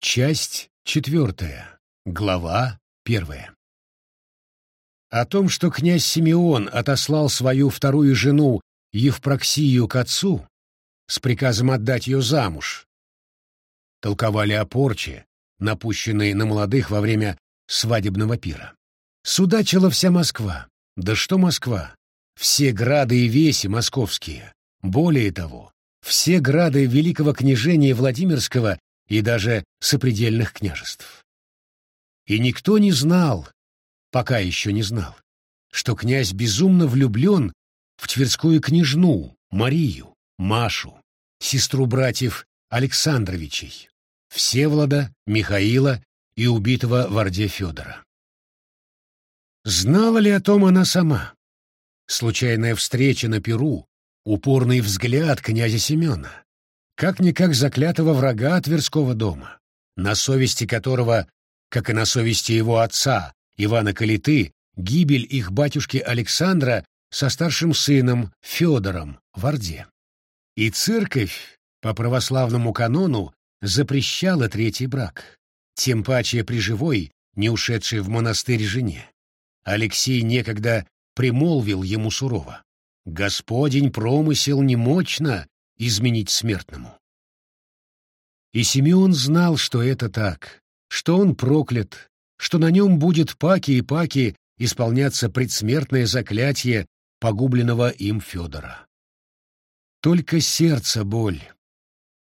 Часть четвертая. Глава первая. О том, что князь Симеон отослал свою вторую жену Евпроксию к отцу с приказом отдать ее замуж, толковали о порче, напущенной на молодых во время свадебного пира. Судачила вся Москва. Да что Москва? Все грады и веси московские. Более того, все грады великого княжения Владимирского и даже сопредельных княжеств. И никто не знал, пока еще не знал, что князь безумно влюблен в тверскую княжну Марию, Машу, сестру братьев Александровичей, Всеволода, Михаила и убитого в Орде Федора. Знала ли о том она сама? Случайная встреча на Перу, упорный взгляд князя Семена, как-никак заклятого врага Тверского дома, на совести которого, как и на совести его отца, Ивана Калиты, гибель их батюшки Александра со старшим сыном Федором в Орде. И церковь, по православному канону, запрещала третий брак, тем паче при живой, не ушедшей в монастырь жене. Алексей некогда примолвил ему сурово. «Господень промысел немощно, изменить смертному. И Симеон знал, что это так, что он проклят, что на нем будет паки и паки исполняться предсмертное заклятие погубленного им Федора. Только сердце боль,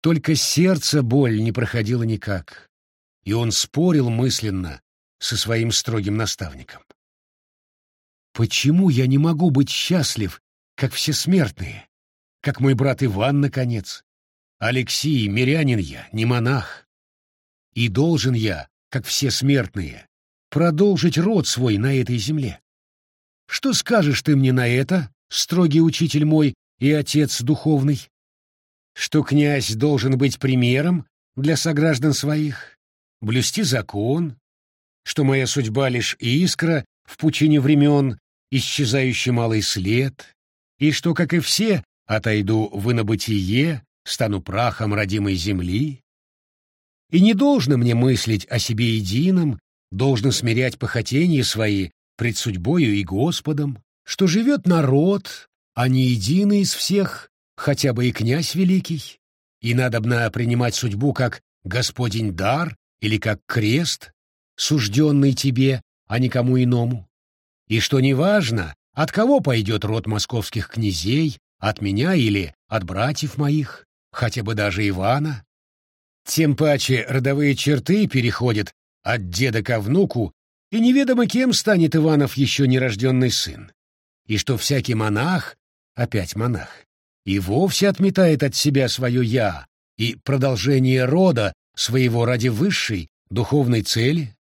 только сердце боль не проходила никак, и он спорил мысленно со своим строгим наставником. «Почему я не могу быть счастлив, как все смертные? Как мой брат Иван, наконец. Алексей, мирянин я, не монах. И должен я, как все смертные, продолжить род свой на этой земле. Что скажешь ты мне на это, строгий учитель мой и отец духовный? Что князь должен быть примером для сограждан своих, блюсти закон, что моя судьба лишь искра в пучине времен, исчезающий малый след, и что, как и все, отойду в инобытие, стану прахом родимой земли. И не должно мне мыслить о себе едином, должно смирять похотения свои пред судьбою и Господом, что живет народ, а не единый из всех, хотя бы и князь великий, и надобно принимать судьбу как Господень дар или как крест, сужденный тебе, а никому иному, и что неважно, от кого пойдет род московских князей, от меня или от братьев моих, хотя бы даже Ивана. Тем паче родовые черты переходят от деда ко внуку, и неведомо кем станет Иванов еще нерожденный сын. И что всякий монах, опять монах, и вовсе отметает от себя свое «я» и продолжение рода своего ради высшей духовной цели,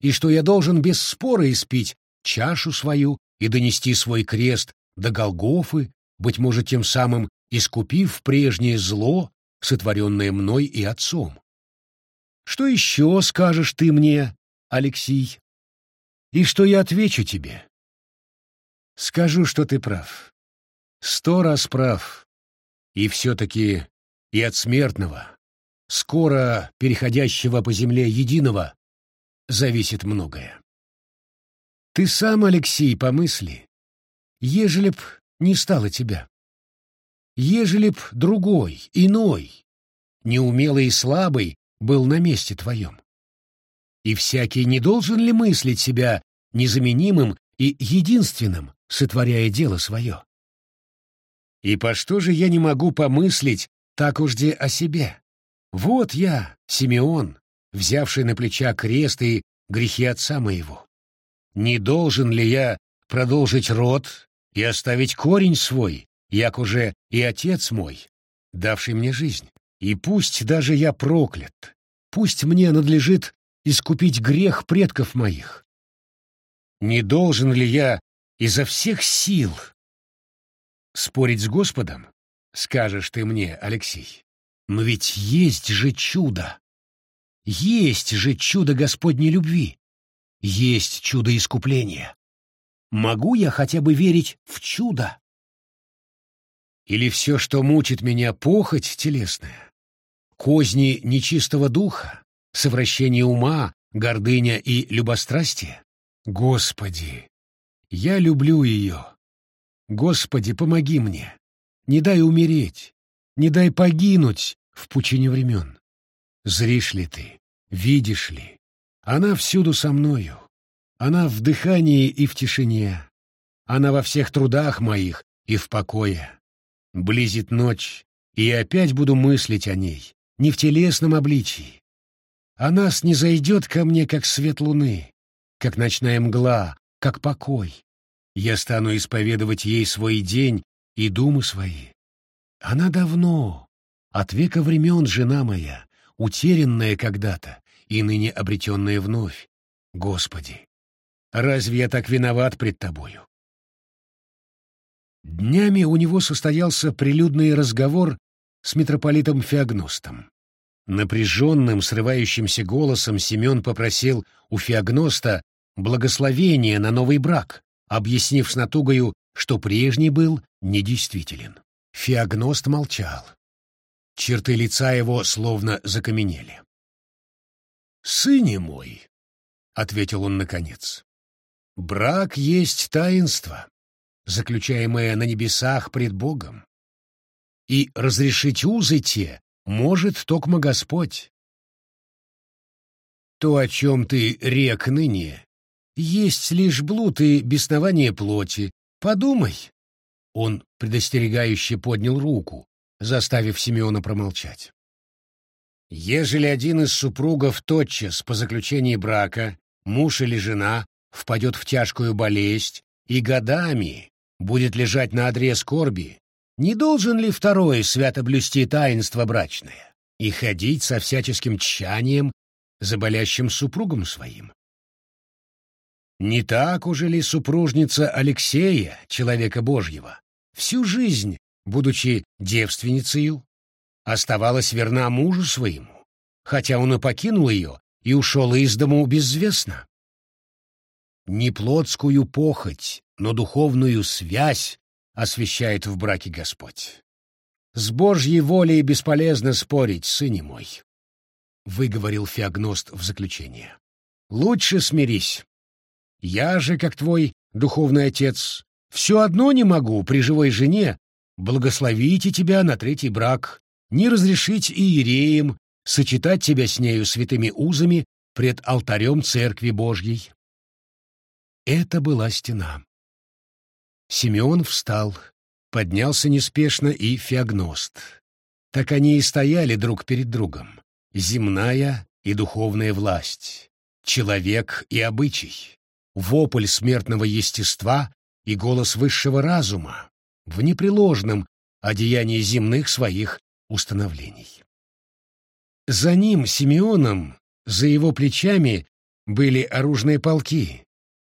и что я должен без спора испить чашу свою и донести свой крест до Голгофы быть может, тем самым искупив прежнее зло, сотворенное мной и отцом. Что еще скажешь ты мне, Алексей? И что я отвечу тебе? Скажу, что ты прав. Сто раз прав. И все-таки и от смертного, скоро переходящего по земле единого, зависит многое. Ты сам, Алексей, помысли, ежели б не стало тебя. Ежели б другой, иной, неумелый и слабый, был на месте твоем. И всякий не должен ли мыслить себя незаменимым и единственным, сотворяя дело свое? И по что же я не могу помыслить так уж де о себе? Вот я, Симеон, взявший на плеча крест и грехи отца моего. Не должен ли я продолжить род и оставить корень свой, як уже и отец мой, давший мне жизнь. И пусть даже я проклят, пусть мне надлежит искупить грех предков моих. Не должен ли я изо всех сил спорить с Господом, скажешь ты мне, Алексей? Но ведь есть же чудо. Есть же чудо Господней любви. Есть чудо искупления. Могу я хотя бы верить в чудо? Или все, что мучит меня, похоть телесная, козни нечистого духа, совращение ума, гордыня и любострастие? Господи, я люблю ее. Господи, помоги мне. Не дай умереть, не дай погинуть в пучине времен. Зришь ли ты, видишь ли, она всюду со мною. Она в дыхании и в тишине. Она во всех трудах моих и в покое. Близит ночь, и опять буду мыслить о ней, не в телесном обличии. Она снизойдет ко мне, как свет луны, как ночная мгла, как покой. Я стану исповедовать ей свой день и думы свои. Она давно, от века времен жена моя, утерянная когда-то и ныне обретенная вновь. Господи, разве я так виноват пред Тобою? Днями у него состоялся прилюдный разговор с митрополитом Феогностом. Напряженным, срывающимся голосом Семен попросил у Феогноста благословения на новый брак, объяснив с натугою, что прежний был недействителен. Феогност молчал. Черты лица его словно закаменели. «Сыне мой», — ответил он наконец, — «брак есть таинство, заключаемое на небесах пред Богом и разрешить узы те может токмо Господь. То, о чем ты рек ныне, есть лишь блуд и беснование плоти. Подумай. Он предостерегающе поднял руку, заставив Симеона промолчать. Ежели один из супругов тотчас по заключении брака, муж или жена, впадет в тяжкую болезнь и годами будет лежать на одре скорби, не должен ли второй свято блюсти таинство брачное и ходить со всяческим тщанием за болящим супругом своим? Не так уже ли супружница Алексея, человека Божьего, всю жизнь, будучи девственницею, оставалась верна мужу своему, хотя он и покинул ее и ушел из дому безвестно? Не плотскую похоть, но духовную связь освящает в браке Господь. С Божьей волей бесполезно спорить, сыне мой, — выговорил Феогност в заключение. Лучше смирись. Я же, как твой духовный отец, все одно не могу при живой жене благословить тебя на третий брак, не разрешить иереям сочетать тебя с нею святыми узами пред алтарем Церкви Божьей. Это была стена. Симеон встал, поднялся неспешно и феогност. Так они и стояли друг перед другом. Земная и духовная власть, человек и обычай, вопль смертного естества и голос высшего разума в непреложном одеянии земных своих установлений. За ним, Симеоном, за его плечами были оружные полки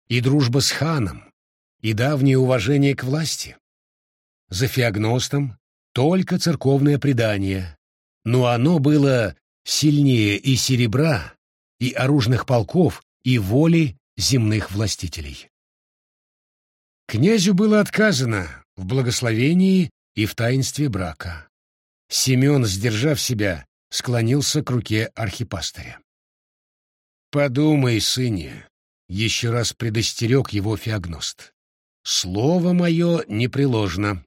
и дружба с ханом, и давнее уважение к власти. За феогностом только церковное предание, но оно было сильнее и серебра, и оружных полков, и воли земных властителей. Князю было отказано в благословении и в таинстве брака. Семен, сдержав себя, склонился к руке архипастыря. «Подумай, сыне», — еще раз предостерег его феогност. Слово мое непреложно.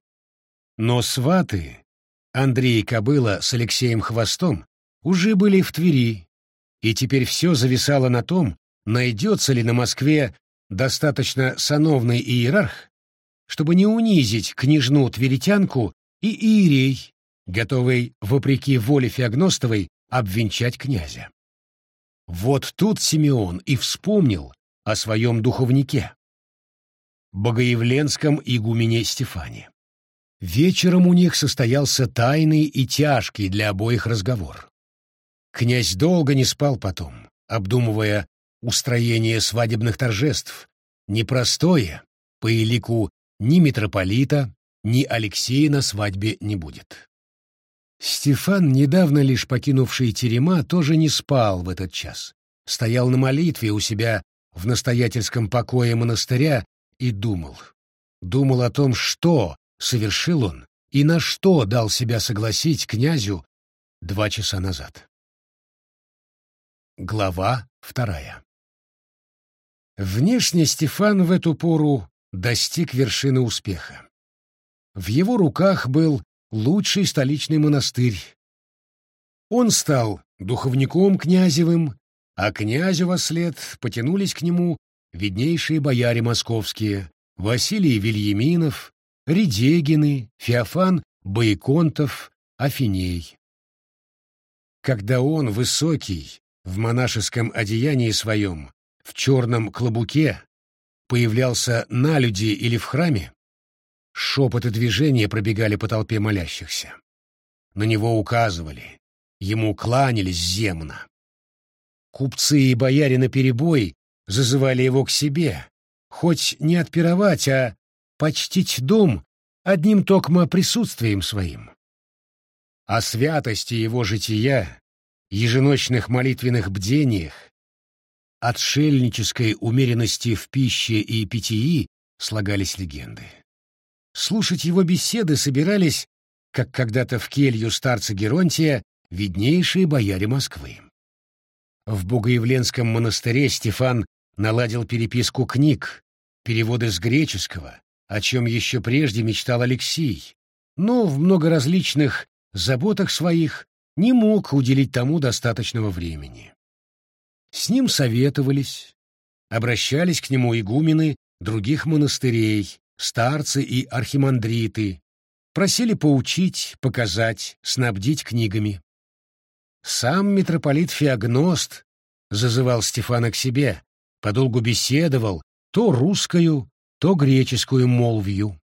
Но сваты, Андрей Кобыла с Алексеем Хвостом, уже были в Твери, и теперь все зависало на том, найдется ли на Москве достаточно сановный иерарх, чтобы не унизить княжну-тверитянку и иерей, готовый, вопреки воле Феогностовой, обвенчать князя. Вот тут Симеон и вспомнил о своем духовнике. Богоявленском игумене Стефане. Вечером у них состоялся тайный и тяжкий для обоих разговор. Князь долго не спал потом, обдумывая устроение свадебных торжеств, непростое, по элику ни митрополита, ни Алексея на свадьбе не будет. Стефан, недавно лишь покинувший терема, тоже не спал в этот час. Стоял на молитве у себя в настоятельском покое монастыря и думал. Думал о том, что совершил он и на что дал себя согласить князю два часа назад. Глава вторая Внешне Стефан в эту пору достиг вершины успеха. В его руках был лучший столичный монастырь. Он стал духовником князевым, а князю во след потянулись к нему виднейшие бояре московские Василий Вильяминов, Редегины, Феофан Боеконтов, Афиней. Когда он, высокий, в монашеском одеянии своем, в черном клобуке, появлялся на люди или в храме, шепот и движения пробегали по толпе молящихся. На него указывали, ему кланялись земно. Купцы и бояре наперебой зазывали его к себе, хоть не отпировать, а почтить дом одним токмо присутствием своим. О святости его жития, еженочных молитвенных бдениях, отшельнической умеренности в пище и питьи слагались легенды. Слушать его беседы собирались, как когда-то в келью старца Геронтия, виднейшие бояре Москвы. В Богоявленском монастыре Стефан наладил переписку книг, переводы с греческого, о чем еще прежде мечтал Алексей, но в многоразличных заботах своих не мог уделить тому достаточного времени. С ним советовались, обращались к нему игумены других монастырей, старцы и архимандриты, просили поучить, показать, снабдить книгами. Сам митрополит Феогност зазывал Стефана к себе, подолгу беседовал то русскую, то греческую молвью.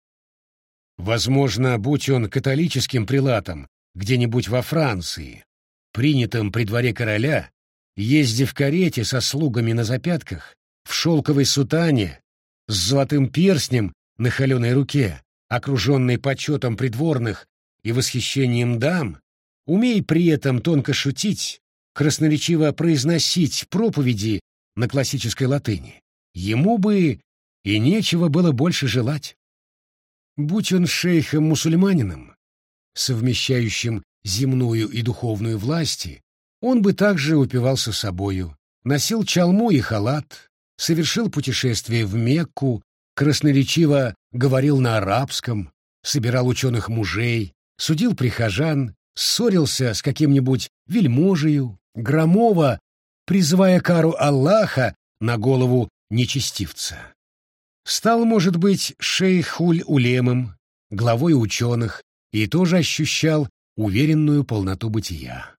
Возможно, будь он католическим прилатом где-нибудь во Франции, принятым при дворе короля, ездя в карете со слугами на запятках, в шелковой сутане, с золотым перстнем на холеной руке, окруженный почетом придворных и восхищением дам, умей при этом тонко шутить, красноречиво произносить проповеди на классической латыни, ему бы и нечего было больше желать. Будь он шейхом-мусульманином, совмещающим земную и духовную власти, он бы также упивался собою, носил чалму и халат, совершил путешествие в Мекку, красноречиво говорил на арабском, собирал ученых мужей, судил прихожан, ссорился с каким-нибудь вельможею, громово, призывая кару Аллаха на голову нечестивца. Стал, может быть, шейхуль-улемом, главой ученых, и тоже ощущал уверенную полноту бытия.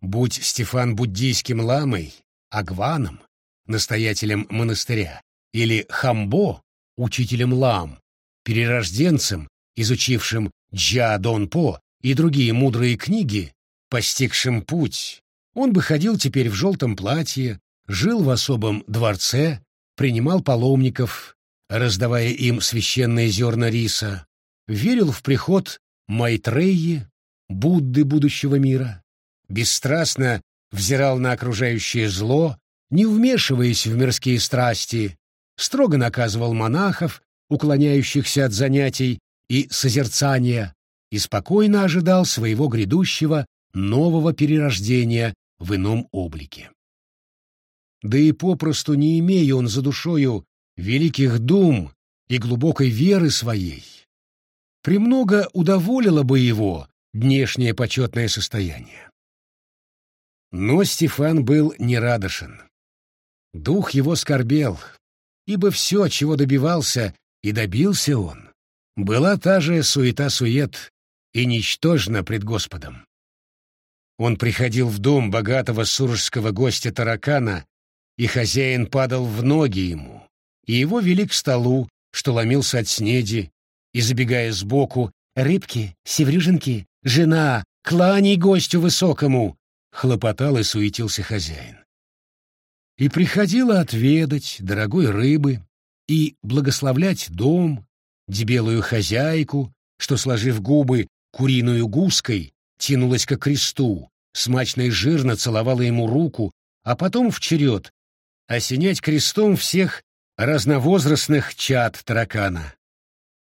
Будь Стефан буддийским ламой, агваном, настоятелем монастыря, или хамбо, учителем лам, перерожденцем, изучившим Джа Дон По и другие мудрые книги, постигшим путь, он бы ходил теперь в желтом платье, жил в особом дворце, принимал паломников, раздавая им священные зерна риса, верил в приход Майтреи, Будды будущего мира, бесстрастно взирал на окружающее зло, не вмешиваясь в мирские страсти, строго наказывал монахов, уклоняющихся от занятий и созерцания, и спокойно ожидал своего грядущего нового перерождения в ином облике. Да и попросту не имея он за душою великих дум и глубокой веры своей, премного удоволило бы его внешнее почетное состояние. Но Стефан был нерадошен. Дух его скорбел, ибо все, чего добивался, и добился он, была та же суета-сует и ничтожна пред Господом. Он приходил в дом богатого суржского гостя таракана, и хозяин падал в ноги ему, и его вели к столу, что ломился от снеди, и, забегая сбоку, «Рыбки, севрюжинки, жена, кланяй гостю высокому!» хлопотал и суетился хозяин. И приходило отведать дорогой рыбы и благословлять дом, дебелую хозяйку, что, сложив губы куриную гуской, тянулась к кресту, смачно и жирно целовала ему руку, а потом в черед осенять крестом всех разновозрастных чад таракана.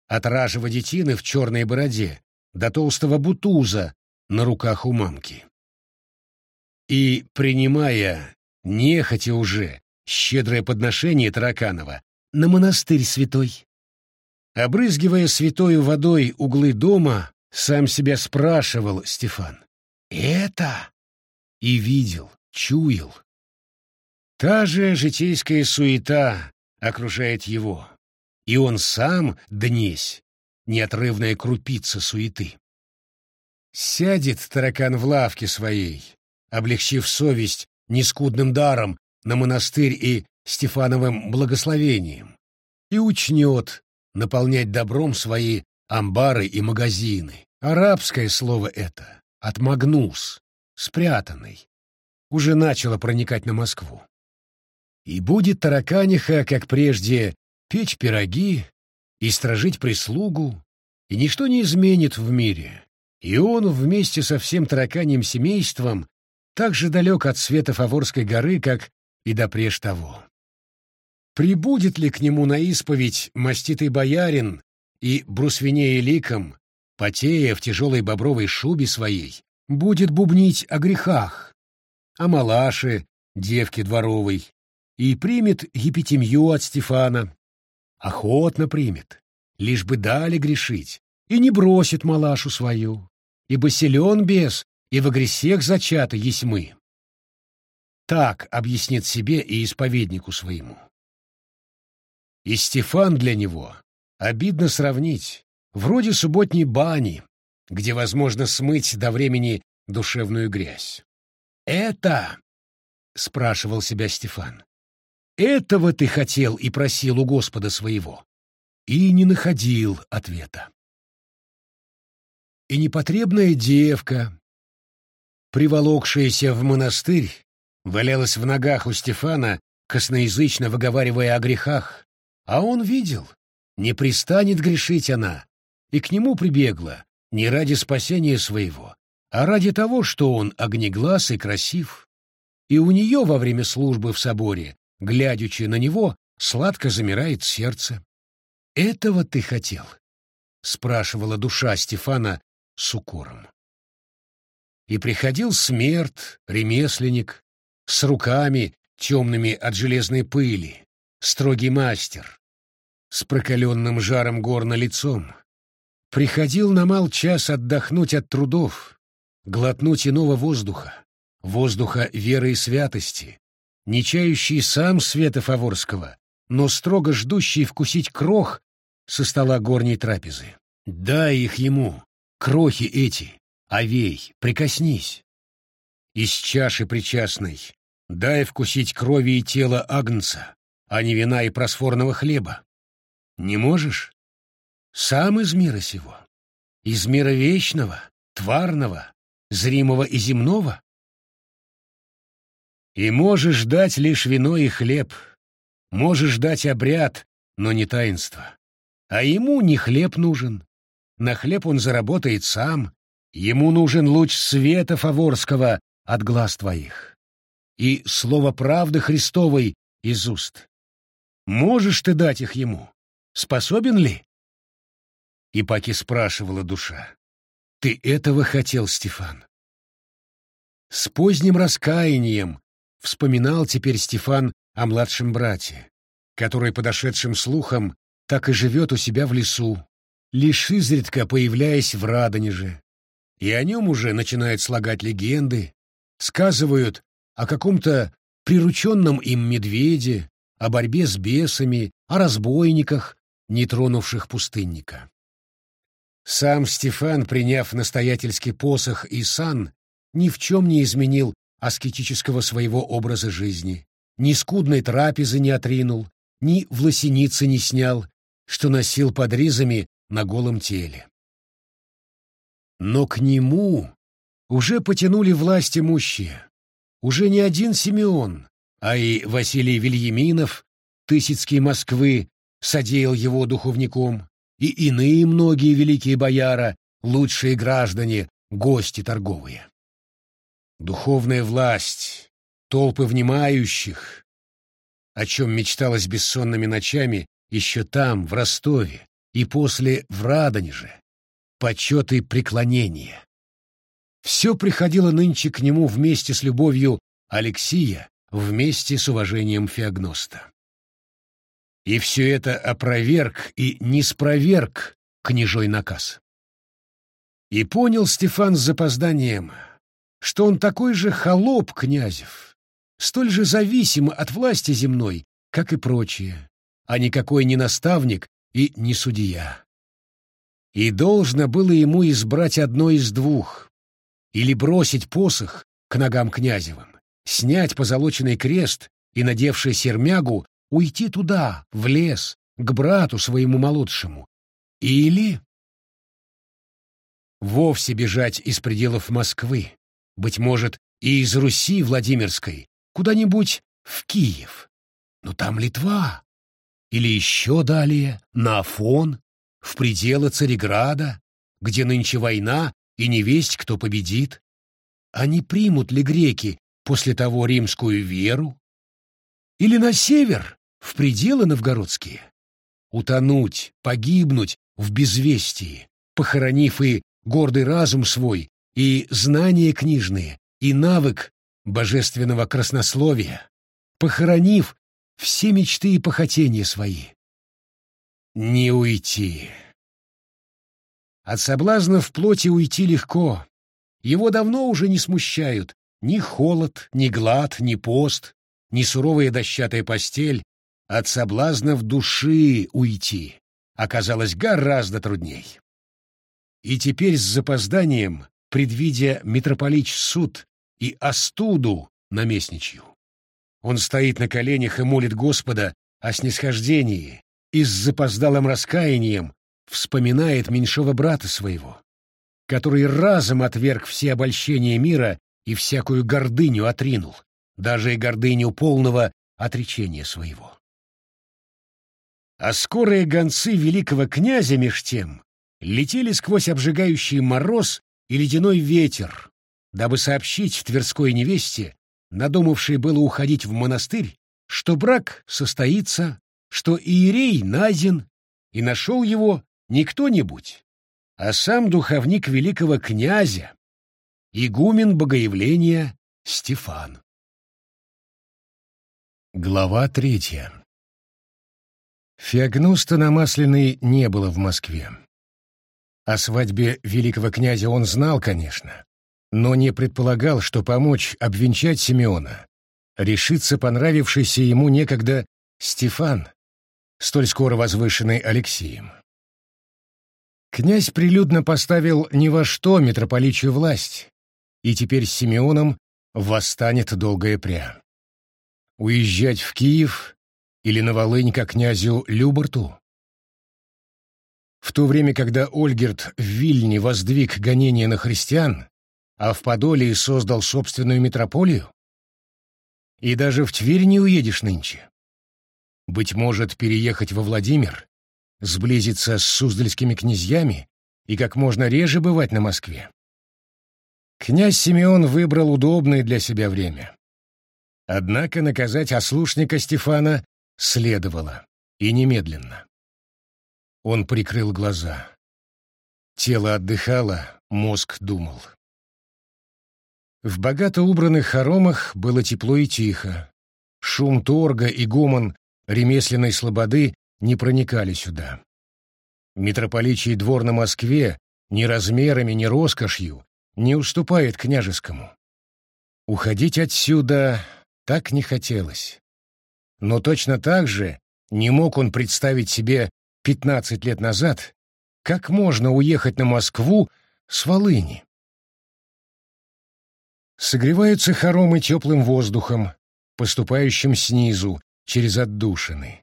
От ражего детины в черной бороде до толстого бутуза на руках у мамки. И, принимая нехотя уже, щедрое подношение Тараканова на монастырь святой. Обрызгивая святою водой углы дома, сам себя спрашивал Стефан. «Это?» И видел, чуял. Та же житейская суета окружает его, и он сам днесь, неотрывная крупица суеты. Сядет таракан в лавке своей, облегчив совесть нескудным даром на монастырь и Стефановым благословением, и учнет наполнять добром свои амбары и магазины. Арабское слово это, от магнус, спрятанный, уже начало проникать на Москву. И будет тараканиха, как прежде, печь пироги и стражить прислугу, и ничто не изменит в мире. И он вместе со всем тараканьим семейством так же далек от света Фаворской горы, как и допреж того. Прибудет ли к нему на исповедь маститый боярин и брусвинея ликом, потея в тяжелой бобровой шубе своей, будет бубнить о грехах, о малаше, девке дворовой, и примет епитемью от Стефана. Охотно примет, лишь бы дали грешить, и не бросит малашу свою, ибо силен бес, и в гресех зачаты есть мы. Так объяснит себе и исповеднику своему. И Стефан для него обидно сравнить, вроде субботней бани, где возможно смыть до времени душевную грязь. «Это...» — спрашивал себя Стефан. «Этого ты хотел и просил у Господа своего?» И не находил ответа. И непотребная девка, приволокшаяся в монастырь, валялась в ногах у Стефана, косноязычно выговаривая о грехах, а он видел, не пристанет грешить она, и к нему прибегла не ради спасения своего, а ради того, что он огнеглаз и красив. И у нее во время службы в соборе, глядячи на него, сладко замирает сердце. «Этого ты хотел?» — спрашивала душа Стефана с укором. И приходил смерть, ремесленник, с руками, темными от железной пыли, строгий мастер, с прокаленным жаром горна лицом. Приходил на мал час отдохнуть от трудов, глотнуть иного воздуха, воздуха веры и святости, не чающий сам света Фаворского, но строго ждущий вкусить крох со стола горней трапезы. Дай их ему, крохи эти, овей, прикоснись. Из чаши причастной дай вкусить крови и тела агнца, а не вина и просфорного хлеба. Не можешь? Сам из мира сего, из мира вечного, тварного, зримого и земного? И можешь дать лишь вино и хлеб, можешь дать обряд, но не таинство. А ему не хлеб нужен. На хлеб он заработает сам. Ему нужен луч света Фаворского от глаз твоих. И слово правды Христовой из уст. Можешь ты дать их ему? Способен ли? И Паки спрашивала душа. Ты этого хотел, Стефан? С поздним раскаянием вспоминал теперь Стефан о младшем брате, который, подошедшим слухом, так и живет у себя в лесу, лишь изредка появляясь в Радонеже. И о нем уже начинают слагать легенды, сказывают о каком-то прирученном им медведе, о борьбе с бесами, о разбойниках, не тронувших пустынника. Сам Стефан, приняв настоятельский посох и сан, ни в чем не изменил аскетического своего образа жизни, ни скудной трапезы не отринул, ни власеницы не снял, что носил под ризами на голом теле. Но к нему уже потянули власть имущие. Уже не один Симеон, а и Василий Вильяминов, Тысяцкий Москвы, содеял его духовником, и иные многие великие бояра, лучшие граждане, гости торговые. Духовная власть, толпы внимающих, о чем мечталось бессонными ночами еще там, в Ростове, и после в Радонеже, почет и преклонение. Все приходило нынче к нему вместе с любовью Алексия, вместе с уважением Феогноста. И все это опроверг и не спроверг княжой наказ. И понял Стефан с запозданием, что он такой же холоп князев, столь же зависим от власти земной, как и прочие, а никакой не наставник и не судья. И должно было ему избрать одно из двух, или бросить посох к ногам князевым, снять позолоченный крест и, надевший сермягу, уйти туда, в лес, к брату своему молодшему, или вовсе бежать из пределов Москвы, быть может, и из Руси Владимирской, куда-нибудь в Киев. Но там Литва. Или еще далее, на Афон, в пределы Цареграда, где нынче война и не весть, кто победит. А не примут ли греки после того римскую веру? Или на север, в пределы новгородские? Утонуть, погибнуть в безвестии, похоронив и гордый разум свой, и знания книжные, и навык божественного краснословия, похоронив все мечты и похотения свои. Не уйти. От соблазна в плоти уйти легко. Его давно уже не смущают ни холод, ни глад, ни пост, ни суровая дощатая постель. От соблазна в души уйти оказалось гораздо трудней. И теперь с запозданием, предвидя митрополич суд и остуду наместничью, он стоит на коленях и молит Господа о снисхождении и с запоздалым раскаянием вспоминает меньшого брата своего, который разом отверг все обольщения мира и всякую гордыню отринул, даже и гордыню полного отречения своего. А скорые гонцы великого князя меж тем летели сквозь обжигающий мороз и ледяной ветер, дабы сообщить Тверской невесте, надумавшей было уходить в монастырь, что брак состоится, что Иерей найден, и нашел его не кто-нибудь, а сам духовник великого князя, игумен богоявления Стефан. Глава третья Феогнуста на Масляной не было в Москве. О свадьбе великого князя он знал, конечно, но не предполагал, что помочь обвенчать Симеона решится понравившийся ему некогда Стефан, столь скоро возвышенный Алексеем. Князь прилюдно поставил ни во что митрополичью власть, и теперь с Симеоном восстанет долгая пря. Уезжать в Киев или на Волынь к князю Люберту? В то время, когда Ольгерт в Вильне воздвиг гонения на христиан, а в Подолии создал собственную митрополию? И даже в Тверь не уедешь нынче. Быть может, переехать во Владимир сблизиться с суздальскими князьями и как можно реже бывать на Москве. Князь Симеон выбрал удобное для себя время. Однако наказать ослушника Стефана следовало, и немедленно. Он прикрыл глаза. Тело отдыхало, мозг думал. В богато убранных хоромах было тепло и тихо. Шум торга и гомон ремесленной слободы не проникали сюда. Митрополичий двор на Москве ни размерами, ни роскошью не уступает княжескому. Уходить отсюда так не хотелось. Но точно так же не мог он представить себе пятнадцать лет назад, как можно уехать на Москву с Волыни. Согреваются хоромы теплым воздухом, поступающим снизу, через отдушины.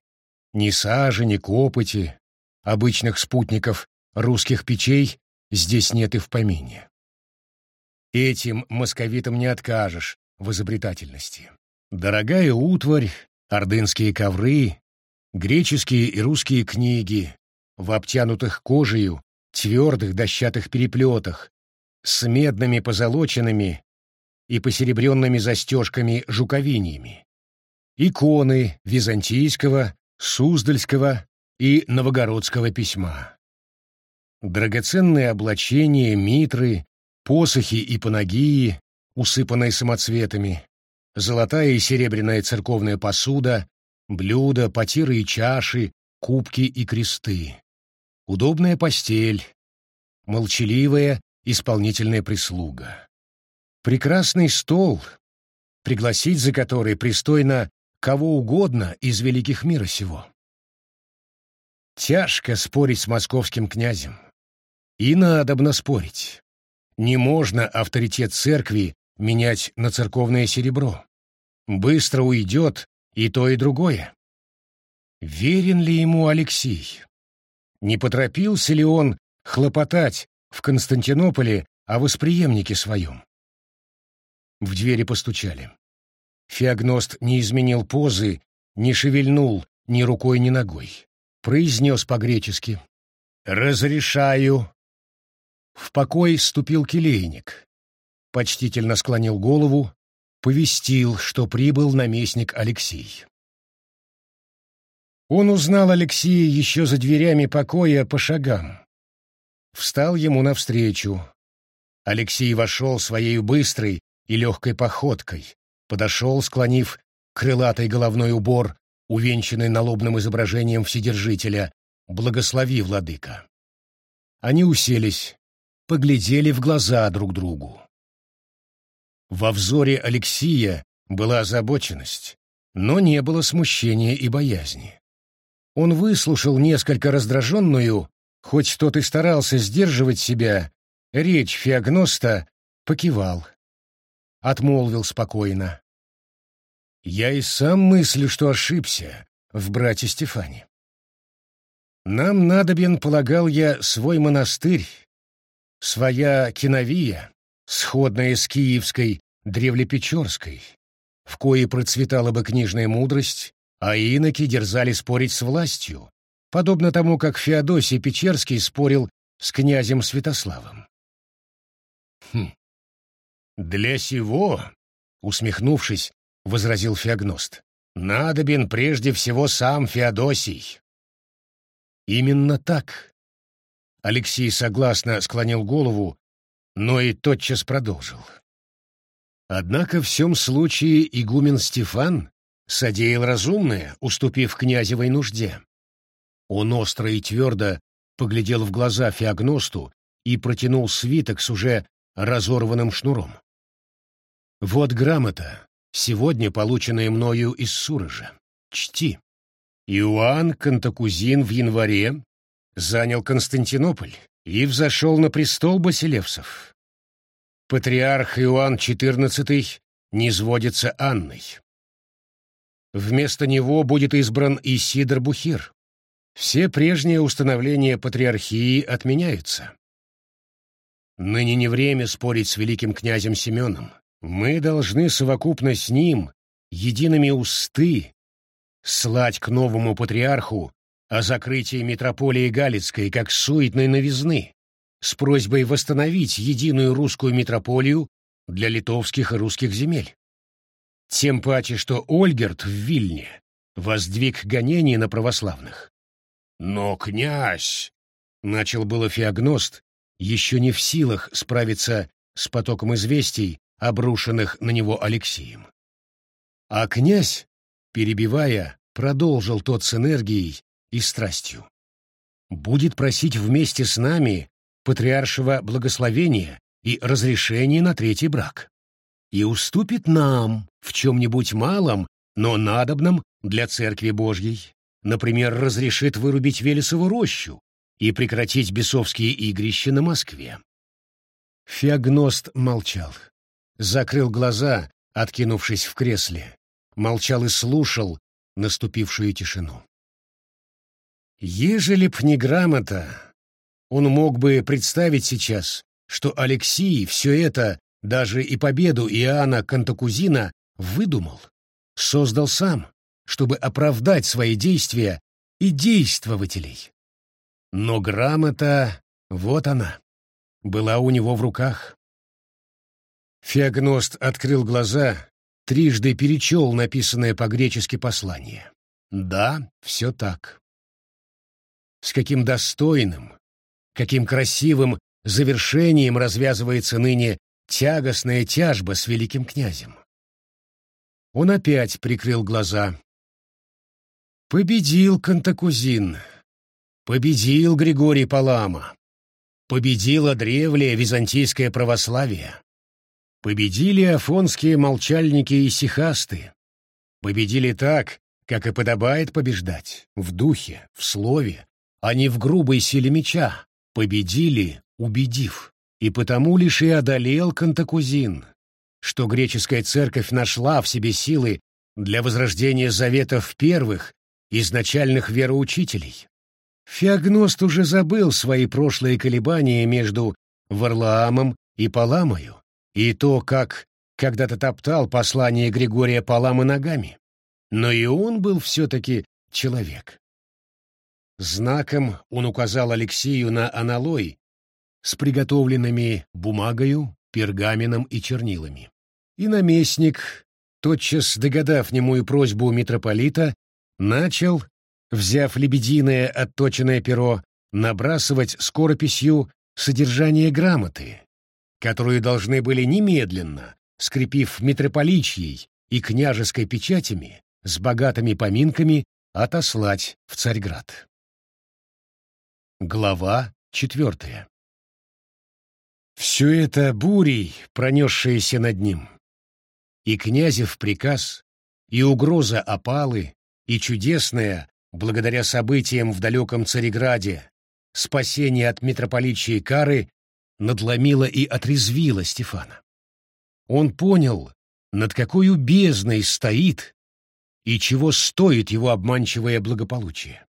Ни сажи, ни копоти, обычных спутников русских печей здесь нет и в помине. Этим московитам не откажешь в изобретательности. Дорогая утварь, ордынские ковры, греческие и русские книги в обтянутых кожею, твердых дощатых переплетах, с медными позолоченными и посеребренными застежками-жуковиниями. Иконы византийского, Суздальского и Новогородского письма. Драгоценные облачения, митры, посохи и панагии, усыпанные самоцветами, золотая и серебряная церковная посуда, блюда, потиры и чаши, кубки и кресты, удобная постель, молчаливая исполнительная прислуга. Прекрасный стол, пригласить за который пристойно кого угодно из великих мира сего. Тяжко спорить с московским князем. И надобно спорить. Не можно авторитет церкви менять на церковное серебро. Быстро уйдет и то, и другое. Верен ли ему Алексей? Не поторопился ли он хлопотать в Константинополе о восприемнике своем? В двери постучали. Феогност не изменил позы, не шевельнул ни рукой, ни ногой. Произнес по-гречески «Разрешаю». В покой ступил келейник. Почтительно склонил голову, повестил, что прибыл наместник Алексей. Он узнал Алексея еще за дверями покоя по шагам. Встал ему навстречу. Алексей вошел своей быстрой и легкой походкой, подошел, склонив крылатый головной убор, увенчанный налобным изображением Вседержителя, «Благослови, владыка». Они уселись, поглядели в глаза друг другу. Во взоре Алексия была озабоченность, но не было смущения и боязни. Он выслушал несколько раздраженную, хоть тот и старался сдерживать себя, речь Феогноста покивал. Отмолвил спокойно. «Я и сам мыслю, что ошибся в брате Стефане. Нам надобен, полагал я, свой монастырь, своя киновия, сходная с киевской древлепечорской, в кое процветала бы книжная мудрость, а иноки дерзали спорить с властью, подобно тому, как Феодосий Печерский спорил с князем Святославом. «Хм. Для сего, — усмехнувшись, возразил Феогност, — надобен прежде всего сам Феодосий. Именно так. Алексей согласно склонил голову, но и тотчас продолжил. Однако в всем случае игумен Стефан содеял разумное, уступив князевой нужде. Он остро и твердо поглядел в глаза Феогносту и протянул свиток с уже разорванным шнуром. «Вот грамота, сегодня полученная мною из Сурожа. Чти. Иоанн Кантакузин в январе занял Константинополь и взошел на престол Басилевсов. Патриарх Иоанн XIV не сводится Анной. Вместо него будет избран Исидор Бухир. Все прежние установления патриархии отменяются. Ныне не время спорить с великим князем Семеном. Мы должны совокупно с ним, едиными усты, слать к новому патриарху о закрытии митрополии Галицкой как суетной новизны, с просьбой восстановить единую русскую митрополию для литовских и русских земель. Тем паче, что Ольгерт в Вильне воздвиг гонение на православных. «Но, князь!» — начал было феогност, еще не в силах справиться с потоком известий, обрушенных на него Алексеем. А князь, перебивая, продолжил тот с энергией и страстью. «Будет просить вместе с нами патриаршего благословения и разрешения на третий брак и уступит нам в чем-нибудь малом, но надобном для Церкви Божьей. Например, разрешит вырубить Велесову рощу и прекратить бесовские игрища на Москве. Феогност молчал. Закрыл глаза, откинувшись в кресле. Молчал и слушал наступившую тишину. Ежели б не грамота, он мог бы представить сейчас, что Алексей все это даже и победу Иоанна Кантакузина выдумал, создал сам, чтобы оправдать свои действия и действователей. Но грамота, вот она, была у него в руках. Феогност открыл глаза, трижды перечел написанное по-гречески послание. Да, все так. С каким достойным, каким красивым завершением развязывается ныне тягостная тяжба с великим князем. он опять прикрыл глаза. Победил Кантакузин. Победил Григорий Палама. Победило древлее византийское православие. Победили афонские молчальники и сихасты. Победили так, как и подобает побеждать, в духе, в слове, не в грубой силе меча. Победили, убедив. И потому лишь и одолел Кантакузин, что греческая церковь нашла в себе силы для возрождения заветов первых, изначальных вероучителей. Феогност уже забыл свои прошлые колебания между Варлаамом и Паламою, и то, как когда-то топтал послание Григория Паламы ногами. Но и он был все-таки человек. Знаком он указал Алексею на аналой с приготовленными бумагою, пергаменом и чернилами. И наместник, тотчас догадав немую просьбу митрополита, начал, взяв лебединое отточенное перо, набрасывать скорописью содержание грамоты, которую должны были немедленно, скрепив митрополичьей и княжеской печатями, с богатыми поминками, отослать в Царьград. Глава четвертая Все это бурей, пронесшиеся над ним. И князев приказ, и угроза опалы, и чудесное, благодаря событиям в далеком Цареграде, спасение от митрополичьей кары надломило и отрезвило Стефана. Он понял, над какой бездной стоит и чего стоит его обманчивое благополучие.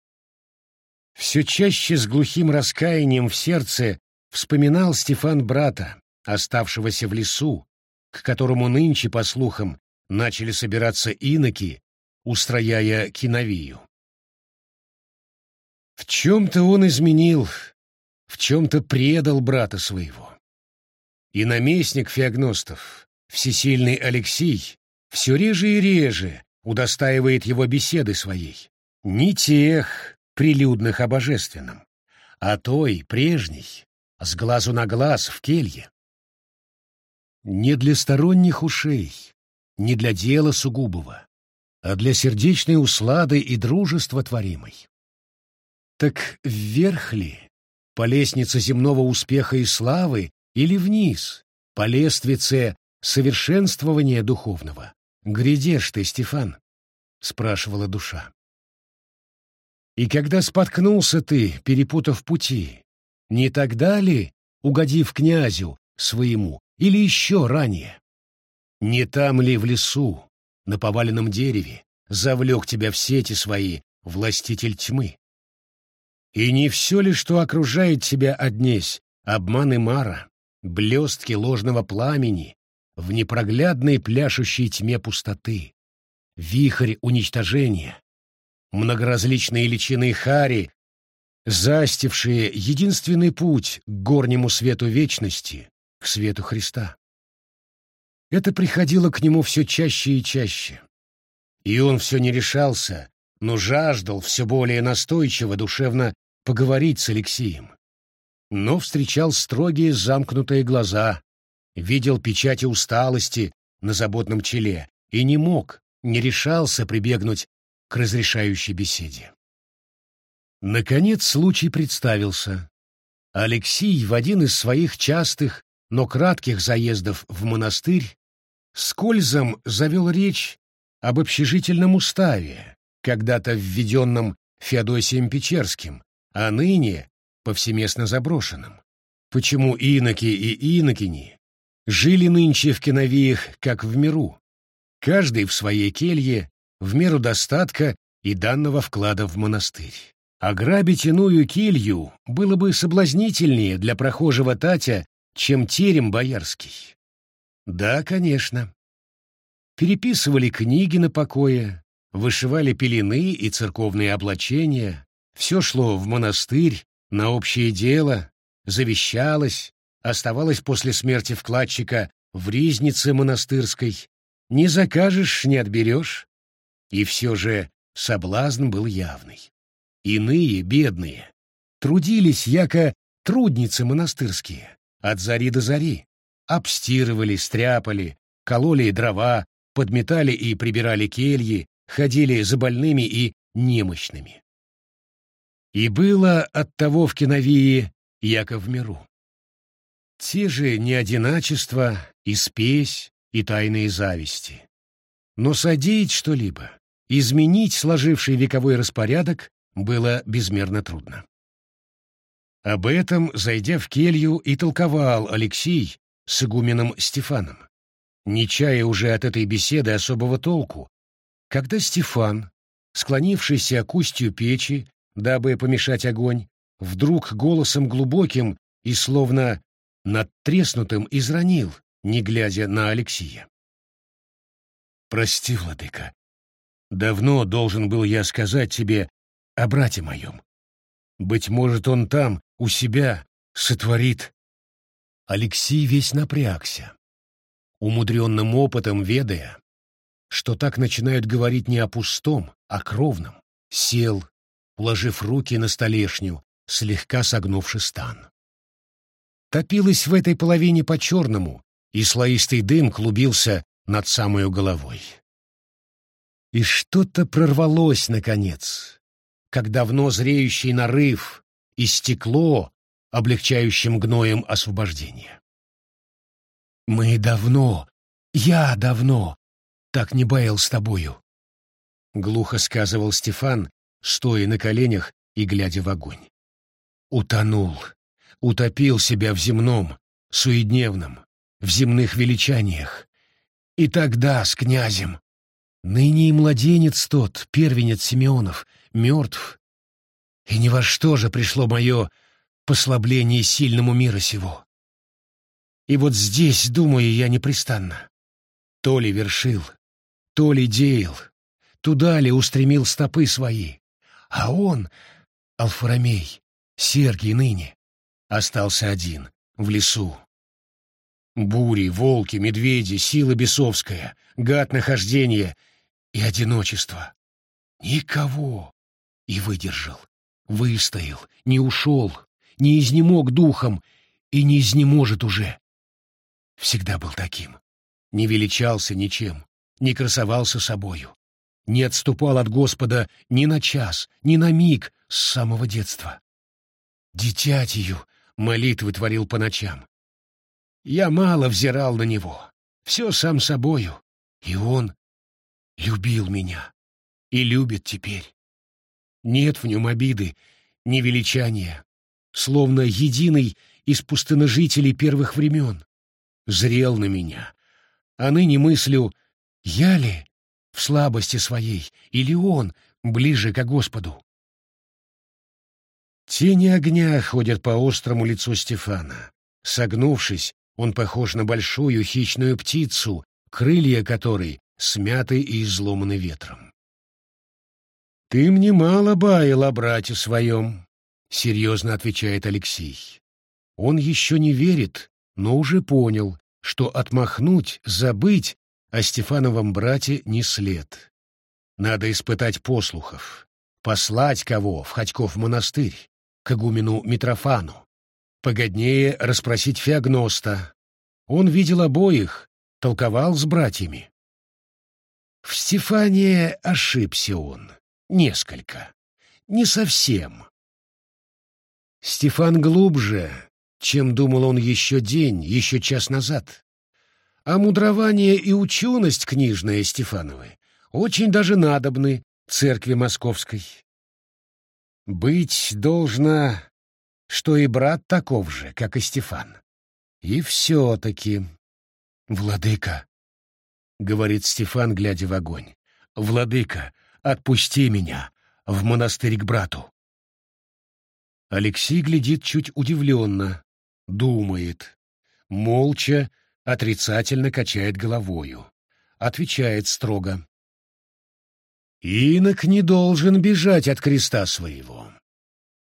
Все чаще с глухим раскаянием в сердце вспоминал Стефан брата, оставшегося в лесу, к которому нынче, по слухам, начали собираться иноки, устрояя киновию. В чем-то он изменил, в чем-то предал брата своего. И наместник Феогностов, всесильный Алексей, все реже и реже удостаивает его беседы своей. Не тех, прилюдных о божественном, а той, прежней, с глазу на глаз в келье. Не для сторонних ушей, не для дела сугубого, а для сердечной услады и дружества творимой. Так вверх ли, по лестнице земного успеха и славы, или вниз, по лествице совершенствования духовного? «Грядешь ты, Стефан?» — спрашивала душа. «И когда споткнулся ты, перепутав пути, не тогда ли, угодив князю своему, или еще ранее? Не там ли в лесу, на поваленном дереве, завлек тебя в сети свои, властитель тьмы? И не все ли, что окружает тебя однесь, обман и мара, блестки ложного пламени, в непроглядной пляшущей тьме пустоты, вихрь уничтожения, многоразличные личины хари, застившие единственный путь к горнему свету вечности, к свету Христа. Это приходило к нему все чаще и чаще. И он все не решался, но жаждал все более настойчиво душевно поговорить с Алексеем. Но встречал строгие замкнутые глаза, видел печати усталости на заботном челе и не мог, не решался прибегнуть к разрешающей беседе. Наконец случай представился. Алексей в один из своих частых, но кратких заездов в монастырь скользом завел речь об общежительном уставе, когда-то введенном Феодосием Печерским, а ныне повсеместно заброшенном. Почему иноки и инокини жили нынче в киновиях, как в миру, каждый в своей келье, в меру достатка и данного вклада в монастырь. Ограбить иную келью было бы соблазнительнее для прохожего Татя, чем терем боярский. Да, конечно. Переписывали книги на покое, вышивали пелены и церковные облачения, все шло в монастырь, на общее дело, завещалось, оставалась после смерти вкладчика в ризнице монастырской. Не закажешь, не отберешь. И все же соблазн был явный. Иные, бедные, трудились, яко трудницы монастырские, от зари до зари, обстирывали, стряпали, кололи дрова, подметали и прибирали кельи, ходили за больными и немощными. И было от того в Киновии, яко в миру. Те же неодиначество, и спесь, и тайные зависти. Но содеять что-либо, изменить сложивший вековой распорядок было безмерно трудно. Об этом, зайдя в келью, и толковал Алексей с игуменом Стефаном, не чая уже от этой беседы особого толку, когда Стефан, склонившийся к устью печи, дабы помешать огонь, вдруг голосом глубоким и словно надтреснутым изранил, не глядя на Алексия. «Прости, владыка, давно должен был я сказать тебе о брате моем. Быть может, он там, у себя, сотворит...» Алексей весь напрягся, умудренным опытом ведая, что так начинают говорить не о пустом, а кровном, сел, уложив руки на столешню, слегка согнувши стан. Топилось в этой половине по-черному, и слоистый дым клубился над самой головой. И что-то прорвалось, наконец, как давно зреющий нарыв и стекло, облегчающим гноем освобождения. «Мы давно, я давно так не боял с тобою», — глухо сказывал Стефан, стоя на коленях и глядя в огонь. Утонул, утопил себя в земном, суедневном, в земных величаниях. И тогда с князем. Ныне и младенец тот, первенец Симеонов, мертв. И ни во что же пришло мое послабление сильному мира сего. И вот здесь, думаю я непрестанно, то ли вершил, то ли деял, туда ли устремил стопы свои, а он, Алфарамей, Сергий ныне, остался один, в лесу. Бури, волки, медведи, сила бесовская, гад нахождения и одиночество. Никого. И выдержал, выстоял, не ушел, не изнемог духом и не изнеможет уже. Всегда был таким. Не величался ничем, не красовался собою, не отступал от Господа ни на час, ни на миг с самого детства. Дитятью молитвы творил по ночам. Я мало взирал на него, все сам собою, и он любил меня и любит теперь. Нет в нем обиды, ни величания, словно единый из пустыножителей первых времен. Зрел на меня, а ныне мыслю, я ли в слабости своей, или он ближе к Господу. Тени огня ходят по острому лицу Стефана. Согнувшись, он похож на большую хищную птицу, крылья которой смяты и изломаны ветром. «Ты мне мало баял о брате своем», — серьезно отвечает Алексей. Он еще не верит, но уже понял, что отмахнуть, забыть о Стефановом брате не след. Надо испытать послухов, послать кого в Ходьков монастырь, к игумену Митрофану. Погоднее расспросить Феогноста. Он видел обоих, толковал с братьями. В Стефане ошибся он. Несколько. Не совсем. Стефан глубже, чем думал он еще день, еще час назад а мудрование и ученость книжная Стефановы очень даже надобны церкви московской. Быть должно, что и брат таков же, как и Стефан. И все-таки... «Владыка», — говорит Стефан, глядя в огонь, — «владыка, отпусти меня в монастырь к брату». Алексей глядит чуть удивленно, думает, молча, отрицательно качает головою. Отвечает строго. «Инок не должен бежать от креста своего.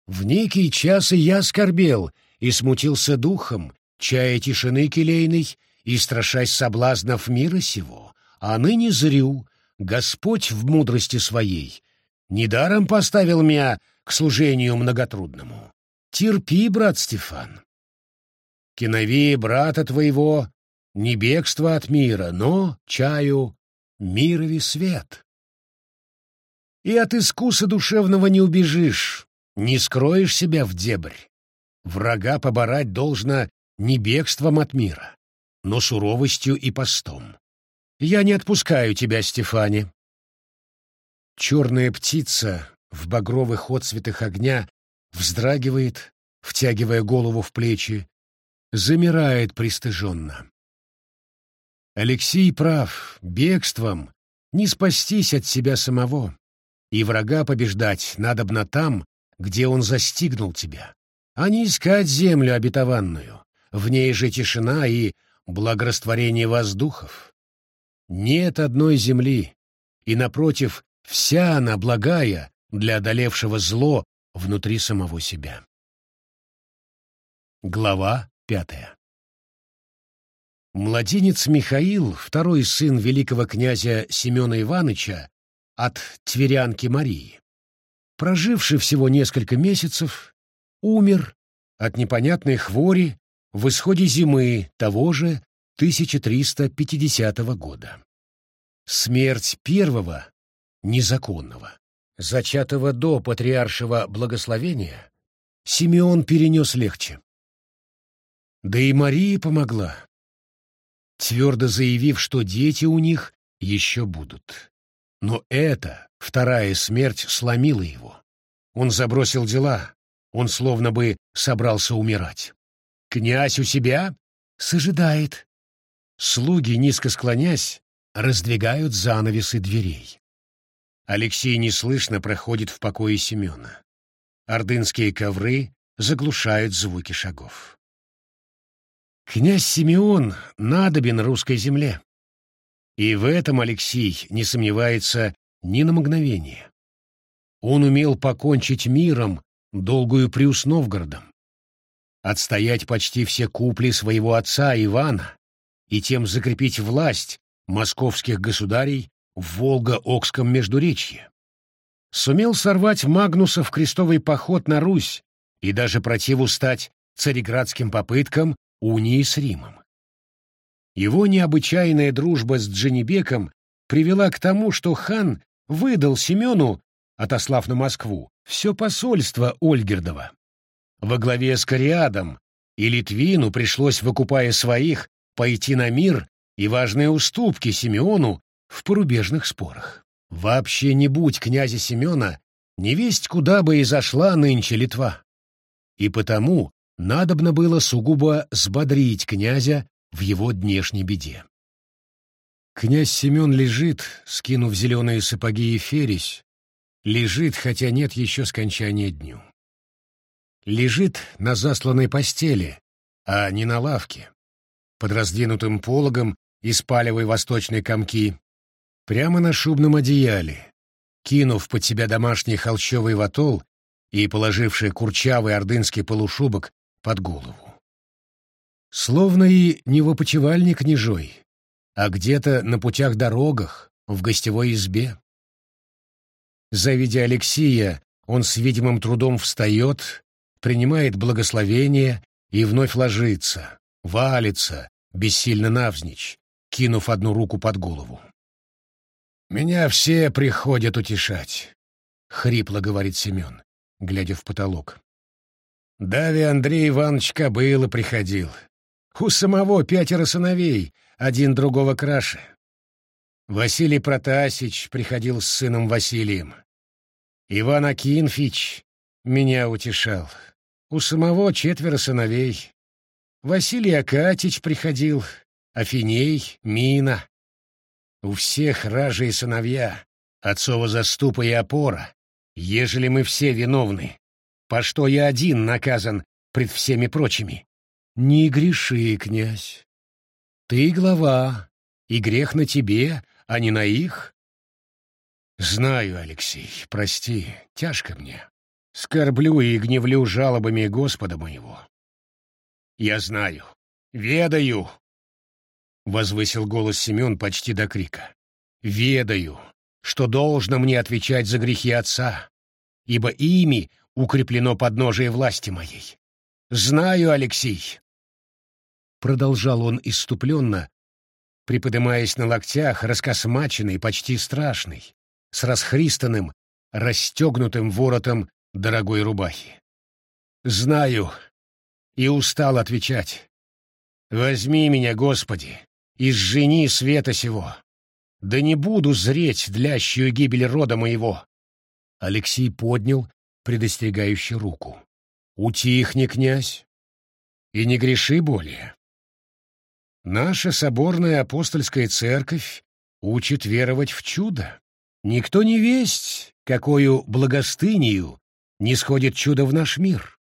В некий час и я скорбел и смутился духом, чая тишины келейной и страшась соблазнов мира сего, а ныне зрю, Господь в мудрости своей недаром поставил меня к служению многотрудному. Терпи, брат Стефан. Киновее брата твоего не бегство от мира, но, чаю, мирови свет. И от искуса душевного не убежишь, не скроешь себя в дебрь. Врага побороть должно не бегством от мира, но суровостью и постом. Я не отпускаю тебя, Стефани. Черная птица в багровых отцветах огня вздрагивает, втягивая голову в плечи, замирает пристыженно. Алексей прав, бегством не спастись от себя самого, и врага побеждать надобно там, где он застигнул тебя, а не искать землю обетованную, в ней же тишина и благорастворение воздухов. Нет одной земли, и, напротив, вся она благая для одолевшего зло внутри самого себя. Глава пятая Младенец Михаил, второй сын великого князя Семена Ивановича от тверянки Марии, проживший всего несколько месяцев, умер от непонятной хвори в исходе зимы того же 1350 года. Смерть первого, незаконного, зачатого до патриаршего благословения, Симеон перенес легче. Да и Мария помогла, твердо заявив, что дети у них еще будут. Но эта, вторая смерть, сломила его. Он забросил дела, он словно бы собрался умирать. «Князь у себя?» «Сожидает». Слуги, низко склонясь, раздвигают занавесы дверей. Алексей неслышно проходит в покое Семена. Ордынские ковры заглушают звуки шагов. Князь Симеон надобен русской земле. И в этом Алексей не сомневается ни на мгновение. Он умел покончить миром, долгую Приус Новгородом, отстоять почти все купли своего отца Ивана и тем закрепить власть московских государей в Волго-Окском междуречье. Сумел сорвать Магнуса в крестовый поход на Русь и даже противустать цареградским попыткам унии с Римом. Его необычайная дружба с Дженебеком привела к тому, что хан выдал Семену, отослав на Москву, все посольство Ольгердова. Во главе с Кориадом и Литвину пришлось, выкупая своих, пойти на мир и важные уступки Симеону в порубежных спорах. Вообще не будь князя Семена, невесть куда бы и зашла нынче Литва. И потому надобно было сугубо сбодрить князя в его днешней беде. Князь Семен лежит, скинув зеленые сапоги и фересь, лежит, хотя нет еще скончания дню. Лежит на засланной постели, а не на лавке, под раздвинутым пологом из палевой восточной комки, прямо на шубном одеяле, кинув под себя домашний холщовый ватол и положивший курчавый ордынский полушубок под голову. Словно и не в опочивальне княжой, а где-то на путях-дорогах, в гостевой избе. Завидя Алексия, он с видимым трудом встает, принимает благословение и вновь ложится, валится, бессильно навзничь, кинув одну руку под голову. «Меня все приходят утешать», — хрипло говорит Семен, глядя в потолок. Дави Андрей Иванович Кобыла приходил. У самого пятеро сыновей, один другого краше. Василий Протасич приходил с сыном Василием. Иван Акинфич меня утешал. У самого четверо сыновей. Василий Акатич приходил, Афиней, Мина. У всех ражи и сыновья, отцова заступа и опора, ежели мы все виновны, по что я один наказан пред всеми прочими? Не греши, князь. Ты глава, и грех на тебе, а не на их. Знаю, Алексей, прости, тяжко мне. Скорблю и гневлю жалобами Господа моего. Я знаю, ведаю, — возвысил голос Семен почти до крика. «Ведаю, что должно мне отвечать за грехи отца, ибо ими укреплено подножие власти моей. Знаю, Алексей. Продолжал он иступленно, приподымаясь на локтях, раскосмаченный, почти страшный, с расхристанным, расстегнутым воротом дорогой рубахи. «Знаю и устал отвечать. Возьми меня, Господи, и сжени света сего. Да не буду зреть длящую гибель рода моего». Алексей поднял предостерегающую руку. «Утихни, князь, и не греши более. Наша соборная апостольская церковь учит веровать в чудо. Никто не весть, какую благостынию не сходит чудо в наш мир.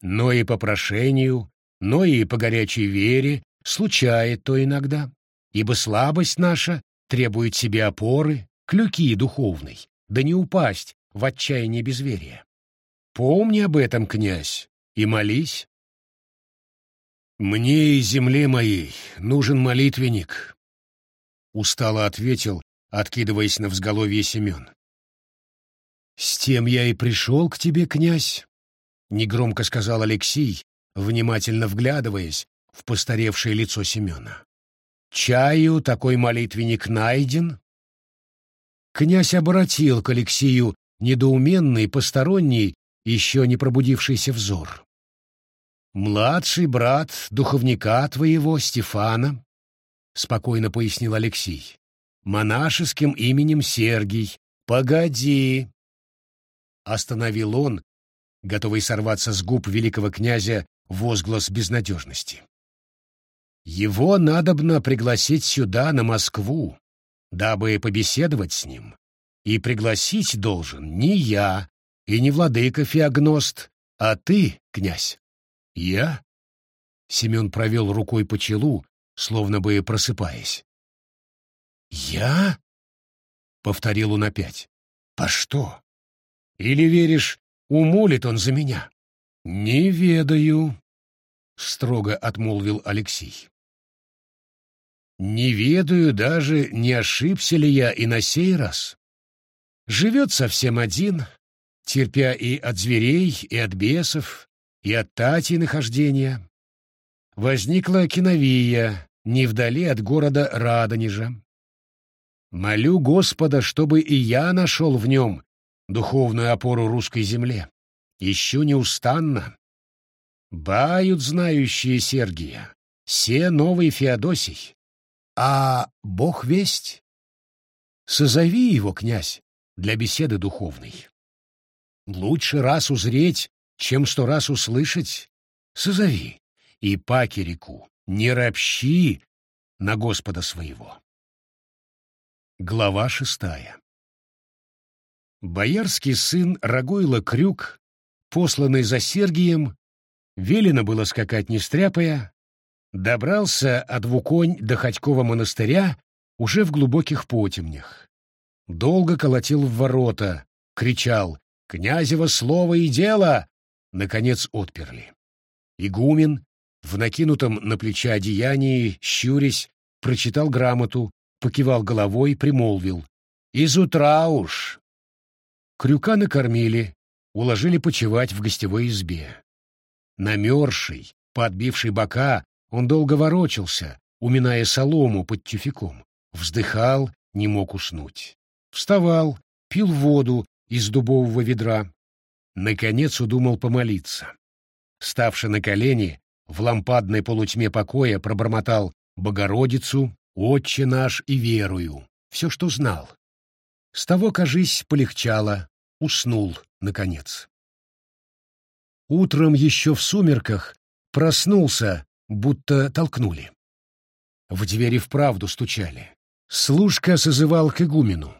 Но и по прошению, но и по горячей вере случает то иногда, ибо слабость наша требует себе опоры, клюки духовной, да не упасть в отчаяние безверия. Помни об этом, князь, и молись. «Мне и земле моей нужен молитвенник», — устало ответил, откидываясь на взголовье Семен. «С тем я и пришел к тебе, князь», — негромко сказал Алексей, внимательно вглядываясь в постаревшее лицо Семена. «Чаю такой молитвенник найден?» Князь обратил к Алексею недоуменный, посторонний, еще не пробудившийся взор. «Младший брат духовника твоего, Стефана», — спокойно пояснил Алексей, — «монашеским именем Сергий. Погоди!» Остановил он, готовый сорваться с губ великого князя возглас безнадежности. «Его надобно пригласить сюда, на Москву, дабы побеседовать с ним. И пригласить должен не я и не владыка Феогност, а ты, князь». «Я?» Семен провел рукой по челу, словно бы просыпаясь. «Я?» — повторил он опять. «По что? Или веришь, умолит он за меня?» «Не ведаю», — строго отмолвил Алексей. «Не ведаю даже, не ошибся ли я и на сей раз. Живет совсем один, терпя и от зверей, и от бесов, и от Тати нахождения. Возникла Киновия, не вдали от города Радонежа. Молю Господа, чтобы и я нашел в нем духовную опору русской земле. Ищу неустанно. Бают знающие Сергия, все новый Феодосий. А Бог весть? Созови его, князь, для беседы духовной. Лучше раз узреть чем сто раз услышать, созови, и паки реку, не ропщи на Господа своего. Глава шестая Боярский сын Рагуйла Крюк, посланный за Сергием, велено было скакать не стряпая, добрался от Вуконь до Ходькова монастыря уже в глубоких потемнях. Долго колотил в ворота, кричал «Князево слово и дело! Наконец отперли. Игумен, в накинутом на плеча одеянии, щурясь, прочитал грамоту, покивал головой, примолвил. «Из утра уж!» Крюка накормили, уложили почевать в гостевой избе. Намерзший, подбивший бока, он долго ворочался, уминая солому под тюфяком. Вздыхал, не мог уснуть. Вставал, пил воду из дубового ведра, наконец удумал помолиться. Ставши на колени, в лампадной полутьме покоя пробормотал «Богородицу, Отче наш и верую», все, что знал. С того, кажись, полегчало, уснул, наконец. Утром еще в сумерках проснулся, будто толкнули. В двери вправду стучали. Служка созывал к игумену.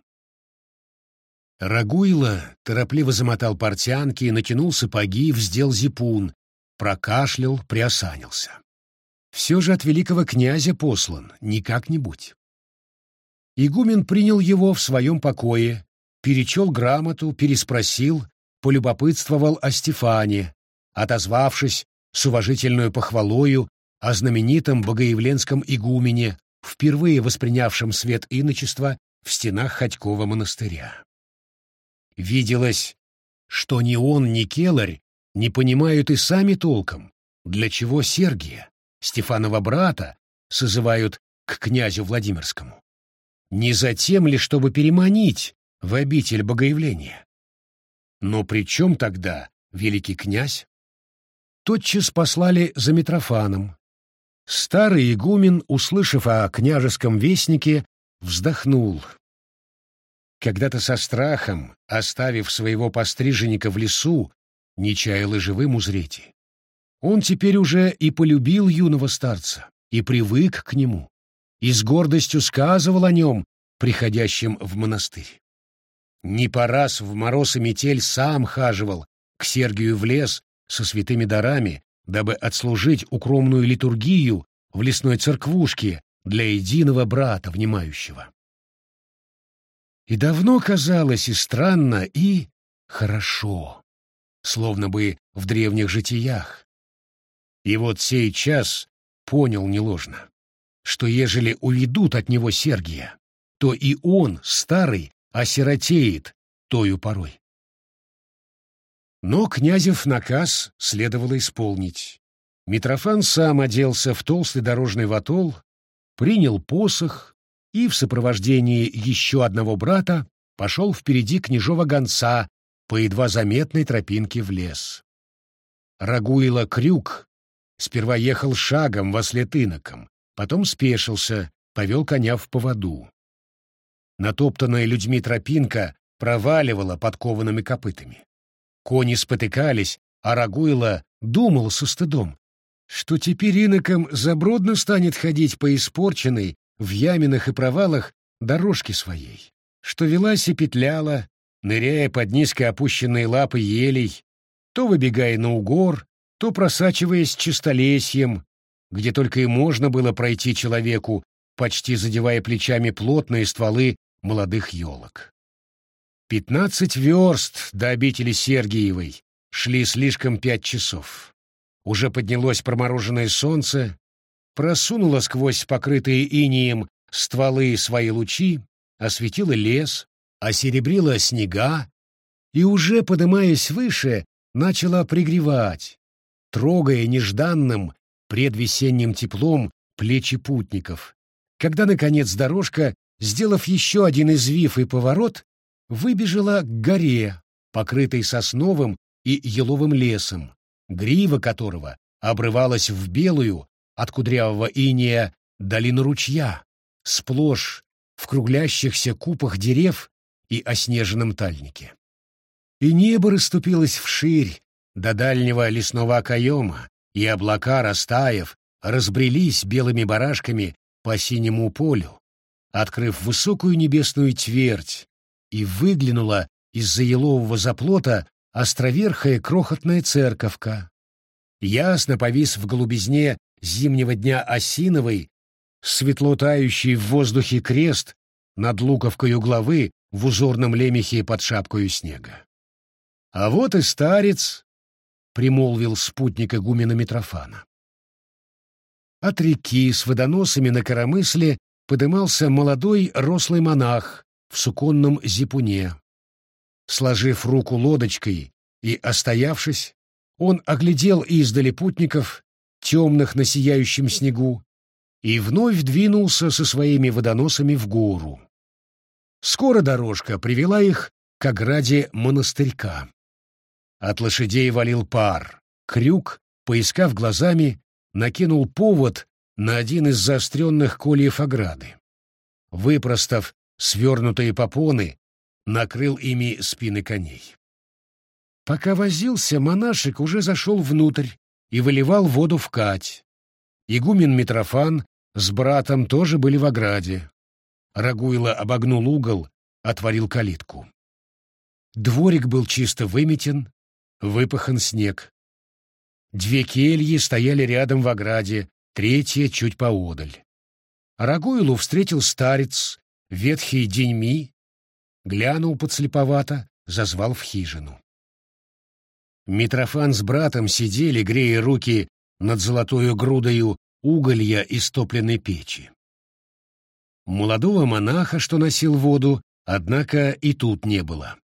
Рагуйло торопливо замотал портянки, натянул сапоги, вздел зипун, прокашлял, приосанился. Все же от великого князя послан, не как-нибудь. Игумен принял его в своем покое, перечел грамоту, переспросил, полюбопытствовал о Стефане, отозвавшись с уважительную похвалою о знаменитом богоявленском игумене, впервые воспринявшем свет иночества в стенах Ходькова монастыря. Виделось, что ни он, ни Келарь не понимают и сами толком, для чего Сергия, Стефанова брата, созывают к князю Владимирскому? Не затем ли, чтобы переманить в обитель богоявления? Но при чем тогда великий князь? Тотчас послали за Митрофаном. Старый игумен, услышав о княжеском вестнике, вздохнул. Когда-то со страхом, оставив своего постриженника в лесу, не чаял и живым узреть. Он теперь уже и полюбил юного старца, и привык к нему, и с гордостью сказывал о нем, приходящим в монастырь. Не по раз в мороз и метель сам хаживал к Сергию в лес со святыми дарами, дабы отслужить укромную литургию в лесной церквушке для единого брата внимающего. И давно казалось и странно, и хорошо, словно бы в древних житиях. И вот сей час понял неложно, что ежели уведут от него Сергия, то и он, старый, осиротеет тою порой. Но князев наказ следовало исполнить. Митрофан сам оделся в толстый дорожный ватол, принял посох и в сопровождении еще одного брата пошел впереди княжого гонца по едва заметной тропинке в лес. Рагуила Крюк сперва ехал шагом во след иноком, потом спешился, повел коня в поводу. Натоптанная людьми тропинка проваливала подкованными копытами. Кони спотыкались, а Рагуила думал со стыдом, что теперь инокам забродно станет ходить по испорченной, в яминах и провалах, дорожке своей, что велась и петляла, ныряя под низко опущенные лапы елей, то выбегая на угор, то просачиваясь чистолесьем, где только и можно было пройти человеку, почти задевая плечами плотные стволы молодых елок. Пятнадцать верст до обители Сергиевой шли слишком пять часов. Уже поднялось промороженное солнце, просунуло сквозь покрытые инием стволы свои лучи, осветило лес, осеребрило снега и уже, подымаясь выше, начала пригревать, трогая нежданным предвесенним теплом плечи путников, когда, наконец, дорожка, сделав еще один извив и поворот, выбежала к горе, покрытой сосновым и еловым лесом, грива которого обрывалась в белую от кудрявого иния долину ручья, сплошь в круглящихся купах дерев и оснеженном тальнике. И небо расступилось вширь до дальнего лесного окоема, и облака, растаяв, разбрелись белыми барашками по синему полю, открыв высокую небесную твердь, и выглянула из-за елового заплота островерхая крохотная церковка. Ясно повис в голубизне зимнего дня осиновый, светло тающий в воздухе крест над луковкою главы в узорном лемехе под шапкою снега. А вот и старец, — примолвил спутник игумена Митрофана. От реки с водоносами на коромысле подымался молодой рослый монах в суконном зипуне. Сложив руку лодочкой и остоявшись, он оглядел издали путников, темных на сияющем снегу, и вновь двинулся со своими водоносами в гору. Скоро дорожка привела их к ограде монастырька. От лошадей валил пар. Крюк, поискав глазами, накинул повод на один из заостренных кольев ограды. Выпростав свернутые попоны, накрыл ими спины коней. Пока возился, монашек уже зашел внутрь и выливал воду в кать. Игумен Митрофан с братом тоже были в ограде. Рагуйло обогнул угол, отворил калитку. Дворик был чисто выметен, выпахан снег. Две кельи стояли рядом в ограде, третья чуть поодаль. Рагуилу встретил старец, ветхий деньми, глянул подслеповато, зазвал в хижину. Митрофан с братом сидели, грея руки над золотою грудою уголья из топленной печи. Молодого монаха, что носил воду, однако и тут не было.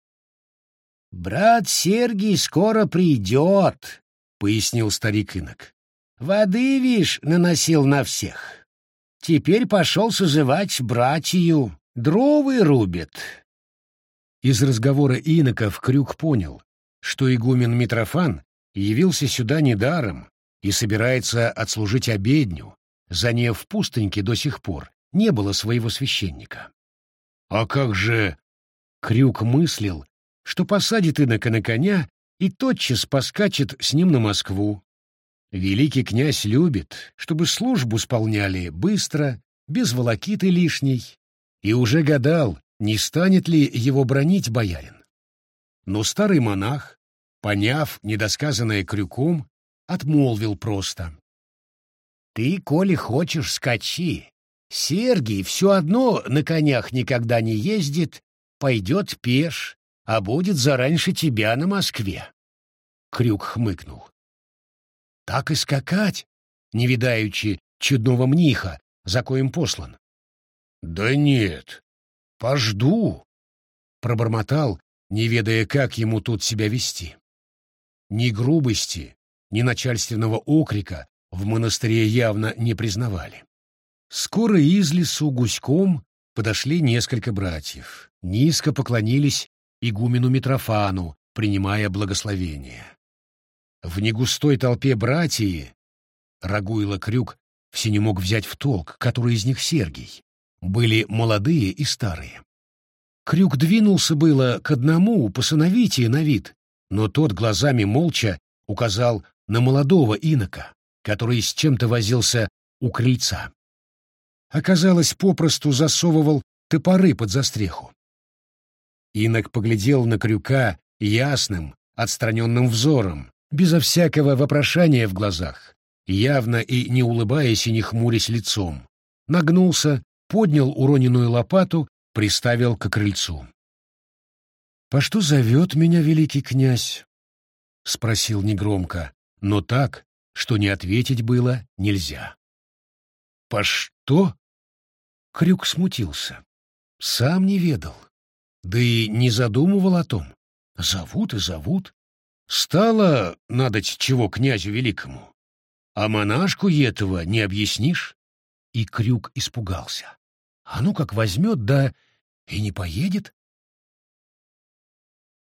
«Брат Сергий скоро придет», — пояснил старик инок. «Воды, вишь, наносил на всех». Теперь пошел созывать братью, дровы рубит. Из разговора иноков Крюк понял, что игумен Митрофан явился сюда недаром и собирается отслужить обедню, за в пустыньке до сих пор не было своего священника. А как же... Крюк мыслил, что посадит инока на коня и тотчас поскачет с ним на Москву. Великий князь любит, чтобы службу сполняли быстро, без волокиты лишней, и уже гадал, не станет ли его бронить боярин. Но старый монах, поняв недосказанное крюком, отмолвил просто. «Ты, коли хочешь, скачи. Сергий все одно на конях никогда не ездит, пойдет пеш, а будет зараньше тебя на Москве. Крюк хмыкнул. Так и скакать, не видаючи чудного мниха, за коим послан. Да нет, пожду, пробормотал, не ведая, как ему тут себя вести. Ни грубости, ни начальственного окрика в монастыре явно не признавали. Скоро из лесу гуськом подошли несколько братьев, низко поклонились игумену Митрофану, принимая благословение. В негустой толпе братьи Рагуила Крюк все не мог взять в толк, который из них Сергий. Были молодые и старые. Крюк двинулся было к одному по сыновитии на вид, но тот глазами молча указал на молодого инока, который с чем-то возился у крыльца. Оказалось, попросту засовывал топоры под застреху. Инок поглядел на крюка ясным, отстраненным взором, безо всякого вопрошания в глазах, явно и не улыбаясь и не хмурясь лицом. Нагнулся, поднял уроненную лопату, приставил к крыльцу. — По что зовет меня великий князь? — спросил негромко, но так, что не ответить было нельзя. — По что? Крюк смутился. Сам не ведал да и не задумывал о том. Зовут и зовут. Стало, надо чего князю великому. А монашку этого не объяснишь. И Крюк испугался. А ну как возьмет, да и не поедет.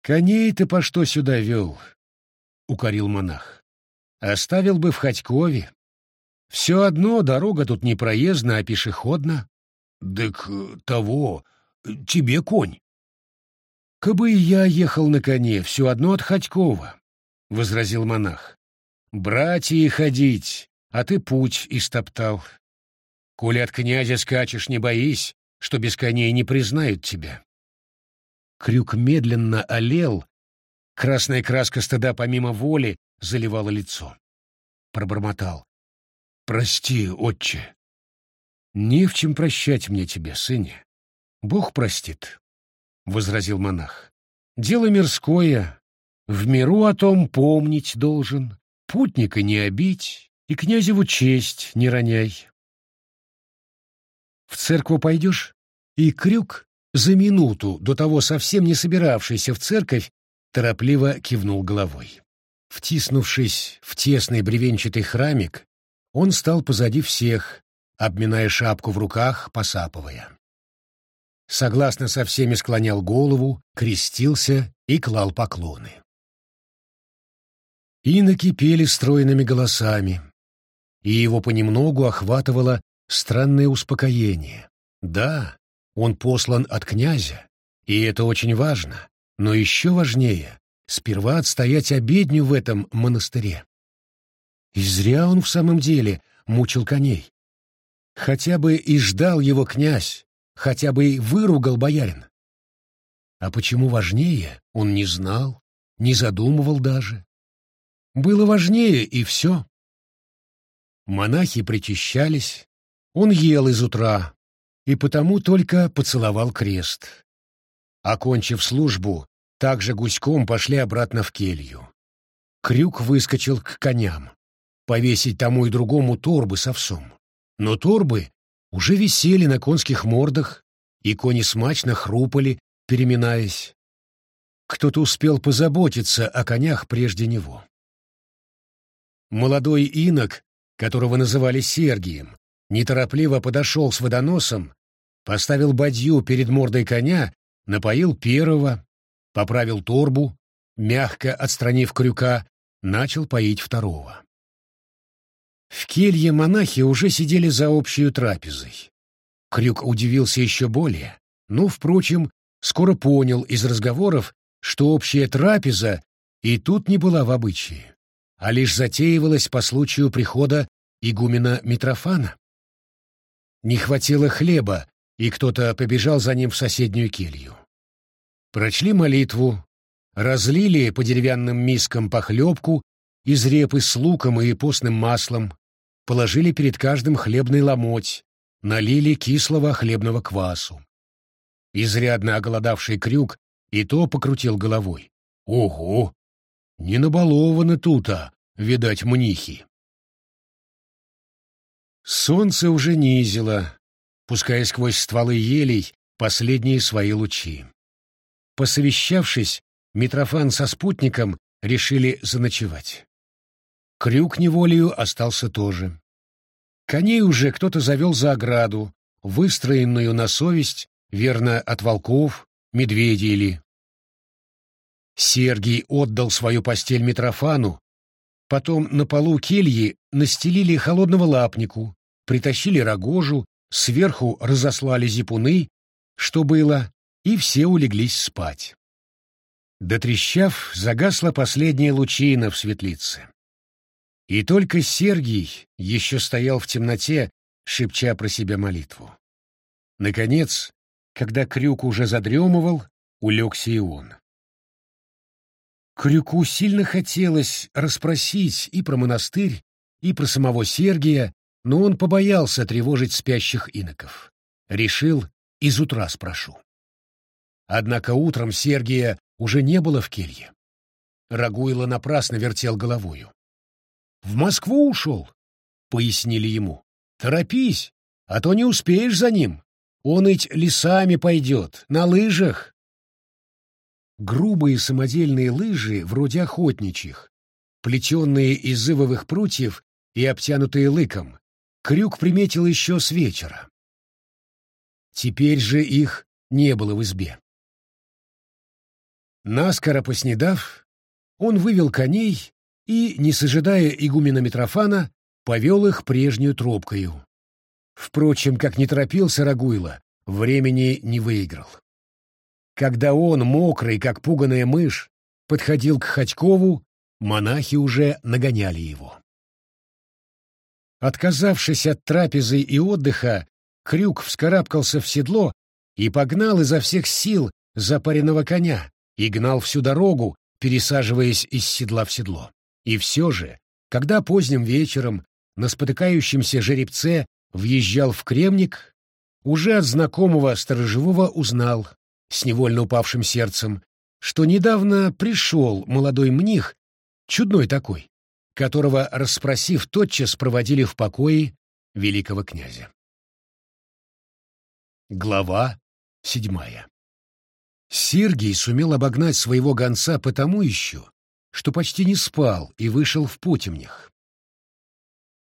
«Коней ты по что сюда вел?» — укорил монах. «Оставил бы в Ходькове. Все одно дорога тут не проездна, а пешеходна». «Так того, тебе конь». «Кабы и я ехал на коне, все одно от Ходькова», — возразил монах. «Братья ходить, а ты путь истоптал. Коли от князя скачешь, не боись, что без коней не признают тебя». Крюк медленно олел, красная краска стыда помимо воли заливала лицо. Пробормотал. «Прости, отче». «Не в чем прощать мне тебя, сыне. Бог простит». — возразил монах. «Дело мирское. В миру о том помнить должен, путника не обить и князеву честь не роняй». «В церковь пойдешь?» И Крюк, за минуту до того совсем не собиравшийся в церковь, торопливо кивнул головой. Втиснувшись в тесный бревенчатый храмик, он стал позади всех, обминая шапку в руках, посапывая согласно со всеми склонял голову, крестился и клал поклоны. Иноки пели стройными голосами, и его понемногу охватывало странное успокоение. Да, он послан от князя, и это очень важно, но еще важнее — сперва отстоять обедню в этом монастыре. И зря он в самом деле мучил коней. Хотя бы и ждал его князь, хотя бы и выругал боярин. А почему важнее, он не знал, не задумывал даже. Было важнее, и все. Монахи причащались, он ел из утра, и потому только поцеловал крест. Окончив службу, также гуськом пошли обратно в келью. Крюк выскочил к коням, повесить тому и другому торбы с овсом. Но торбы уже висели на конских мордах, и кони смачно хрупали, переминаясь. Кто-то успел позаботиться о конях прежде него. Молодой инок, которого называли Сергием, неторопливо подошел с водоносом, поставил бадью перед мордой коня, напоил первого, поправил торбу, мягко отстранив крюка, начал поить второго. В келье монахи уже сидели за общей трапезой. Крюк удивился еще более, но, впрочем, скоро понял из разговоров, что общая трапеза и тут не была в обычае, а лишь затеивалась по случаю прихода игумена Митрофана. Не хватило хлеба, и кто-то побежал за ним в соседнюю келью. Прочли молитву, разлили по деревянным мискам похлебку из репы с луком и постным маслом, положили перед каждым хлебный ломоть, налили кислого хлебного квасу. Изрядно оголодавший крюк и то покрутил головой. Ого! Не набалованы тут-а, видать, мнихи. Солнце уже низило, пуская сквозь стволы елей последние свои лучи. Посовещавшись, Митрофан со спутником решили заночевать. Крюк неволею остался тоже. Коней уже кто-то завел за ограду, выстроенную на совесть, верно, от волков, медведей или. Сергий отдал свою постель Митрофану, потом на полу кельи настелили холодного лапнику, притащили рогожу, сверху разослали зипуны, что было, и все улеглись спать. Дотрещав, загасла последняя лучина в светлице. И только Сергий еще стоял в темноте, шепча про себя молитву. Наконец, когда Крюк уже задремывал, улегся и он. Крюку сильно хотелось расспросить и про монастырь, и про самого Сергия, но он побоялся тревожить спящих иноков. Решил, из утра спрошу. Однако утром Сергия уже не было в келье. Рагуйло напрасно вертел головою. «В Москву ушел», — пояснили ему. «Торопись, а то не успеешь за ним. Он ведь лесами пойдет, на лыжах». Грубые самодельные лыжи, вроде охотничьих, плетенные из ивовых прутьев и обтянутые лыком, Крюк приметил еще с вечера. Теперь же их не было в избе. Наскоро поснедав, он вывел коней и, не сожидая игумена Митрофана, повел их прежнюю тропкою. Впрочем, как не торопился Рагуйло, времени не выиграл. Когда он, мокрый, как пуганая мышь, подходил к Ходькову, монахи уже нагоняли его. Отказавшись от трапезы и отдыха, Крюк вскарабкался в седло и погнал изо всех сил запаренного коня, и гнал всю дорогу, пересаживаясь из седла в седло. И все же, когда поздним вечером на спотыкающемся жеребце въезжал в кремник, уже от знакомого сторожевого узнал, с невольно упавшим сердцем, что недавно пришел молодой мних, чудной такой, которого, расспросив, тотчас проводили в покое великого князя. Глава седьмая Сергий сумел обогнать своего гонца потому еще, что почти не спал и вышел в потемнях.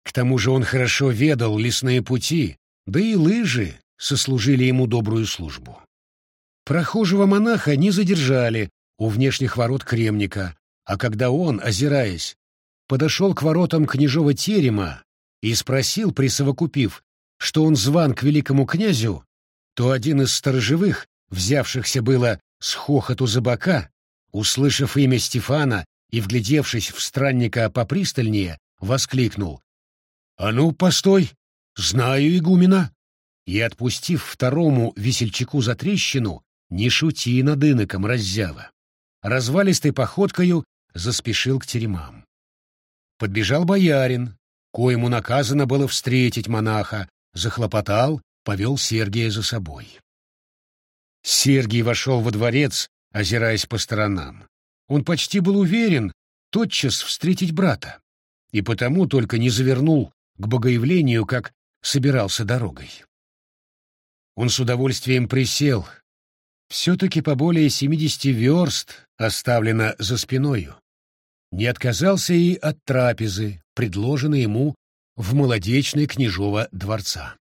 К тому же он хорошо ведал лесные пути, да и лыжи сослужили ему добрую службу. Прохожего монаха не задержали у внешних ворот Кремника, а когда он, озираясь, подошел к воротам княжого терема и спросил, присовокупив, что он зван к великому князю, то один из сторожевых, взявшихся было с хохоту за бока, услышав имя Стефана и вглядевшись в странника попристальнее, воскликнул. «А ну, постой! Знаю игумена!» И, отпустив второму весельчаку за трещину, не шути над иноком, раззява. Развалистой походкою заспешил к теремам. Подбежал боярин, коему наказано было встретить монаха, захлопотал, повел Сергия за собой. Сергий вошел во дворец, озираясь по сторонам. Он почти был уверен тотчас встретить брата, и потому только не завернул к богоявлению, как собирался дорогой. Он с удовольствием присел. Все-таки по более семидесяти верст оставлено за спиною. Не отказался и от трапезы, предложенной ему в молодечной княжого дворца.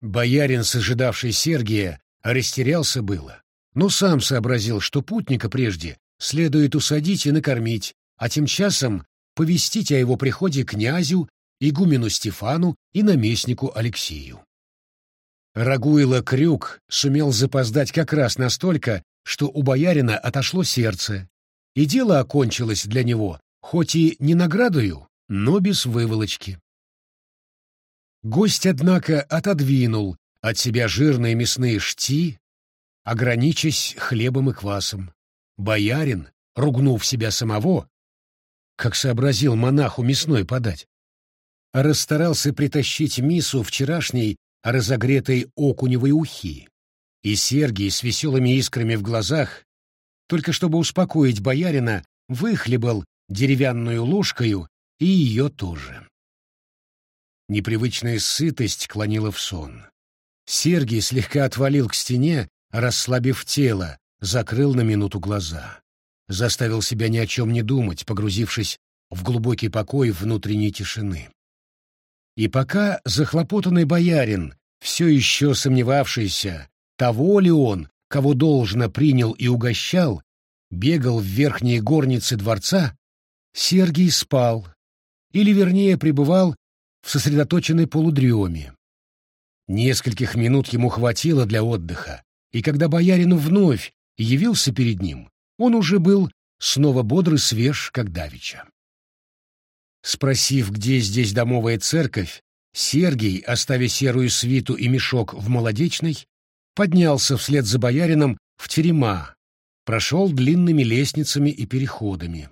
Боярин, сожидавший Сергия, растерялся было, но сам сообразил, что путника прежде следует усадить и накормить, а тем часом повестить о его приходе князю, игумену Стефану и наместнику Алексею. Рагуила Крюк сумел запоздать как раз настолько, что у боярина отошло сердце, и дело окончилось для него, хоть и не наградою, но без выволочки. Гость, однако, отодвинул от себя жирные мясные шти, ограничась хлебом и квасом. Боярин, ругнув себя самого, как сообразил монаху мясной подать, расстарался притащить мису вчерашней разогретой окуневой ухи, и Сергий с веселыми искрами в глазах, только чтобы успокоить боярина, выхлебал деревянную ложкою и ее тоже. Непривычная сытость клонила в сон. Сергий слегка отвалил к стене, расслабив тело, закрыл на минуту глаза. Заставил себя ни о чем не думать, погрузившись в глубокий покой внутренней тишины. И пока захлопотанный боярин, все еще сомневавшийся, того ли он, кого должно принял и угощал, бегал в верхние горницы дворца, Сергий спал, или, вернее, пребывал в сосредоточенной полудреме. Нескольких минут ему хватило для отдыха, и когда боярин вновь явился перед ним, он уже был снова бодр и свеж, как давеча. Спросив, где здесь домовая церковь, Сергий, оставив серую свиту и мешок в молодечной, поднялся вслед за боярином в терема, прошел длинными лестницами и переходами.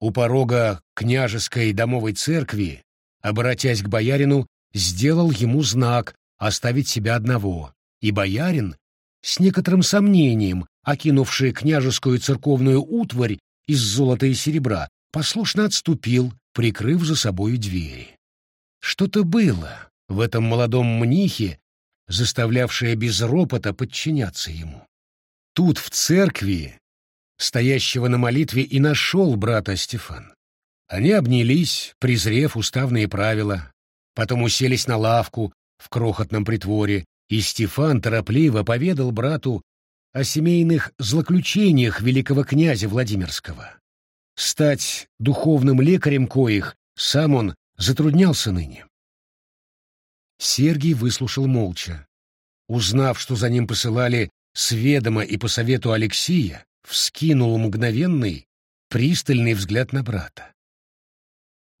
У порога княжеской домовой церкви обратясь к боярину, сделал ему знак оставить себя одного, и боярин, с некоторым сомнением, окинувший княжескую церковную утварь из золота и серебра, послушно отступил, прикрыв за собою двери. Что-то было в этом молодом мнихе, заставлявшее без ропота подчиняться ему. Тут, в церкви, стоящего на молитве, и нашел брата Стефан. Они обнялись, презрев уставные правила, потом уселись на лавку в крохотном притворе, и Стефан торопливо поведал брату о семейных злоключениях великого князя Владимирского. Стать духовным лекарем коих сам он затруднялся ныне. Сергий выслушал молча. Узнав, что за ним посылали с ведома и по совету Алексия, вскинул мгновенный, пристальный взгляд на брата.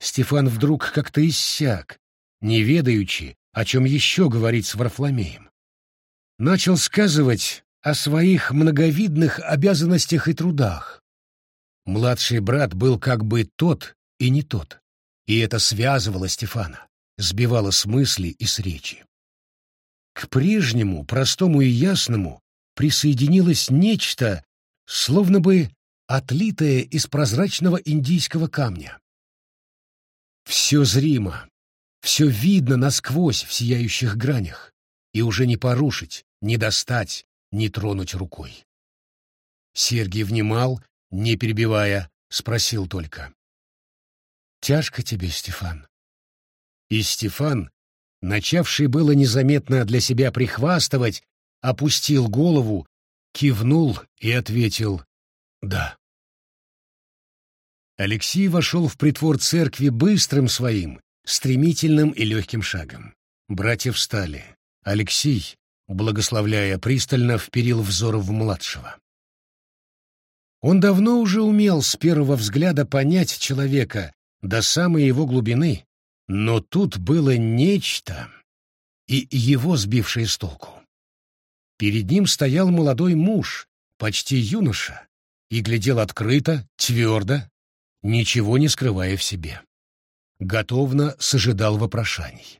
Стефан вдруг как-то иссяк, не ведаючи, о чем еще говорить с Варфломеем. Начал сказывать о своих многовидных обязанностях и трудах. Младший брат был как бы тот и не тот, и это связывало Стефана, сбивало с мысли и с речи. К прежнему, простому и ясному присоединилось нечто, словно бы отлитое из прозрачного индийского камня. Все зримо, все видно насквозь в сияющих гранях, и уже не порушить, не достать, не тронуть рукой. Сергий внимал, не перебивая, спросил только. «Тяжко тебе, Стефан?» И Стефан, начавший было незаметно для себя прихвастывать, опустил голову, кивнул и ответил «да». Алексей вошел в притвор церкви быстрым своим, стремительным и легким шагом. Братья встали. Алексей, благословляя пристально, вперил взор в младшего. Он давно уже умел с первого взгляда понять человека до самой его глубины, но тут было нечто, и его сбившее с толку. Перед ним стоял молодой муж, почти юноша, и глядел открыто, твердо, ничего не скрывая в себе. Готовно сожидал вопрошаний.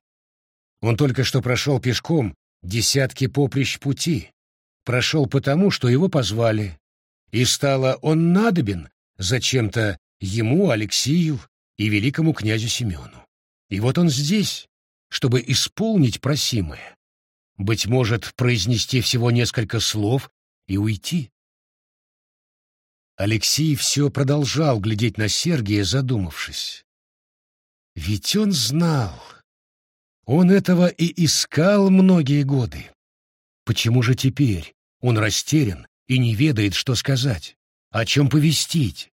Он только что прошел пешком десятки поприщ пути, прошел потому, что его позвали, и стало он надобен зачем-то ему, Алексею и великому князю Семену. И вот он здесь, чтобы исполнить просимое, быть может, произнести всего несколько слов и уйти. Алексей все продолжал глядеть на Сергия, задумавшись. Ведь он знал. Он этого и искал многие годы. Почему же теперь он растерян и не ведает, что сказать, о чем повестить?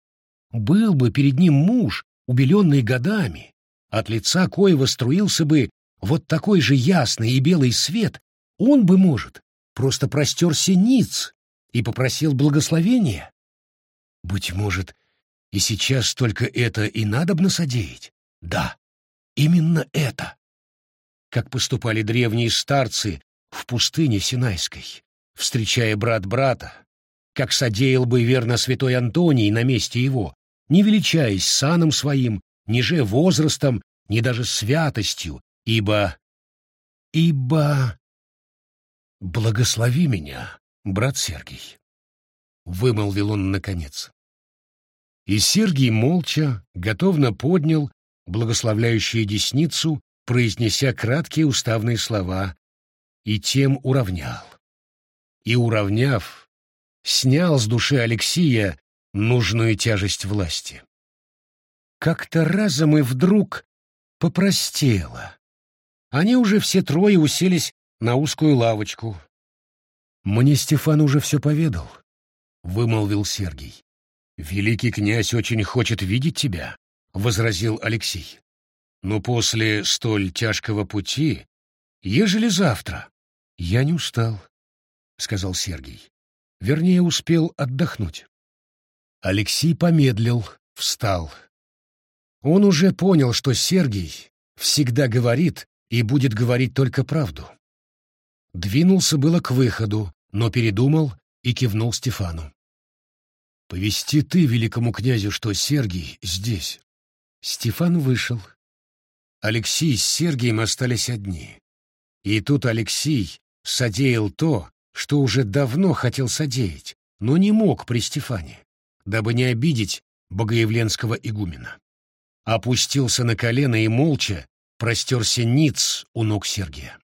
Был бы перед ним муж, убеленный годами, от лица коего струился бы вот такой же ясный и белый свет, он бы, может, просто простерся ниц и попросил благословения. Быть может, и сейчас только это и надобно содеять? Да, именно это. Как поступали древние старцы в пустыне Синайской, встречая брат брата, как содеял бы верно святой Антоний на месте его, не величаясь саном своим, ниже возрастом, ни даже святостью, ибо... ибо... «Благослови меня, брат Сергий», — вымолвил он наконец. И Сергий молча, готовно поднял благословляющую десницу, произнеся краткие уставные слова, и тем уравнял. И, уравняв, снял с души Алексия нужную тяжесть власти. Как-то разом и вдруг попростело. Они уже все трое уселись на узкую лавочку. «Мне Стефан уже все поведал», — вымолвил Сергий. «Великий князь очень хочет видеть тебя», — возразил Алексей. «Но после столь тяжкого пути, ежели завтра...» «Я не устал», — сказал Сергий. Вернее, успел отдохнуть. Алексей помедлил, встал. Он уже понял, что Сергий всегда говорит и будет говорить только правду. Двинулся было к выходу, но передумал и кивнул Стефану. «Повести ты великому князю, что Сергий здесь». Стефан вышел. Алексей с Сергием остались одни. И тут Алексей содеял то, что уже давно хотел содеять, но не мог при Стефане, дабы не обидеть богоявленского игумена. Опустился на колено и молча простерся ниц у ног Сергия.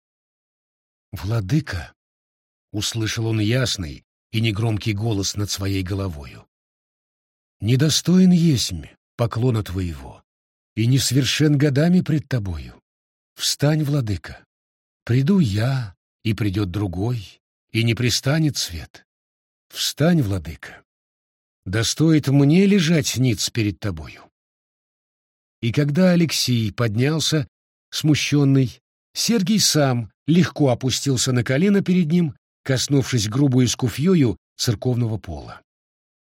«Владыка!» — услышал он ясный и негромкий голос над своей головою. «Недостоин есмь поклона твоего, и несовершен годами пред тобою. Встань, владыка! Приду я, и придет другой, и не пристанет свет. Встань, владыка! Да стоит мне лежать ниц перед тобою!» И когда Алексей поднялся смущенный, Сергий сам легко опустился на колено перед ним, коснувшись грубую скуфьёю церковного пола.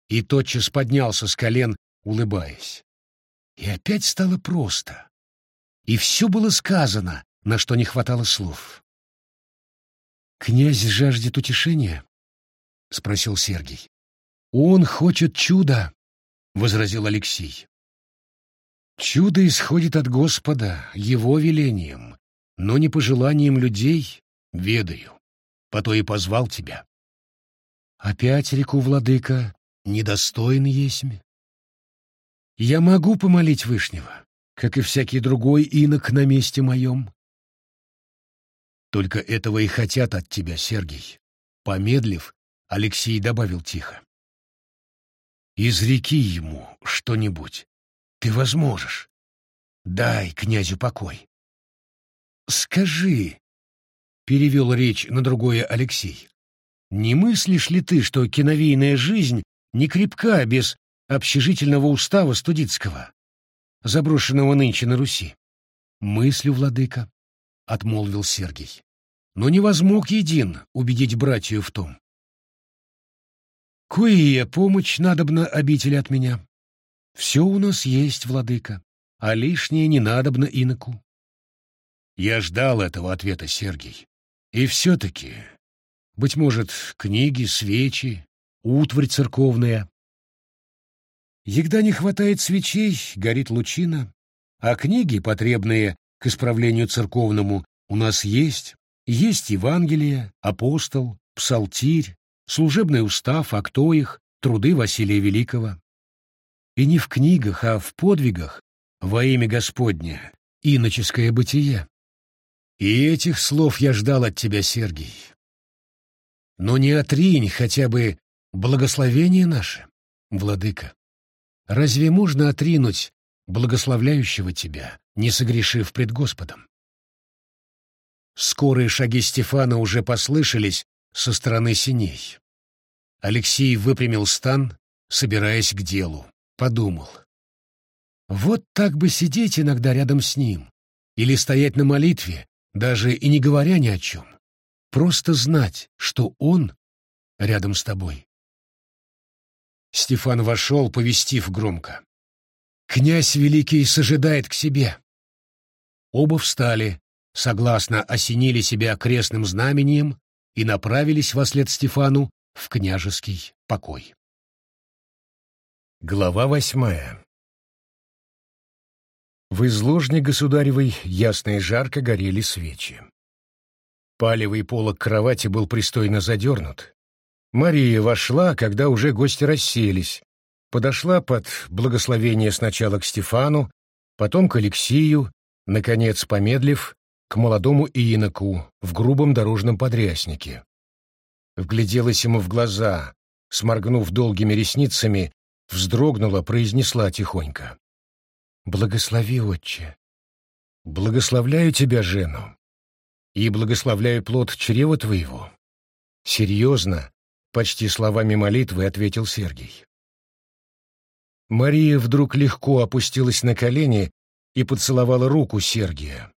И тотчас поднялся с колен, улыбаясь. И опять стало просто. И все было сказано, на что не хватало слов. «Князь жаждет утешения?» — спросил Сергий. «Он хочет чуда», — возразил Алексей. Чудо исходит от Господа, Его велением, но не по желаниям людей, ведаю. По то и позвал тебя. Опять реку, владыка, недостоин есмь. Я могу помолить Вышнего, как и всякий другой инок на месте моем. Только этого и хотят от тебя, Сергий. Помедлив, Алексей добавил тихо. Изреки ему что-нибудь, ты возможешь. Дай князю покой. Скажи, — перевел речь на другое Алексей, — не мыслишь ли ты, что киновейная жизнь не крепка без общежительного устава студитского, заброшенного нынче на Руси? Мыслю, владыка, — отмолвил Сергий, — но не возмог един убедить братью в том. Кое помощь надобна обители от меня. Все у нас есть, владыка, а лишнее не надобно иноку. Я ждал этого ответа, Сергий. И все-таки, быть может, книги, свечи, утварь церковная. Егда не хватает свечей, горит лучина, а книги, потребные к исправлению церковному, у нас есть. Есть Евангелие, апостол, псалтирь, служебный устав, а кто их, труды Василия Великого. И не в книгах, а в подвигах во имя Господне, иноческое бытие. И этих слов я ждал от тебя, Сергий. Но не отринь хотя бы благословение наше, владыка. Разве можно отринуть благословляющего тебя, не согрешив пред Господом. Скорые шаги Стефана уже послышались со стороны синей. Алексей выпрямил стан, собираясь к делу. Подумал. Вот так бы сидеть иногда рядом с ним. Или стоять на молитве, даже и не говоря ни о чем. Просто знать, что он рядом с тобой. Стефан вошел, повестив громко. «Князь Великий сожидает к себе». Оба встали, согласно осенили себя крестным знамением и направились вслед Стефану в княжеский покой. Глава восьмая В изложне государевой ясно и жарко горели свечи. Палевый полог кровати был пристойно задернут. Мария вошла, когда уже гости расселись, подошла под благословение сначала к Стефану, потом к Алексию, наконец, помедлив, к молодому иноку в грубом дорожном подряснике. Вгляделась ему в глаза, сморгнув долгими ресницами, вздрогнула, произнесла тихонько. «Благослови, отче!» «Благословляю тебя, Жену, и благословляю плод чрева твоего». «Серьезно?» — почти словами молитвы ответил Сергий. Мария вдруг легко опустилась на колени и поцеловала руку Сергия.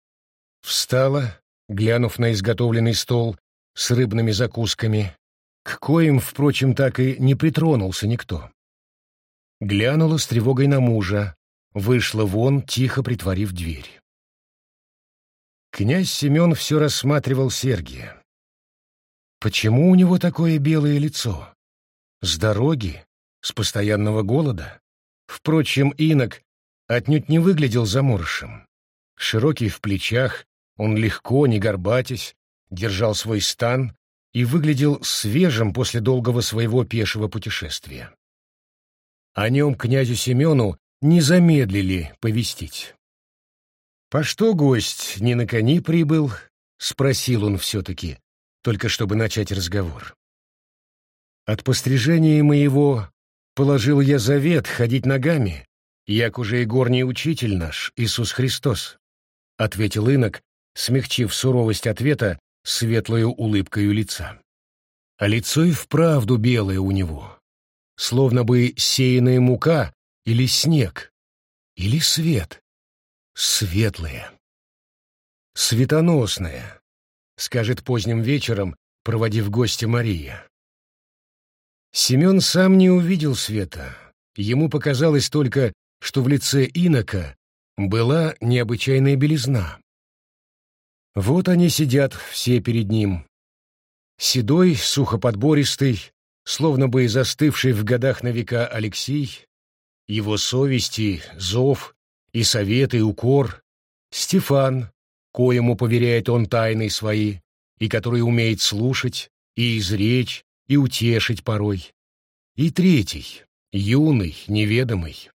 Встала, глянув на изготовленный стол с рыбными закусками, к коим, впрочем, так и не притронулся никто. Глянула с тревогой на мужа, вышла вон, тихо притворив дверь. Князь Семен все рассматривал Сергия. Почему у него такое белое лицо? С дороги? С постоянного голода? Впрочем, инок отнюдь не выглядел заморышем. Широкий в плечах, он легко, не горбатясь, держал свой стан и выглядел свежим после долгого своего пешего путешествия. О нем князю Семену не замедлили повестить. «По что гость не на коне прибыл?» — спросил он все-таки, только чтобы начать разговор. «От пострижения моего положил я завет ходить ногами, як уже и горний учитель наш, Иисус Христос», — ответил инок, смягчив суровость ответа светлою улыбкою лица. А лицо и вправду белое у него, словно бы сеянная мука или снег, или свет. Светлое. Светоносное, скажет поздним вечером, проводив гостя Мария. Семен сам не увидел света. Ему показалось только, что в лице инока была необычайная белизна. Вот они сидят все перед ним. Седой, сухоподбористый, словно бы застывший в годах на века Алексей, его совести, зов и советы, и укор, Стефан, коему поверяет он тайны свои, и который умеет слушать, и изречь, и утешить порой. И третий, юный, неведомый,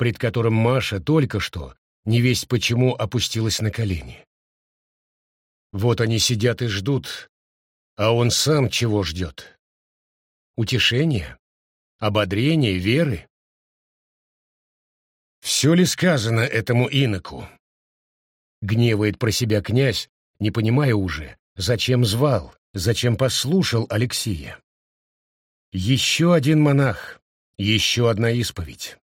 пред которым Маша только что, невесть почему, опустилась на колени. Вот они сидят и ждут, а он сам чего ждет? Утешения? Ободрения, веры? Все ли сказано этому иноку? Гневает про себя князь, не понимая уже, зачем звал, зачем послушал Алексия. Еще один монах, еще одна исповедь.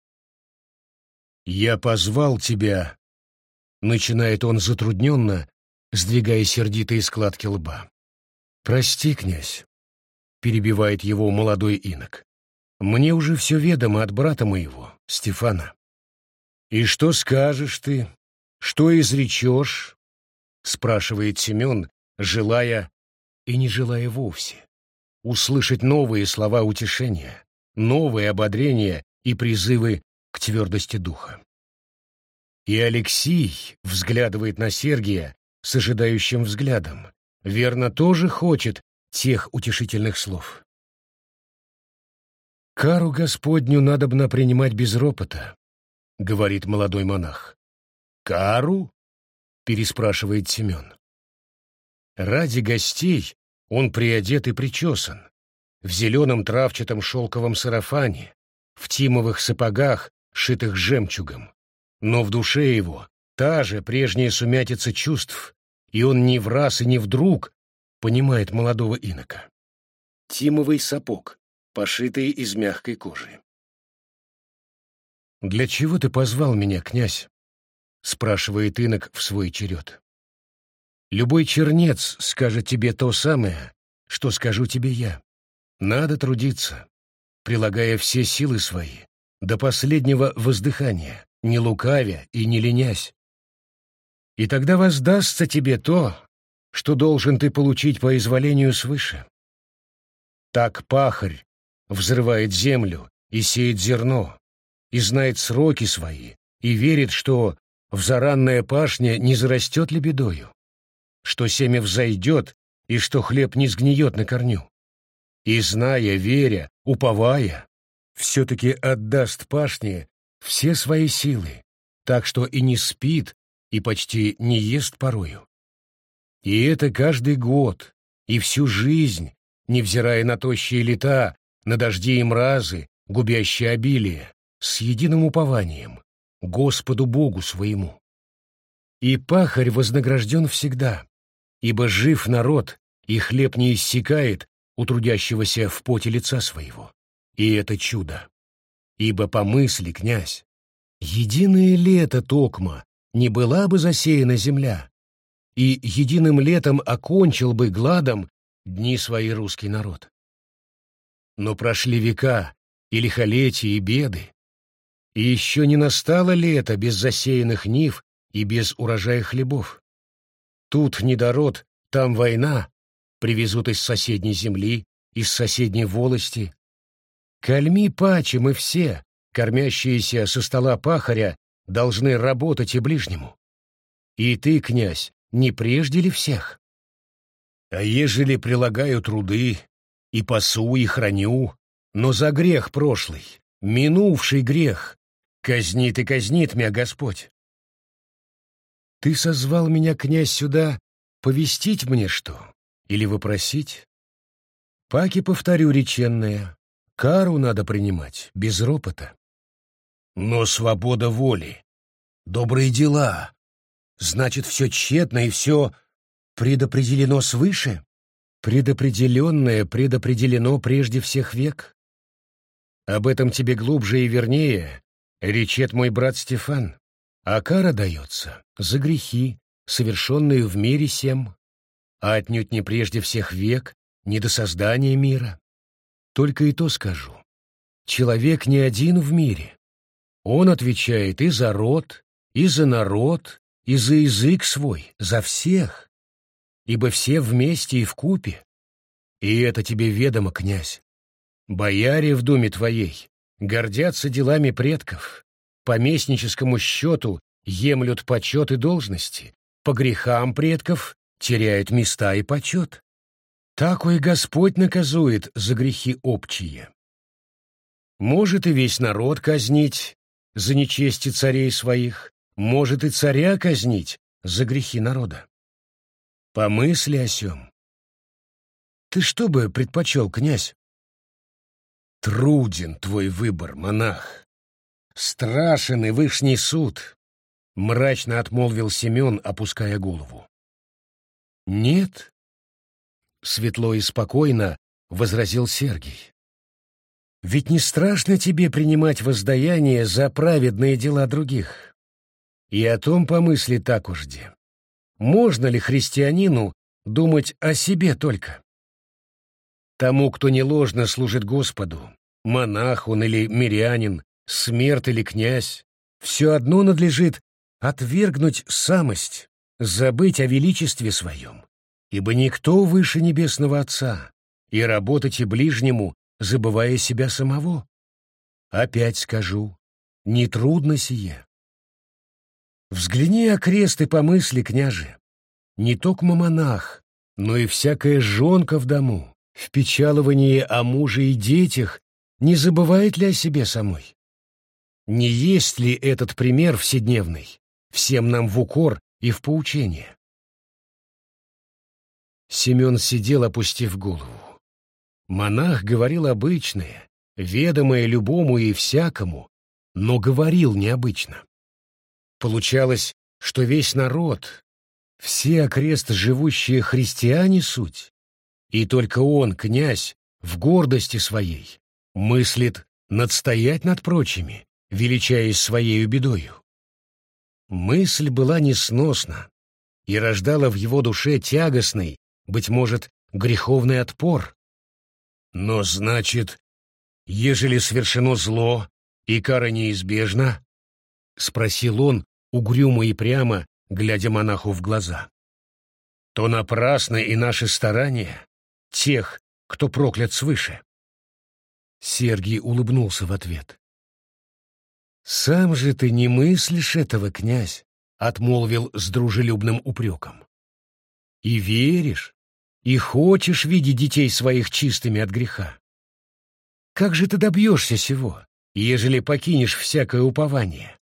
«Я позвал тебя», — начинает он затрудненно, сдвигая сердитые складки лба. «Прости, князь», — перебивает его молодой инок. «Мне уже все ведомо от брата моего, Стефана». «И что скажешь ты? Что изречешь?» — спрашивает Семен, желая и не желая вовсе. Услышать новые слова утешения, новые ободрения и призывы к твердости духа. И Алексей взглядывает на Сергия с ожидающим взглядом. Верно, тоже хочет тех утешительных слов. «Кару Господню надобно принимать без ропота», — говорит молодой монах. «Кару?» — переспрашивает Семен. Ради гостей он приодет и причесан, в зеленом травчатом шелковом сарафане, в тимовых сапогах, шитых жемчугом, но в душе его Та же прежняя сумятица чувств, и он ни в раз и ни вдруг понимает молодого инока. Тимовый сапог, пошитый из мягкой кожи. «Для чего ты позвал меня, князь?» — спрашивает инок в свой черед. «Любой чернец скажет тебе то самое, что скажу тебе я. Надо трудиться, прилагая все силы свои, до последнего воздыхания, не лукавя и не ленясь. И тогда воздастся тебе то, что должен ты получить по изволению свыше. Так пахарь взрывает землю и сеет зерно, и знает сроки свои, и верит, что взаранная пашня не зарастет лебедою, что семя взойдет и что хлеб не сгниет на корню. И, зная, веря, уповая, все-таки отдаст пашне все свои силы, так что и не спит, и почти не ест порою. И это каждый год, и всю жизнь, невзирая на тощие лета, на дожди и мразы, губящие обилие, с единым упованием, Господу Богу своему. И пахарь вознагражден всегда, ибо жив народ, и хлеб не иссякает у трудящегося в поте лица своего. И это чудо. Ибо помысли, князь, единое лето токма не была бы засеяна земля, и единым летом окончил бы гладом дни свои русский народ. Но прошли века, и лихолетия, и беды, и еще не настало лето без засеянных нив и без урожая хлебов. Тут недород, там война, привезут из соседней земли, из соседней волости. Кальми паче мы все, кормящиеся со стола пахаря, должны работать и ближнему. И ты, князь, не прежде ли всех? А ежели прилагаю труды, и пасу, и храню, но за грех прошлый, минувший грех, казнит и казнит меня Господь. Ты созвал меня, князь, сюда повестить мне что? Или вопросить? Паки повторю реченное. Кару надо принимать, без ропота. Но свобода воли, добрые дела, значит, все тщетно и все предопределено свыше? Предопределенное предопределено прежде всех век. Об этом тебе глубже и вернее речет мой брат Стефан. А кара дается за грехи, совершенные в мире сем, а отнюдь не прежде всех век, не до создания мира. Только и то скажу. Человек не один в мире. Он отвечает и за род, и за народ, и за язык свой, за всех. Ибо все вместе и в купе. И это тебе ведомо, князь. Бояре в думе твоей гордятся делами предков, по местническому счету емлют почет и должности, по грехам предков теряют места и почет. Такой Господь наказует за грехи общие. Может и весь народ казнить за нечести царей своих, может и царя казнить за грехи народа. Помысли о сем. Ты что бы предпочел, князь? Труден твой выбор, монах. Страшен и вышний суд, — мрачно отмолвил Семен, опуская голову. Нет, — светло и спокойно возразил Сергий. Ведь не страшно тебе принимать воздаяние за праведные дела других. И о том помысли так ужде. Можно ли христианину думать о себе только? Тому, кто не ложно служит Господу, монах он или мирянин, смерть или князь, все одно надлежит отвергнуть самость, забыть о величестве своем, ибо никто выше Небесного Отца, и работать и ближнему, забывая себя самого. Опять скажу, нетрудно сие. Взгляни окрест и помысли, княже, не только монах, но и всякая жонка в дому, в печаловании о муже и детях не забывает ли о себе самой? Не есть ли этот пример вседневный, всем нам в укор и в поучение? Семен сидел, опустив голову. Монах говорил обычное, ведомое любому и всякому, но говорил необычно. Получалось, что весь народ, все окрест живущие христиане суть, и только он, князь, в гордости своей, мыслит надстоять над прочими, величаясь своею бедою. Мысль была несносна и рождала в его душе тягостный, быть может, греховный отпор. Но значит, ежели совершено зло, и кара неизбежна? — спросил он, угрюмо и прямо, глядя монаху в глаза. — То напрасны и наши старания, тех, кто проклят свыше. Сергий улыбнулся в ответ. «Сам же ты не мыслишь этого, князь», — отмолвил с дружелюбным упреком. «И веришь, и хочешь видеть детей своих чистыми от греха. Как же ты добьешься сего, ежели покинешь всякое упование?»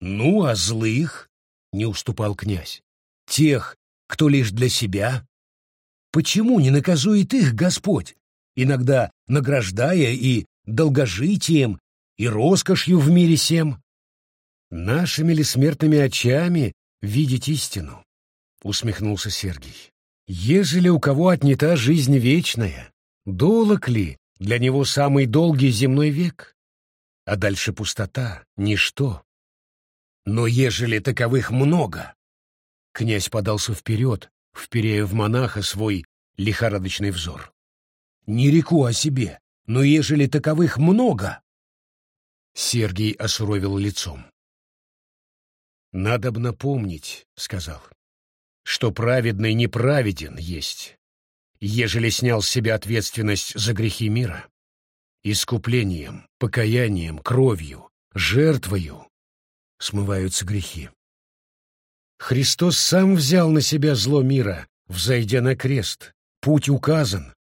«Ну, а злых?» — не уступал князь. «Тех, кто лишь для себя? Почему не наказует их Господь, иногда награждая и долгожитием, и роскошью в мире сем. Нашими ли смертными очами видеть истину? Усмехнулся Сергий. Ежели у кого отнята жизнь вечная, долг ли для него самый долгий земной век? А дальше пустота, ничто. Но ежели таковых много, князь подался вперед, вперея в монаха свой лихорадочный взор. Не реку о себе, но ежели таковых много, Сергий осуровил лицом. «Надо б напомнить», — сказал, — «что праведный неправеден есть, ежели снял с себя ответственность за грехи мира. Искуплением, покаянием, кровью, жертвою смываются грехи. Христос сам взял на себя зло мира, взойдя на крест. Путь указан,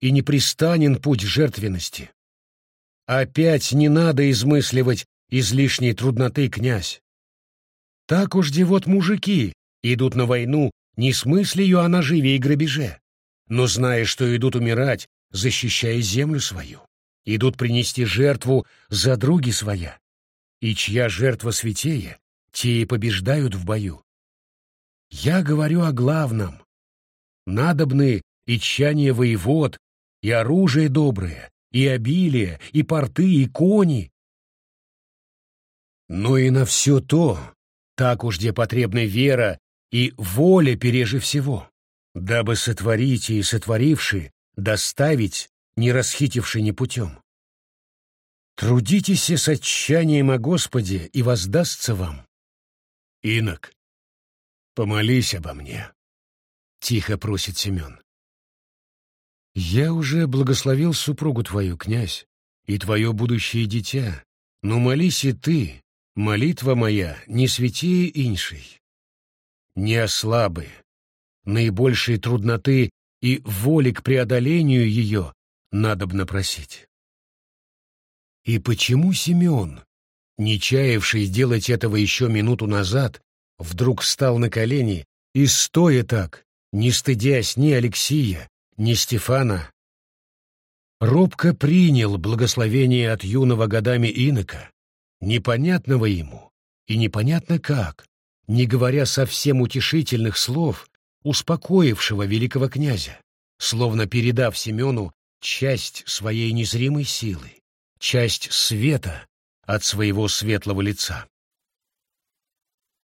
и непристанен путь жертвенности. Опять не надо измысливать излишней трудноты, князь. Так уж вот мужики идут на войну не с мыслью о наживе и грабеже, но зная, что идут умирать, защищая землю свою, идут принести жертву за други своя, и чья жертва святее, те и побеждают в бою. Я говорю о главном. Надобны и тщание воевод, и оружие доброе, и обилие, и порты, и кони. Но и на все то, так уж где потребна вера и воля переже всего, дабы сотворить и сотворивши, доставить, не расхитивши ни путем. Трудитесь с отчаянием о Господе, и воздастся вам. Инок, помолись обо мне, — тихо просит Семен. «Я уже благословил супругу твою, князь, и твое будущее дитя, но молись и ты, молитва моя не святее иншей. Не ослабы, наибольшие трудноты и воли к преодолению ее надобно просить». И почему Семен, не чаявший сделать этого еще минуту назад, вдруг встал на колени и, стоя так, не стыдясь ни Алексия, ни Стефана, робко принял благословение от юного годами инока, непонятного ему и непонятно как, не говоря совсем утешительных слов, успокоившего великого князя, словно передав Семену часть своей незримой силы, часть света от своего светлого лица.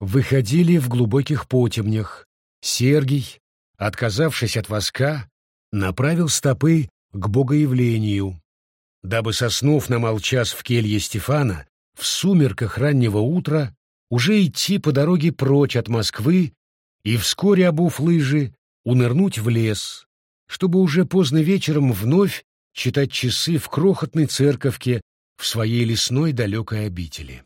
Выходили в глубоких потемнях. Сергий, отказавшись от воска, направил стопы к богоявлению, дабы, соснув на молчас в келье Стефана, в сумерках раннего утра уже идти по дороге прочь от Москвы и, вскоре обув лыжи, унырнуть в лес, чтобы уже поздно вечером вновь читать часы в крохотной церковке в своей лесной далекой обители.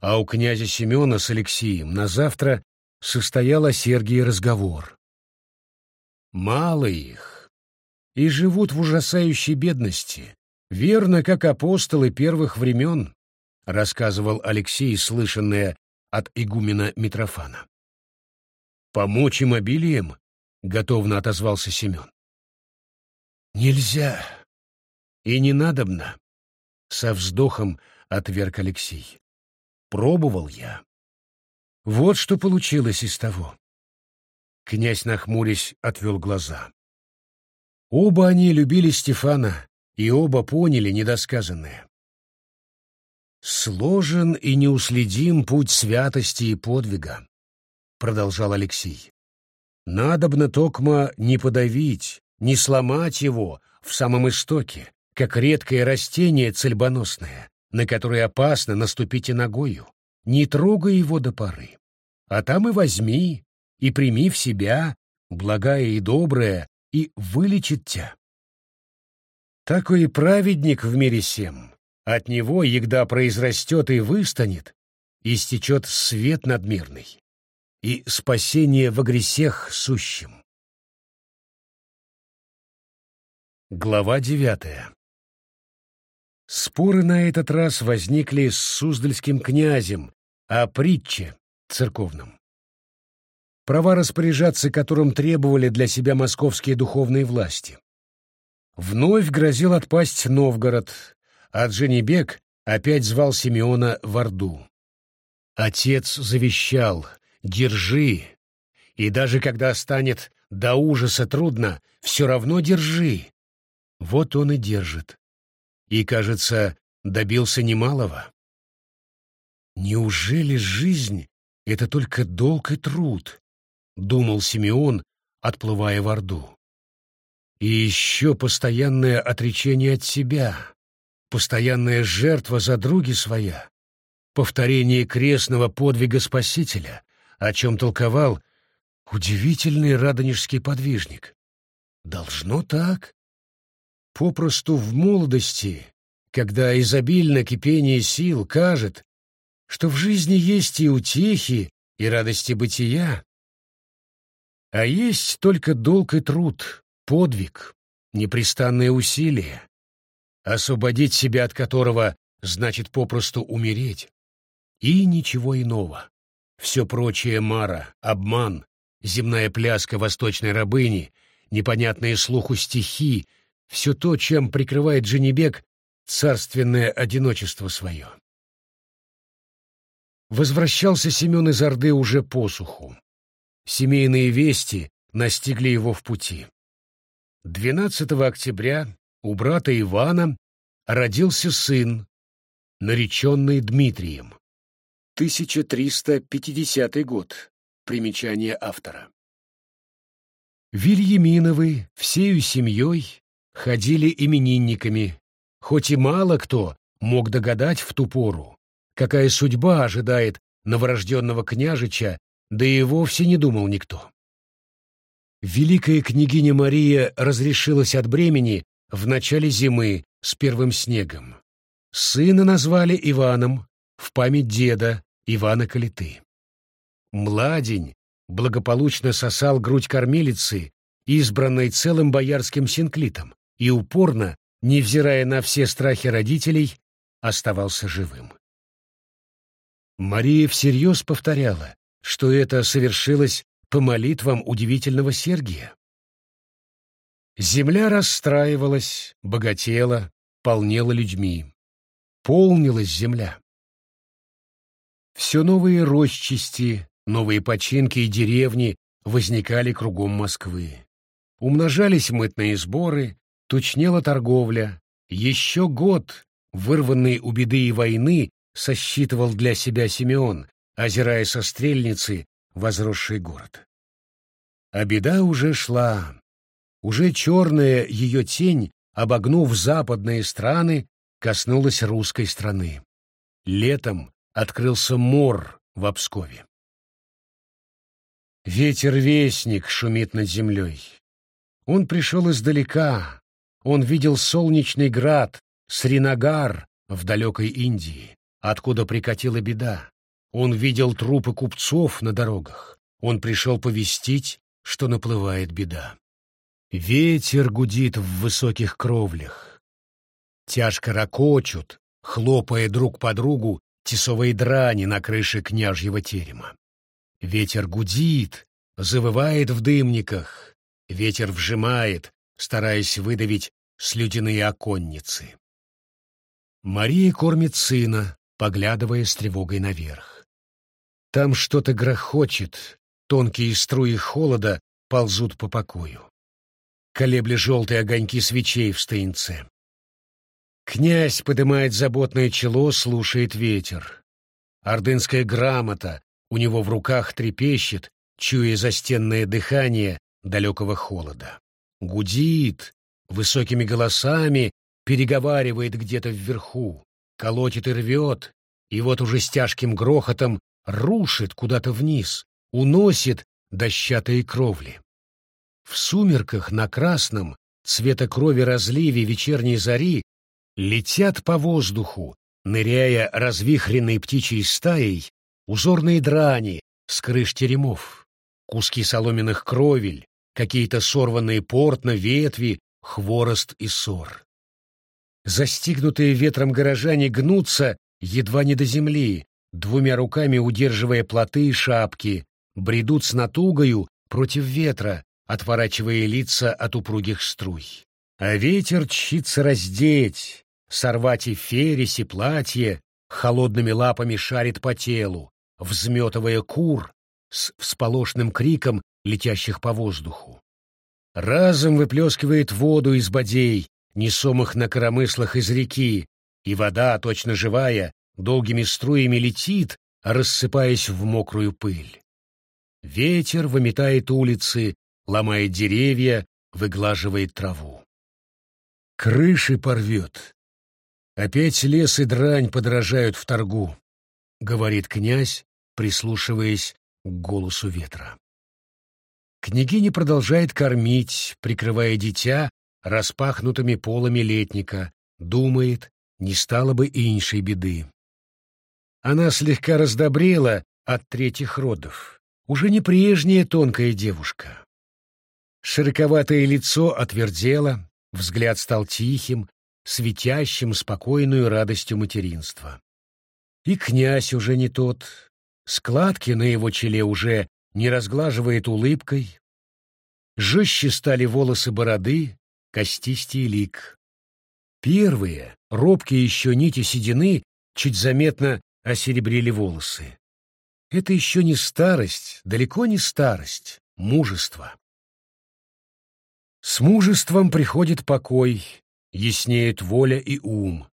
А у князя Семена с Алексеем на завтра состоял о Сергии разговор. Мало их. И живут в ужасающей бедности, верно, как апостолы первых времен, рассказывал Алексей, слышанное от игумена Митрофана. «Помочь им обилием?» — готовно отозвался Семен. «Нельзя. И не надобно», — со вздохом отверг Алексей. «Пробовал я. Вот что получилось из того. Князь, нахмурясь, отвел глаза. Оба они любили Стефана, и оба поняли недосказанное. «Сложен и неуследим путь святости и подвига», — продолжал Алексей. «Надобно токма не подавить, не сломать его в самом истоке, как редкое растение цельбоносное, на которое опасно наступить и ногою. Не трогай его до поры, а там и возьми, и прими в себя, благая и доброе, и вылечит тебя. Такой праведник в мире сем, от него, егда произрастет и выстанет, истечет свет надмирный и спасение в гресех сущим. Глава девятая Споры на этот раз возникли с Суздальским князем о притче церковном. Права распоряжаться которым требовали для себя московские духовные власти. Вновь грозил отпасть Новгород, а Дженебек опять звал Симеона в Орду. Отец завещал «Держи», и даже когда станет до ужаса трудно, все равно держи. Вот он и держит. И, кажется, добился немалого. Неужели жизнь — это только долг и труд? — думал Симеон, отплывая в Орду. И еще постоянное отречение от себя, постоянная жертва за други своя, повторение крестного подвига Спасителя, о чем толковал удивительный радонежский подвижник. Должно так. Попросту в молодости, когда изобильно кипение сил кажет, что в жизни есть и утехи, и радости бытия, а есть только долг и труд, подвиг, непрестанное усилие, освободить себя от которого значит попросту умереть. И ничего иного. Все прочее мара, обман, земная пляска восточной рабыни, непонятные слуху стихи, все то, чем прикрывает Женебек царственное одиночество свое. Возвращался Семен из Орды уже посуху. Семейные вести настигли его в пути. 12 октября у брата Ивана родился сын, нареченный Дмитрием. 1350 год. Примечание автора. Вильяминовы всею семьей ходили именинниками, хоть и мало кто мог догадать в ту пору, какая судьба ожидает новорожденного княжича да и вовсе не думал никто. Великая княгиня Мария разрешилась от бремени в начале зимы с первым снегом. Сына назвали Иваном в память деда Ивана Калиты. Младень благополучно сосал грудь кормилицы, избранной целым боярским синклитом, и упорно, невзирая на все страхи родителей, оставался живым. Мария всерьез повторяла что это совершилось по молитвам удивительного Сергия. Земля расстраивалась, богатела, полнела людьми. Полнилась земля. Все новые рощисти, новые починки и деревни возникали кругом Москвы. Умножались мытные сборы, тучнела торговля. Еще год, вырванный у беды и войны, сосчитывал для себя Симеон, озирая со стрельницы возросший город. А беда уже шла. Уже черная ее тень, обогнув западные страны, коснулась русской страны. Летом открылся мор в Обскове. Ветер-вестник шумит над землей. Он пришел издалека. Он видел солнечный град, Сринагар в далекой Индии, откуда прикатила беда. Он видел трупы купцов на дорогах. Он пришел повестить, что наплывает беда. Ветер гудит в высоких кровлях. Тяжко ракочут, хлопая друг по другу тесовые драни на крыше княжьего терема. Ветер гудит, завывает в дымниках. Ветер вжимает, стараясь выдавить слюдяные оконницы. Мария кормит сына, поглядывая с тревогой наверх. Там что-то грохочет, тонкие струи холода ползут по покою. Колебли желтые огоньки свечей в стоинце. Князь поднимает заботное чело, слушает ветер. Ордынская грамота у него в руках трепещет, чуя застенное дыхание далекого холода. Гудит, высокими голосами переговаривает где-то вверху, колотит и рвет, и вот уже с тяжким грохотом рушит куда-то вниз, уносит дощатые кровли. В сумерках на красном, цвета крови разливе вечерней зари летят по воздуху, ныряя развихренной птичьей стаей, узорные драни с крыш теремов, куски соломенных кровель, какие-то сорванные портно, ветви, хворост и сор. Застигнутые ветром горожане гнутся едва не до земли, двумя руками удерживая плоты и шапки, бредут с натугою против ветра, отворачивая лица от упругих струй. А ветер чится раздеть, сорвать и фересь, и платье, холодными лапами шарит по телу, взметывая кур с всполошным криком летящих по воздуху. Разом выплескивает воду из бодей, несомых на коромыслах из реки, и вода, точно живая, долгими струями летит, рассыпаясь в мокрую пыль. Ветер выметает улицы, ломает деревья, выглаживает траву. Крыши порвет. Опять лес и дрань подражают в торгу, — говорит князь, прислушиваясь к голосу ветра. Княгиня продолжает кормить, прикрывая дитя распахнутыми полами летника, думает, не стало бы иньшей беды. Она слегка раздобрела от третьих родов, уже не прежняя тонкая девушка. Широковатое лицо отвердело, взгляд стал тихим, светящим спокойную радостью материнства. И князь уже не тот, складки на его челе уже не разглаживает улыбкой, жестче стали волосы бороды, костистий лик. Первые, робкие еще нити седины, чуть заметно осеребрили волосы. Это еще не старость, далеко не старость, мужество. С мужеством приходит покой, яснеет воля и ум.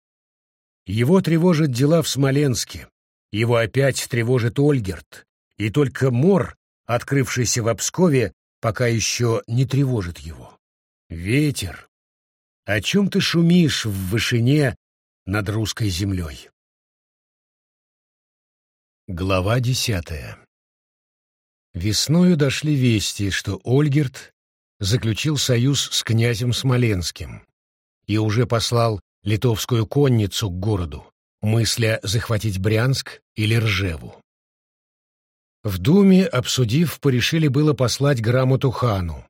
Его тревожат дела в Смоленске, его опять тревожит Ольгерт, и только мор, открывшийся в Обскове, пока еще не тревожит его. Ветер, о чем ты шумишь в вышине над русской землей? Глава десятая Весною дошли вести, что Ольгерт заключил союз с князем Смоленским и уже послал литовскую конницу к городу, мысля захватить Брянск или Ржеву. В Думе, обсудив, порешили было послать грамоту хану.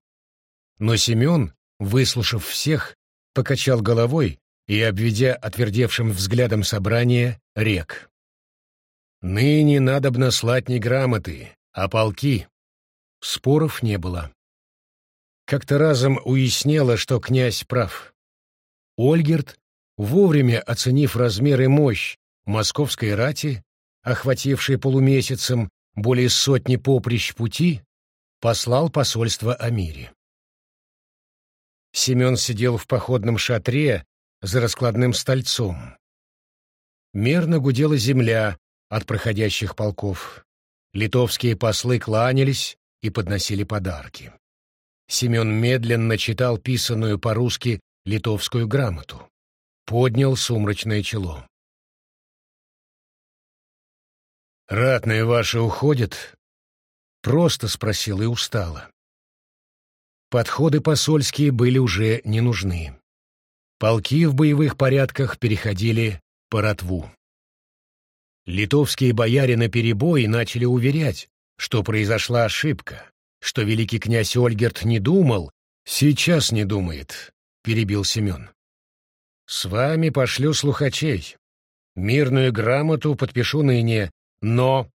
Но Семен, выслушав всех, покачал головой и, обведя отвердевшим взглядом собрание, рек. «Ныне надобно слать не грамоты, а полки». Споров не было как-то разом уяснела, что князь прав. Ольгерт, вовремя оценив размер и мощь московской рати, охватившей полумесяцем более сотни поприщ пути, послал посольство о мире. Семен сидел в походном шатре за раскладным стольцом. Мерно гудела земля от проходящих полков. Литовские послы кланялись и подносили подарки. Семен медленно читал писанную по-русски литовскую грамоту. Поднял сумрачное чело. «Ратные ваши уходят?» Просто спросил и устало. Подходы посольские были уже не нужны. Полки в боевых порядках переходили по ротву. Литовские бояре на перебой начали уверять, что произошла ошибка, что великий князь Ольгерт не думал, сейчас не думает, — перебил Семен. С вами пошлю слухачей. Мирную грамоту подпишу ныне, но,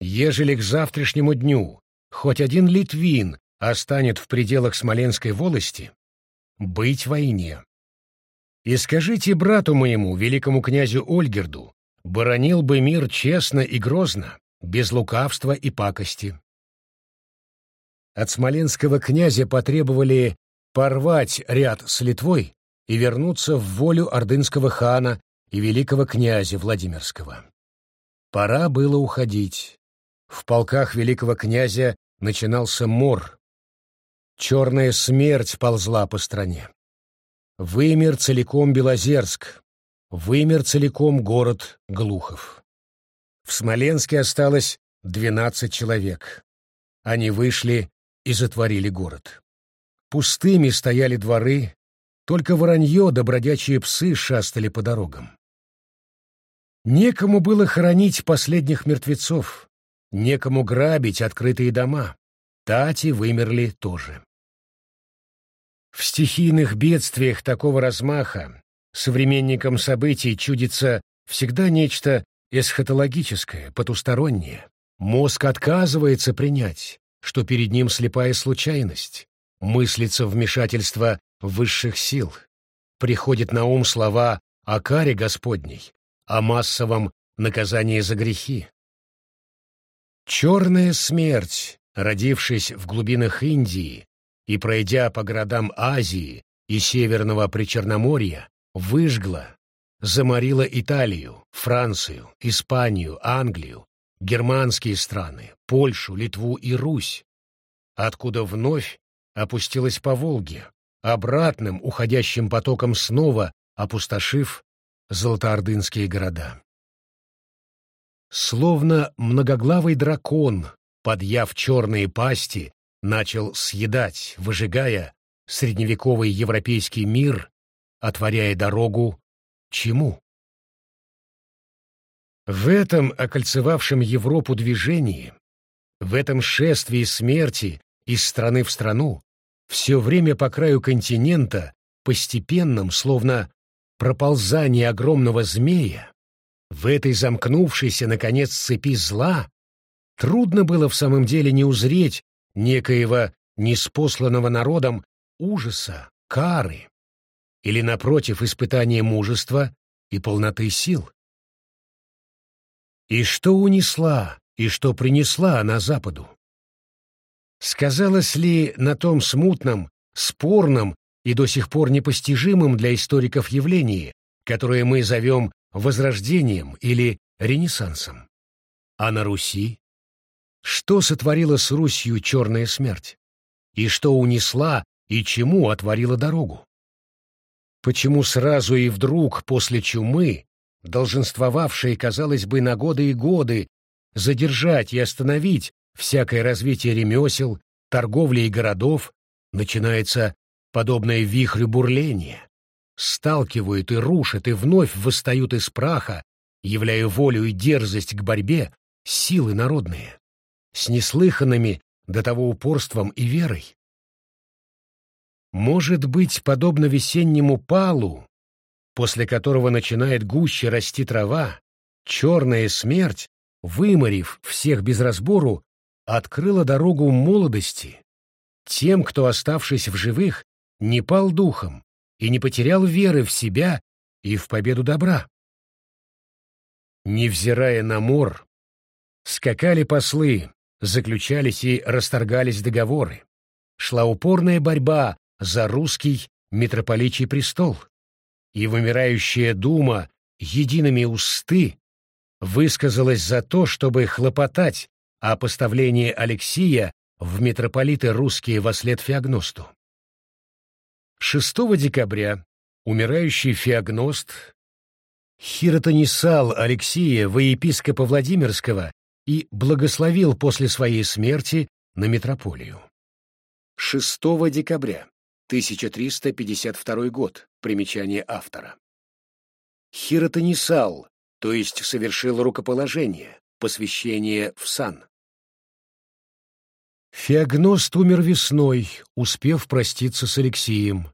ежели к завтрашнему дню хоть один литвин останет в пределах Смоленской волости, быть войне. И скажите брату моему, великому князю Ольгерду, боронил бы мир честно и грозно, без лукавства и пакости. От смоленского князя потребовали порвать ряд с Литвой и вернуться в волю ордынского хана и великого князя Владимирского. Пора было уходить. В полках великого князя начинался мор. Черная смерть ползла по стране. Вымер целиком Белозерск, вымер целиком город Глухов. В Смоленске осталось двенадцать человек. Они вышли и затворили город. Пустыми стояли дворы, только воронье да бродячие псы шастали по дорогам. Некому было хоронить последних мертвецов, некому грабить открытые дома. Тати вымерли тоже. В стихийных бедствиях такого размаха современникам событий чудится всегда нечто эсхатологическое, потустороннее. Мозг отказывается принять, что перед ним слепая случайность, мыслится вмешательство высших сил. Приходит на ум слова о каре Господней, о массовом наказании за грехи. Черная смерть, родившись в глубинах Индии и пройдя по городам Азии и Северного Причерноморья, выжгла, заморила Италию, Францию, Испанию, Англию, германские страны, Польшу, Литву и Русь, откуда вновь опустилась по Волге, обратным уходящим потоком снова опустошив золотоордынские города. Словно многоглавый дракон, подъяв черные пасти, начал съедать, выжигая средневековый европейский мир, отворяя дорогу чему? В этом окольцевавшем Европу движении, в этом шествии смерти из страны в страну, все время по краю континента, постепенном, словно проползание огромного змея, в этой замкнувшейся, наконец, цепи зла, трудно было в самом деле не узреть некоего неспосланного народом ужаса, кары, или, напротив, испытания мужества и полноты сил. И что унесла, и что принесла она Западу? Сказалось ли на том смутном, спорном и до сих пор непостижимом для историков явлении, которое мы зовем Возрождением или Ренессансом? А на Руси? Что сотворила с Русью черная смерть? И что унесла и чему отворила дорогу? Почему сразу и вдруг после чумы, долженствовавшей, казалось бы, на годы и годы, задержать и остановить всякое развитие ремесел, торговли и городов, начинается подобное вихрю бурления. Сталкивают и рушат, и вновь восстают из праха, являя волю и дерзость к борьбе, силы народные, с неслыханными до того упорством и верой. Может быть, подобно весеннему палу, после которого начинает гуще расти трава, черная смерть, выморив всех без разбору, открыла дорогу молодости, тем, кто, оставшись в живых, не пал духом и не потерял веры в себя и в победу добра. Невзирая на мор, скакали послы, заключались и расторгались договоры. Шла упорная борьба за русский митрополичий престол, и вымирающая дума едиными усты высказалась за то, чтобы хлопотать о поставлении Алексия в митрополиты русские во след Феогносту. 6 декабря умирающий Феогност хиротонисал Алексия во епископа Владимирского и благословил после своей смерти на митрополию. 6 декабря 1352 год. Примечание автора. Хиротонисал, то есть совершил рукоположение, посвящение в сан. Феогност умер весной, успев проститься с Алексием.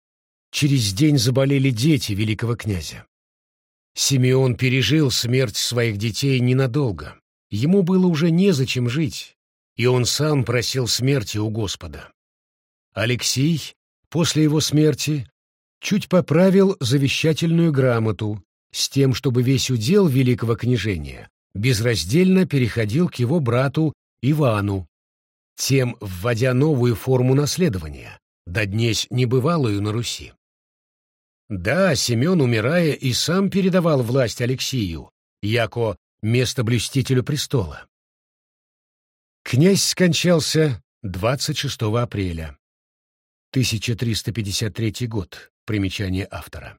Через день заболели дети великого князя. Симеон пережил смерть своих детей ненадолго. Ему было уже незачем жить, и он сам просил смерти у Господа. Алексей после его смерти чуть поправил завещательную грамоту с тем, чтобы весь удел великого княжения безраздельно переходил к его брату Ивану, тем вводя новую форму наследования, да днесь небывалую на Руси. Да, Семен, умирая, и сам передавал власть Алексию, яко местоблюстителю престола. Князь скончался 26 апреля. 1353 год. Примечание автора.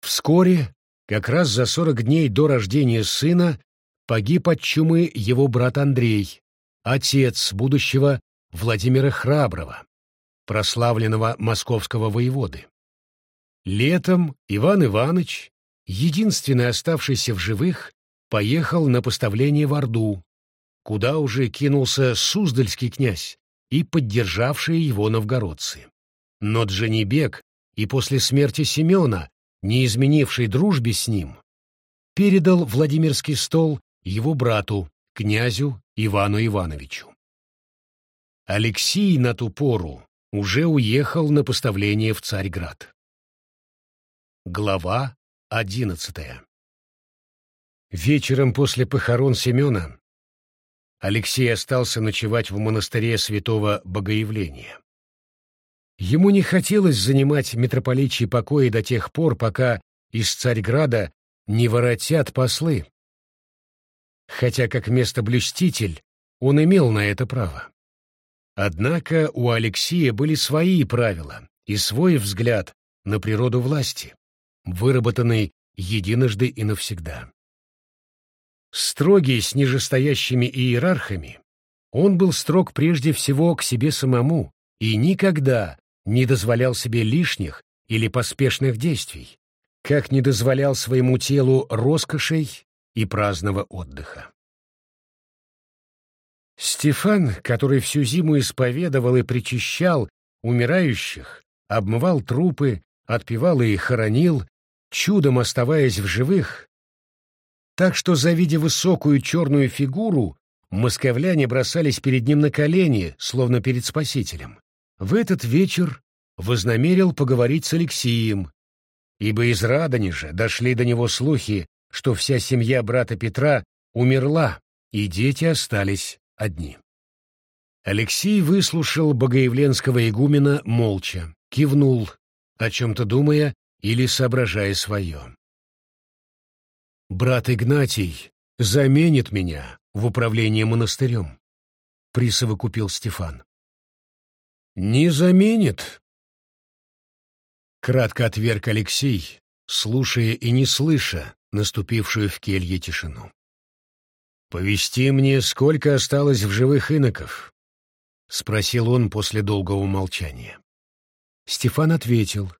Вскоре, как раз за 40 дней до рождения сына, погиб от чумы его брат Андрей, отец будущего Владимира Храброго, прославленного московского воеводы. Летом Иван Иванович, единственный оставшийся в живых, поехал на поставление в Орду, куда уже кинулся Суздальский князь и поддержавшие его новгородцы. Но Джанибек и после смерти Семена, не изменивший дружбе с ним, передал Владимирский стол его брату, князю Ивану Ивановичу. Алексей на ту пору уже уехал на поставление в Царьград. Глава одиннадцатая Вечером после похорон Семена Алексей остался ночевать в монастыре святого Богоявления. Ему не хотелось занимать митрополичьи покои до тех пор, пока из Царьграда не воротят послы, хотя как местоблюститель он имел на это право. Однако у Алексея были свои правила и свой взгляд на природу власти, выработанный единожды и навсегда. Строгий с нижестоящими иерархами, он был строг прежде всего к себе самому и никогда не дозволял себе лишних или поспешных действий, как не дозволял своему телу роскошей и праздного отдыха. Стефан, который всю зиму исповедовал и причащал умирающих, обмывал трупы, отпевал и хоронил, чудом оставаясь в живых, так что, завидя высокую черную фигуру, московляне бросались перед ним на колени, словно перед спасителем. В этот вечер вознамерил поговорить с Алексием, ибо из Радонежа дошли до него слухи, что вся семья брата Петра умерла, и дети остались одни. Алексей выслушал богоявленского игумена молча, кивнул, о чем-то думая или соображая свое. «Брат Игнатий заменит меня в управлении монастырем», — присовокупил Стефан. «Не заменит», — кратко отверг Алексей, слушая и не слыша наступившую в келье тишину. «Повести мне, сколько осталось в живых иноков?» — спросил он после долгого молчания. Стефан ответил.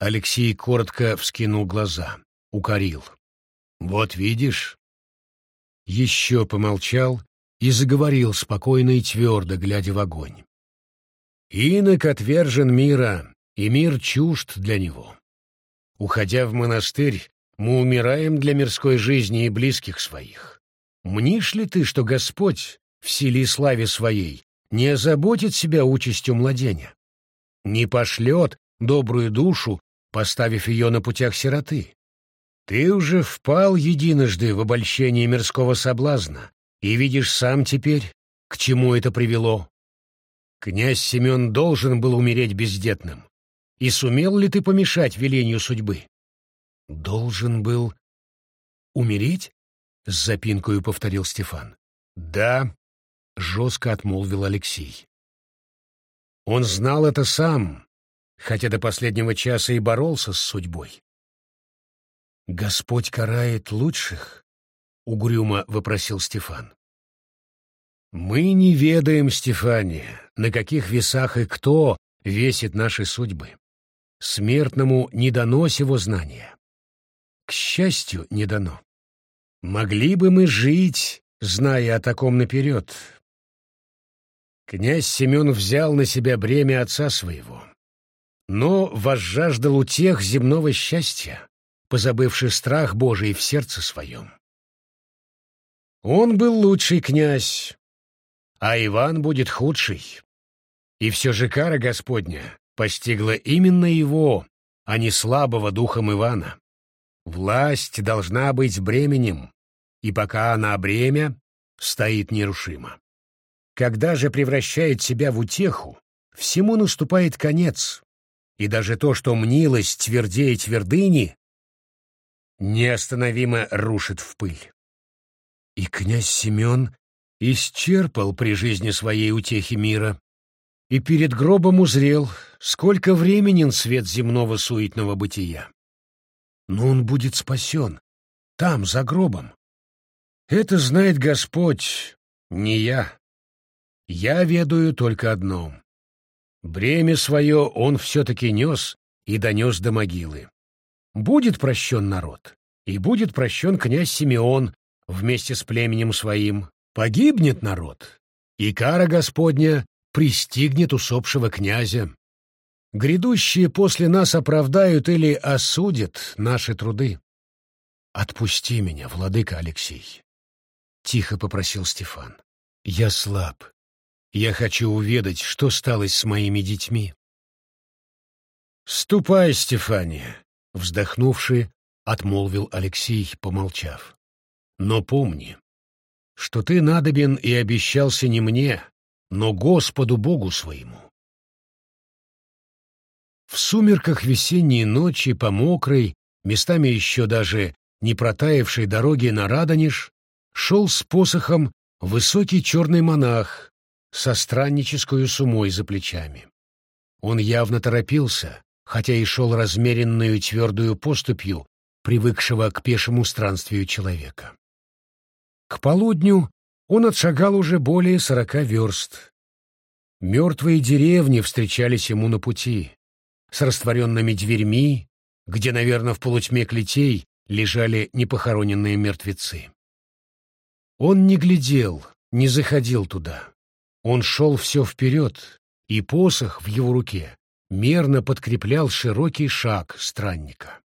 Алексей коротко вскинул глаза, укорил. «Вот видишь?» Еще помолчал и заговорил спокойно и твердо, глядя в огонь. «Инок отвержен мира, и мир чужд для него. Уходя в монастырь, мы умираем для мирской жизни и близких своих. Мнишь ли ты, что Господь в силе и славе своей не озаботит себя участью младеня? Не пошлет добрую душу, поставив ее на путях сироты? Ты уже впал единожды в обольщение мирского соблазна и видишь сам теперь, к чему это привело. Князь Семен должен был умереть бездетным. И сумел ли ты помешать велению судьбы? Должен был умереть? С запинкою повторил Стефан. Да, жестко отмолвил Алексей. Он знал это сам, хотя до последнего часа и боролся с судьбой. «Господь карает лучших?» — угрюмо вопросил Стефан. «Мы не ведаем, Стефания, на каких весах и кто весит наши судьбы. Смертному не дано сего знания. К счастью, не дано. Могли бы мы жить, зная о таком наперед. Князь Семен взял на себя бремя отца своего, но возжаждал утех земного счастья, позабывший страх Божий в сердце своем. Он был лучший князь, а Иван будет худший. И все же кара Господня постигла именно его, а не слабого духом Ивана. Власть должна быть бременем, и пока она бремя, стоит нерушимо. Когда же превращает себя в утеху, всему наступает конец, и даже то, что мнилось твердее твердыни, неостановимо рушит в пыль. И князь Семен исчерпал при жизни своей утехи мира, и перед гробом узрел, сколько временен свет земного суетного бытия. Но он будет спасен, там, за гробом. Это знает Господь, не я. Я ведаю только одном. Бремя свое он все-таки нес и донес до могилы. Будет прощен народ, и будет прощен князь Симеон вместе с племенем своим. Погибнет народ, и кара Господня пристигнет усопшего князя. Грядущие после нас оправдают или осудят наши труды. Отпусти меня, владыка Алексей, — тихо попросил Стефан. Я слаб. Я хочу уведать, что стало с моими детьми. Ступай, Стефания, — вздохнувши, отмолвил Алексей, помолчав. Но помни, что ты надобен и обещался не мне, но Господу Богу своему. В сумерках весенней ночи по мокрой, местами еще даже не протаявшей дороге на Радонеж, шел с посохом высокий черный монах со страннической сумой за плечами. Он явно торопился, хотя и шел размеренную твердую поступью, привыкшего к пешему странствию человека. К полудню он отшагал уже более сорока верст. Мертвые деревни встречались ему на пути, с растворенными дверьми, где, наверное, в полутьме клетей лежали непохороненные мертвецы. Он не глядел, не заходил туда. Он шел все вперед, и посох в его руке мерно подкреплял широкий шаг странника.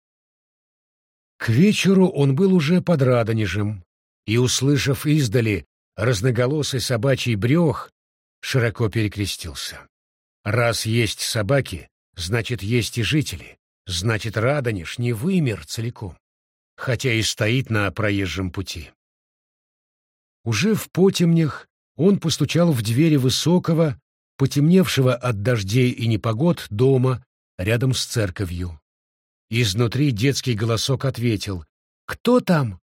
К вечеру он был уже под Радонежем, и, услышав издали разноголосый собачий брех, широко перекрестился. Раз есть собаки, значит, есть и жители, значит, Радонеж не вымер целиком, хотя и стоит на проезжем пути. Уже в потемнях он постучал в двери высокого, потемневшего от дождей и непогод дома рядом с церковью. Изнутри детский голосок ответил «Кто там?»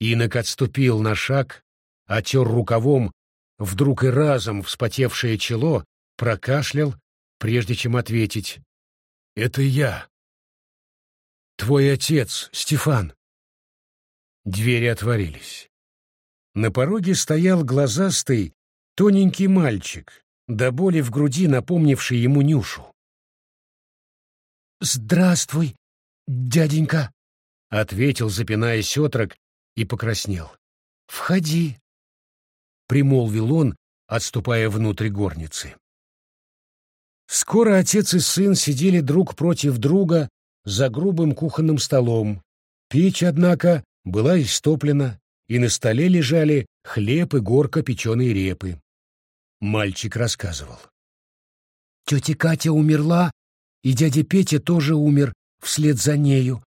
Инок отступил на шаг, отер рукавом, вдруг и разом вспотевшее чело, прокашлял, прежде чем ответить «Это я». «Твой отец, Стефан». Двери отворились. На пороге стоял глазастый, тоненький мальчик, до боли в груди напомнивший ему Нюшу. «Здравствуй, дяденька», — ответил, запинаясь отрок, и покраснел. «Входи», — примолвил он, отступая внутрь горницы. Скоро отец и сын сидели друг против друга за грубым кухонным столом. Печь, однако, была истоплена, и на столе лежали хлеб и горка печеной репы. Мальчик рассказывал. Тетя Катя умерла, и дядя Петя тоже умер вслед за нею.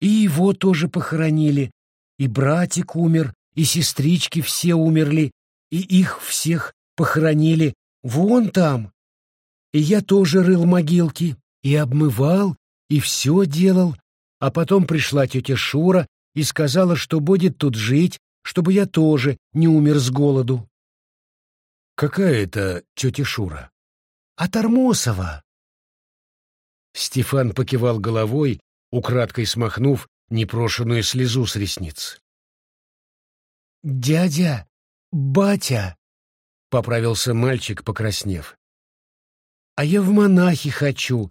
И его тоже похоронили, и братик умер, и сестрички все умерли, и их всех похоронили вон там. И я тоже рыл могилки, и обмывал, и все делал, а потом пришла тетя Шура и сказала, что будет тут жить, чтобы я тоже не умер с голоду. «Какая это тетя Шура?» «А Тормосова. Стефан покивал головой, украдкой смахнув непрошенную слезу с ресниц. «Дядя! Батя!» — поправился мальчик, покраснев. «А я в монахи хочу,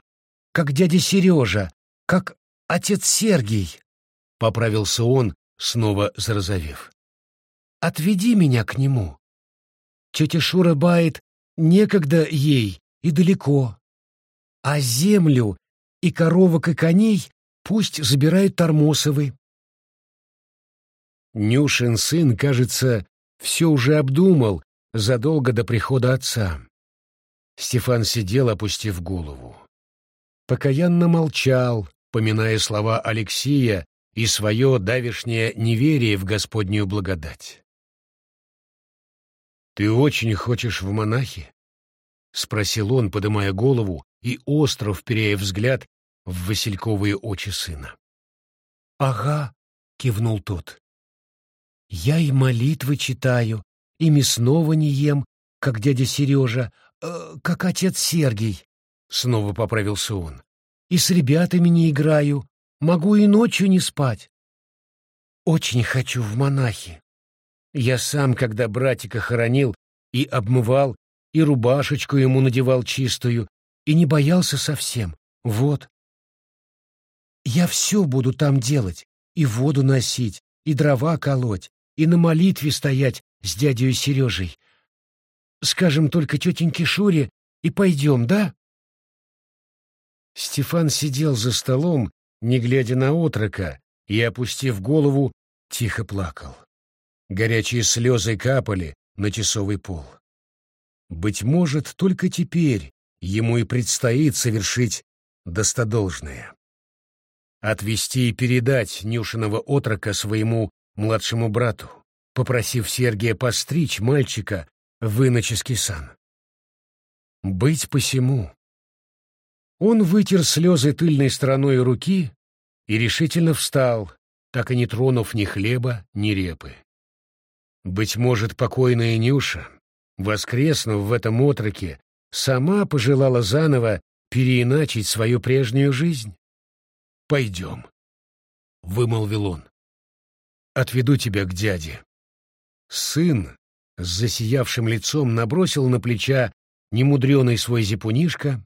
как дядя Сережа, как отец Сергий!» — поправился он, снова зарозовев. «Отведи меня к нему. Тетя Шура бает некогда ей и далеко а землю и коровок и коней пусть забирают Тормосовы. Нюшин сын, кажется, все уже обдумал задолго до прихода отца. Стефан сидел, опустив голову. Покаянно молчал, поминая слова Алексея и свое давешнее неверие в Господнюю благодать. «Ты очень хочешь в монахи?» — спросил он, подымая голову и остро вперяя взгляд в васильковые очи сына. «Ага», — кивнул тот. «Я и молитвы читаю, и мясного не ем, как дядя Сережа, э, как отец Сергий», — снова поправился он. «И с ребятами не играю, могу и ночью не спать. Очень хочу в монахи. Я сам, когда братика хоронил, и обмывал, и рубашечку ему надевал чистую, и не боялся совсем. Вот. Я все буду там делать, и воду носить, и дрова колоть, и на молитве стоять с дядей Сережей. Скажем только тетеньке Шуре и пойдем, да? Стефан сидел за столом, не глядя на отрока, и, опустив голову, тихо плакал. Горячие слезы капали на тесовый пол. Быть может, только теперь ему и предстоит совершить достодолжное. Отвести и передать Нюшиного отрока своему младшему брату, попросив Сергия постричь мальчика в иноческий сан. Быть посему. Он вытер слезы тыльной стороной руки и решительно встал, так и не тронув ни хлеба, ни репы. Быть может, покойная Нюша, воскреснув в этом отроке, сама пожелала заново переиначить свою прежнюю жизнь? «Пойдем», — вымолвил он. «Отведу тебя к дяде». Сын с засиявшим лицом набросил на плеча немудреный свой зипунишка,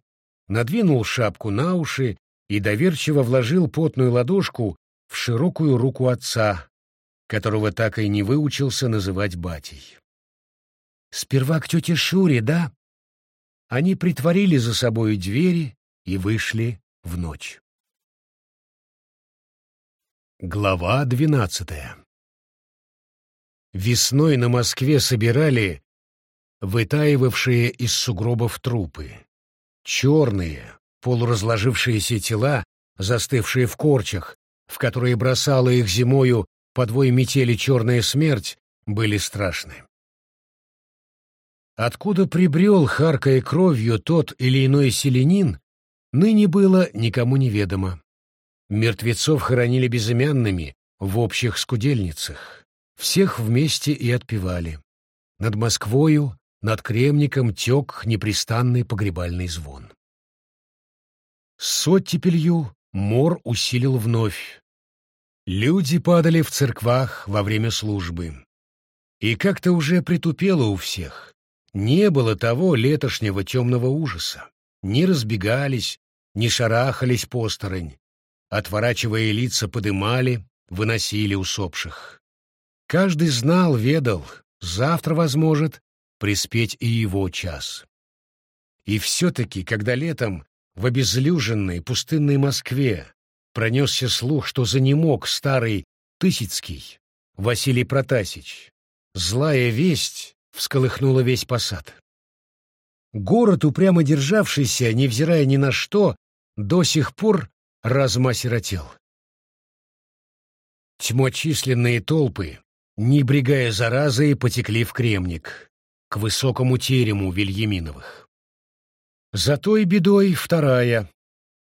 надвинул шапку на уши и доверчиво вложил потную ладошку в широкую руку отца, которого так и не выучился называть батей. «Сперва к тете Шуре, да?» Они притворили за собой двери и вышли в ночь. Глава двенадцатая Весной на Москве собирали вытаивавшие из сугробов трупы. Черные, полуразложившиеся тела, застывшие в корчах, в которые бросала их зимою подвой метели черная смерть, были страшны. Откуда прибрел, харкая кровью, тот или иной селенин, ныне было никому неведомо. Мертвецов хоронили безымянными в общих скудельницах. Всех вместе и отпевали. Над Москвою, над Кремником тек непрестанный погребальный звон. С оттепелью мор усилил вновь, Люди падали в церквах во время службы. И как-то уже притупело у всех. Не было того летошнего темного ужаса. Не разбегались, не шарахались посторонь. Отворачивая лица, подымали, выносили усопших. Каждый знал, ведал, завтра, возможет, приспеть и его час. И все-таки, когда летом в обезлюженной пустынной Москве пронесся слух, что занемог старый Тысяцкий, Василий Протасич. Злая весть всколыхнула весь посад. Город, упрямо державшийся, невзирая ни на что, до сих пор разом осиротел. Тьмочисленные толпы, не брегая заразой, потекли в Кремник, к высокому терему Вильяминовых. Зато и бедой вторая,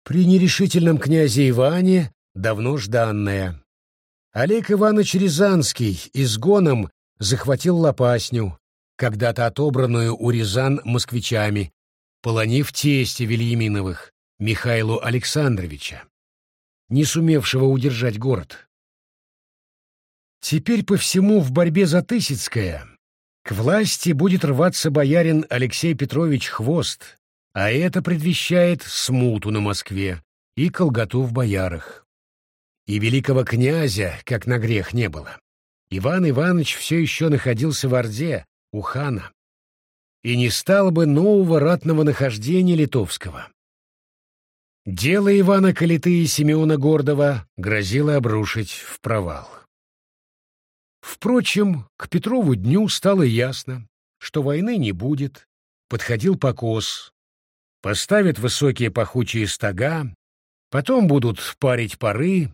при нерешительном князе Иване давно жданная. Олег Иванович Рязанский изгоном захватил Лопасню, когда-то отобранную у Рязан москвичами, полонив тесте Вильяминовых, Михаилу Александровича, не сумевшего удержать город. Теперь по всему в борьбе за Тысяцкое к власти будет рваться боярин Алексей Петрович Хвост, а это предвещает смуту на Москве и колготу в боярах. И великого князя, как на грех, не было. Иван Иванович все еще находился в Орде, у хана. И не стало бы нового ратного нахождения литовского. Дело Ивана Калиты и Симеона Гордова грозило обрушить в провал. Впрочем, к Петрову дню стало ясно, что войны не будет, подходил покос, поставят высокие пахучие стога, потом будут парить пары,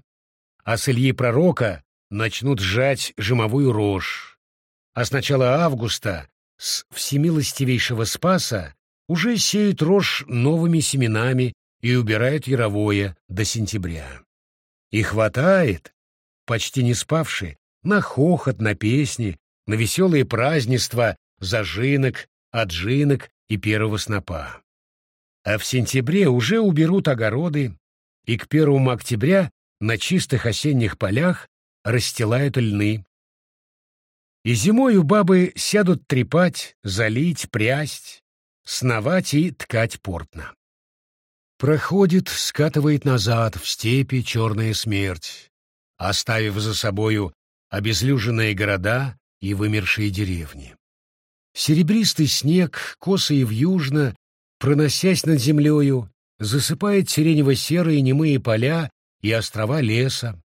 а с Ильи Пророка начнут жать жимовую рожь. А с начала августа с всемилостивейшего Спаса уже сеют рожь новыми семенами и убирают яровое до сентября. И хватает, почти не спавши, на хохот, на песни, на веселые празднества, зажинок, отжинок и первого снопа. А в сентябре уже уберут огороды, и к первому октября на чистых осенних полях расстилают льны. И зимою бабы сядут трепать, залить, прясть, сновать и ткать портно. Проходит, скатывает назад в степи черная смерть, оставив за собою обезлюженные города и вымершие деревни. Серебристый снег, косо и вьюжно, проносясь над землею, засыпает сиренево-серые немые поля и острова леса,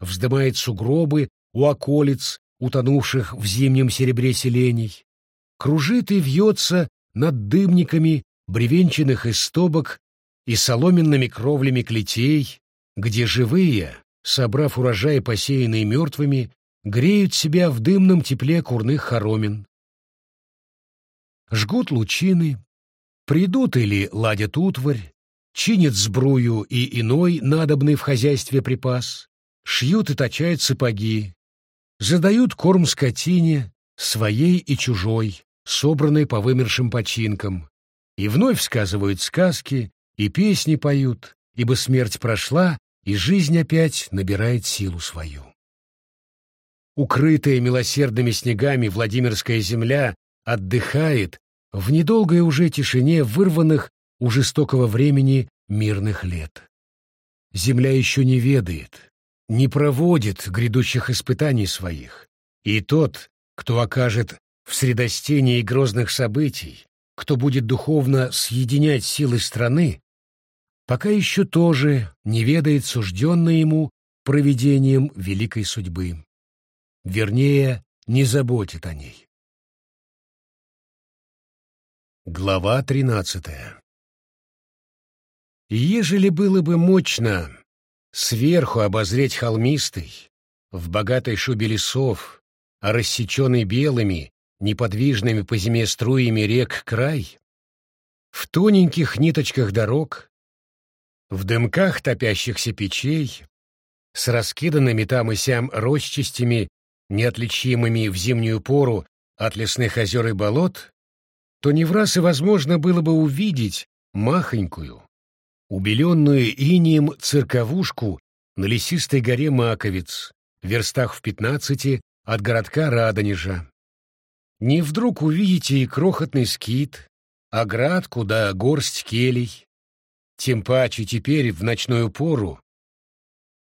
вздымает сугробы у околиц, утонувших в зимнем серебре селений, кружит и вьется над дымниками бревенчатых истобок и соломенными кровлями клетей, где живые, собрав урожай, посеянный мертвыми, греют себя в дымном тепле курных хоромин. Жгут лучины, придут или ладят утварь, чинят сбрую и иной надобный в хозяйстве припас, шьют и точают сапоги, задают корм скотине, своей и чужой, собранной по вымершим починкам, и вновь сказывают сказки, и песни поют, ибо смерть прошла, и жизнь опять набирает силу свою. Укрытая милосердными снегами Владимирская земля отдыхает в недолгой уже тишине вырванных у жестокого времени мирных лет. Земля еще не ведает, не проводит грядущих испытаний своих, и тот, кто окажет в средостении грозных событий, кто будет духовно съединять силы страны, пока еще тоже не ведает сужденной ему проведением великой судьбы. Вернее, не заботит о ней. Глава тринадцатая Ежели было бы мощно сверху обозреть холмистый, в богатой шубе лесов, а рассеченный белыми, неподвижными по зиме струями рек край, в тоненьких ниточках дорог, в дымках топящихся печей, с раскиданными там и сям росчастями, неотличимыми в зимнюю пору от лесных озер и болот, то не в раз и возможно было бы увидеть махонькую, убеленную инием цирковушку на лесистой горе Маковец, в верстах в пятнадцати от городка Радонежа. Не вдруг увидите и крохотный скит, оградку да горсть келей, тем паче теперь, в ночную пору,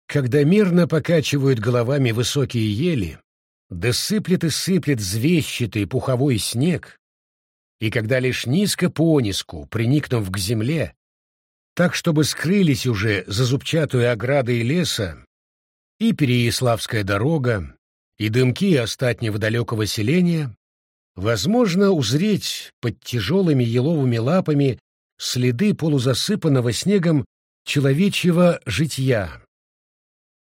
когда мирно покачивают головами высокие ели, да сыплет и сыплет звещатый пуховой снег, и когда лишь низко по низку, приникнув к земле, так, чтобы скрылись уже за зубчатую оградой леса и Переяславская дорога, и дымки остатнего далекого селения, возможно узреть под тяжелыми еловыми лапами следы полузасыпанного снегом человечьего житья,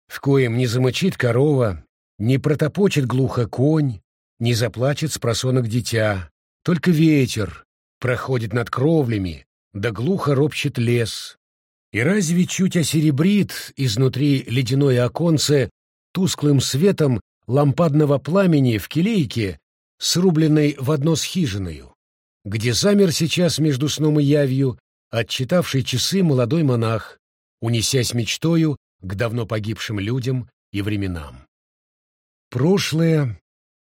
в коем не замочит корова, не протопочет глухо конь, не заплачет с просонок дитя, только ветер проходит над кровлями, да глухо ропчет лес. И разве чуть осеребрит изнутри ледяное оконце тусклым светом лампадного пламени в келейке, срубленной в одно с хижиною? Где замер сейчас между сном и явью, отчитавший часы молодой монах, унесясь мечтою к давно погибшим людям и временам. Прошлое,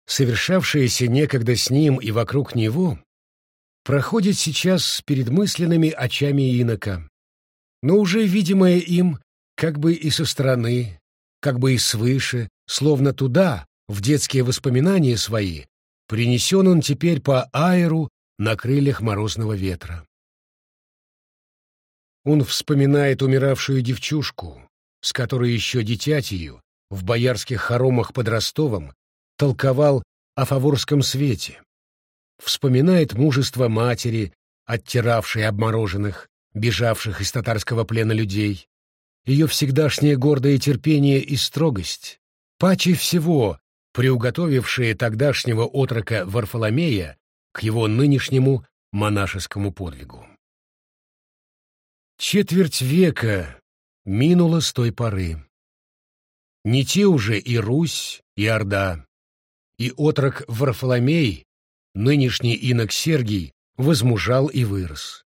совершавшееся некогда с ним и вокруг него, проходит сейчас перед мысленными очами инока, но уже видимое им как бы и со стороны, как бы и свыше, словно туда, в детские воспоминания свои, принесен он теперь по аэру на крыльях морозного ветра. Он вспоминает умиравшую девчушку, с которой еще дитятию в боярских хоромах под Ростовом толковал о фаворском свете. Вспоминает мужество матери, оттиравшей обмороженных, бежавших из татарского плена людей, ее всегдашнее гордое терпение и строгость, паче всего приуготовившие тогдашнего отрока Варфоломея к его нынешнему монашескому подвигу. Четверть века минула с той поры. Не те уже и Русь, и Орда, и отрок Варфоломей, нынешний инок Сергий, возмужал и вырос.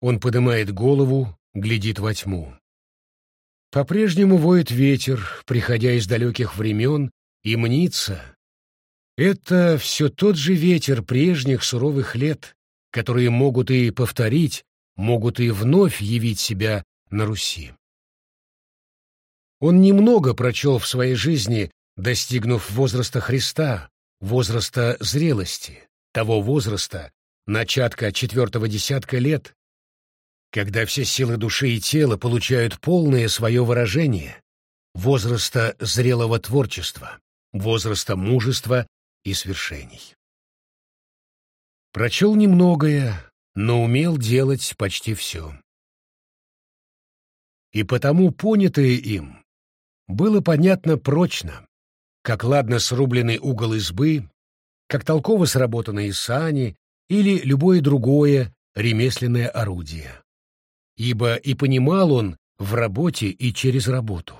Он поднимает голову, глядит во тьму. По-прежнему воет ветер, приходя из далеких времен, и мнится. Это все тот же ветер прежних суровых лет, которые могут и повторить, могут и вновь явить себя на Руси. Он немного прочел в своей жизни, достигнув возраста Христа, возраста зрелости, того возраста, начатка четвертого десятка лет, когда все силы души и тела получают полное свое выражение, возраста зрелого творчества, возраста мужества и свершений. Прочел немногое, но умел делать почти все. И потому понятое им было понятно прочно, как ладно срубленный угол избы, как толково сработанные сани или любое другое ремесленное орудие. Ибо и понимал он в работе и через работу.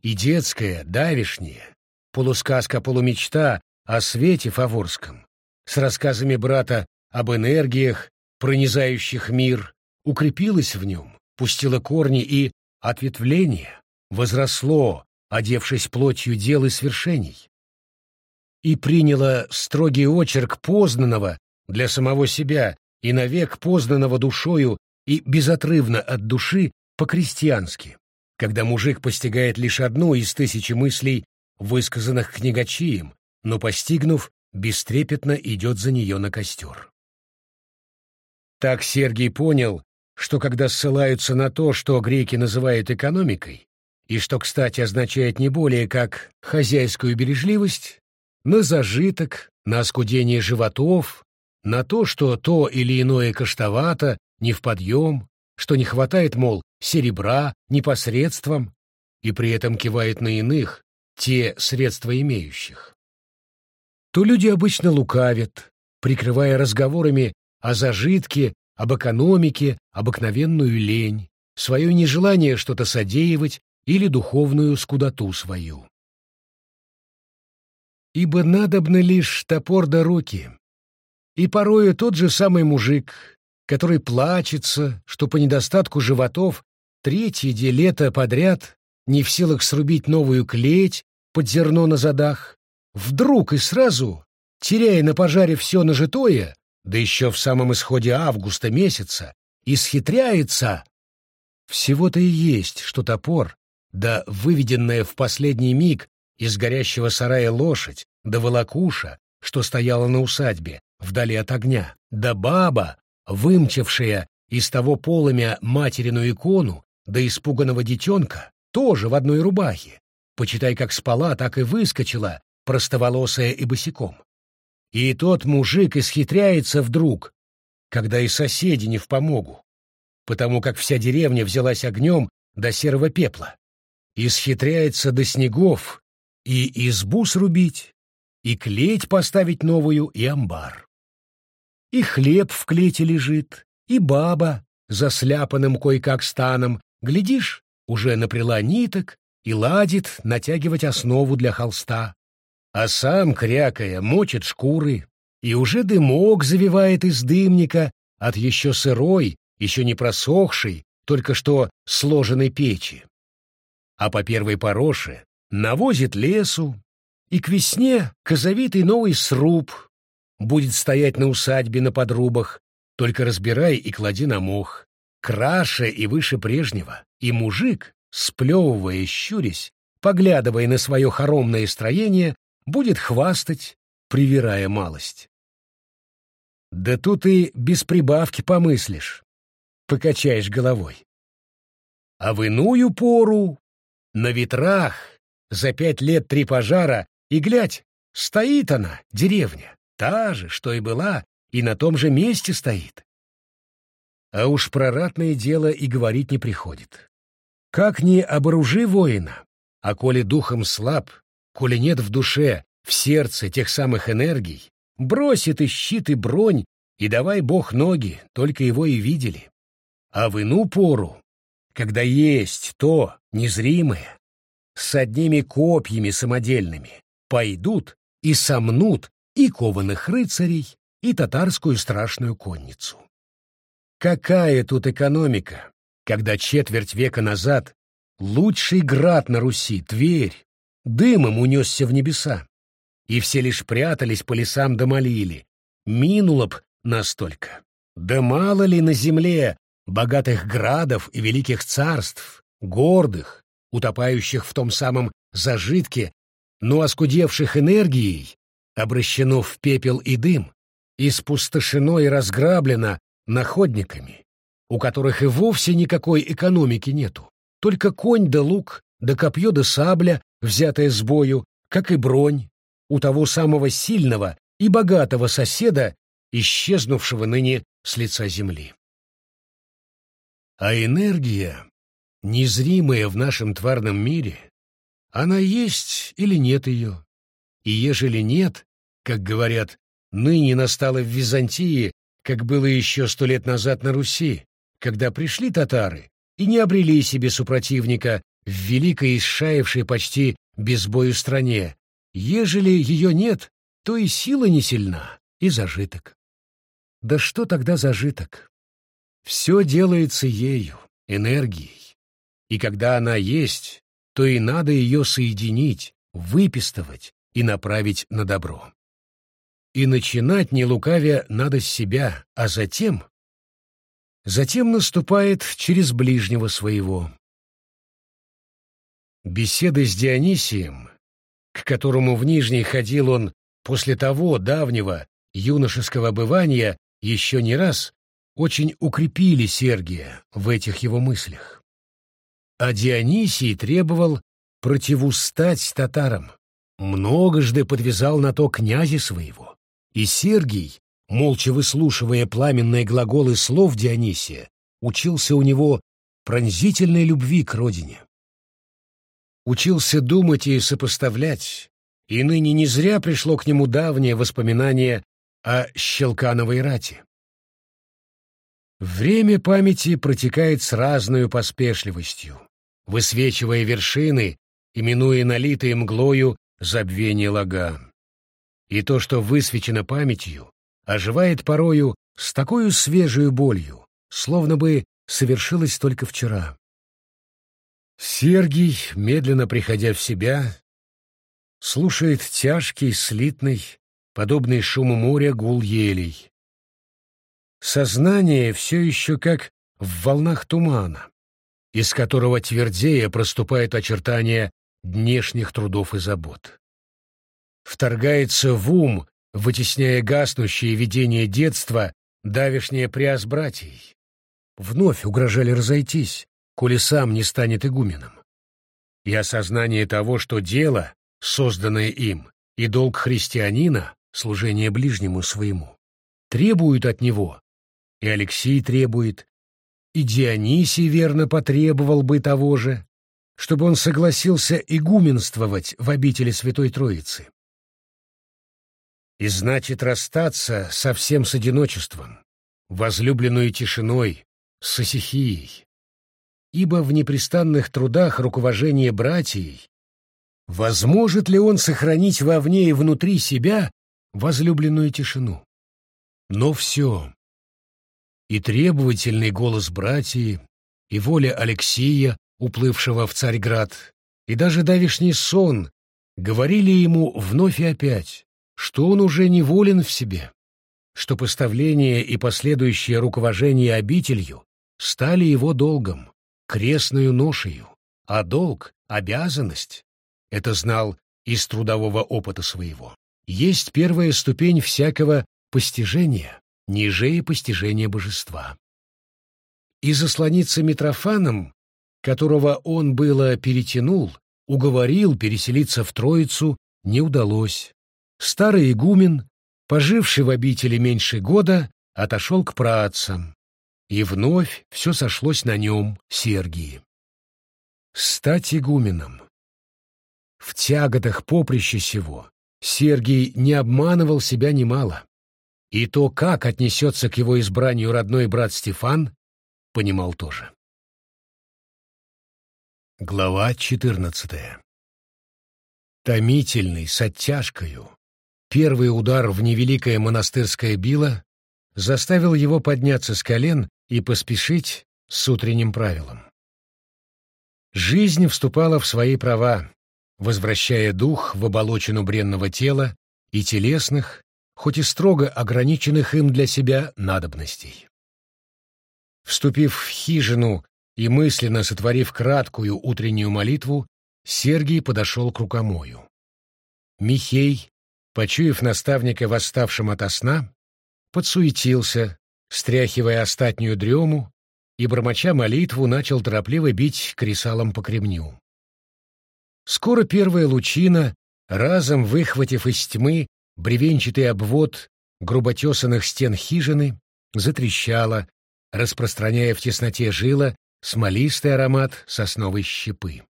И детская, давишняя, полусказка-полумечта о свете фаворском, с рассказами брата об энергиях, пронизающих мир, укрепилась в нем, пустила корни и ответвление, возросло, одевшись плотью дел и свершений. И приняло строгий очерк познанного для самого себя и навек познанного душою и безотрывно от души по-крестьянски, когда мужик постигает лишь одну из тысячи мыслей высказанных книгачием, но, постигнув, бестрепетно идет за нее на костер. Так Сергий понял, что когда ссылаются на то, что греки называют экономикой, и что, кстати, означает не более как хозяйскую бережливость, на зажиток, на оскудение животов, на то, что то или иное каштовато, не в подъем, что не хватает, мол, серебра непосредством, и при этом кивает на иных, те средства имеющих. То люди обычно лукавят, прикрывая разговорами о зажитке, об экономике, обыкновенную лень, свое нежелание что-то содеивать или духовную скудоту свою. Ибо надобно лишь топор до руки. И порою тот же самый мужик, который плачется, что по недостатку животов третье лето подряд не в силах срубить новую клеть под зерно на задах, вдруг и сразу, теряя на пожаре все нажитое, да еще в самом исходе августа месяца, исхитряется. Всего-то и есть, что топор, да выведенная в последний миг из горящего сарая лошадь, да волокуша, что стояла на усадьбе, вдали от огня, да баба, вымчавшая из того полымя материну икону, да испуганного детенка, тоже в одной рубахе, почитай, как спала, так и выскочила, простоволосая и босиком. И тот мужик исхитряется вдруг, когда и соседи не в помогу, потому как вся деревня взялась огнем до серого пепла. Исхитряется до снегов и избу срубить, и клеть поставить новую, и амбар. И хлеб в клете лежит, и баба, засляпанным кое-как станом, глядишь, уже напряла ниток и ладит натягивать основу для холста а сам, крякая, мочит шкуры, и уже дымок завивает из дымника от еще сырой, еще не просохшей, только что сложенной печи. А по первой пороше навозит лесу, и к весне козовитый новый сруб будет стоять на усадьбе на подрубах, только разбирай и клади на мох, краше и выше прежнего, и мужик, сплевывая, щурясь, поглядывая на свое хоромное строение, будет хвастать, привирая малость. Да тут и без прибавки помыслишь, покачаешь головой. А в иную пору, на ветрах, за пять лет три пожара, и глядь, стоит она, деревня, та же, что и была, и на том же месте стоит. А уж про ратное дело и говорить не приходит. Как ни оборужи воина, а коли духом слаб, коли нет в душе, в сердце тех самых энергий, бросит и щит, и бронь, и давай бог ноги, только его и видели. А в ину пору, когда есть то незримое, с одними копьями самодельными, пойдут и сомнут и кованых рыцарей, и татарскую страшную конницу. Какая тут экономика, когда четверть века назад лучший град на Руси, Тверь, дымом унесся в небеса, и все лишь прятались по лесам да молили, минуло б настолько. Да мало ли на земле богатых градов и великих царств, гордых, утопающих в том самом зажитке, но оскудевших энергией, обращено в пепел и дым, испустошено и разграблено находниками, у которых и вовсе никакой экономики нету, только конь да лук, да копье да сабля, взятая с бою, как и бронь, у того самого сильного и богатого соседа, исчезнувшего ныне с лица земли. А энергия, незримая в нашем тварном мире, она есть или нет ее? И ежели нет, как говорят, ныне настало в Византии, как было еще сто лет назад на Руси, когда пришли татары и не обрели себе супротивника в великой исшаевшей почти без бою стране, ежели ее нет, то и сила не сильна, и зажиток. Да что тогда зажиток? Все делается ею, энергией. И когда она есть, то и надо ее соединить, выпистывать и направить на добро. И начинать, не лукавя, надо с себя, а затем... Затем наступает через ближнего своего. Беседы с Дионисием, к которому в Нижний ходил он после того давнего юношеского бывания еще не раз, очень укрепили Сергия в этих его мыслях. А Дионисий требовал противустать татарам, многожды подвязал на то князя своего. И Сергий, молча выслушивая пламенные глаголы слов Дионисия, учился у него пронзительной любви к родине. Учился думать и сопоставлять, и ныне не зря пришло к нему давнее воспоминание о Щелкановой рати. Время памяти протекает с разной поспешливостью, высвечивая вершины, именуя налитые мглою забвение лага. И то, что высвечено памятью, оживает порою с такой свежей болью, словно бы совершилось только вчера. Сергий, медленно приходя в себя, слушает тяжкий, слитный, подобный шуму моря гул елей. Сознание все еще как в волнах тумана, из которого твердее проступают очертания днешних трудов и забот. Вторгается в ум, вытесняя гаснущее видение детства, давишнее пряс братьей. Вновь угрожали разойтись, коли сам не станет игуменом. И осознание того, что дело, созданное им, и долг христианина, служение ближнему своему, требуют от него, и Алексей требует, и Дионисий верно потребовал бы того же, чтобы он согласился игуменствовать в обители Святой Троицы. И значит расстаться совсем с одиночеством, возлюбленную тишиной, с исихией. Ибо в непрестанных трудах руковожения братьей возможет ли он сохранить вовне и внутри себя возлюбленную тишину? Но все, и требовательный голос братьи, и воля Алексия, уплывшего в Царьград, и даже давишний сон говорили ему вновь и опять, что он уже неволен в себе, что поставление и последующее руковожение обителью стали его долгом, крестную ношею, а долг — обязанность. Это знал из трудового опыта своего. Есть первая ступень всякого постижения, нижее постижения божества. И заслониться Митрофаном, которого он было перетянул, уговорил переселиться в Троицу, не удалось. Старый игумен, поживший в обители меньше года, отошел к праотцам. И вновь все сошлось на нем, Сергии. Стать игуменом. В тяготах поприща сего Сергий не обманывал себя немало. И то, как отнесется к его избранию родной брат Стефан, понимал тоже. Глава четырнадцатая. Томительный, с оттяжкою, первый удар в невеликое монастырское било заставил его подняться с колен и поспешить с утренним правилом. Жизнь вступала в свои права, возвращая дух в оболочину бренного тела и телесных, хоть и строго ограниченных им для себя надобностей. Вступив в хижину и мысленно сотворив краткую утреннюю молитву, Сергий подошел к рукомою. Михей, почуяв наставника восставшим ото сна, подсуетился, стряхивая остатнюю дрему, и, бормоча молитву, начал торопливо бить кресалом по кремню. Скоро первая лучина, разом выхватив из тьмы бревенчатый обвод груботесанных стен хижины, затрещала, распространяя в тесноте жила смолистый аромат сосновой щепы.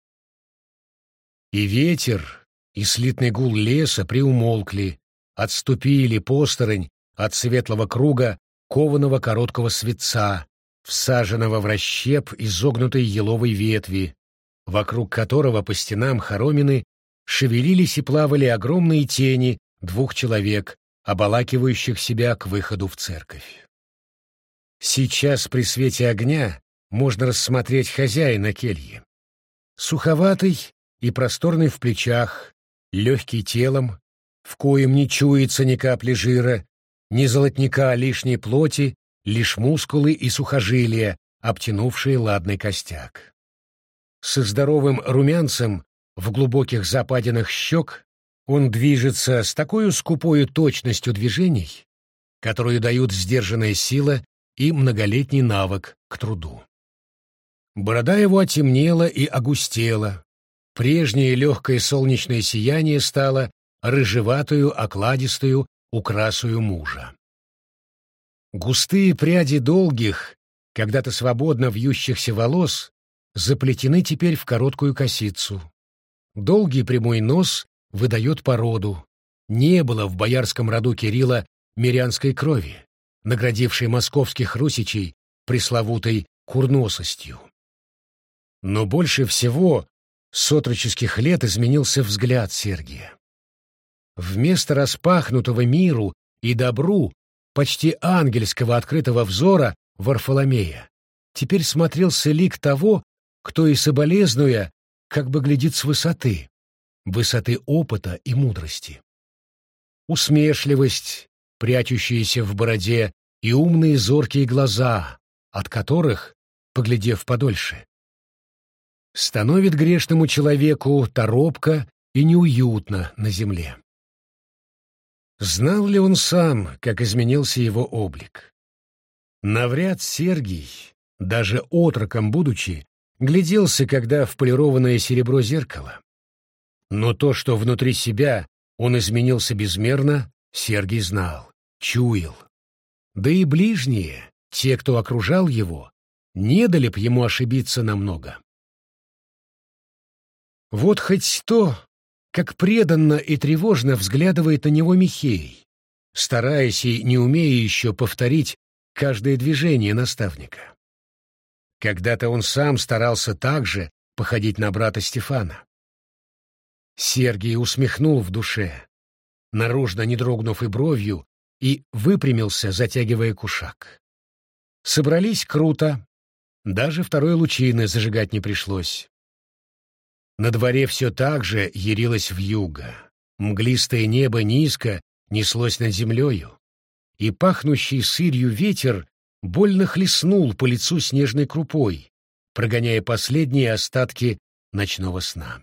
И ветер, и слитный гул леса приумолкли, отступили посторонь от светлого круга кованого короткого светца, всаженного в расщеп изогнутой еловой ветви, вокруг которого по стенам хоромины шевелились и плавали огромные тени двух человек, обалакивающих себя к выходу в церковь. Сейчас при свете огня можно рассмотреть хозяина кельи. Суховатый и просторный в плечах, легкий телом, в коем не чуется ни капли жира, ни золотника лишней плоти, лишь мускулы и сухожилия, обтянувшие ладный костяк. Со здоровым румянцем в глубоких западинах щек он движется с такой скупою точностью движений, которую дают сдержанная сила и многолетний навык к труду. Борода его отемнела и огустела, прежнее легкое солнечное сияние стало рыжеватую, окладистую украсую мужа. Густые пряди долгих, когда-то свободно вьющихся волос, заплетены теперь в короткую косицу. Долгий прямой нос выдает породу. Не было в боярском роду Кирилла мирянской крови, наградившей московских русичей пресловутой курносостью. Но больше всего с отроческих лет изменился взгляд Сергия. Вместо распахнутого миру и добру, почти ангельского открытого взора Варфоломея, теперь смотрелся лик того, кто и соболезнуя, как бы глядит с высоты, высоты опыта и мудрости. Усмешливость, прячущаяся в бороде, и умные зоркие глаза, от которых, поглядев подольше, становит грешному человеку торопко и неуютно на земле. Знал ли он сам, как изменился его облик? Навряд Сергий, даже отроком будучи, гляделся, когда в полированное серебро зеркало. Но то, что внутри себя он изменился безмерно, Сергий знал, чуял. Да и ближние, те, кто окружал его, не дали б ему ошибиться намного. Вот хоть то, как преданно и тревожно взглядывает на него Михей, стараясь и не умея еще повторить каждое движение наставника. Когда-то он сам старался также походить на брата Стефана. Сергий усмехнул в душе, наружно не дрогнув и бровью, и выпрямился, затягивая кушак. Собрались круто, даже второй лучины зажигать не пришлось. На дворе все так же ярилось вьюга. Мглистое небо низко неслось над землею, и пахнущий сырью ветер больно хлестнул по лицу снежной крупой, прогоняя последние остатки ночного сна.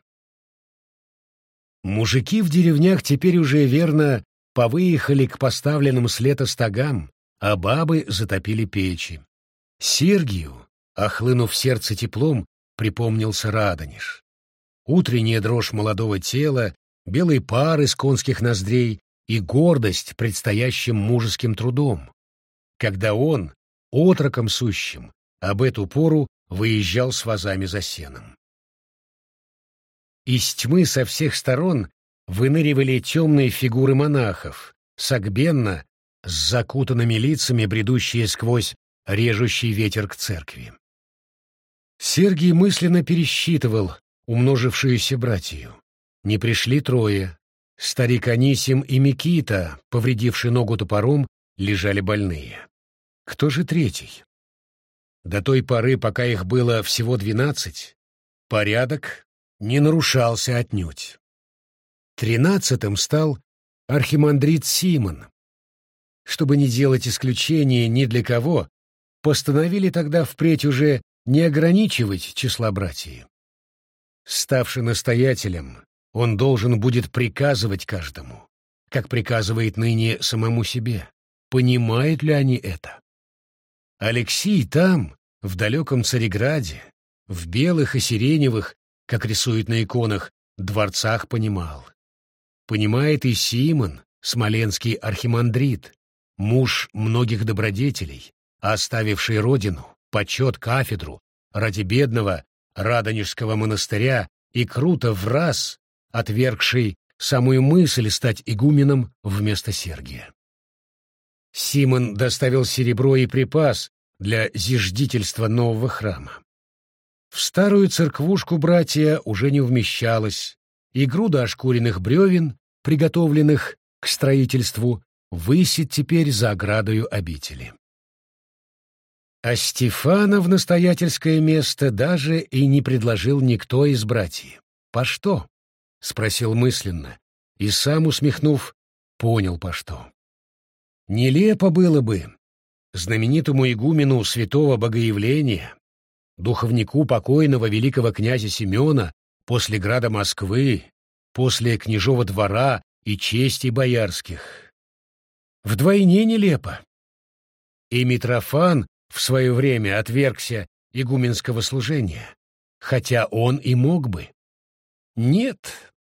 Мужики в деревнях теперь уже верно повыехали к поставленным с лета стогам, а бабы затопили печи. Сергию, охлынув сердце теплом, припомнился Радонеж утренняя дрожь молодого тела, белый пар из конских ноздрей и гордость предстоящим мужеским трудом, когда он, отроком сущим, об эту пору выезжал с вазами за сеном. Из тьмы со всех сторон выныривали темные фигуры монахов, сагбенно, с закутанными лицами, бредущие сквозь режущий ветер к церкви. Сергий мысленно пересчитывал умножившуюся братью. Не пришли трое. Старик Анисим и Микита, повредивший ногу топором, лежали больные. Кто же третий? До той поры, пока их было всего двенадцать, порядок не нарушался отнюдь. Тринадцатым стал архимандрит Симон. Чтобы не делать исключения ни для кого, постановили тогда впредь уже не ограничивать числа братьев. Ставший настоятелем, он должен будет приказывать каждому, как приказывает ныне самому себе. Понимают ли они это? Алексей там, в далеком Цареграде, в белых и сиреневых, как рисуют на иконах, дворцах понимал. Понимает и Симон, смоленский архимандрит, муж многих добродетелей, оставивший родину, почет кафедру, ради бедного Радонежского монастыря и круто в раз отвергший самую мысль стать игуменом вместо Сергия. Симон доставил серебро и припас для зиждительства нового храма. В старую церквушку братья уже не вмещалось, и груда ошкуренных бревен, приготовленных к строительству, высит теперь за оградою обители. А Стефана в настоятельское место даже и не предложил никто из братьев. «По что?» — спросил мысленно, и сам, усмехнув, понял, по что. Нелепо было бы знаменитому игумену святого Богоявления, духовнику покойного великого князя Семена после града Москвы, после княжого двора и чести боярских. Вдвойне нелепо. И Митрофан в свое время отвергся игуменского служения, хотя он и мог бы. Нет,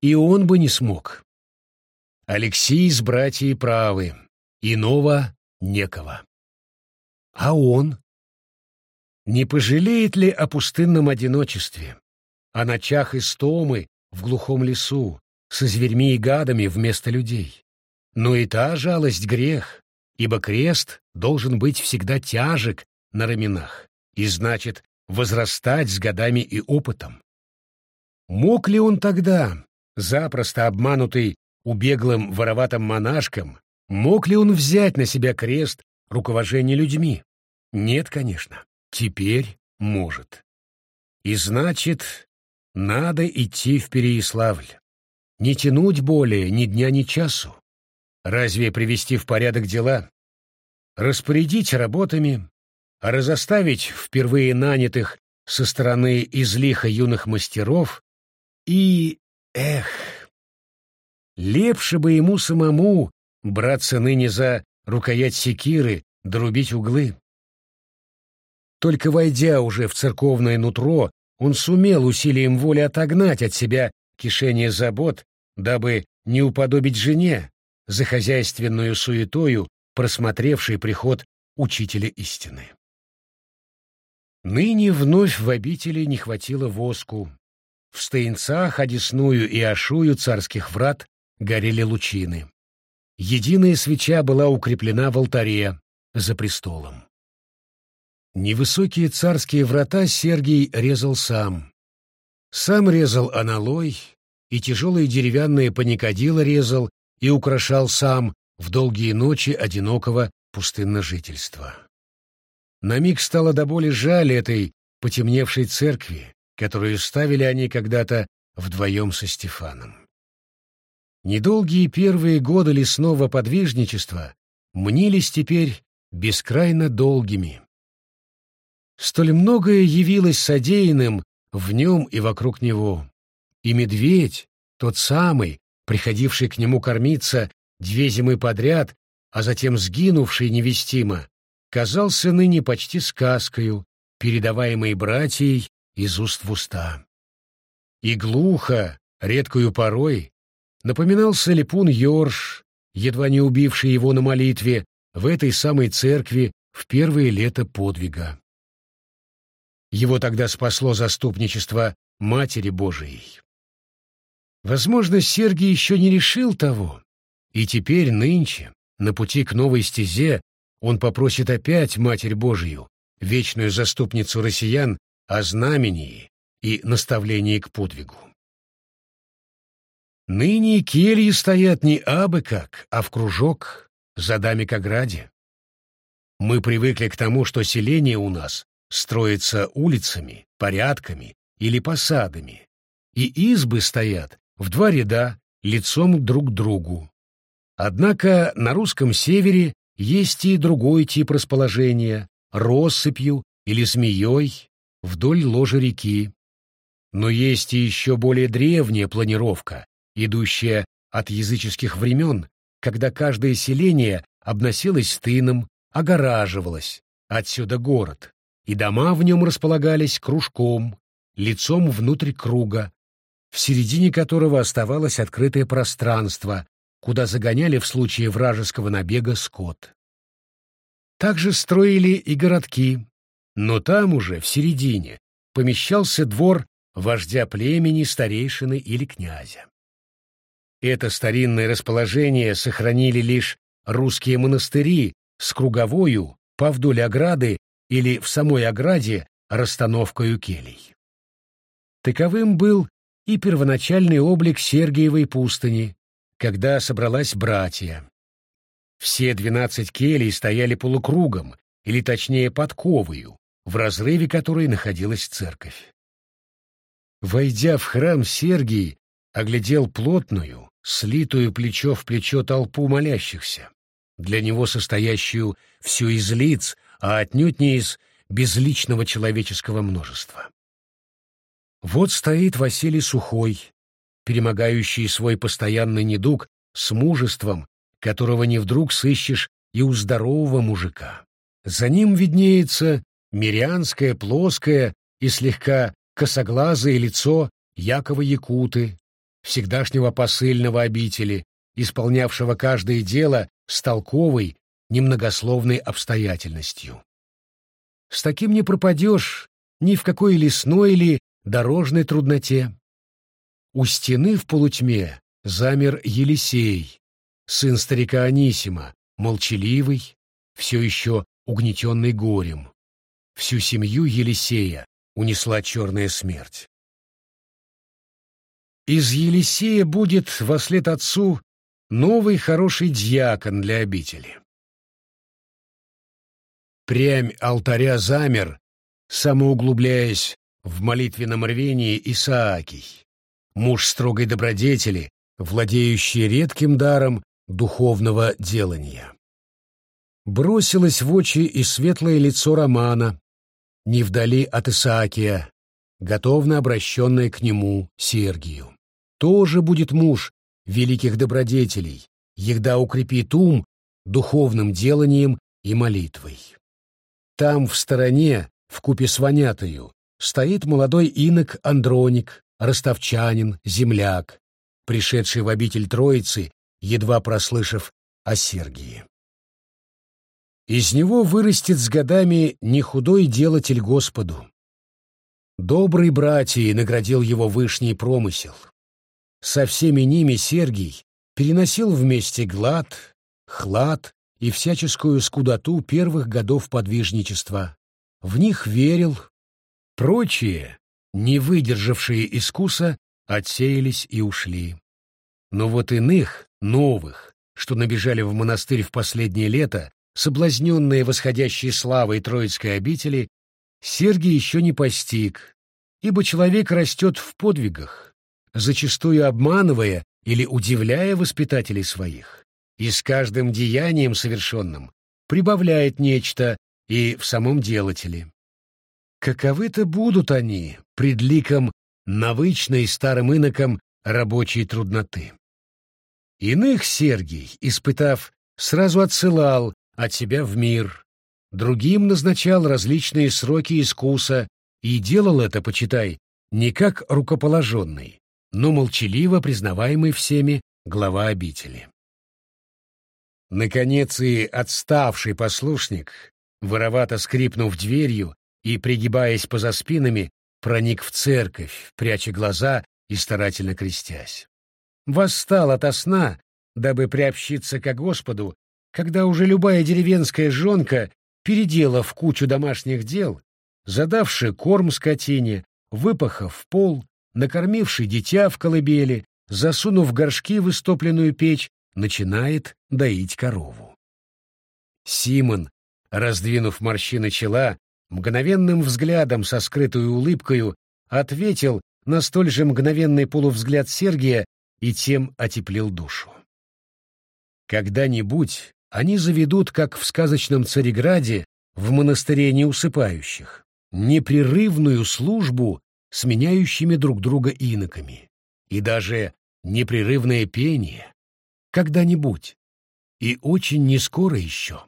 и он бы не смог. Алексей с братьей правы, иного некого. А он? Не пожалеет ли о пустынном одиночестве, о ночах истомы в глухом лесу, со зверьми и гадами вместо людей? Но и та жалость грех, ибо крест должен быть всегда тяжек на раменах и, значит, возрастать с годами и опытом. Мог ли он тогда, запросто обманутый убеглым вороватым монашком, мог ли он взять на себя крест руковожения людьми? Нет, конечно. Теперь может. И значит, надо идти в Переяславль. Не тянуть более ни дня, ни часу. Разве привести в порядок дела? Распорядить работами, разоставить впервые нанятых со стороны излиха юных мастеров и... Эх! Лепше бы ему самому браться ныне за рукоять секиры, дорубить углы. Только войдя уже в церковное нутро, он сумел усилием воли отогнать от себя кишение забот, дабы не уподобить жене, за хозяйственную суетою, просмотревшей приход учителя истины. Ныне вновь в обители не хватило воску. В стоянцах, одесную и ошую царских врат горели лучины. Единая свеча была укреплена в алтаре за престолом. Невысокие царские врата Сергий резал сам. Сам резал аналой, и тяжелые деревянные паникадила резал и украшал сам в долгие ночи одинокого пустынножительства. На миг стало до боли жаль этой потемневшей церкви, которую ставили они когда-то вдвоем со Стефаном. Недолгие первые годы лесного подвижничества мнились теперь бескрайно долгими. Столь многое явилось содеянным в нем и вокруг него. И медведь, тот самый, приходивший к нему кормиться две зимы подряд, а затем сгинувший невестимо, казался ныне почти сказкою, передаваемой братьей из уст в уста. И глухо, редкою порой, напоминался Липун Йорш, едва не убивший его на молитве в этой самой церкви в первое лето подвига. Его тогда спасло заступничество Матери Божией. Возможно, Сергий еще не решил того, и теперь нынче, на пути к новой стезе, он попросит опять Матерь Божию, вечную заступницу россиян, о знамении и наставлении к подвигу. Ныне кельи стоят не абы как, а в кружок, за дами к ограде. Мы привыкли к тому, что селение у нас строится улицами, порядками или посадами, и избы стоят в два ряда, лицом друг к другу. Однако на русском севере есть и другой тип расположения — россыпью или змеей вдоль ложа реки. Но есть и еще более древняя планировка, идущая от языческих времен, когда каждое селение обносилось тыном, огораживалось, отсюда город, и дома в нем располагались кружком, лицом внутрь круга, в середине которого оставалось открытое пространство, куда загоняли в случае вражеского набега скот. Также строили и городки, но там уже, в середине, помещался двор вождя племени, старейшины или князя. Это старинное расположение сохранили лишь русские монастыри с круговою по вдоль ограды или в самой ограде расстановкою келей. Таковым был и первоначальный облик Сергиевой пустыни, когда собралась братья. Все двенадцать келей стояли полукругом, или точнее подковою, в разрыве которой находилась церковь. Войдя в храм, Сергий оглядел плотную, слитую плечо в плечо толпу молящихся, для него состоящую все из лиц, а отнюдь не из безличного человеческого множества. Вот стоит Василий Сухой, перемогающий свой постоянный недуг с мужеством, которого не вдруг сыщешь и у здорового мужика. За ним виднеется мирянское, плоское и слегка косоглазое лицо Якова Якуты, всегдашнего посыльного обители, исполнявшего каждое дело с толковой, немногословной обстоятельностью. С таким не пропадешь ни в какой лесной или дорожной трудноте. У стены в полутьме замер Елисей, сын старика Анисима, молчаливый, все еще угнетенный горем. Всю семью Елисея унесла черная смерть. Из Елисея будет вослед отцу новый хороший дьякон для обители. Прямь алтаря замер, самоуглубляясь в молитвенном рвении Исаакий, муж строгой добродетели, владеющий редким даром духовного делания. Бросилось в очи и светлое лицо Романа, не вдали от Исаакия, готовно обращенное к нему Сергию. Тоже будет муж великих добродетелей, егда укрепит ум духовным деланием и молитвой. Там в стороне, в купе с вонятою, стоит молодой инок Андроник, ростовчанин, земляк, пришедший в обитель Троицы, едва прослышав о Сергии. Из него вырастет с годами не худой делатель Господу. Добрый братья наградил его вышний промысел. Со всеми ними Сергий переносил вместе глад, хлад и всяческую скудоту первых годов подвижничества. В них верил, Прочие, не выдержавшие искуса, отсеялись и ушли. Но вот иных, новых, что набежали в монастырь в последнее лето, соблазненные восходящей славой Троицкой обители, Сергий еще не постиг, ибо человек растет в подвигах, зачастую обманывая или удивляя воспитателей своих, и с каждым деянием совершенным прибавляет нечто и в самом делателе. Каковы-то будут они пред ликом навычной старым иноком рабочей трудноты. Иных Сергий, испытав, сразу отсылал от себя в мир, другим назначал различные сроки искуса и делал это, почитай, не как рукоположенный, но молчаливо признаваемый всеми глава обители. Наконец и отставший послушник, воровато скрипнув дверью, и, пригибаясь поза спинами, проник в церковь, пряча глаза и старательно крестясь. Восстал ото сна, дабы приобщиться ко Господу, когда уже любая деревенская жонка, передела в кучу домашних дел, задавши корм скотине, выпахав пол, накормивший дитя в колыбели, засунув горшки в истопленную печь, начинает доить корову. Симон, раздвинув морщины чела, мгновенным взглядом со скрытой улыбкою ответил на столь же мгновенный полувзгляд Сергия и тем отеплил душу. Когда-нибудь они заведут, как в сказочном Цареграде, в монастыре неусыпающих, непрерывную службу сменяющими друг друга иноками, и даже непрерывное пение, когда-нибудь, и очень нескоро еще.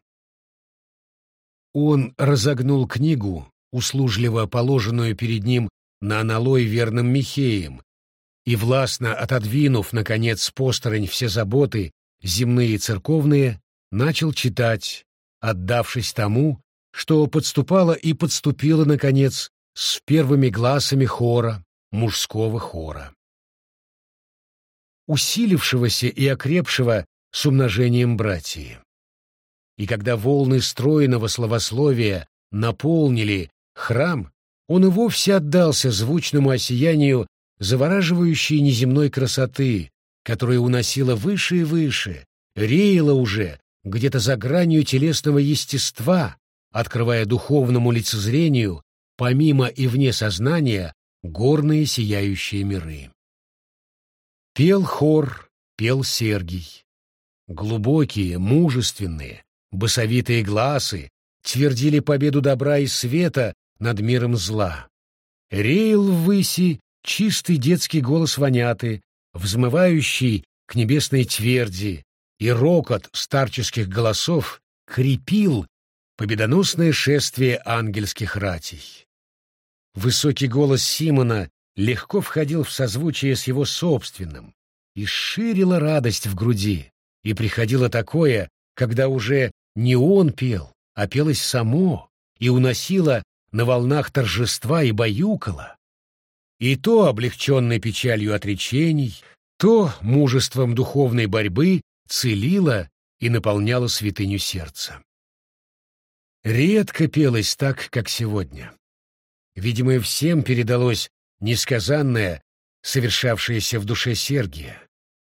Он разогнул книгу, услужливо положенную перед ним на аналой верным Михеем, и, властно отодвинув, наконец, посторонь все заботы, земные и церковные, начал читать, отдавшись тому, что подступало и подступило, наконец, с первыми глазами хора, мужского хора. Усилившегося и окрепшего с умножением братьи. И когда волны стройного словословия наполнили храм, он и вовсе отдался звучному осиянию завораживающей неземной красоты, которая уносила выше и выше, реяла уже где-то за гранью телесного естества, открывая духовному лицезрению, помимо и вне сознания, горные сияющие миры. Пел хор, пел Сергий. Глубокие, мужественные, басовитые глазы твердили победу добра и света над миром зла. Реял ввыси чистый детский голос воняты, взмывающий к небесной тверди, и рокот старческих голосов крепил победоносное шествие ангельских ратей. Высокий голос Симона легко входил в созвучие с его собственным, и ширила радость в груди, и приходило такое, когда уже не он пел, а пелось само, и уносило на волнах торжества и баюкало, и то облегченной печалью отречений, то мужеством духовной борьбы целила и наполняла святыню сердца. Редко пелось так, как сегодня. Видимо, всем передалось несказанное, совершавшееся в душе Сергия,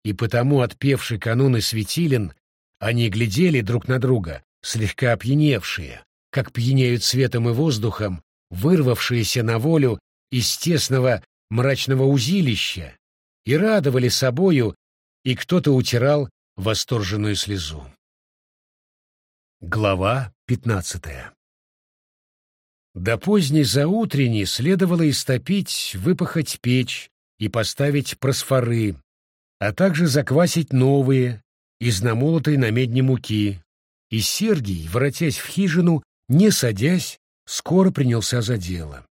и потому, отпевший каноны светилен, они глядели друг на друга, слегка опьяневшие, как пьянеют светом и воздухом, вырвавшиеся на волю из тесного мрачного узилища и радовали собою, и кто-то утирал восторженную слезу. Глава пятнадцатая До поздней заутренней следовало истопить, выпахать печь и поставить просфоры, а также заквасить новые из намолотой на медне муки. И Сергий, воротясь в хижину, не садясь, скоро принялся за дело.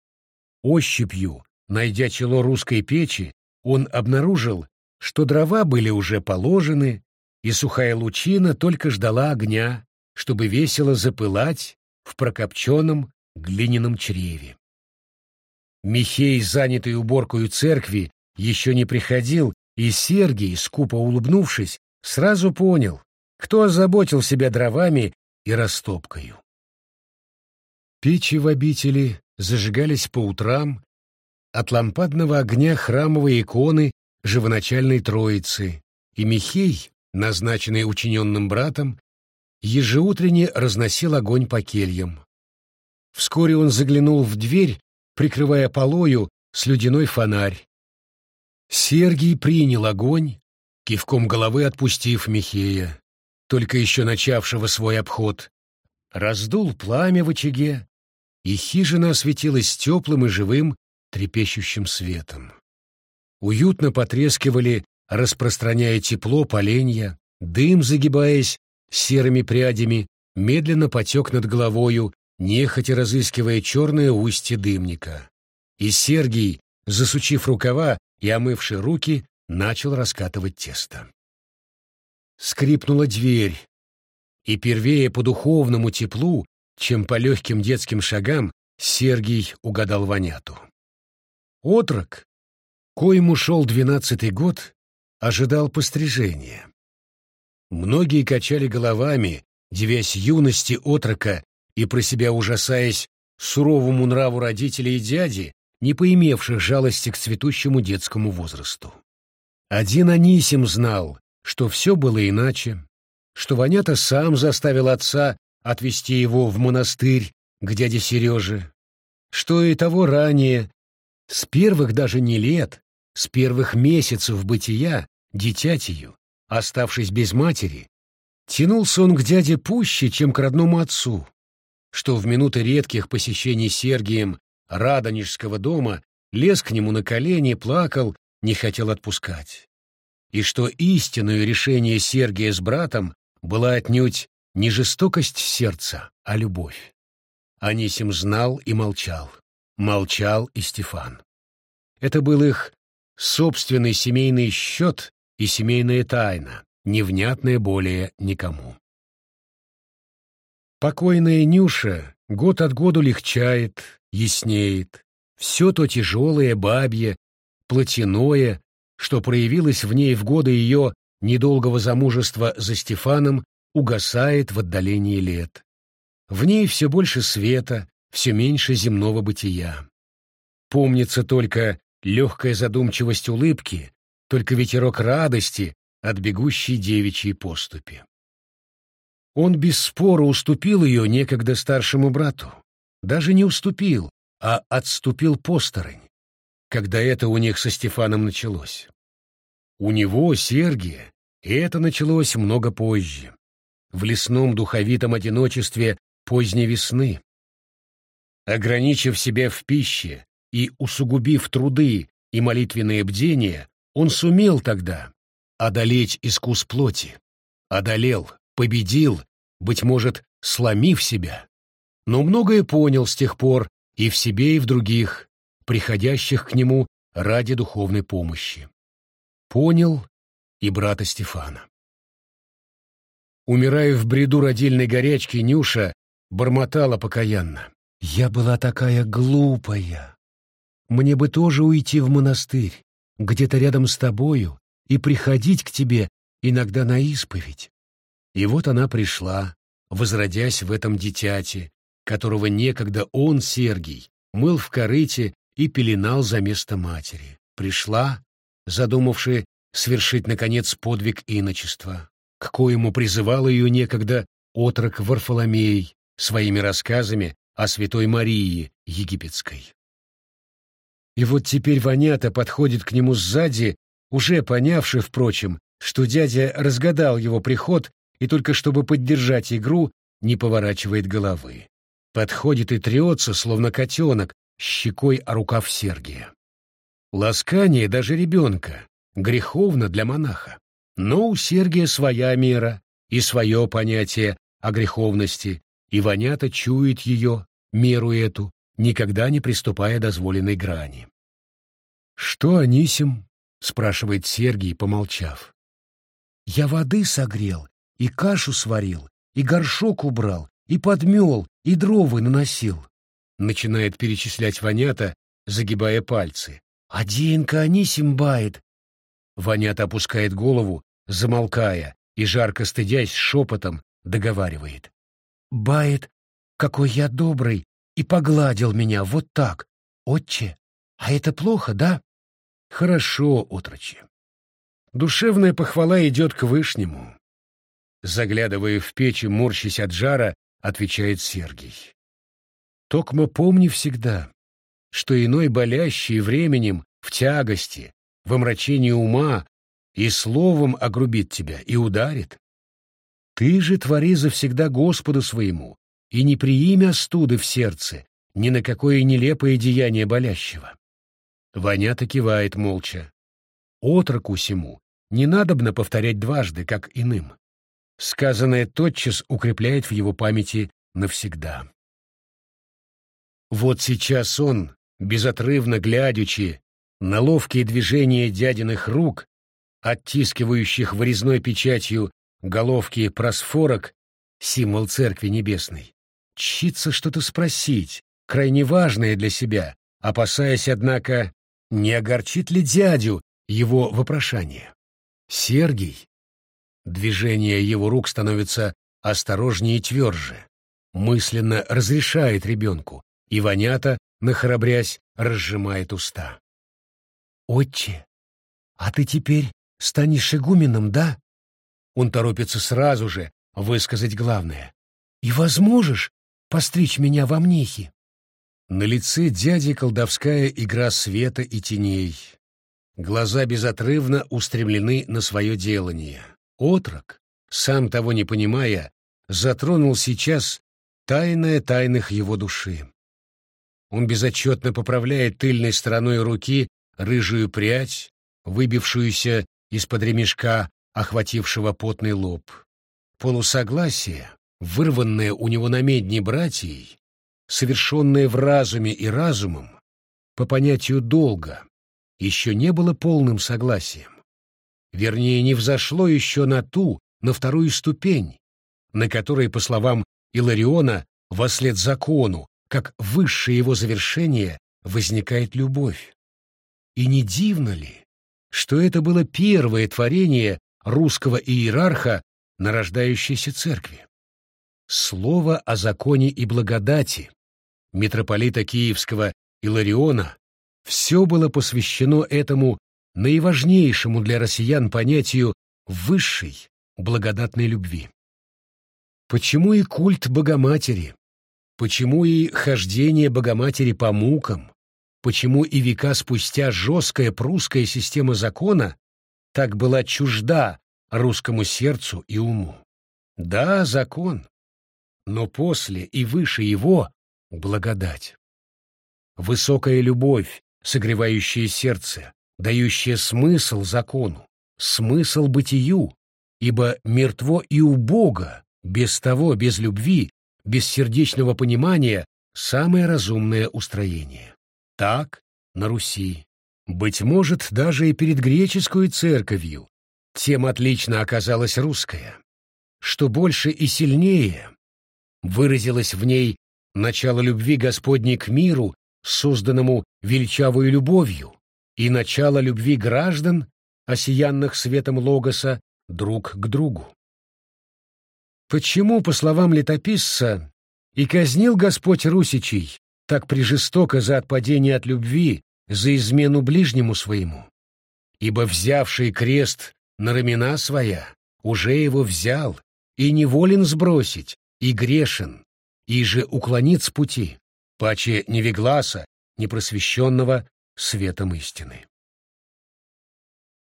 Ощупью, найдя чело русской печи, он обнаружил, что дрова были уже положены, и сухая лучина только ждала огня, чтобы весело запылать в прокопченном глиняном чреве. Михей, занятый уборкой церкви, еще не приходил, и Сергий, скупо улыбнувшись, сразу понял, кто озаботил себя дровами и растопкою. Печи в обители зажигались по утрам от лампадного огня храмовой иконы живоначальной Троицы, и Михей, назначенный учиненным братом, ежеутренне разносил огонь по кельям. Вскоре он заглянул в дверь, прикрывая полою слюдяной фонарь. Сергий принял огонь, кивком головы отпустив Михея, только еще начавшего свой обход, раздул пламя в очаге, и хижина осветилась теплым и живым, трепещущим светом. Уютно потрескивали, распространяя тепло поленья, дым, загибаясь серыми прядями, медленно потек над головою, нехотя разыскивая черное устье дымника. И Сергий, засучив рукава и омывший руки, начал раскатывать тесто. Скрипнула дверь, и первее по духовному теплу чем по легким детским шагам Сергий угадал воняту. Отрок, коим ушел двенадцатый год, ожидал пострижения. Многие качали головами, девясь юности отрока и про себя ужасаясь суровому нраву родителей и дяди, не поимевших жалости к цветущему детскому возрасту. Один Анисим знал, что все было иначе, что Ванята сам заставил отца отвезти его в монастырь к дяде Сереже, что и того ранее, с первых даже не лет, с первых месяцев бытия, дитятию, оставшись без матери, тянулся он к дяде пуще, чем к родному отцу, что в минуты редких посещений Сергием Радонежского дома лез к нему на колени, плакал, не хотел отпускать. И что истинное решение Сергия с братом была отнюдь не жестокость сердца, а любовь. Анисим знал и молчал. Молчал и Стефан. Это был их собственный семейный счет и семейная тайна, невнятная более никому. Покойная Нюша год от году легчает, яснеет. Все то тяжелое, бабье, плотяное, что проявилось в ней в годы ее недолгого замужества за Стефаном, угасает в отдалении лет. В ней все больше света, все меньше земного бытия. Помнится только легкая задумчивость улыбки, только ветерок радости от бегущей девичьей поступи. Он без спора уступил ее некогда старшему брату. Даже не уступил, а отступил посторонь, когда это у них со Стефаном началось. У него, Сергия, это началось много позже, в лесном духовитом одиночестве поздней весны. Ограничив себя в пище и усугубив труды и молитвенные бдения, он сумел тогда одолеть искус плоти, одолел, победил, быть может, сломив себя, но многое понял с тех пор и в себе, и в других, приходящих к нему ради духовной помощи. Понял и брата Стефана. Умирая в бреду родильной горячки, Нюша бормотала покаянно. «Я была такая глупая. Мне бы тоже уйти в монастырь, где-то рядом с тобою, и приходить к тебе иногда на исповедь. И вот она пришла, возродясь в этом дитяте, которого некогда он, Сергий, мыл в корыте и пеленал за место матери. Пришла, задумавши свершить, наконец, подвиг иночества, к коему призывал ее некогда отрок Варфоломей своими рассказами о святой Марии Египетской. И вот теперь Ванята подходит к нему сзади, уже понявший, впрочем, что дядя разгадал его приход и только чтобы поддержать игру, не поворачивает головы. Подходит и трется, словно котенок, щекой о рукав Сергия. Ласкание даже ребенка греховно для монаха. Но у Сергия своя мера и свое понятие о греховности, и Ванята чует ее, меру эту, никогда не приступая дозволенной грани. «Что, Анисим?» — спрашивает Сергий, помолчав. «Я воды согрел и кашу сварил, и горшок убрал, и подмел, и дровы наносил. Начинает перечислять Ванята, загибая пальцы. «Одинка Анисим бает!» Ванята опускает голову, замолкая, и, жарко стыдясь, шепотом договаривает. «Бает, какой я добрый, и погладил меня вот так. Отче, а это плохо, да?» «Хорошо, отрочи. Душевная похвала идет к Вышнему. Заглядывая в печь и морщись от жара, отвечает Сергий. Токмо помни всегда, что иной болящий временем в тягости, в омрачении ума и словом огрубит тебя и ударит. Ты же твори завсегда Господу своему, и не приими остуды в сердце, ни на какое нелепое деяние болящего. Ванята кивает молча. Отроку сему не надобно повторять дважды, как иным. Сказанное тотчас укрепляет в его памяти навсегда. Вот сейчас он, безотрывно глядячи на ловкие движения дядиных рук, оттискивающих вырезной печатью головки просфорок, символ Церкви Небесной, чится что-то спросить, крайне важное для себя, опасаясь, однако, Не огорчит ли дядю его вопрошание? Сергий. Движение его рук становится осторожнее и тверже. Мысленно разрешает ребенку, и вонята, нахрабрясь, разжимает уста. «Отче, а ты теперь станешь игуменом, да?» Он торопится сразу же высказать главное. «И возможешь постричь меня во мнехи?» На лице дяди колдовская игра света и теней. Глаза безотрывно устремлены на свое делание. Отрок, сам того не понимая, затронул сейчас тайное тайных его души. Он безотчетно поправляет тыльной стороной руки рыжую прядь, выбившуюся из-под ремешка, охватившего потный лоб. Полусогласие, вырванное у него на медне братьей, совершенное в разуме и разумом, по понятию долга, еще не было полным согласием. Вернее, не взошло еще на ту, на вторую ступень, на которой, по словам Илариона, вослед закону, как высшее его завершение, возникает любовь. И не дивно ли, что это было первое творение русского иерарха на рождающейся церкви? Слово о законе и благодати, митрополита Киевского Илариона, все было посвящено этому наиважнейшему для россиян понятию высшей благодатной любви. Почему и культ Богоматери? Почему и хождение Богоматери по мукам? Почему и века спустя жесткая прусская система закона так была чужда русскому сердцу и уму? Да, закон, но после и выше его благодать. Высокая любовь, согревающая сердце, дающая смысл закону, смысл бытию, ибо мертво и убого, без того, без любви, без сердечного понимания, самое разумное устроение. Так на Руси. Быть может, даже и перед греческой церковью, тем отлично оказалась русская. Что больше и сильнее, выразилось в ней начало любви Господней к миру, созданному величавую любовью, и начало любви граждан, осиянных светом Логоса, друг к другу. Почему, по словам летописца, и казнил Господь Русичей так прижестоко за отпадение от любви, за измену ближнему своему? Ибо взявший крест на рамена своя уже его взял и неволен сбросить, и грешен, и же уклонит с пути, паче невегласа, непросвещенного светом истины.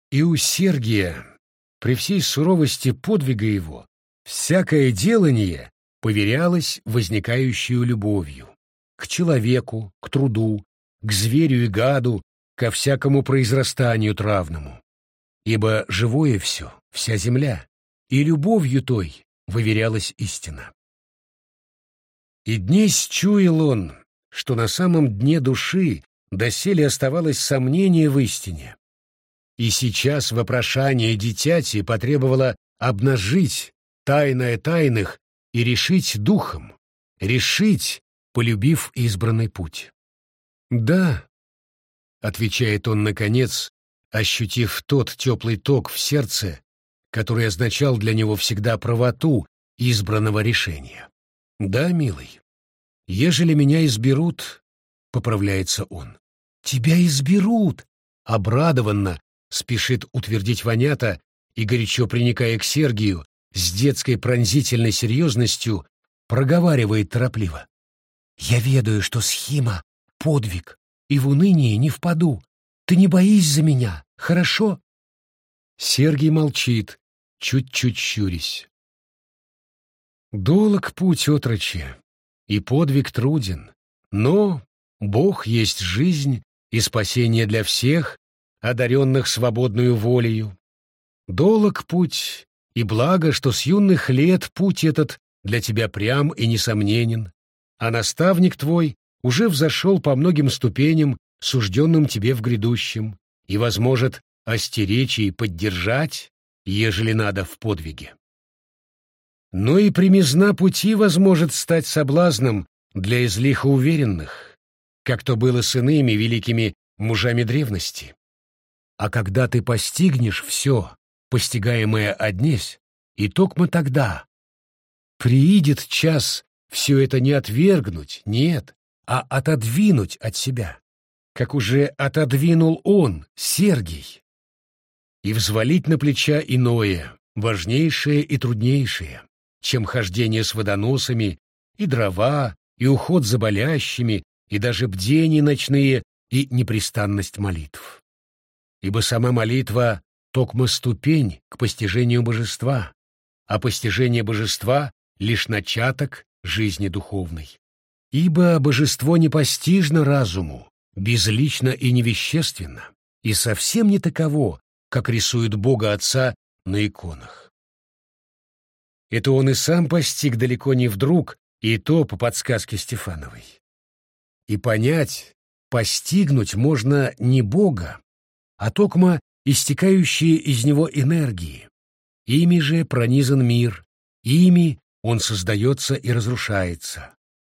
И у Сергия, при всей суровости подвига его, всякое делание поверялось возникающую любовью к человеку, к труду, к зверю и гаду, ко всякому произрастанию травному. Ибо живое все, вся земля, и любовью той выверялась истина. И днесь чуял он, что на самом дне души доселе оставалось сомнение в истине. И сейчас вопрошание дитяти потребовало обнажить тайное тайных и решить духом, решить, полюбив избранный путь. «Да», — отвечает он наконец, ощутив тот теплый ток в сердце, который означал для него всегда правоту избранного решения. «Да, милый, ежели меня изберут, — поправляется он, — тебя изберут!» Обрадованно спешит утвердить Ванята и, горячо приникая к Сергию, с детской пронзительной серьезностью проговаривает торопливо. «Я ведаю, что схема — подвиг, и в уныние не впаду. Ты не боись за меня, хорошо?» Сергий молчит, чуть-чуть щурясь. Долог путь, отрочи, и подвиг труден, но Бог есть жизнь и спасение для всех, одаренных свободную волею. Долог путь, и благо, что с юных лет путь этот для тебя прям и несомненен, а наставник твой уже взошел по многим ступеням, сужденным тебе в грядущем, и возможет остеречь и поддержать, ежели надо в подвиге но и примизна пути возможет стать соблазном для излихо уверенных, как то было с иными великими мужами древности. А когда ты постигнешь все, постигаемое однесь, и токмо тогда приидет час все это не отвергнуть, нет, а отодвинуть от себя, как уже отодвинул он, Сергий, и взвалить на плеча иное, важнейшее и труднейшее, чем хождение с водоносами, и дрова, и уход за болящими, и даже бдения ночные, и непрестанность молитв. Ибо сама молитва — токмо ступень к постижению божества, а постижение божества — лишь начаток жизни духовной. Ибо божество непостижно разуму, безлично и невещественно, и совсем не таково, как рисует Бога Отца на иконах. Это он и сам постиг далеко не вдруг, и то по подсказке Стефановой. И понять, постигнуть можно не Бога, а токмо истекающие из него энергии. Ими же пронизан мир, ими он создается и разрушается.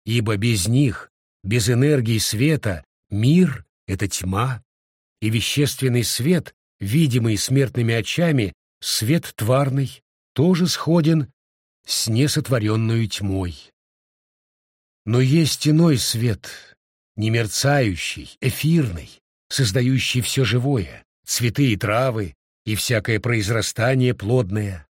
Ибо без них, без энергии света, мир — это тьма, и вещественный свет, видимый смертными очами, свет тварный, тоже сходен с несотворенную тьмой. Но есть иной свет, немерцающий, эфирный, создающий все живое, цветы и травы, и всякое произрастание плодное.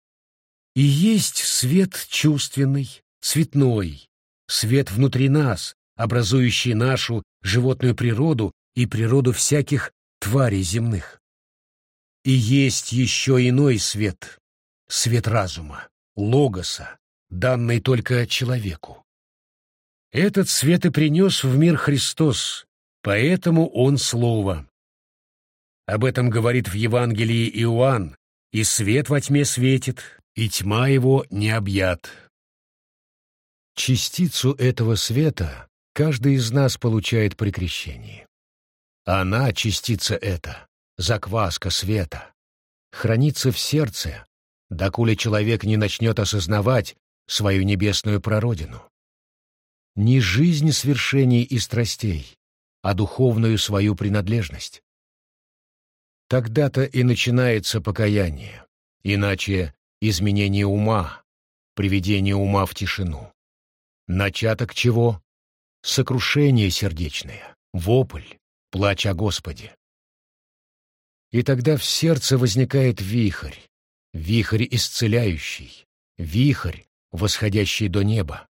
И есть свет чувственный, цветной, свет внутри нас, образующий нашу животную природу и природу всяких тварей земных. И есть еще иной свет, свет разума, логоса, данный только человеку. Этот свет и принес в мир Христос, поэтому Он Слово. Об этом говорит в Евангелии Иоанн, и свет во тьме светит, и тьма его не объят. Частицу этого света каждый из нас получает при крещении. Она, частица эта, закваска света, хранится в сердце, доколе человек не начнет осознавать свою небесную прародину. Не жизнь свершений и страстей, а духовную свою принадлежность. Тогда-то и начинается покаяние, иначе изменение ума, приведение ума в тишину. Начаток чего? Сокрушение сердечное, вопль, плач о Господе. И тогда в сердце возникает вихрь, вихрь исцеляющий, вихрь, восходящий до неба.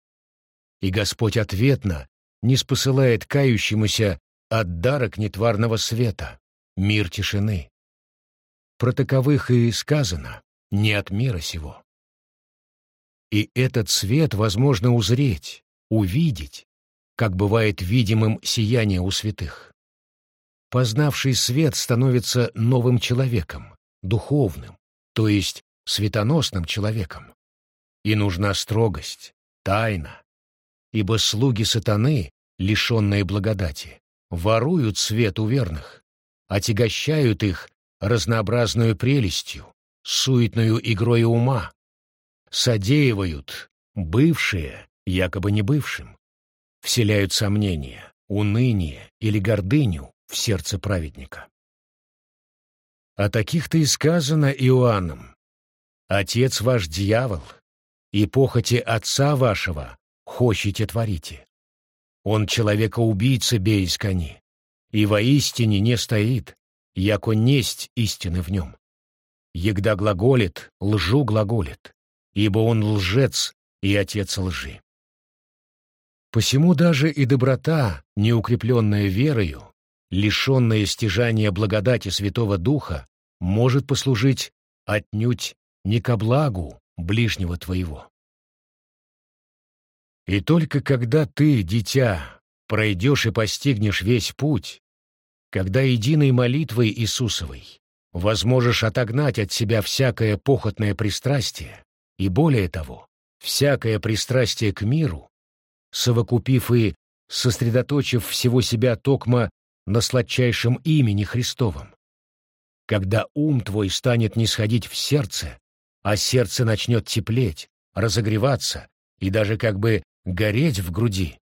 И Господь ответно не спосылает кающемуся от дарок нетварного света, мир тишины. Про таковых и сказано «не от мира сего». И этот свет возможно узреть, увидеть, как бывает видимым сияние у святых. Познавший свет становится новым человеком, духовным, то есть светоносным человеком. И нужна строгость, тайна, ибо слуги сатаны, лишенные благодати, воруют свет у верных, отягощают их разнообразную прелестью, суетную игрой ума, содеивают бывшие якобы не бывшим, вселяют сомнения, уныние или гордыню в сердце праведника. О таких-то и сказано Иоанном. «Отец ваш дьявол, и похоти отца вашего хочете творите. Он человека-убийца бейскани, и воистине не стоит, яко несть истины в нем. Егда глаголит, лжу глаголит, ибо он лжец и отец лжи. Посему даже и доброта, неукрепленная верою, лишенная стяжания благодати Святого Духа, может послужить отнюдь не ко благу ближнего твоего. И только когда ты, дитя, пройдешь и постигнешь весь путь, когда единой молитвой Иисусовой возможешь отогнать от себя всякое похотное пристрастие, и более того, всякое пристрастие к миру, совокупив и сосредоточив всего себя токмо на сладчайшем имени Христовом. Когда ум твой станет нисходить в сердце, а сердце начнет теплеть, разогреваться и даже как бы гореть в груди,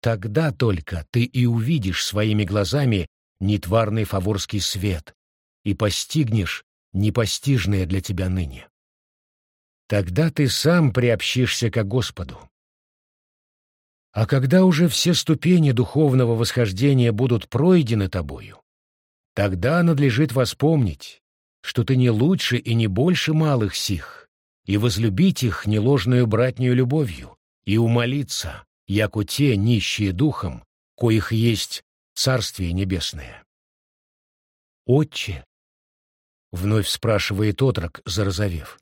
Тогда только ты и увидишь своими глазами нетварный фаворский свет и постигнешь непостижное для тебя ныне. Тогда ты сам приобщишься ко Господу. А когда уже все ступени духовного восхождения будут пройдены тобою, тогда надлежит воспомнить, что ты не лучше и не больше малых сих, и возлюбить их неложную братнюю любовью, и умолиться, яко те нищие духом, коих есть Царствие Небесное. «Отче», — вновь спрашивает отрок, зарозовев,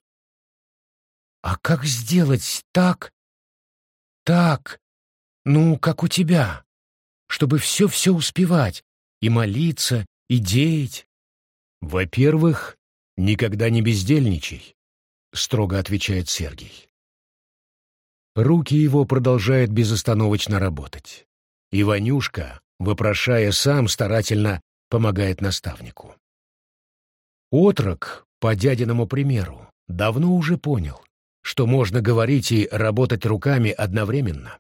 — «а как сделать так, так, ну, как у тебя, чтобы все-все успевать, и молиться, и деять?» «Во-первых, никогда не бездельничай», — строго отвечает Сергий. Руки его продолжают безостановочно работать. И Ванюшка, вопрошая сам, старательно помогает наставнику. Отрок, по дядиному примеру, давно уже понял, что можно говорить и работать руками одновременно.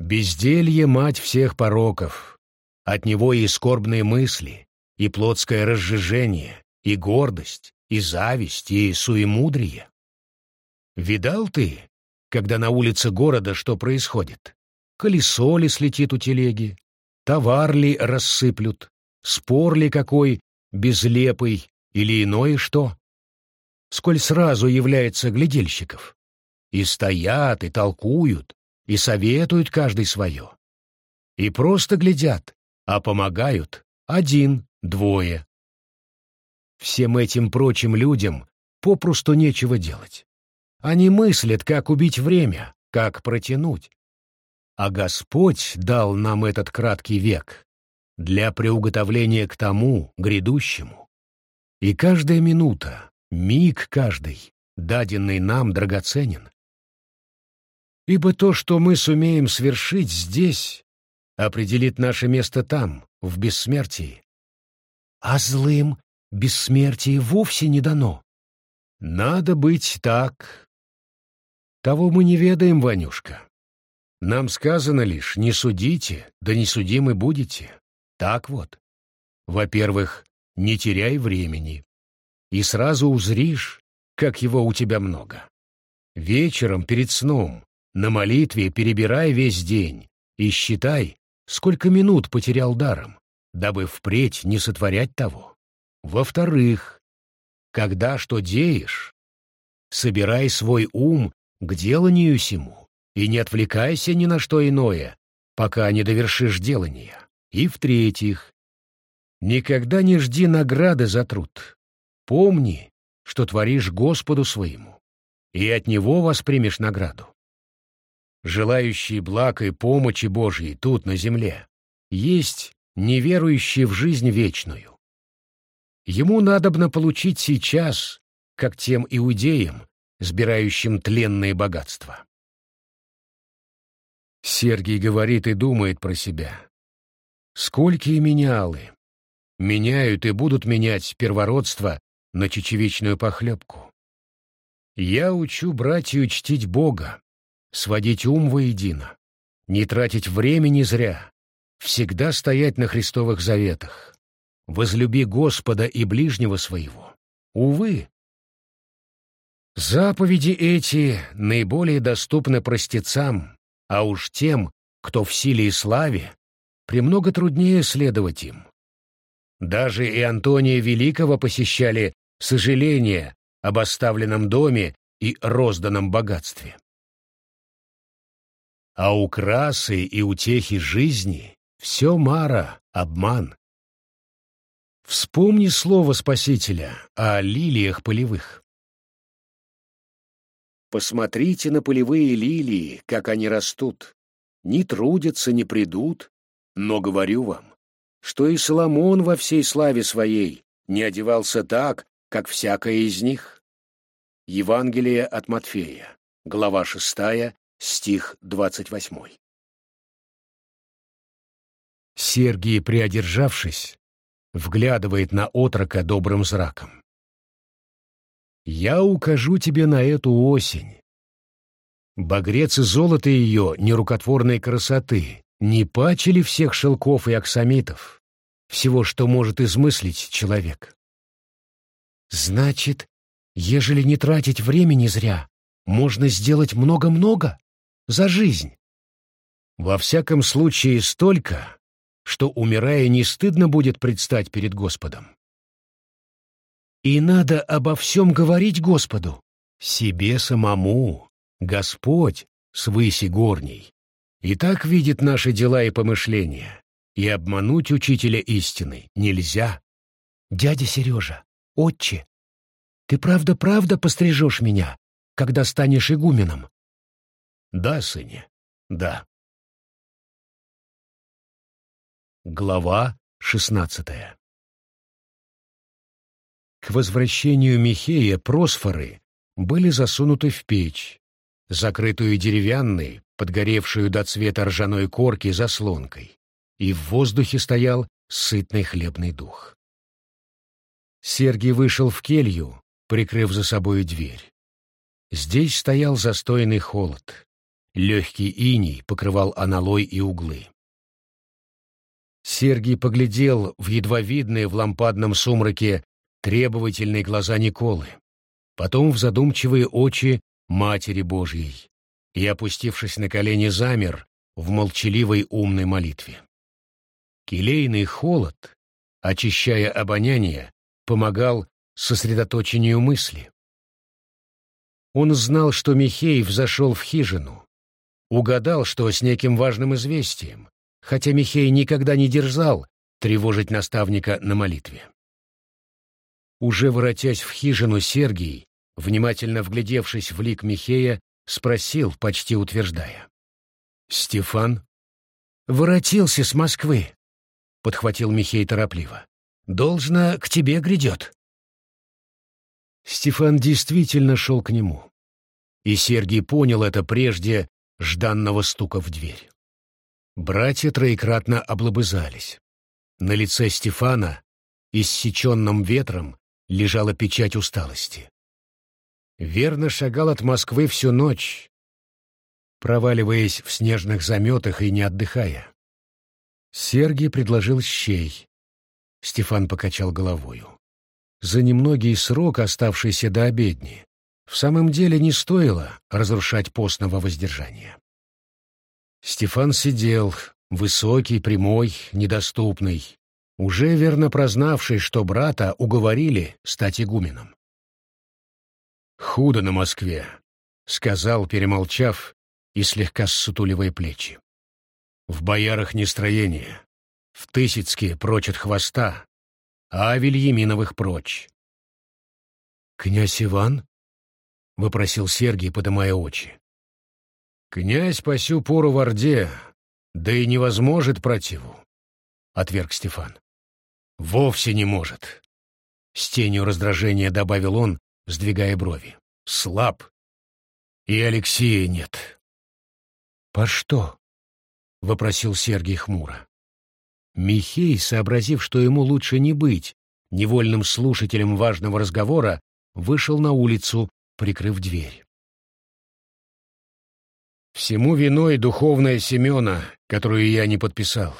Безделье — мать всех пороков. От него и скорбные мысли, и плотское разжижение, и гордость, и зависть, и суемудрие. Видал ты, когда на улице города что происходит? колесо ли слетит у телеги, товар ли рассыплют, спор ли какой безлепый или иное что. Сколь сразу является глядельщиков. И стоят, и толкуют, и советуют каждый свое. И просто глядят, а помогают один, двое. Всем этим прочим людям попросту нечего делать. Они мыслят, как убить время, как протянуть, а Господь дал нам этот краткий век для приуготовления к тому, грядущему. И каждая минута, миг каждый, даденный нам, драгоценен. Ибо то, что мы сумеем свершить здесь, определит наше место там, в бессмертии. А злым бессмертие вовсе не дано. Надо быть так. Того мы не ведаем, Ванюшка. Нам сказано лишь «не судите, да не судимы будете». Так вот. Во-первых, не теряй времени. И сразу узришь, как его у тебя много. Вечером перед сном на молитве перебирай весь день и считай, сколько минут потерял даром, дабы впредь не сотворять того. Во-вторых, когда что деешь, собирай свой ум к деланию сему и не отвлекайся ни на что иное, пока не довершишь делания. И в-третьих, никогда не жди награды за труд. Помни, что творишь Господу своему, и от Него воспримешь награду. Желающие благ и помощи Божьей тут, на земле, есть неверующие в жизнь вечную. Ему надобно получить сейчас, как тем иудеям, сбирающим тленные богатства. Сергий говорит и думает про себя. Сколькие менялы. Меняют и будут менять первородство на чечевичную похлебку. Я учу братью чтить Бога, сводить ум воедино, не тратить времени зря, всегда стоять на Христовых заветах. Возлюби Господа и ближнего своего. Увы, заповеди эти наиболее доступны простецам, а уж тем, кто в силе и славе, премного труднее следовать им. Даже и Антония Великого посещали сожаление об оставленном доме и розданном богатстве. А украсы и утехи жизни — все мара, обман. Вспомни слово Спасителя о лилиях полевых. Посмотрите на полевые лилии, как они растут. Не трудятся, не придут. Но говорю вам, что и Соломон во всей славе своей не одевался так, как всякая из них. Евангелие от Матфея, глава 6, стих 28. Сергий, приодержавшись, вглядывает на отрока добрым зраком. Я укажу тебе на эту осень. Багрец и золото ее нерукотворной красоты, Не пачели всех шелков и аксамитов, всего, что может измыслить человек. Значит, ежели не тратить времени зря, можно сделать много-много за жизнь. Во всяком случае, столько, что, умирая, не стыдно будет предстать перед Господом. И надо обо всем говорить Господу, себе самому, Господь, свыси горней. И так видит наши дела и помышления, и обмануть учителя истины нельзя. Дядя Сережа, отче, ты правда-правда пострижешь меня, когда станешь игуменом? Да, сыне, да. Глава шестнадцатая К возвращению Михея просфоры были засунуты в печь, закрытую деревянной, подгоревшую до цвета ржаной корки заслонкой, и в воздухе стоял сытный хлебный дух. Сергий вышел в келью, прикрыв за собою дверь. Здесь стоял застойный холод. Легкий иней покрывал аналой и углы. Сергий поглядел в едва видные в лампадном сумраке требовательные глаза Николы, потом в задумчивые очи Матери Божьей и, опустившись на колени, замер в молчаливой умной молитве. Келейный холод, очищая обоняние, помогал сосредоточению мысли. Он знал, что Михеев зашел в хижину, угадал, что с неким важным известием, хотя Михей никогда не дерзал тревожить наставника на молитве. Уже воротясь в хижину, Сергий, внимательно вглядевшись в лик Михея, спросил, почти утверждая. «Стефан?» «Воротился с Москвы», — подхватил Михей торопливо. «Должно, к тебе грядет». Стефан действительно шел к нему. И Сергий понял это прежде жданного стука в дверь. Братья троекратно облобызались. На лице Стефана, иссеченным ветром, лежала печать усталости. Верно шагал от Москвы всю ночь, проваливаясь в снежных заметах и не отдыхая. Сергий предложил щей. Стефан покачал головою. За немногий срок, оставшийся до обедни, в самом деле не стоило разрушать постного воздержания. Стефан сидел, высокий, прямой, недоступный, уже верно прознавший, что брата уговорили стать игуменом. «Худо на Москве», — сказал, перемолчав и слегка ссутуливая плечи. «В боярах нестроение, в Тысяцке прочь от хвоста, а Вильяминовых прочь». «Князь Иван?» — вопросил Сергий, подымая очи. «Князь по сю пору в Орде, да и не возможет противу», — отверг Стефан. «Вовсе не может», — с тенью раздражения добавил он, сдвигая брови. «Слаб. И Алексея нет». «По что?» — вопросил Сергий хмуро. Михей, сообразив, что ему лучше не быть невольным слушателем важного разговора, вышел на улицу, прикрыв дверь. Всему виной духовная Семена, которую я не подписал.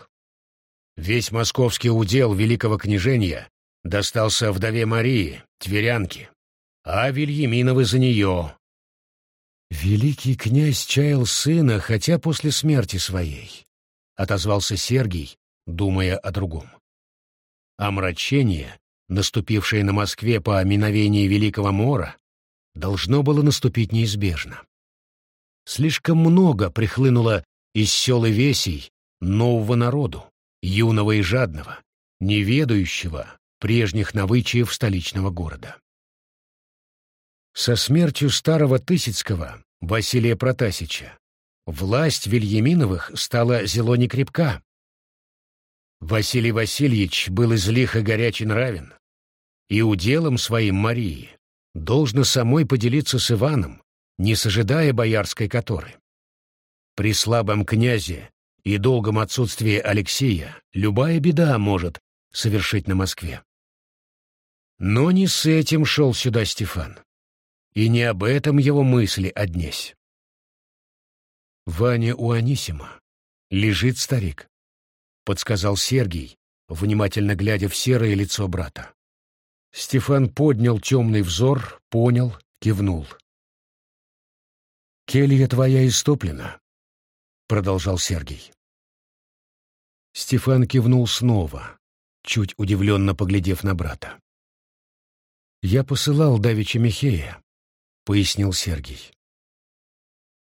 Весь московский удел великого княжения достался вдове Марии, тверянке, а Вильяминовы за нее. Великий князь чаял сына, хотя после смерти своей, — отозвался Сергий, думая о другом. Омрачение, наступившее на Москве по миновении Великого Мора, должно было наступить неизбежно. Слишком много прихлынуло из сел и весей нового народу, юного и жадного, неведающего прежних навычаев столичного города. Со смертью старого Тысяцкого Василия Протасича власть Вильяминовых стала зело некрепка. Василий Васильевич был излих и горячий нравен, и уделом своим Марии должно самой поделиться с Иваном, не сожидая боярской которы. При слабом князе и долгом отсутствии Алексея любая беда может совершить на Москве. Но не с этим шел сюда Стефан. И не об этом его мысли однесь. Ваня у Анисима, «Лежит старик», — подсказал Сергий, внимательно глядя в серое лицо брата. Стефан поднял темный взор, понял, кивнул. «Келья твоя истоплена», — продолжал Сергий. Стефан кивнул снова, чуть удивленно поглядев на брата. «Я посылал давеча Михея», — пояснил Сергий.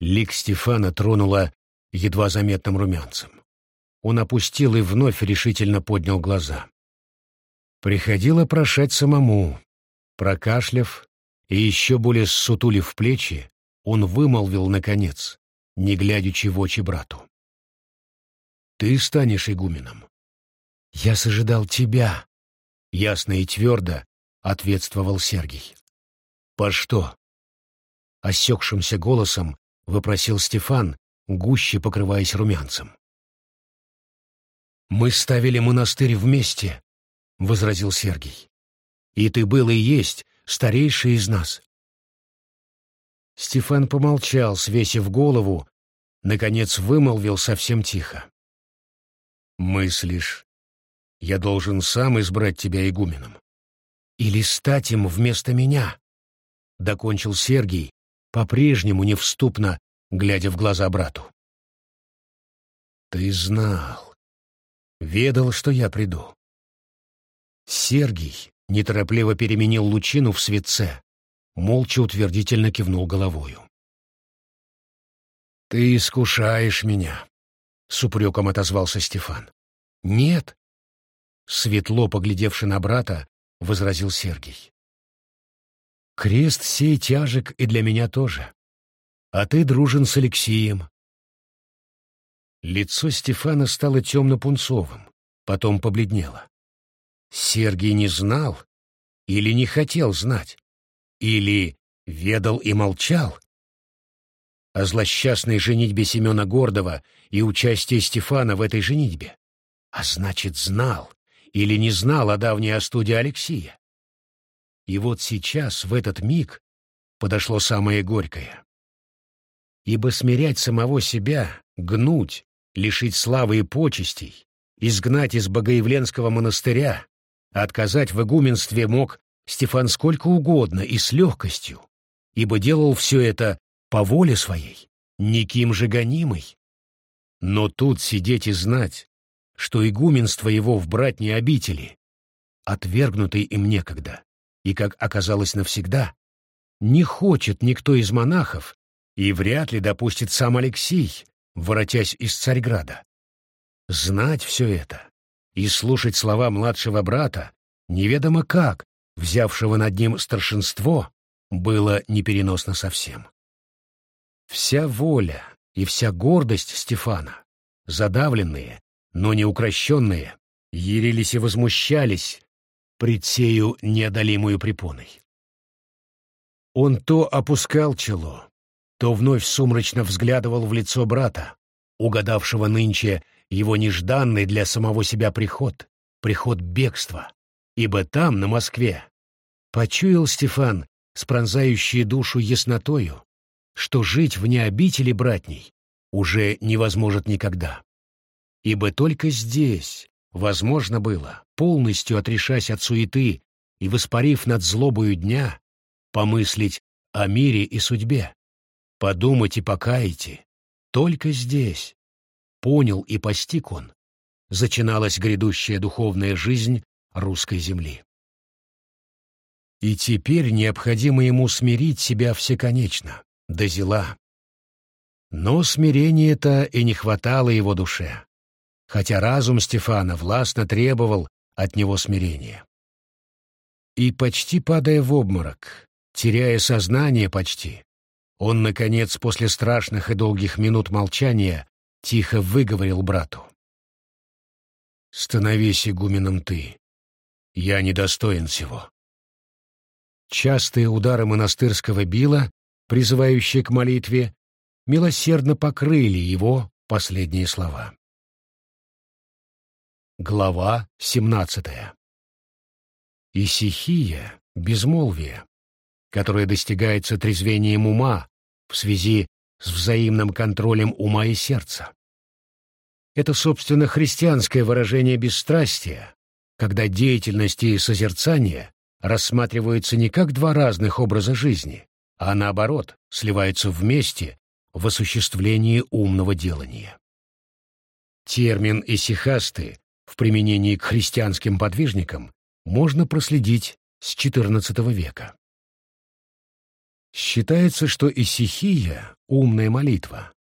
Лик Стефана тронула едва заметным румянцем. Он опустил и вновь решительно поднял глаза. Приходило прошать самому. Прокашляв и еще более ссутулив плечи, он вымолвил, наконец, не глядячи в очи брату. «Ты станешь игуменом». «Я сожидал тебя», — ясно и твердо ответствовал Сергий. «По что?» Осекшимся голосом вопросил Стефан, гуще покрываясь румянцем. «Мы ставили монастырь вместе», — возразил Сергий. «И ты был и есть старейший из нас». Стефан помолчал, свесив голову, наконец вымолвил совсем тихо. «Мыслишь, я должен сам избрать тебя игуменом? Или стать им вместо меня?» — докончил Сергий, по-прежнему невступно, глядя в глаза брату. «Ты знал, ведал, что я приду. Сергий неторопливо переменил лучину в светце, молча утвердительно кивнул головою. «Ты искушаешь меня», — с упреком отозвался Стефан. «Нет», — светло поглядевши на брата, возразил Сергий. «Крест сей тяжек и для меня тоже. А ты дружен с Алексеем, Лицо Стефана стало темно-пунцовым, потом побледнело. Сергий не знал или не хотел знать, или ведал и молчал. О злосчастной женитьбе Семена Гордова и участии Стефана в этой женитьбе. А значит, знал или не знал о давней остуде Алексия. И вот сейчас, в этот миг, подошло самое горькое. Ибо смирять самого себя, гнуть, лишить славы и почестей, изгнать из Богоявленского монастыря, отказать в игуменстве мог Стефан сколько угодно и с легкостью, ибо делал все это по воле своей, никим же гонимый. Но тут сидеть и знать, что игуменство его в братней обители, отвергнутый им некогда, и, как оказалось навсегда, не хочет никто из монахов, и вряд ли допустит сам Алексей, воротясь из Царьграда. Знать все это и слушать слова младшего брата, неведомо как, взявшего над ним старшинство, было непереносно совсем. Вся воля и вся гордость Стефана, задавленные, но не укращенные, ярились и возмущались пред сею неодолимую препоной. Он то опускал чело, то вновь сумрачно взглядывал в лицо брата, угадавшего нынче его нежданный для самого себя приход, приход бегства, ибо там, на Москве, почуял Стефан с пронзающей душу яснотою, что жить вне обители братней уже невозможно никогда. Ибо только здесь возможно было, полностью отрешась от суеты и воспарив над злобою дня, помыслить о мире и судьбе, Подумать и покаяйте. Только здесь. Понял и постиг он. Зачиналась грядущая духовная жизнь русской земли. И теперь необходимо ему смирить себя всеконечно, до зела. Но смирения-то и не хватало его душе, хотя разум Стефана властно требовал от него смирения. И почти падая в обморок, теряя сознание почти, он, наконец, после страшных и долгих минут молчания, тихо выговорил брату. «Становись игуменом ты. Я недостоин всего». Частые удары монастырского била, призывающие к молитве, милосердно покрыли его последние слова. Глава семнадцатая. Исихия, безмолвие, которое достигается трезвением ума в связи с взаимным контролем ума и сердца. Это, собственно, христианское выражение бесстрастия, когда деятельность и созерцание рассматриваются не как два разных образа жизни, а наоборот, сливаются вместе в осуществлении умного делания. Термин «исихасты» в применении к христианским подвижникам можно проследить с XIV века. Считается, что исихия, умная молитва,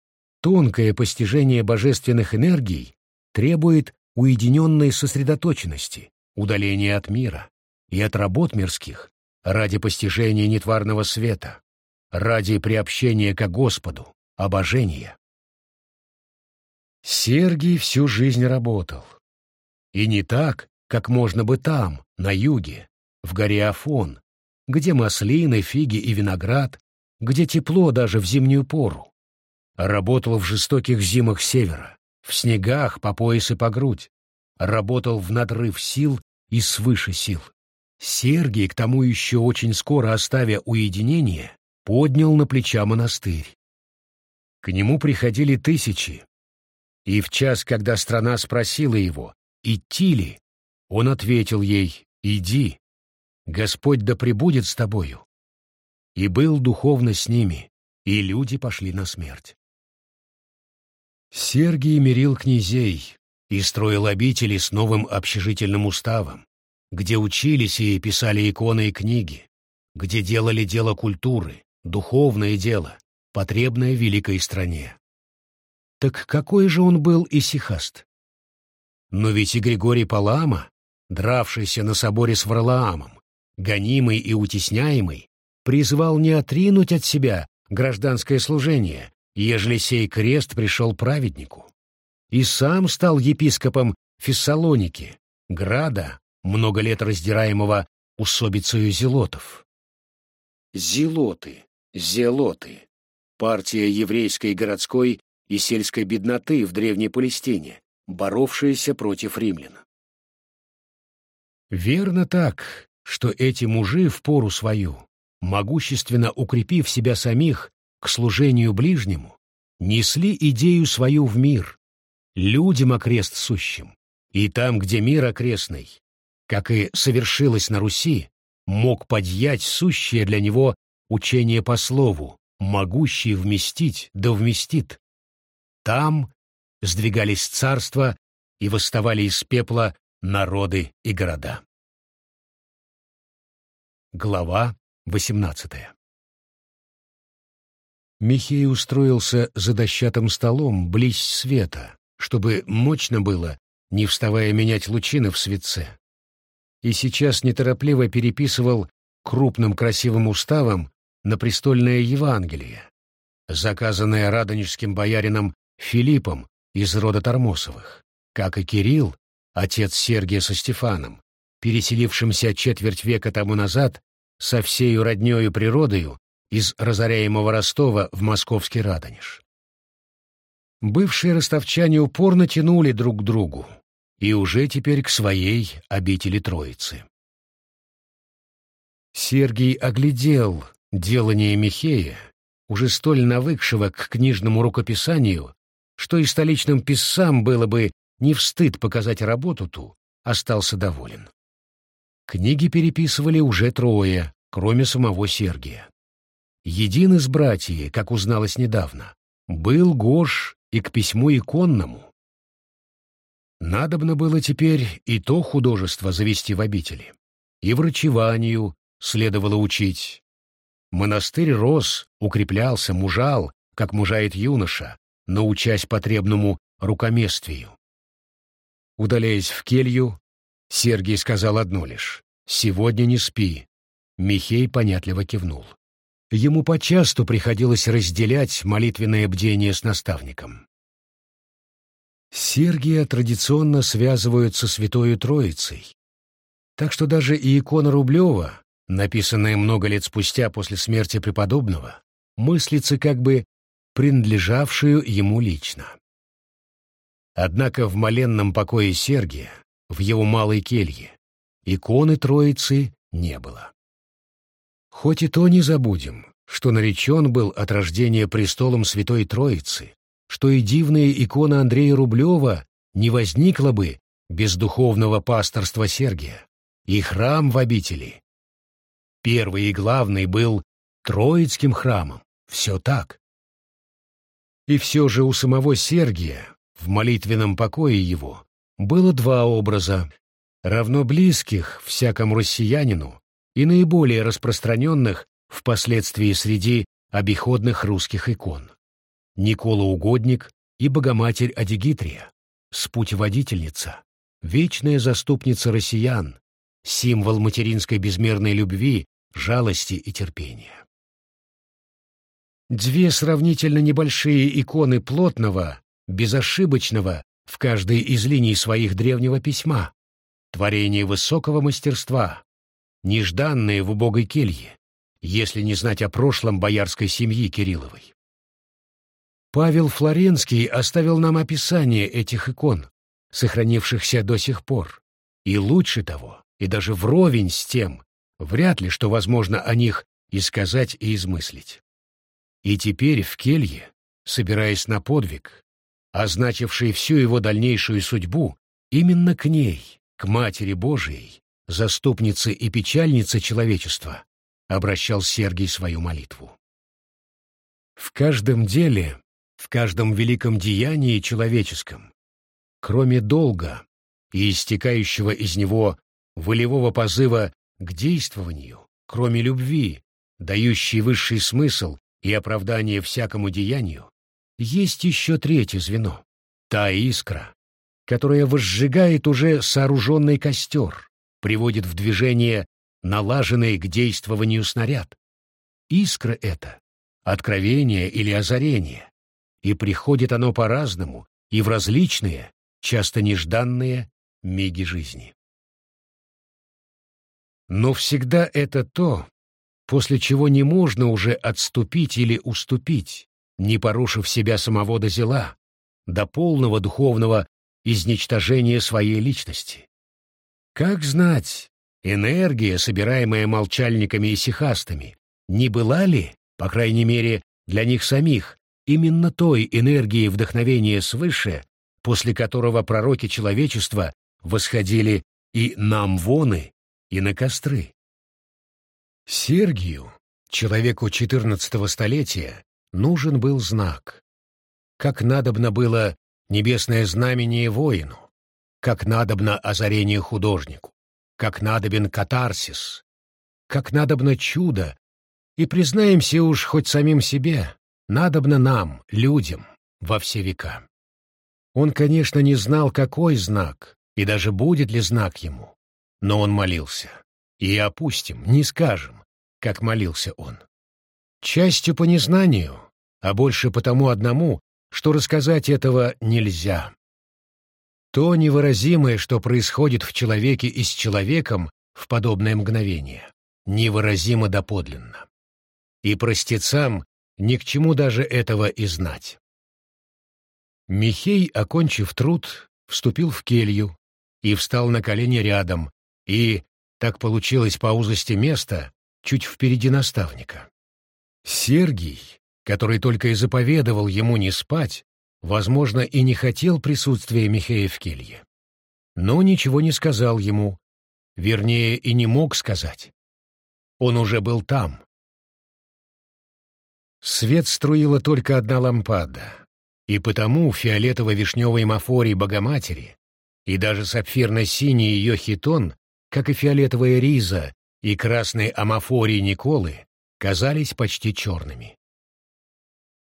тонкое постижение божественных энергий требует уединенной сосредоточенности, удаления от мира и от работ мирских ради постижения нетварного света, ради приобщения к Господу, обожения. Сергий всю жизнь работал. И не так, как можно бы там, на юге, в горе Афон, где маслины, фиги и виноград, где тепло даже в зимнюю пору. Работал в жестоких зимах севера, в снегах по пояс и по грудь. Работал в надрыв сил и свыше сил. Сергий, к тому еще очень скоро оставя уединение, поднял на плеча монастырь. К нему приходили тысячи, и в час, когда страна спросила его, идти ли, он ответил ей «Иди, Господь да пребудет с тобою». И был духовно с ними, и люди пошли на смерть. Сергий мирил князей и строил обители с новым общежительным уставом, где учились и писали иконы и книги, где делали дело культуры, духовное дело, потребное великой стране. Так какой же он был исихаст? Но ведь и Григорий Палама, дравшийся на соборе с Варлаамом, гонимый и утесняемый, призвал не отринуть от себя гражданское служение, ежели сей крест пришел праведнику. И сам стал епископом Фессалоники, града, много лет раздираемого усобицею зелотов. Зелоты, зелоты, партия еврейской городской и сельской бедноты в Древней Палестине, боровшаяся против римлян. Верно так, что эти мужи в пору свою, могущественно укрепив себя самих к служению ближнему, несли идею свою в мир, людям окрест сущим, и там, где мир окрестный, как и совершилось на Руси, мог подъять сущее для него учение по слову, могущее вместить, да вместит. Там сдвигались царства и восставали из пепла народы и города. Глава восемнадцатая Михей устроился за дощатым столом близ света, чтобы мощно было, не вставая менять лучины в светце. И сейчас неторопливо переписывал крупным красивым уставом на престольное Евангелие, заказанное радонежским боярином Филиппом из рода Тормосовых, как и Кирилл, отец Сергия со Стефаном, переселившимся четверть века тому назад со всею роднёю природою из разоряемого Ростова в московский Радонеж. Бывшие ростовчане упорно тянули друг к другу, и уже теперь к своей обители Троицы. Сергий оглядел делание Михея, уже столь навыкшего к книжному рукописанию, что и столичным писцам было бы не встыд показать работу ту, остался доволен. Книги переписывали уже трое, кроме самого Сергия. Един из братьев, как узналось недавно, был Гош и к письму иконному. Надобно было теперь и то художество завести в обители, и врачеванию следовало учить. Монастырь рос, укреплялся, мужал, как мужает юноша, научась потребному рукомествию. Удаляясь в келью, Сергий сказал одно лишь — «Сегодня не спи». Михей понятливо кивнул. Ему почасту приходилось разделять молитвенное бдение с наставником. Сергия традиционно связывают со Святою Троицей, так что даже и икона Рублева, написанная много лет спустя после смерти преподобного, мыслится как бы принадлежавшую ему лично. Однако в моленном покое Сергия, в его малой келье, иконы Троицы не было. Хоть и то не забудем, что наречен был от рождения престолом Святой Троицы, что и дивная икона Андрея Рублева не возникла бы без духовного пасторства Сергия, и храм в обители. Первый и главный был Троицким храмом, все так. И все же у самого Сергия, в молитвенном покое его, было два образа, равно близких всякому россиянину и наиболее распространенных впоследствии среди обиходных русских икон. Никола Угодник и Богоматерь Адигитрия, спутеводительница, вечная заступница россиян, символ материнской безмерной любви, жалости и терпения. Две сравнительно небольшие иконы плотного, безошибочного в каждой из линий своих древнего письма, творение высокого мастерства, нежданные в убогой келье, если не знать о прошлом боярской семьи Кирилловой. Павел Флоренский оставил нам описание этих икон, сохранившихся до сих пор, и лучше того, и даже вровень с тем, вряд ли что возможно о них и сказать, и измыслить. И теперь в келье, собираясь на подвиг, означивший всю его дальнейшую судьбу, именно к ней, к Матери Божией, заступнице и печальнице человечества, обращал Сергий свою молитву. В каждом деле, в каждом великом деянии человеческом, кроме долга и истекающего из него волевого позыва к действованию, кроме любви, дающей высший смысл и оправдание всякому деянию, есть еще третье звено — та искра, которая возжигает уже сооруженный костер, приводит в движение налаженный к действованию снаряд. Искра это — откровение или озарение, и приходит оно по-разному и в различные, часто нежданные миги жизни. Но всегда это то, после чего не можно уже отступить или уступить, не порушив себя самого до зела, до полного духовного изничтожения своей личности. Как знать, энергия, собираемая молчальниками и сихастами, не была ли, по крайней мере, для них самих, именно той энергией вдохновения свыше, после которого пророки человечества восходили и на амвоны, и на костры. Сергию, человеку XIV столетия, нужен был знак. Как надобно было небесное знамение воину, как надобно озарение художнику, как надобен катарсис, как надобно чудо, и признаемся уж хоть самим себе, надобно нам, людям, во все века. Он, конечно, не знал, какой знак, и даже будет ли знак ему, но он молился. И опустим, не скажем, как молился он. Частью по незнанию, а больше потому одному, что рассказать этого нельзя. То невыразимое, что происходит в человеке и с человеком в подобное мгновение, невыразимо доподлинно. И простецам ни к чему даже этого и знать. Михей, окончив труд, вступил в келью и встал на колени рядом, и, так получилось по узости места, чуть впереди наставника. Сергий, который только и заповедовал ему не спать, возможно, и не хотел присутствия Михея в келье. Но ничего не сказал ему, вернее, и не мог сказать. Он уже был там. Свет струила только одна лампада, и потому фиолетово-вишневый мафорий Богоматери и даже сапфирно-синий ее хитон, как и фиолетовая риза и красный амафорий Николы, казались почти черными.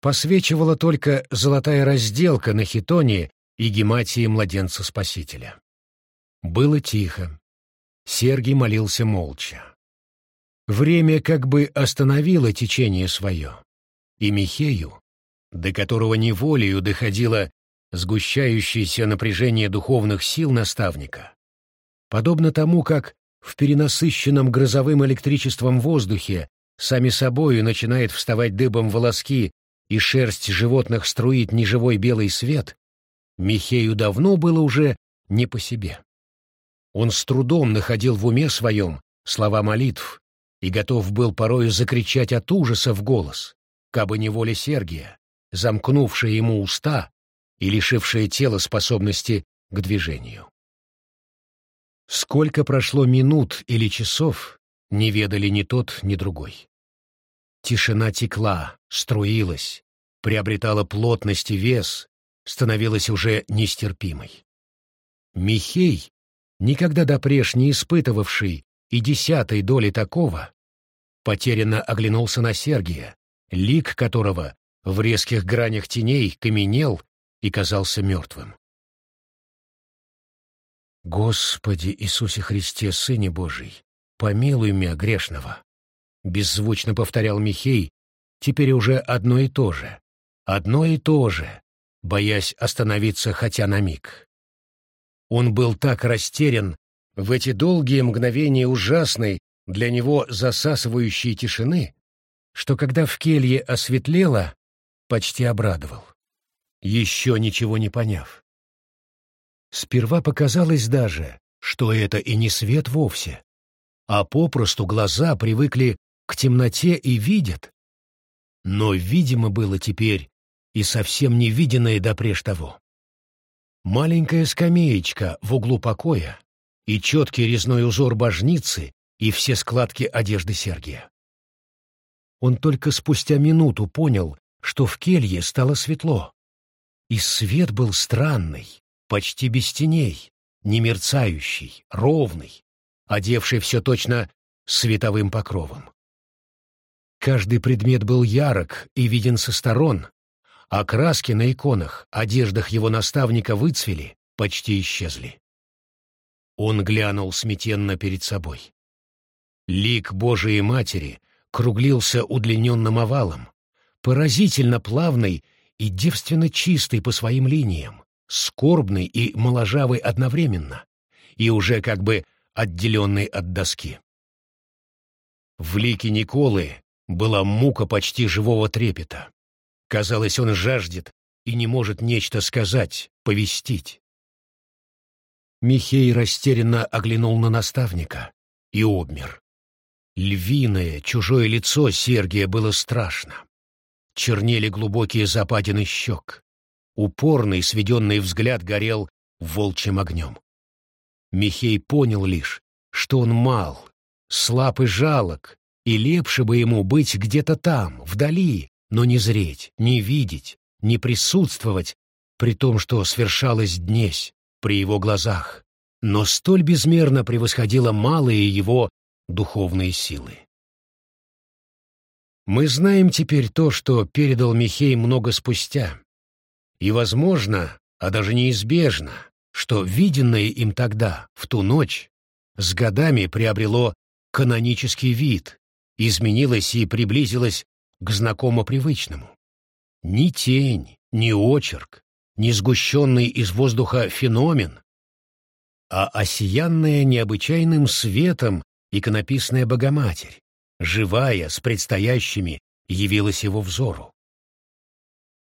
Посвечивала только золотая разделка на хитоне и гематии младенца Спасителя. Было тихо. Сергий молился молча. Время как бы остановило течение свое, и Михею, до которого неволею доходило сгущающееся напряжение духовных сил наставника, подобно тому, как в перенасыщенном грозовым электричеством воздухе сами собою начинает вставать дыбом волоски и шерсть животных струит неживой белый свет, Михею давно было уже не по себе. Он с трудом находил в уме своем слова молитв и готов был порою закричать от ужаса в голос, кабы не воля Сергия, замкнувшая ему уста и лишившая тела способности к движению. Сколько прошло минут или часов, не ведали ни тот, ни другой. Тишина текла, струилась, приобретала плотность и вес, становилась уже нестерпимой. Михей, никогда допреж не испытывавший и десятой доли такого, потерянно оглянулся на Сергия, лик которого в резких гранях теней каменел и казался мертвым. «Господи Иисусе Христе, Сыне Божий, помилуй меня грешного!» Беззвучно повторял Михей, теперь уже одно и то же. Одно и то же, боясь остановиться хотя на миг. Он был так растерян в эти долгие мгновения ужасной, для него засасывающей тишины, что когда в келье осветлело, почти обрадовал, еще ничего не поняв. Сперва показалось даже, что это и не свет вовсе, а попросту глаза привыкли к темноте и видят. Но видимо было теперь и совсем невиденное допреж того. Маленькая скамеечка в углу покоя и четкий резной узор божницы и все складки одежды Сергия. Он только спустя минуту понял, что в келье стало светло. И свет был странный, почти без теней, не мерцающий, ровный, одевший все точно световым покровом. Каждый предмет был ярок и виден со сторон, а краски на иконах, одеждах его наставника выцвели, почти исчезли. Он глянул сметенно перед собой. Лик Божией Матери круглился удлиненным овалом, поразительно плавный и девственно чистый по своим линиям, скорбный и моложавый одновременно, и уже как бы отделенный от доски. В лике Николы была мука почти живого трепета. Казалось, он жаждет и не может нечто сказать, повестить. Михей растерянно оглянул на наставника и обмер. Львиное, чужое лицо Сергия было страшно. Чернели глубокие западины щек. Упорный, сведенный взгляд горел волчьим огнем. Михей понял лишь, что он мал, слаб и жалок, и лепше бы ему быть где-то там, вдали, но не зреть, не видеть, не присутствовать, при том, что свершалось днесь, при его глазах, но столь безмерно превосходило малые его духовные силы. Мы знаем теперь то, что передал Михей много спустя, и, возможно, а даже неизбежно, что виденное им тогда, в ту ночь, с годами приобрело канонический вид, изменилось и приблизилось к знакомо привычному. Ни тень, ни очерк, ни сгущенный из воздуха феномен, а осиянная необычайным светом иконописная Богоматерь, живая, с предстоящими, явилась его взору.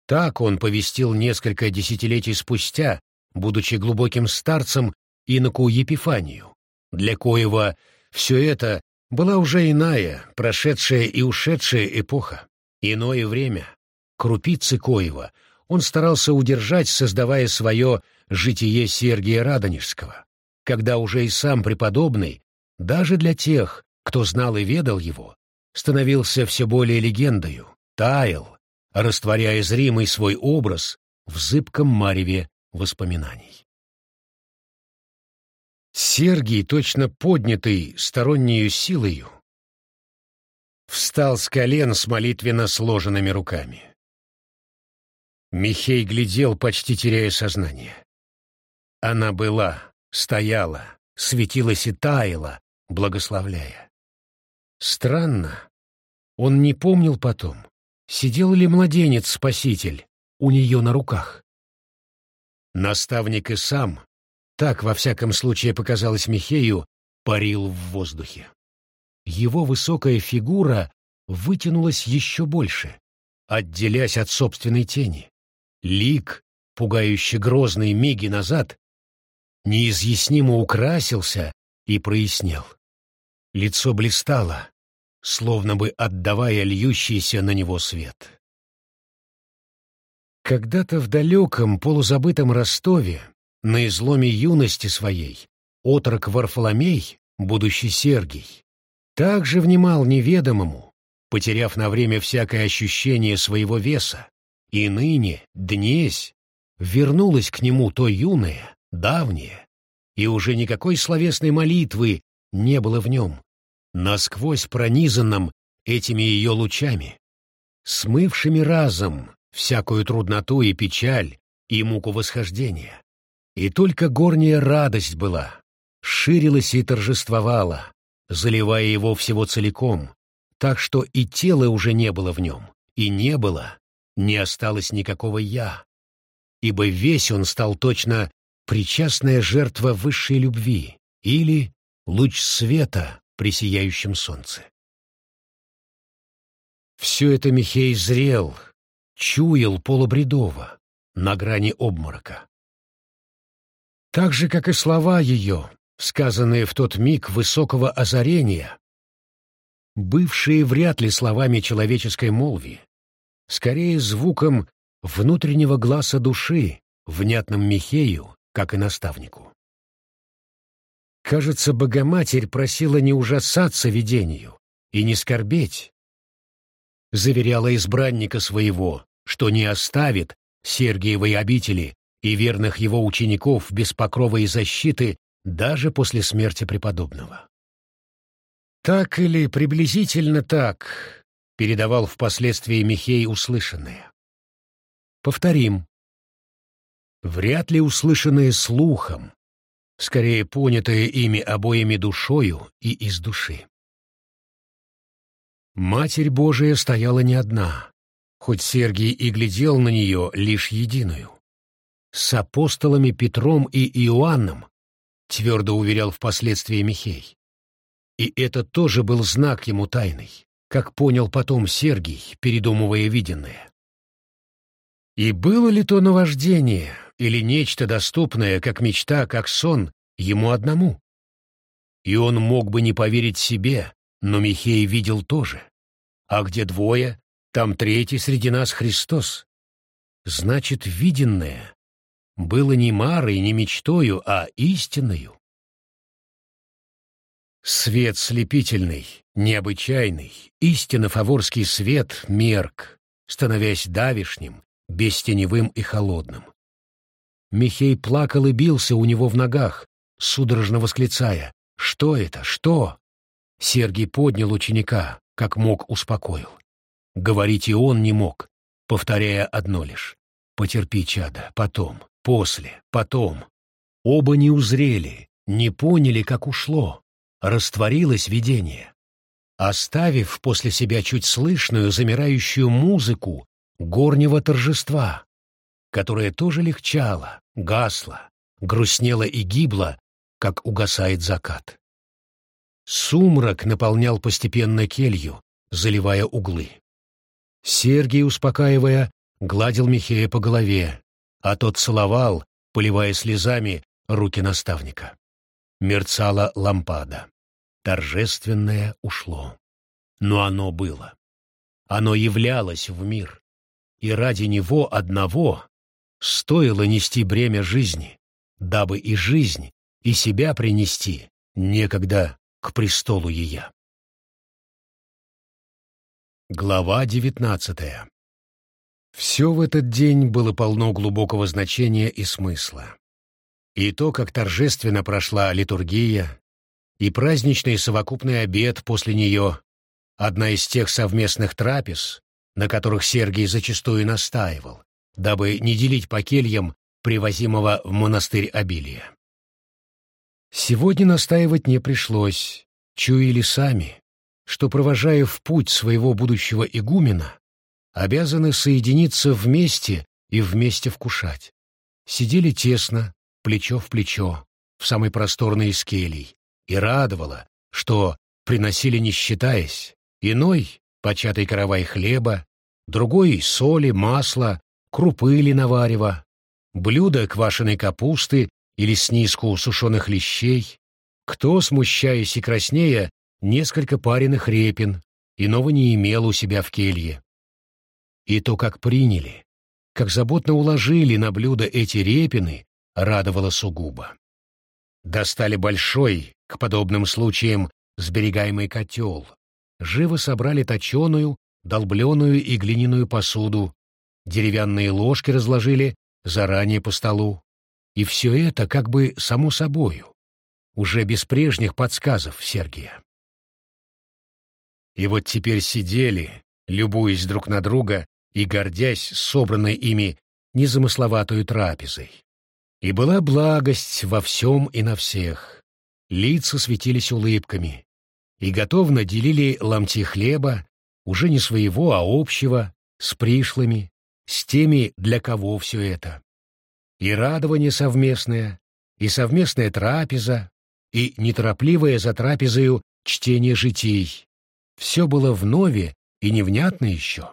Так он повестил несколько десятилетий спустя, будучи глубоким старцем, иноку Епифанию, для коего все это была уже иная, прошедшая и ушедшая эпоха, иное время. Крупицы Коева он старался удержать, создавая свое «житие Сергия Радонежского», когда уже и сам преподобный, даже для тех, кто знал и ведал его, становился все более легендою, таял, растворяя зримый свой образ в зыбком мареве воспоминаний. Сергий, точно поднятый стороннею силою, встал с колен с молитвенно сложенными руками. Михей глядел, почти теряя сознание. Она была, стояла, светилась и таяла, благословляя. Странно, он не помнил потом, сидел ли младенец-спаситель у нее на руках. Наставник и сам, так, во всяком случае, показалось Михею, парил в воздухе. Его высокая фигура вытянулась еще больше, отделясь от собственной тени. Лик, пугающе грозный миги назад, неизъяснимо украсился и прояснел. Лицо блистало, словно бы отдавая льющийся на него свет. Когда-то в далеком полузабытом Ростове, на изломе юности своей, отрок Варфоломей, будущий Сергий, также внимал неведомому, потеряв на время всякое ощущение своего веса, и ныне, днесь, вернулась к нему то юное, давнее, и уже никакой словесной молитвы не было в нем, насквозь пронизанном этими ее лучами, смывшими разом всякую трудноту и печаль и муку восхождения. И только горняя радость была, ширилась и торжествовала, заливая его всего целиком, так что и тела уже не было в нем, и не было, не осталось никакого «я», ибо весь он стал точно причастная жертва высшей любви или луч света при сияющем солнце. Все это Михей зрел, чуял полубредово, на грани обморока. Так же, как и слова ее, сказанные в тот миг высокого озарения, бывшие вряд ли словами человеческой молви, скорее звуком внутреннего глаза души, внятным Михею, как и наставнику. Кажется, Богоматерь просила не ужасаться видению и не скорбеть, заверяла избранника своего, что не оставит Сергиевой обители и верных его учеников без покрова и защиты даже после смерти преподобного. Так или приблизительно так передавал впоследствии Михей услышанное. Повторим. Вряд ли услышанное слухом, скорее понятое ими обоими душою и из души. Матерь Божия стояла не одна, хоть Сергий и глядел на нее лишь единую. С апостолами Петром и Иоанном, твердо уверял впоследствии Михей. И это тоже был знак ему тайный, как понял потом Сергий, передумывая виденное. И было ли то наваждение или нечто доступное, как мечта, как сон, ему одному? И он мог бы не поверить себе, но Михей видел тоже. А где двое, там третий среди нас Христос. Значит, виденное было не марой, не мечтою, а истинною. Свет слепительный, необычайный, истинно фаворский свет мерк, становясь давишним, бестеневым и холодным. Михей плакал и бился у него в ногах, судорожно восклицая «Что это? Что?» Сергий поднял ученика, как мог успокоил. Говорить и он не мог, повторяя одно лишь. «Потерпи, чада, потом, после, потом». Оба не узрели, не поняли, как ушло. Растворилось видение. Оставив после себя чуть слышную замирающую музыку горнего торжества, которая тоже легчала, гасла, грустнела и гибла, как угасает закат. Сумрак наполнял постепенно келью, заливая углы. Сергий, успокаивая, гладил Михея по голове, а тот целовал, поливая слезами, руки наставника. Мерцала лампада. Торжественное ушло. Но оно было. Оно являлось в мир. И ради него одного стоило нести бремя жизни, дабы и жизнь, и себя принести некогда к престолу ее. Глава девятнадцатая Все в этот день было полно глубокого значения и смысла. И то, как торжественно прошла литургия, и праздничный совокупный обед после нее, одна из тех совместных трапез, на которых Сергий зачастую настаивал, дабы не делить по кельям привозимого в монастырь обилия. Сегодня настаивать не пришлось, чуяли сами, что, провожая в путь своего будущего игумена, обязаны соединиться вместе и вместе вкушать. Сидели тесно, плечо в плечо, в самой просторной из келий, и радовало, что приносили не считаясь, иной — початый каравай хлеба, другой — соли, масла, крупы или наварева, блюдо квашеной капусты или снизку сушеных лещей, кто, смущаясь и краснея, несколько пареных репин, иного не имел у себя в келье. И то, как приняли, как заботно уложили на блюдо эти репины, радовало сугубо. Достали большой, к подобным случаям, сберегаемый котел. Живо собрали точеную, долбленую и глиняную посуду, деревянные ложки разложили заранее по столу. И все это как бы само собою, уже без прежних подсказов Сергия. И вот теперь сидели, любуясь друг на друга и гордясь собранной ими незамысловатую трапезой. И была благость во всем и на всех. Лица светились улыбками, и готовно делили ломти хлеба, уже не своего, а общего, с пришлыми, с теми, для кого все это. И радование совместное, и совместная трапеза, и неторопливое за трапезою чтение житий. Все было вновь и невнятно еще.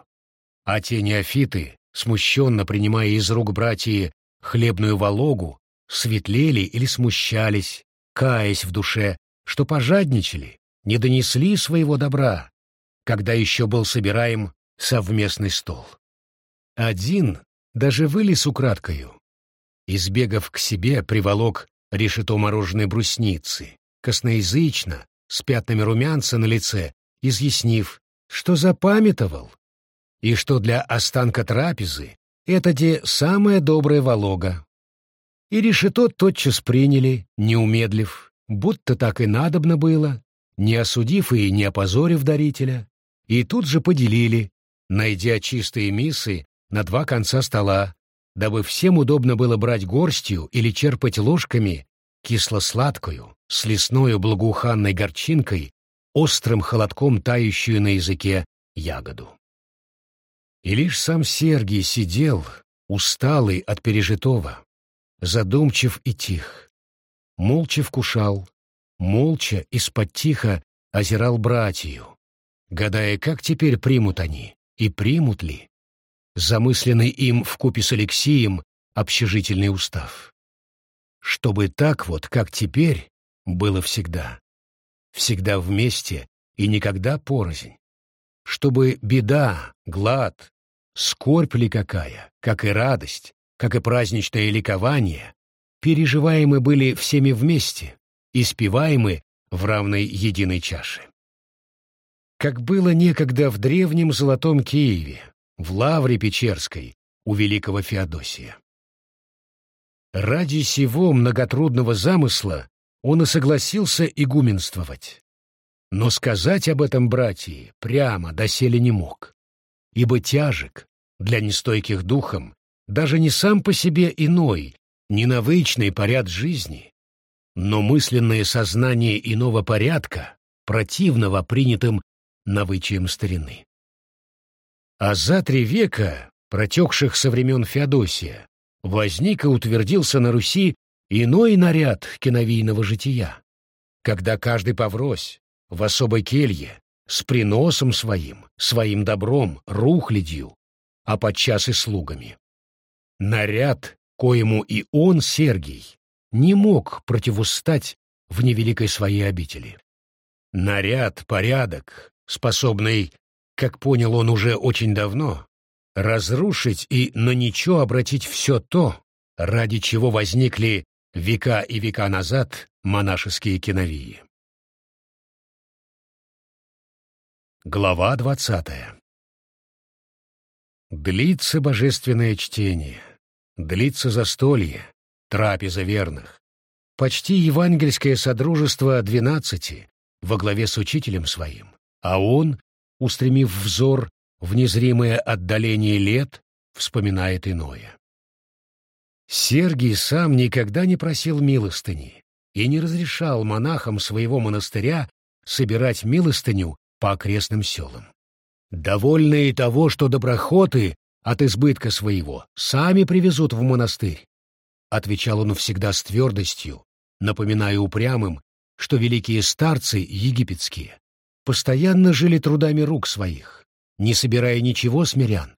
А те неофиты, смущенно принимая из рук братья хлебную вологу, светлели или смущались, каясь в душе, что пожадничали, не донесли своего добра, когда еще был собираем совместный стол. Один даже вылез украдкою. Избегав к себе, приволок решето мороженой брусницы, косноязычно, с пятнами румянца на лице, изъяснив, что запамятовал, и что для останка трапезы это де самая добрая волога. И решето тотчас приняли, не умедлив, будто так и надобно было, не осудив и не опозорив дарителя, и тут же поделили, найдя чистые мисы на два конца стола, дабы всем удобно было брать горстью или черпать ложками кисло-сладкую, с лесною благоуханной горчинкой, острым холодком тающую на языке ягоду. И лишь сам Сергий сидел, усталый от пережитого, задумчив и тих. Молча вкушал, молча из-под тихо озирал братью, гадая, как теперь примут они, и примут ли, замысленный им в купе с Алексеем общежительный устав. Чтобы так вот, как теперь, было всегда. Всегда вместе и никогда порознь. Чтобы беда, глад, скорбь ли какая, как и радость, как и праздничное ликование, переживаемы были всеми вместе, испеваемы в равной единой чаше. Как было некогда в древнем Золотом Киеве, в Лавре Печерской, у великого Феодосия. Ради сего многотрудного замысла он и согласился игуменствовать. Но сказать об этом братьи прямо доселе не мог, ибо тяжек для нестойких духом даже не сам по себе иной, не навычный поряд жизни, но мысленное сознание иного порядка, противного принятым навычием старины. А за три века, протекших со времен Феодосия, возник и утвердился на Руси иной наряд киновийного жития, когда каждый поврось в особой келье с приносом своим, своим добром, рухлядью, а подчас и слугами. Наряд, коему и он, Сергий, не мог противустать в невеликой своей обители. Наряд, порядок, способный, как понял он уже очень давно, разрушить и на ничего обратить все то, ради чего возникли века и века назад монашеские киновии. Глава двадцатая Длится божественное чтение, длится застолье, трапеза верных. Почти евангельское содружество двенадцати во главе с учителем своим, а он, устремив взор в незримое отдаление лет, вспоминает иное. Сергий сам никогда не просил милостыни и не разрешал монахам своего монастыря собирать милостыню по окрестным селам. Довольные того, что доброхоты от избытка своего сами привезут в монастырь, отвечал он всегда с твердостью, напоминая упрямым, что великие старцы египетские постоянно жили трудами рук своих, не собирая ничего с мирян,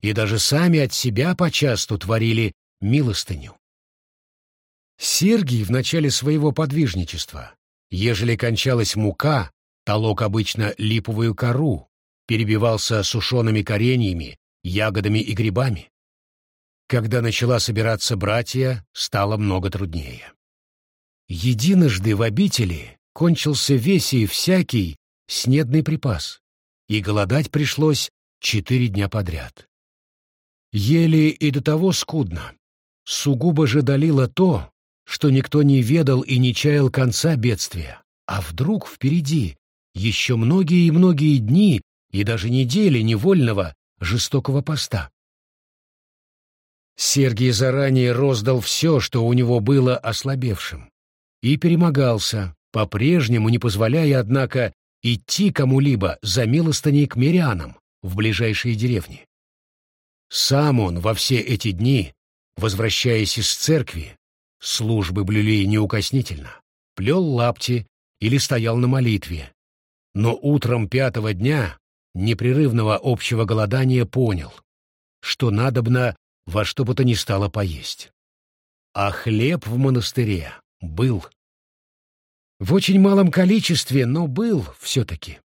и даже сами от себя почасту творили милостыню. Сергий в начале своего подвижничества, ежели кончалась мука, толок обычно липовую кору, перебивался сушеными кореньями, ягодами и грибами. Когда начала собираться братья, стало много труднее. Единожды в обители кончился весь и всякий снедный припас, и голодать пришлось четыре дня подряд. Ели и до того скудно. Сугубо же долило то, что никто не ведал и не чаял конца бедствия, а вдруг впереди еще многие и многие дни и даже недели невольного жестокого поста. Сергий заранее роздал все, что у него было ослабевшим, и перемогался, по-прежнему не позволяя, однако, идти кому-либо за милостыней к мирянам в ближайшие деревни. Сам он во все эти дни, возвращаясь из церкви, службы блюли неукоснительно, плел лапти или стоял на молитве. Но утром пятого дня непрерывного общего голодания понял, что надобно во что бы то ни стало поесть. А хлеб в монастыре был. В очень малом количестве, но был все-таки.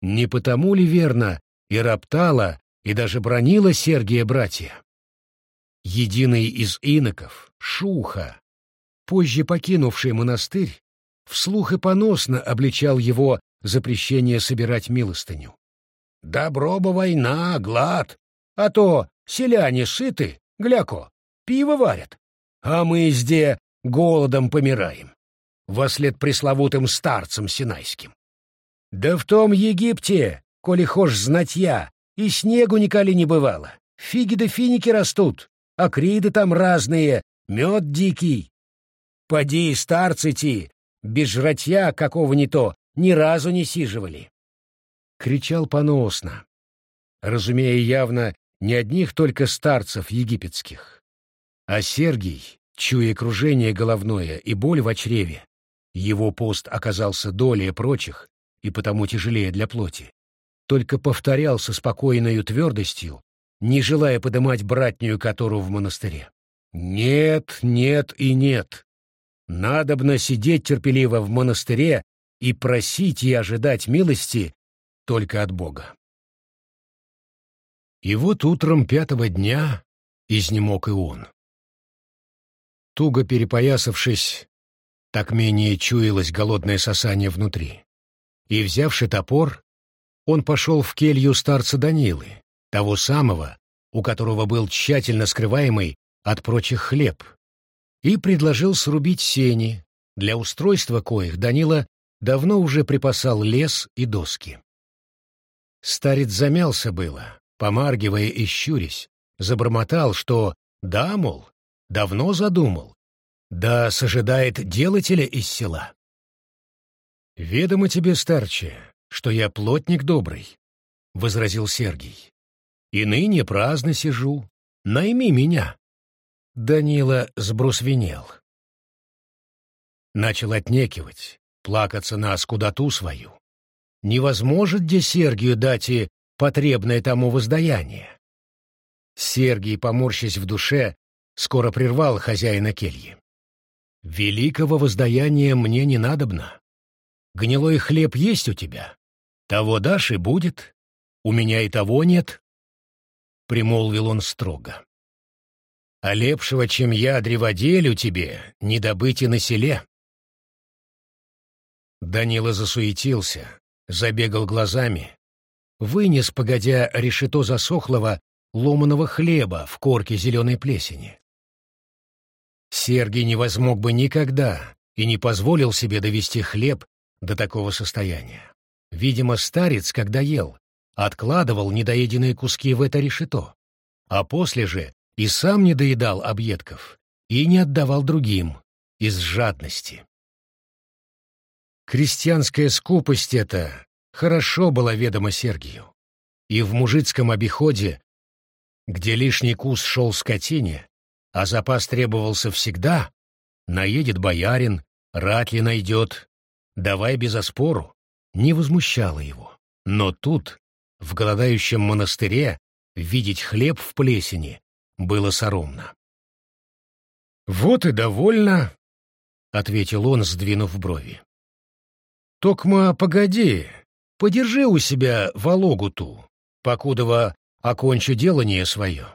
Не потому ли верно и роптала, и даже бронила Сергия братья? Единый из иноков, Шуха, позже покинувший монастырь, вслух и поносно обличал его запрещение собирать милостыню. «Добро бы война, глад, а то селяне сыты, гляко, пиво варят, а мы здесь голодом помираем, вослед пресловутым старцам синайским. Да в том Египте, коли хошь знать я, и снегу николи не бывало, фиги да финики растут, а криды там разные, мед дикий. Поди, старцы ти, без жратья какого ни то, ни разу не сиживали. Кричал поносно, разумея явно не одних только старцев египетских. А Сергий, чуя кружение головное и боль в чреве, его пост оказался долее прочих и потому тяжелее для плоти, только повторял со спокойной твердостью, не желая подымать братнюю котору в монастыре. «Нет, нет и нет. Надобно сидеть терпеливо в монастыре и просить и ожидать милости только от Бога. И вот утром пятого дня изнемог и он. Туго перепоясавшись, так менее чуялось голодное сосание внутри. И, взявши топор, он пошел в келью старца Данилы, того самого, у которого был тщательно скрываемый от прочих хлеб, и предложил срубить сени, для устройства коих Данила давно уже припасал лес и доски. Старец замялся было, помаргивая и щурясь, забормотал, что да, мол, давно задумал, да сожидает делателя из села. «Ведомо тебе, старче, что я плотник добрый», — возразил Сергий. «И ныне праздно сижу. Найми меня». Данила сбрусвенел. Начал отнекивать, плакаться на скудоту свою. Невозможно где Сергию дать и потребное тому воздаяние. Сергий, поморщись в душе, скоро прервал хозяина кельи. «Великого воздаяния мне не надобно. Гнилой хлеб есть у тебя? Того дашь и будет. У меня и того нет», — примолвил он строго. «А лепшего, чем я, древоделю тебе, не добыть и на селе». Данила засуетился, забегал глазами, вынес, погодя, решето засохлого ломаного хлеба в корке зеленой плесени. Сергий не возмог бы никогда и не позволил себе довести хлеб до такого состояния. Видимо, старец, когда ел, откладывал недоеденные куски в это решето, а после же и сам не доедал объедков и не отдавал другим из жадности. Крестьянская скупость эта хорошо была ведома Сергию. И в мужицком обиходе, где лишний кус шел скотине, а запас требовался всегда, наедет боярин, рать ли найдет, давай без оспору, не возмущало его. Но тут, в голодающем монастыре, видеть хлеб в плесени было соромно. «Вот и довольно», — ответил он, сдвинув брови. Токма, погоди, подержи у себя Вологу ту, покудова окончу делание свое.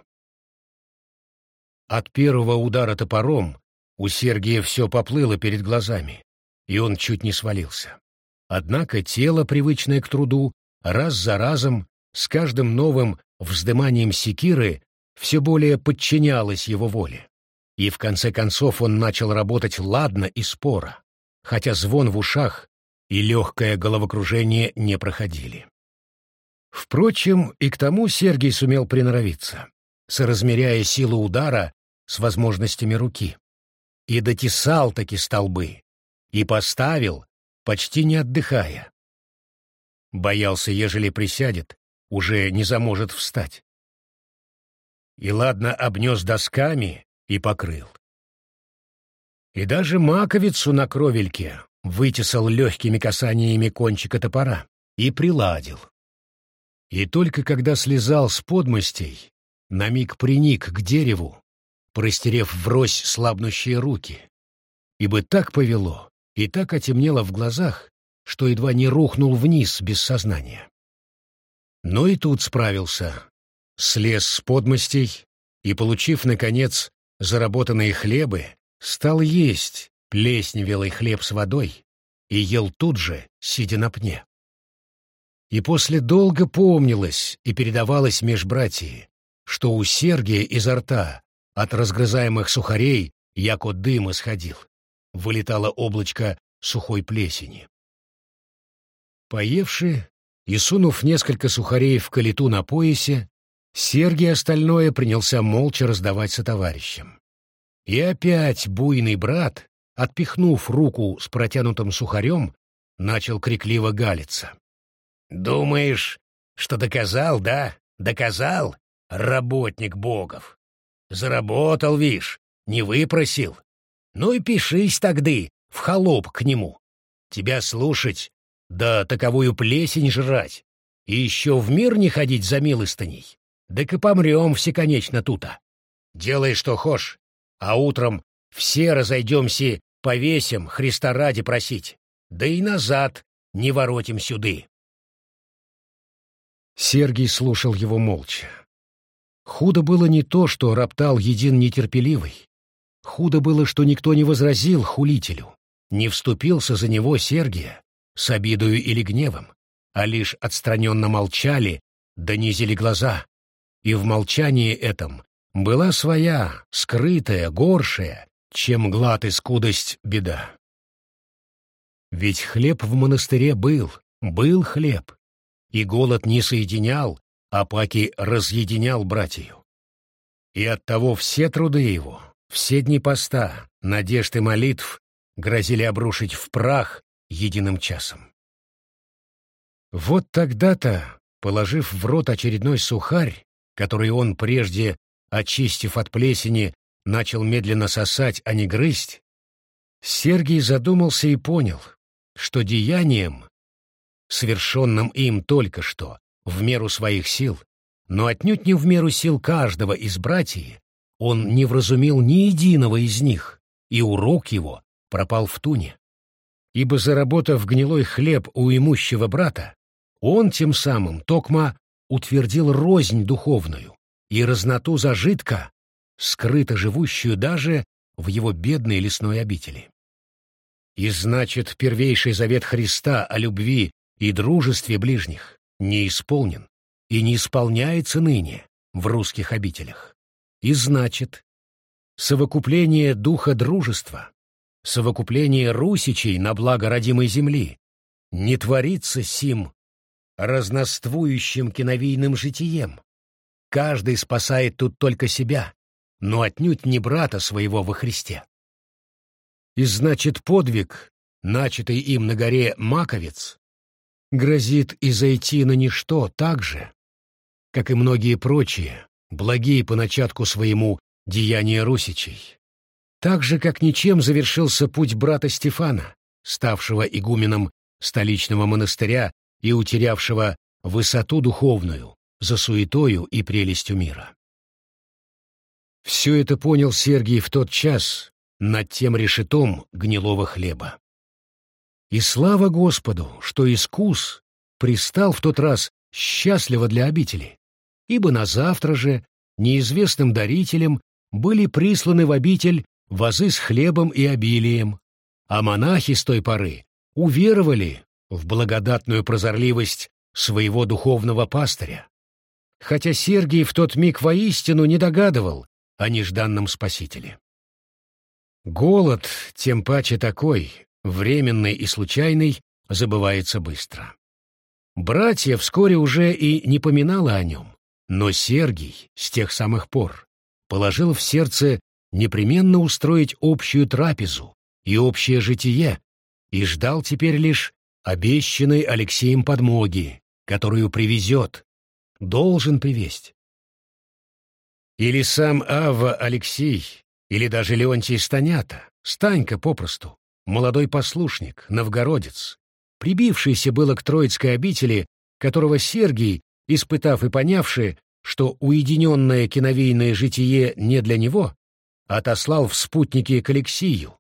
От первого удара топором у Сергия все поплыло перед глазами, и он чуть не свалился. Однако тело, привычное к труду, раз за разом, с каждым новым вздыманием секиры, все более подчинялось его воле. И в конце концов он начал работать ладно и споро, хотя звон в ушах и легкое головокружение не проходили. Впрочем, и к тому Сергий сумел приноровиться, соразмеряя силу удара с возможностями руки. И дотесал таки столбы, и поставил, почти не отдыхая. Боялся, ежели присядет, уже не заможет встать. И ладно обнес досками и покрыл. И даже маковицу на кровельке вытесал легкими касаниями кончика топора и приладил. И только когда слезал с подмостей, на миг приник к дереву, простерев врозь слабнущие руки, ибо так повело и так отемнело в глазах, что едва не рухнул вниз без сознания. Но и тут справился, слез с подмостей и, получив, наконец, заработанные хлебы, стал есть плесневелый хлеб с водой и ел тут же, сидя на пне. И после долго помнилось и передавалось меж братьями, что у Сергия изо рта от разгрызаемых сухарей яко дым исходил. Вылетало облачко сухой плесени. Поевши и сунув несколько сухарей в калиту на поясе, Сергий остальное принялся молча раздавать сотоварищам. И опять буйный брат, отпихнув руку с протянутым сухарем, начал крикливо галиться. Думаешь, что доказал, да? Доказал, работник богов. Заработал, вишь, не выпросил. Ну и пишись тогда в холоп к нему. Тебя слушать, да таковую плесень жрать. И еще в мир не ходить за милостыней. Так и помрем всеконечно тута. Делай, что хошь, а утром все разойдемся повесим Христа ради просить, да и назад не воротим сюды. Сергий слушал его молча. Худо было не то, что роптал един нетерпеливый. Худо было, что никто не возразил хулителю, не вступился за него Сергия с обидою или гневом, а лишь отстраненно молчали, да низили глаза. И в молчании этом была своя, скрытая, горшая, чем глад и скудость беда. Ведь хлеб в монастыре был, был хлеб, и голод не соединял, а паки разъединял братью. И оттого все труды его, все дни поста, надежд и молитв грозили обрушить в прах единым часом. Вот тогда-то, положив в рот очередной сухарь, который он прежде, очистив от плесени, начал медленно сосать, а не грызть, Сергий задумался и понял, что деянием, совершенным им только что, в меру своих сил, но отнюдь не в меру сил каждого из братьев, он не вразумил ни единого из них, и урок его пропал в туне. Ибо, заработав гнилой хлеб у имущего брата, он тем самым, токма, утвердил рознь духовную и разноту зажитка, скрыто живущую даже в его бедной лесной обители. И значит, первейший завет Христа о любви и дружестве ближних не исполнен и не исполняется ныне в русских обителях. И значит, совокупление духа дружества, совокупление русичей на благо родимой земли не творится сим разноствующим киновийным житием. Каждый спасает тут только себя, но отнюдь не брата своего во Христе. И значит, подвиг, начатый им на горе Маковец, грозит и зайти на ничто так же, как и многие прочие, благие по начатку своему деяния русичей. Так же, как ничем завершился путь брата Стефана, ставшего игуменом столичного монастыря и утерявшего высоту духовную за суетою и прелестью мира. Все это понял Сергий в тот час над тем решетом гнилого хлеба. И слава Господу, что искус пристал в тот раз счастливо для обители, ибо на завтра же неизвестным дарителем были присланы в обитель вазы с хлебом и обилием, а монахи с той поры уверовали в благодатную прозорливость своего духовного пастыря, хотя Сергий в тот миг воистину не догадывал о нежданном спасителе. Голод, тем паче такой, временный и случайный, забывается быстро. Братья вскоре уже и не поминала о нем, но Сергий с тех самых пор положил в сердце непременно устроить общую трапезу и общее житие, и ждал теперь лишь обещанной Алексеем подмоги, которую привезет, должен привезть. Или сам Ава Алексей, или даже Леонтий Станята, Станька попросту, молодой послушник, новгородец, прибившийся было к Троицкой обители, которого Сергий, испытав и понявши, что уединенное киновейное житие не для него, отослал в спутники к Алексию,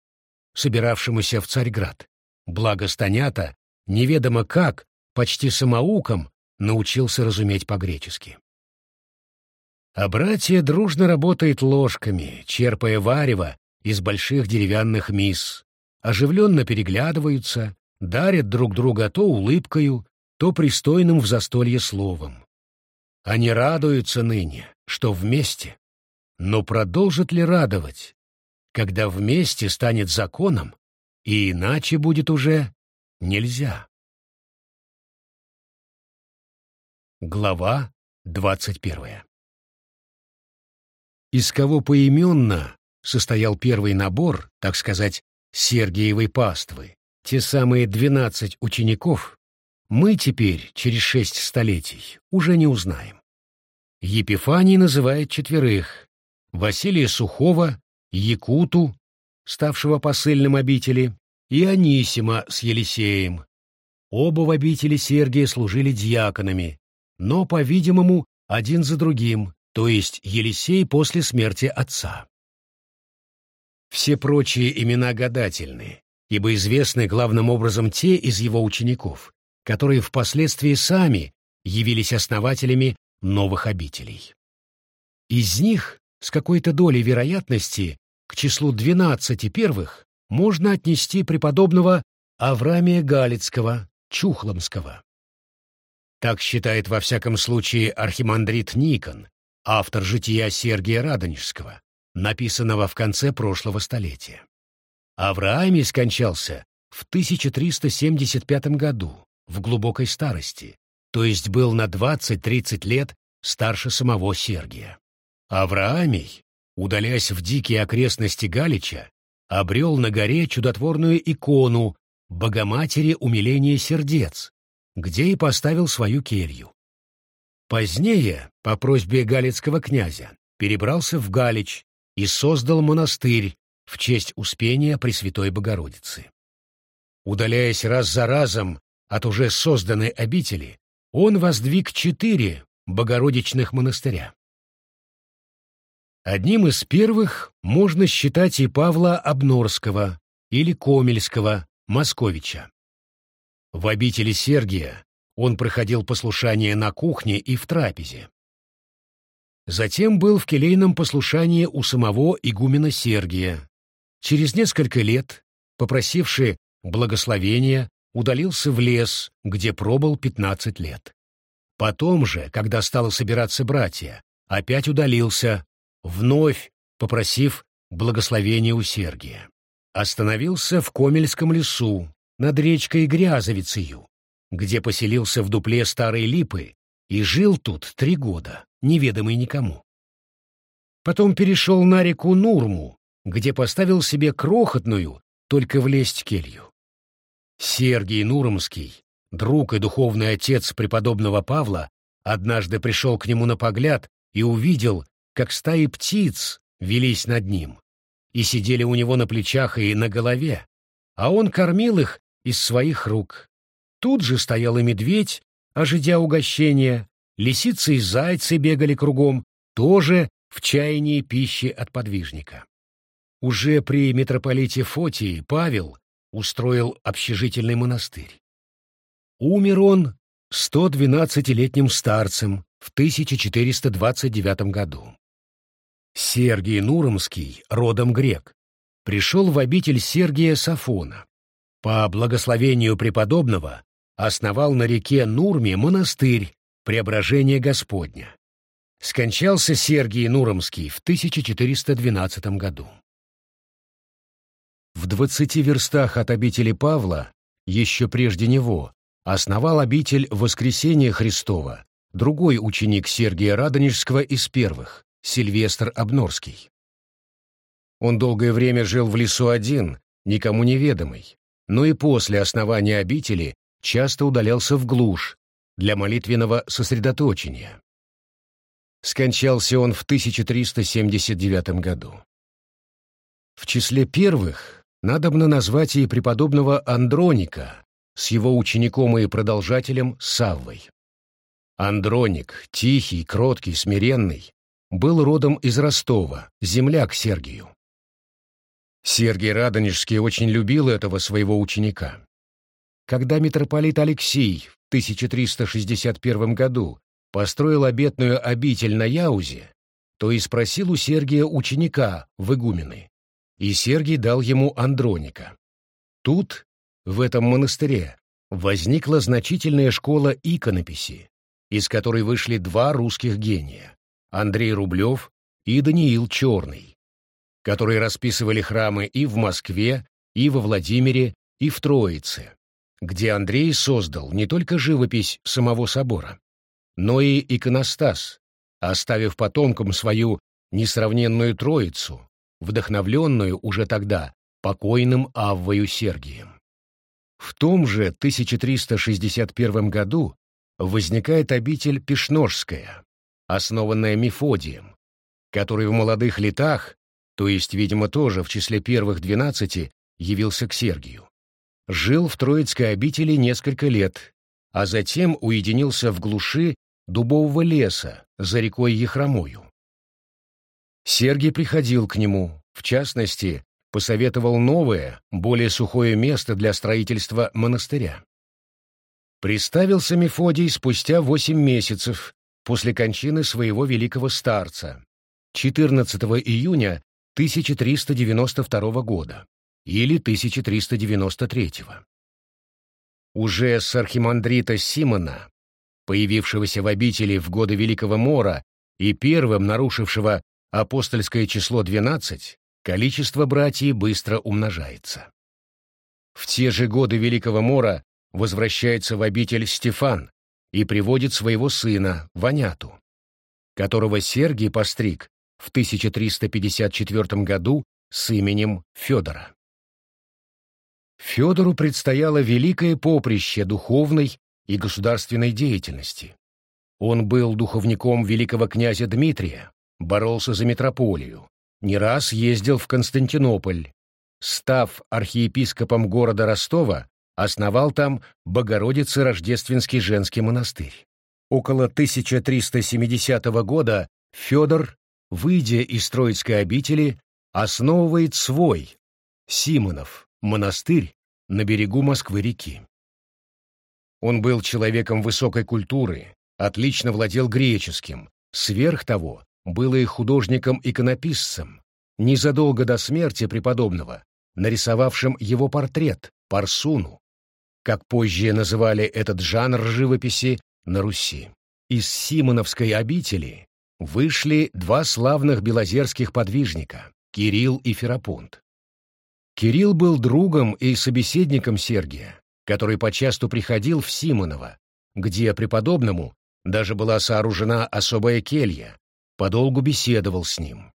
собиравшемуся в Царьград. Благо Станята, неведомо как, почти самоуком, научился разуметь по-гречески. А братья дружно работают ложками, черпая варево из больших деревянных мис, оживленно переглядываются, дарят друг друга то улыбкою, то пристойным в застолье словом. Они радуются ныне, что вместе, но продолжат ли радовать, когда вместе станет законом, и иначе будет уже нельзя? Глава двадцать первая Из кого поименно состоял первый набор, так сказать, Сергиевой паствы, те самые двенадцать учеников, мы теперь, через шесть столетий, уже не узнаем. Епифаний называет четверых — Василия Сухого, Якуту, ставшего посыльным обители, и Анисима с Елисеем. Оба в обители Сергия служили дьяконами, но, по-видимому, один за другим, то есть Елисей после смерти отца. Все прочие имена гадательны, ибо известны главным образом те из его учеников, которые впоследствии сами явились основателями новых обителей. Из них с какой-то долей вероятности к числу двенадцати первых можно отнести преподобного Аврамия Галицкого, Чухломского. Так считает во всяком случае архимандрит Никон, автор жития Сергия Радонежского, написанного в конце прошлого столетия. Авраамий скончался в 1375 году, в глубокой старости, то есть был на 20-30 лет старше самого Сергия. Авраамий, удаляясь в дикие окрестности Галича, обрел на горе чудотворную икону Богоматери умиления сердец, где и поставил свою келью. Позднее, по просьбе галицкого князя, перебрался в Галич и создал монастырь в честь Успения Пресвятой Богородицы. Удаляясь раз за разом от уже созданной обители, он воздвиг четыре богородичных монастыря. Одним из первых можно считать и Павла Обнорского или Комельского, Московича. В обители Сергия он проходил послушание на кухне и в трапезе. Затем был в келейном послушании у самого игумена Сергия. Через несколько лет, попросивший благословения, удалился в лес, где пробыл пятнадцать лет. Потом же, когда стало собираться братья, опять удалился, вновь попросив благословения у Сергия. Остановился в Комельском лесу, над речкой Грязовицею, где поселился в дупле старой липы и жил тут три года, неведомый никому. Потом перешел на реку Нурму, где поставил себе крохотную, только влезть келью. Сергий Нуромский, друг и духовный отец преподобного Павла, однажды пришел к нему на погляд и увидел, как стаи птиц велись над ним и сидели у него на плечах и на голове, а он кормил их из своих рук. Тут же стоял и медведь, ожидя угощения, лисицы и зайцы бегали кругом, тоже в чаянии пищи от подвижника. Уже при митрополите Фотии Павел устроил общежительный монастырь. Умер он 112-летним старцем в 1429 году. Сергий Нуромский, родом грек, пришел в обитель Сергия Сафона. По благословению преподобного основал на реке Нурме монастырь Преображения Господня. Скончался Сергий Нуромский в 1412 году. В двадцати верстах от обители Павла, еще прежде него, основал обитель Воскресения Христова, другой ученик Сергия Радонежского из первых, Сильвестр Обнорский. Он долгое время жил в лесу один, никому неведомый, но и после основания обители часто удалялся в глушь для молитвенного сосредоточения. Скончался он в 1379 году. В числе первых надобно назвать и преподобного Андроника с его учеником и продолжателем Саввой. Андроник, тихий, кроткий, смиренный, был родом из Ростова, земляк Сергию. Сергий Радонежский очень любил этого своего ученика. Когда митрополит Алексей в 1361 году построил обетную обитель на Яузе, то и спросил у Сергия ученика в игумены, и Сергий дал ему Андроника. Тут, в этом монастыре, возникла значительная школа иконописи, из которой вышли два русских гения — Андрей Рублев и Даниил Черный, которые расписывали храмы и в Москве, и во Владимире, и в Троице, где Андрей создал не только живопись самого собора, но и иконостас, оставив потомкам свою несравненную Троицу, вдохновленную уже тогда покойным Аввою Сергием. В том же 1361 году возникает обитель Пешножская, основанная Мефодием, который в молодых летах, то есть, видимо, тоже в числе первых двенадцати, явился к Сергию. Жил в Троицкой обители несколько лет, а затем уединился в глуши дубового леса за рекой Ехромою. Сергий приходил к нему, в частности, посоветовал новое, более сухое место для строительства монастыря. Приставился Мефодий спустя восемь месяцев после кончины своего великого старца, 14 июня 1392 года или 1393. Уже с архимандрита Симона, появившегося в обители в годы Великого Мора и первым нарушившего апостольское число 12, количество братьев быстро умножается. В те же годы Великого Мора возвращается в обитель Стефан и приводит своего сына, Ваняту, которого Сергий постриг в 1354 году с именем Федора. Федору предстояло великое поприще духовной и государственной деятельности. Он был духовником великого князя Дмитрия, боролся за митрополию, не раз ездил в Константинополь. Став архиепископом города Ростова, основал там Богородицы Рождественский женский монастырь. Около 1370 года Федор, выйдя из Троицкой обители, основывает свой, Симонов, монастырь на берегу Москвы-реки. Он был человеком высокой культуры, отлично владел греческим, сверх того, был и художником-иконописцем, незадолго до смерти преподобного, нарисовавшим его портрет, Парсуну, как позже называли этот жанр живописи на Руси. Из Симоновской обители вышли два славных белозерских подвижника — Кирилл и Ферапонт. Кирилл был другом и собеседником Сергия, который почасту приходил в Симоново, где преподобному даже была сооружена особая келья, подолгу беседовал с ним.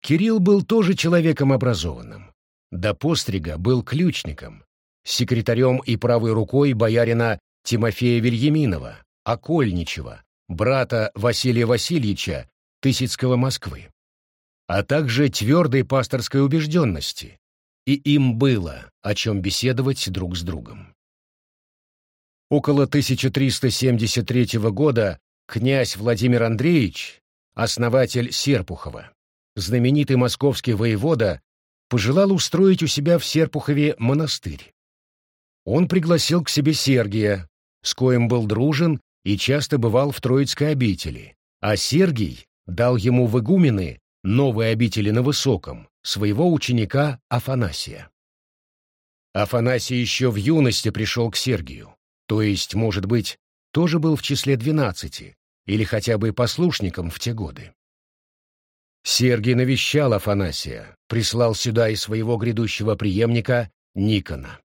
Кирилл был тоже человеком образованным. До пострига был ключником, секретарем и правой рукой боярина Тимофея Вильяминова, Окольничева, брата Василия Васильевича, Тысяцкого Москвы, а также твердой пасторской убежденности, и им было о чем беседовать друг с другом. Около 1373 года князь Владимир Андреевич, основатель Серпухова, знаменитый московский воевода, пожелал устроить у себя в Серпухове монастырь. Он пригласил к себе Сергия, с коим был дружен и часто бывал в Троицкой обители, а Сергий дал ему в игумены новой обители на Высоком, своего ученика Афанасия. Афанасий еще в юности пришел к Сергию, то есть, может быть, тоже был в числе двенадцати, или хотя бы послушником в те годы. Сергий навещал Афанасия, прислал сюда и своего грядущего преемника Никона.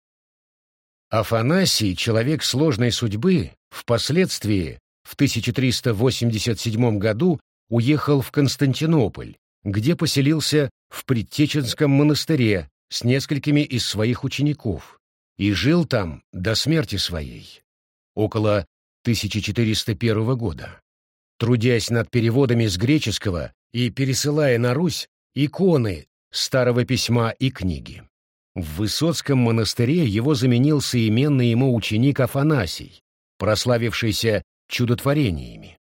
Афанасий, человек сложной судьбы, впоследствии, в 1387 году, уехал в Константинополь, где поселился в Предтеченском монастыре с несколькими из своих учеников и жил там до смерти своей, около 1401 года, трудясь над переводами с греческого и пересылая на Русь иконы старого письма и книги. В Высоцком монастыре его заменил соименный ему ученик Афанасий, прославившийся чудотворениями.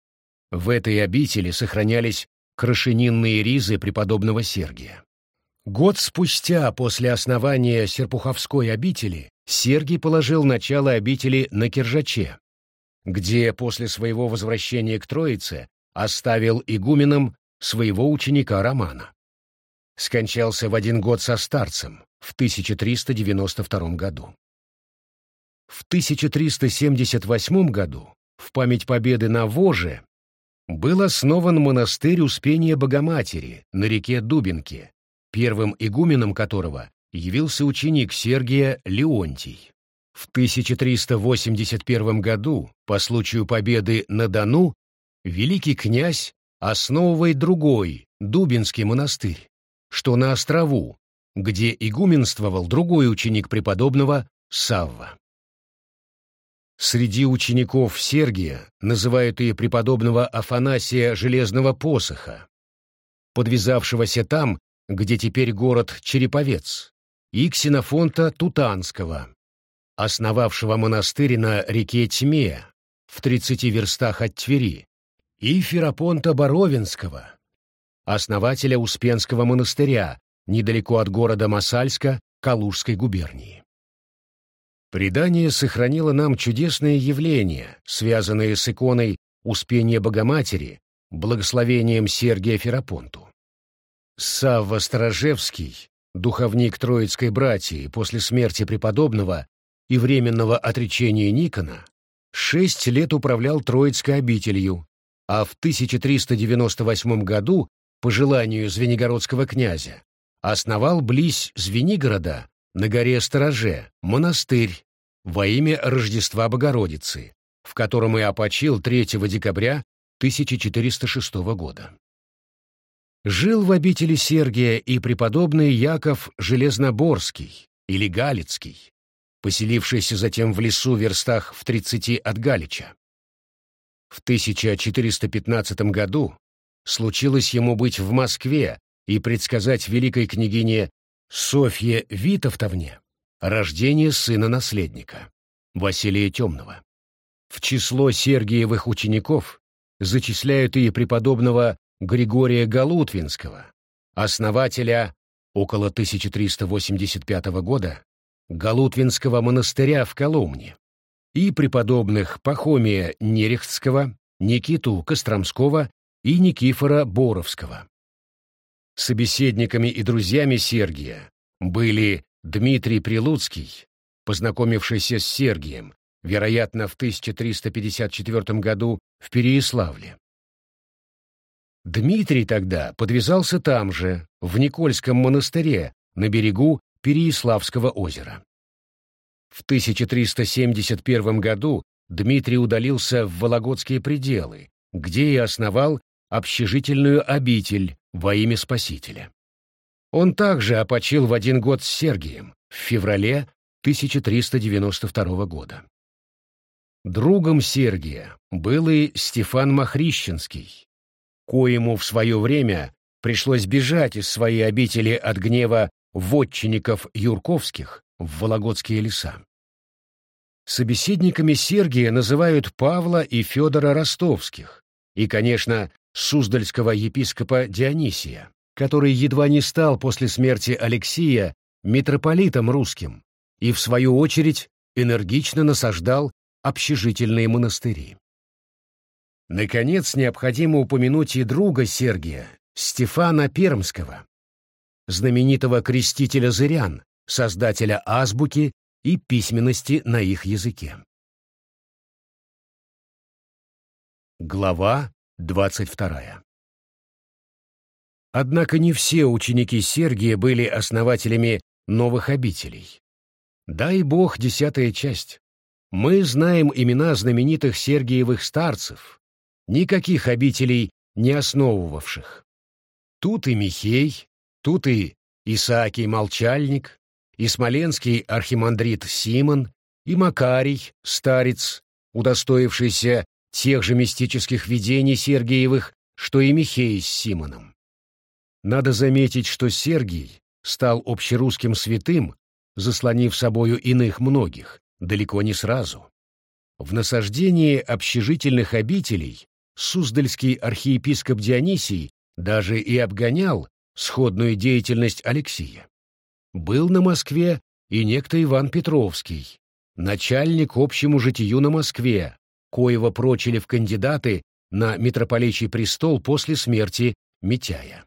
В этой обители сохранялись крашенинные ризы преподобного Сергия. Год спустя после основания Серпуховской обители Сергий положил начало обители на Киржаче, где после своего возвращения к Троице оставил игуменом своего ученика Романа. Скончался в один год со старцем в 1392 году. В 1378 году, в память победы на Воже, был основан монастырь Успения Богоматери на реке Дубинке, первым игуменом которого явился ученик Сергия Леонтий. В 1381 году, по случаю победы на Дону, великий князь основывает другой, Дубинский монастырь, что на острову, где игуменствовал другой ученик преподобного Савва. Среди учеников Сергия называют и преподобного Афанасия Железного Посоха, подвязавшегося там где теперь город Череповец, и Ксенофонта Тутанского, основавшего монастырь на реке Тьме в 30 верстах от Твери, и Ферапонта Боровинского, основателя Успенского монастыря недалеко от города Масальска Калужской губернии. Предание сохранило нам чудесные явления, связанные с иконой Успения Богоматери, благословением Сергия Ферапонту. Савва Сторожевский, духовник Троицкой братьи после смерти преподобного и временного отречения Никона, шесть лет управлял Троицкой обителью, а в 1398 году, по желанию Звенигородского князя, основал близ Звенигорода, на горе Стороже, монастырь во имя Рождества Богородицы, в котором и опочил 3 декабря 1406 года. Жил в обители Сергия и преподобный Яков Железноборский или Галицкий, поселившийся затем в лесу в верстах в тридцати от Галича. В 1415 году случилось ему быть в Москве и предсказать великой княгине Софье Витовтовне рождение сына-наследника, Василия Темного. В число Сергиевых учеников зачисляют и преподобного Григория Галутвинского, основателя около 1385 года Галутвинского монастыря в Коломне, и преподобных Пахомия Нерехтского, Никиту Костромского и Никифора Боровского. Собеседниками и друзьями Сергия были Дмитрий Прилуцкий, познакомившийся с Сергием, вероятно, в 1354 году в Переяславле, Дмитрий тогда подвязался там же, в Никольском монастыре, на берегу Переяславского озера. В 1371 году Дмитрий удалился в Вологодские пределы, где и основал общежительную обитель во имя Спасителя. Он также опочил в один год с Сергием, в феврале 1392 года. Другом Сергия был и Стефан Махрищенский, коему в свое время пришлось бежать из своей обители от гнева вотчинников Юрковских в Вологодские леса. Собеседниками Сергия называют Павла и Федора Ростовских и, конечно, суздальского епископа Дионисия, который едва не стал после смерти Алексия митрополитом русским и, в свою очередь, энергично насаждал общежительные монастыри. Наконец, необходимо упомянуть и друга Сергия, Стефана Пермского, знаменитого крестителя зырян, создателя азбуки и письменности на их языке. Глава двадцать вторая. Однако не все ученики Сергия были основателями новых обителей. Дай бог десятая часть. Мы знаем имена знаменитых Сергиевых старцев, никаких обителей не основывавших. Тут и Михей, тут и Исаакий Молчальник, и Смоленский архимандрит Симон, и Макарий, старец, удостоившийся тех же мистических видений Сергиевых, что и Михей с Симоном. Надо заметить, что Сергий стал общерусским святым, заслонив собою иных многих, далеко не сразу. В насаждении общежительных обителей Суздальский архиепископ Дионисий даже и обгонял сходную деятельность Алексия. Был на Москве и некто Иван Петровский, начальник общему житию на Москве, коего прочили в кандидаты на митрополичий престол после смерти Митяя.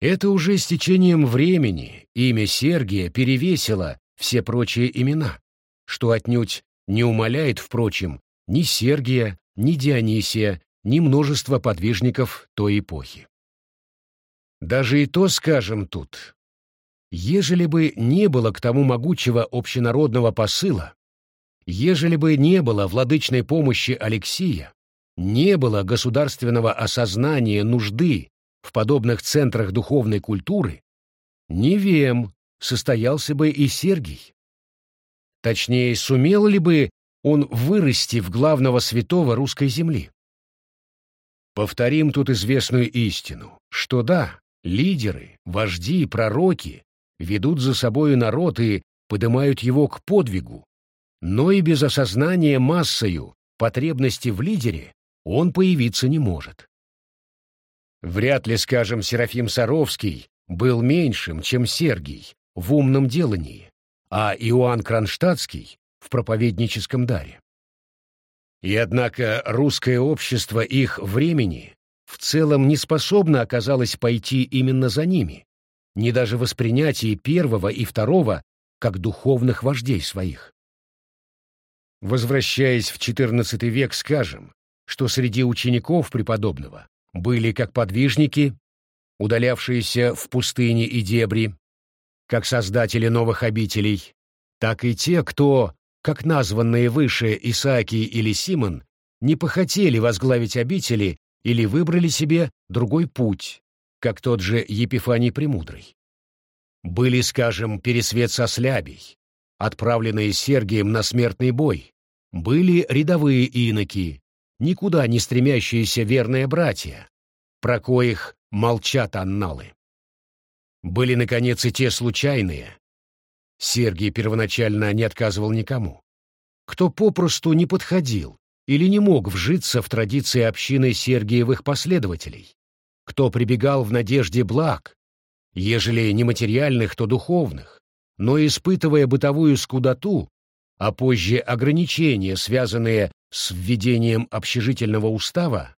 Это уже с течением времени имя Сергия перевесило все прочие имена, что отнюдь не умаляет, впрочем, ни Сергия, ни Дионисия, ни множество подвижников той эпохи. Даже и то скажем тут. Ежели бы не было к тому могучего общенародного посыла, ежели бы не было владычной помощи Алексия, не было государственного осознания нужды в подобных центрах духовной культуры, не вем состоялся бы и Сергий. Точнее, сумел ли бы он вырасти в главного святого русской земли? Повторим тут известную истину, что да, лидеры, вожди, пророки ведут за собою народ и поднимают его к подвигу, но и без осознания массою потребности в лидере он появиться не может. Вряд ли, скажем, Серафим Саровский был меньшим, чем Сергий в умном делании, а Иоанн Кронштадтский в проповедническом даре. И однако русское общество их времени в целом не способно оказалось пойти именно за ними, не даже воспринятие первого и второго как духовных вождей своих. Возвращаясь в XIV век, скажем, что среди учеников преподобного были как подвижники, удалявшиеся в пустыне и дебри, как создатели новых обителей, так и те, кто как названные выше Исаакий или Симон, не похотели возглавить обители или выбрали себе другой путь, как тот же Епифаний Премудрый. Были, скажем, Пересвет со Слябей, отправленные Сергием на смертный бой, были рядовые иноки, никуда не стремящиеся верные братья, про коих молчат анналы. Были, наконец, и те случайные, Сергий первоначально не отказывал никому. Кто попросту не подходил или не мог вжиться в традиции общины Сергиевых последователей, кто прибегал в надежде благ, ежели не материальных, то духовных, но испытывая бытовую скудоту, а позже ограничения, связанные с введением общежительного устава,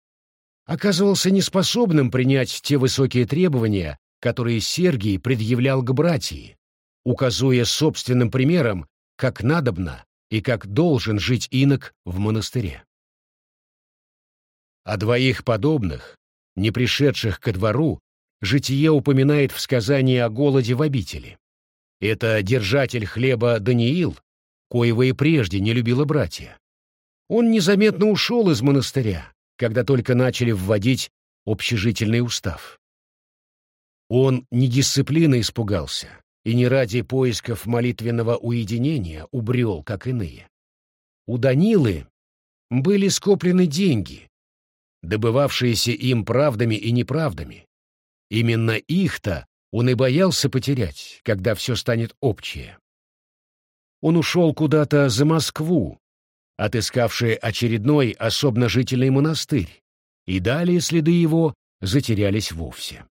оказывался неспособным принять те высокие требования, которые Сергий предъявлял к братьи, указуя собственным примером, как надобно и как должен жить инок в монастыре. О двоих подобных, не пришедших ко двору, житие упоминает в сказании о голоде в обители. Это держатель хлеба Даниил, коего и прежде не любила братья. Он незаметно ушел из монастыря, когда только начали вводить общежительный устав. Он не дисциплины испугался, и не ради поисков молитвенного уединения убрел, как иные. У Данилы были скоплены деньги, добывавшиеся им правдами и неправдами. Именно их-то он и боялся потерять, когда все станет общее. Он ушел куда-то за Москву, отыскавший очередной особно жительный монастырь, и далее следы его затерялись вовсе.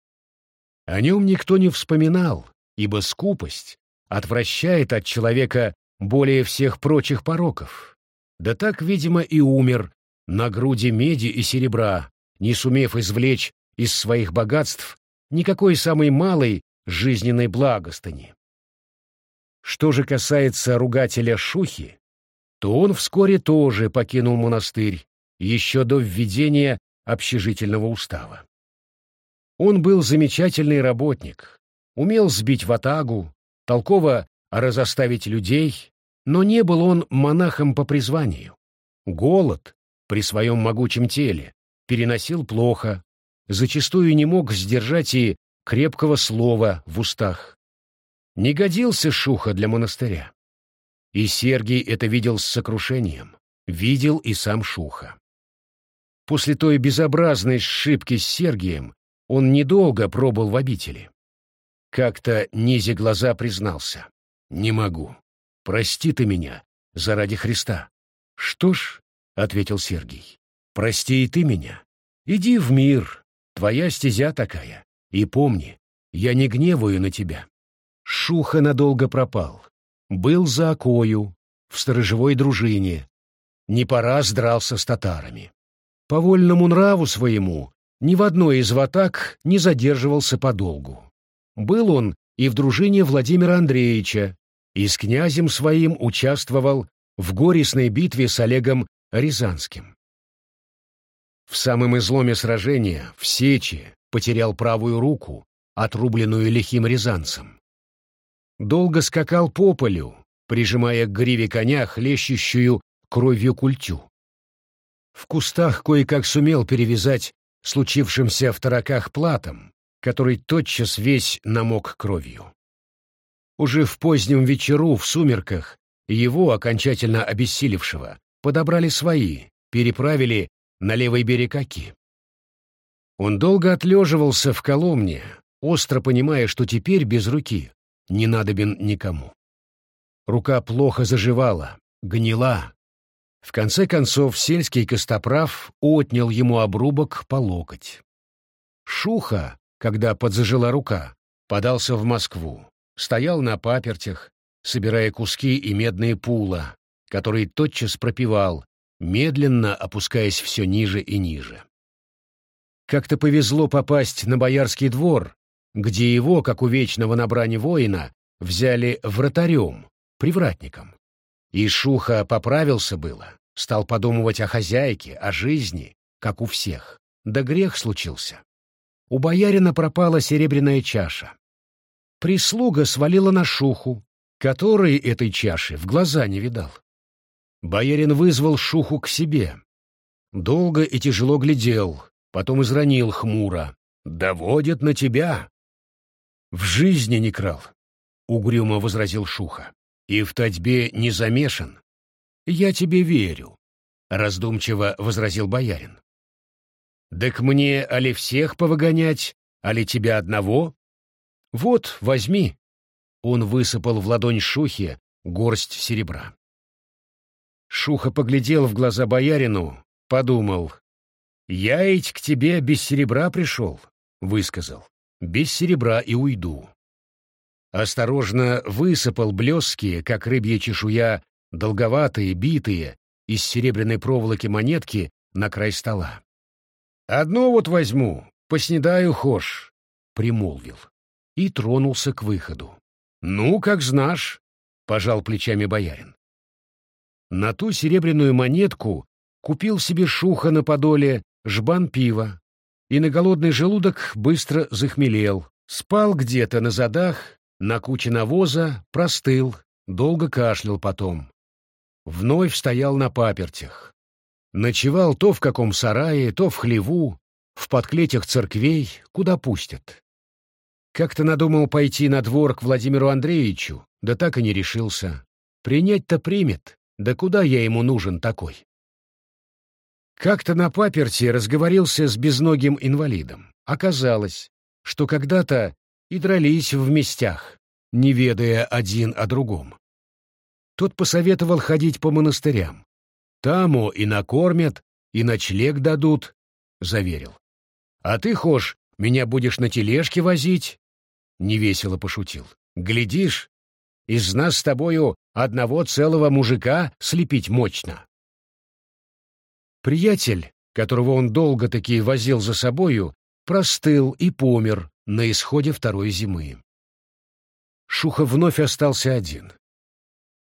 О нем никто не вспоминал, ибо скупость отвращает от человека более всех прочих пороков. Да так, видимо, и умер на груди меди и серебра, не сумев извлечь из своих богатств никакой самой малой жизненной благостыни. Что же касается ругателя Шухи, то он вскоре тоже покинул монастырь, еще до введения общежительного устава. Он был замечательный работник, умел сбить ватагу, толково разоставить людей, но не был он монахом по призванию. Голод при своем могучем теле переносил плохо, зачастую не мог сдержать и крепкого слова в устах. Не годился Шуха для монастыря. И Сергий это видел с сокрушением, видел и сам Шуха. После той безобразной сшибки с Сергием он недолго пробыл в обители. Как-то низе глаза признался. «Не могу. Прости ты меня, заради Христа». «Что ж», — ответил Сергий, — «прости и ты меня. Иди в мир, твоя стезя такая. И помни, я не гневаю на тебя». Шуха надолго пропал. Был за окою, в сторожевой дружине. Не пора дрался с татарами. По вольному нраву своему ни в одной из ватак не задерживался подолгу. Был он и в дружине Владимира Андреевича, и с князем своим участвовал в горестной битве с Олегом Рязанским. В самом изломе сражения, в Сечи, потерял правую руку, отрубленную лихим рязанцем. Долго скакал по полю, прижимая к гриве коня хлещущую кровью культю. В кустах кое-как сумел перевязать случившимся в тараках платом, который тотчас весь намок кровью. Уже в позднем вечеру, в сумерках, его, окончательно обессилевшего, подобрали свои, переправили на левый берег Оки. Он долго отлеживался в Коломне, остро понимая, что теперь без руки не надобен никому. Рука плохо заживала, гнила, в конце концов, сельский костоправ отнял ему обрубок по локоть. Шуха, когда подзажила рука, подался в Москву, стоял на папертях, собирая куски и медные пула, которые тотчас пропивал, медленно опускаясь все ниже и ниже. Как-то повезло попасть на боярский двор, где его, как у вечного на брани воина, взяли вратарем, привратником. И Шуха поправился было, стал подумывать о хозяйке, о жизни, как у всех. Да грех случился. У боярина пропала серебряная чаша. Прислуга свалила на Шуху, который этой чаши в глаза не видал. Боярин вызвал Шуху к себе. Долго и тяжело глядел, потом изранил хмуро. «Доводят на тебя!» «В жизни не крал», — угрюмо возразил Шуха и в татьбе не замешан. Я тебе верю, — раздумчиво возразил боярин. «Так мне али всех повыгонять, али тебя одного? Вот, возьми». Он высыпал в ладонь Шухе горсть серебра. Шуха поглядел в глаза боярину, подумал. «Я ведь к тебе без серебра пришел», — высказал. «Без серебра и уйду осторожно высыпал блеские, как рыбья чешуя, долговатые, битые, из серебряной проволоки монетки на край стола. «Одну вот возьму, поснедаю хошь», — примолвил, и тронулся к выходу. «Ну, как знашь», — пожал плечами боярин. На ту серебряную монетку купил себе шуха на подоле жбан пива, и на голодный желудок быстро захмелел, спал где-то на задах, на куче навоза простыл, долго кашлял потом. Вновь стоял на папертях. Ночевал то в каком сарае, то в хлеву, в подклетях церквей, куда пустят. Как-то надумал пойти на двор к Владимиру Андреевичу, да так и не решился. Принять-то примет, да куда я ему нужен такой? Как-то на паперти разговорился с безногим инвалидом. Оказалось, что когда-то и дрались в местях, не ведая один о другом. Тот посоветовал ходить по монастырям. Таму и накормят, и ночлег дадут, — заверил. А ты, хошь, меня будешь на тележке возить? Невесело пошутил. Глядишь, из нас с тобою одного целого мужика слепить мощно. Приятель, которого он долго-таки возил за собою, простыл и помер на исходе второй зимы. Шуха вновь остался один.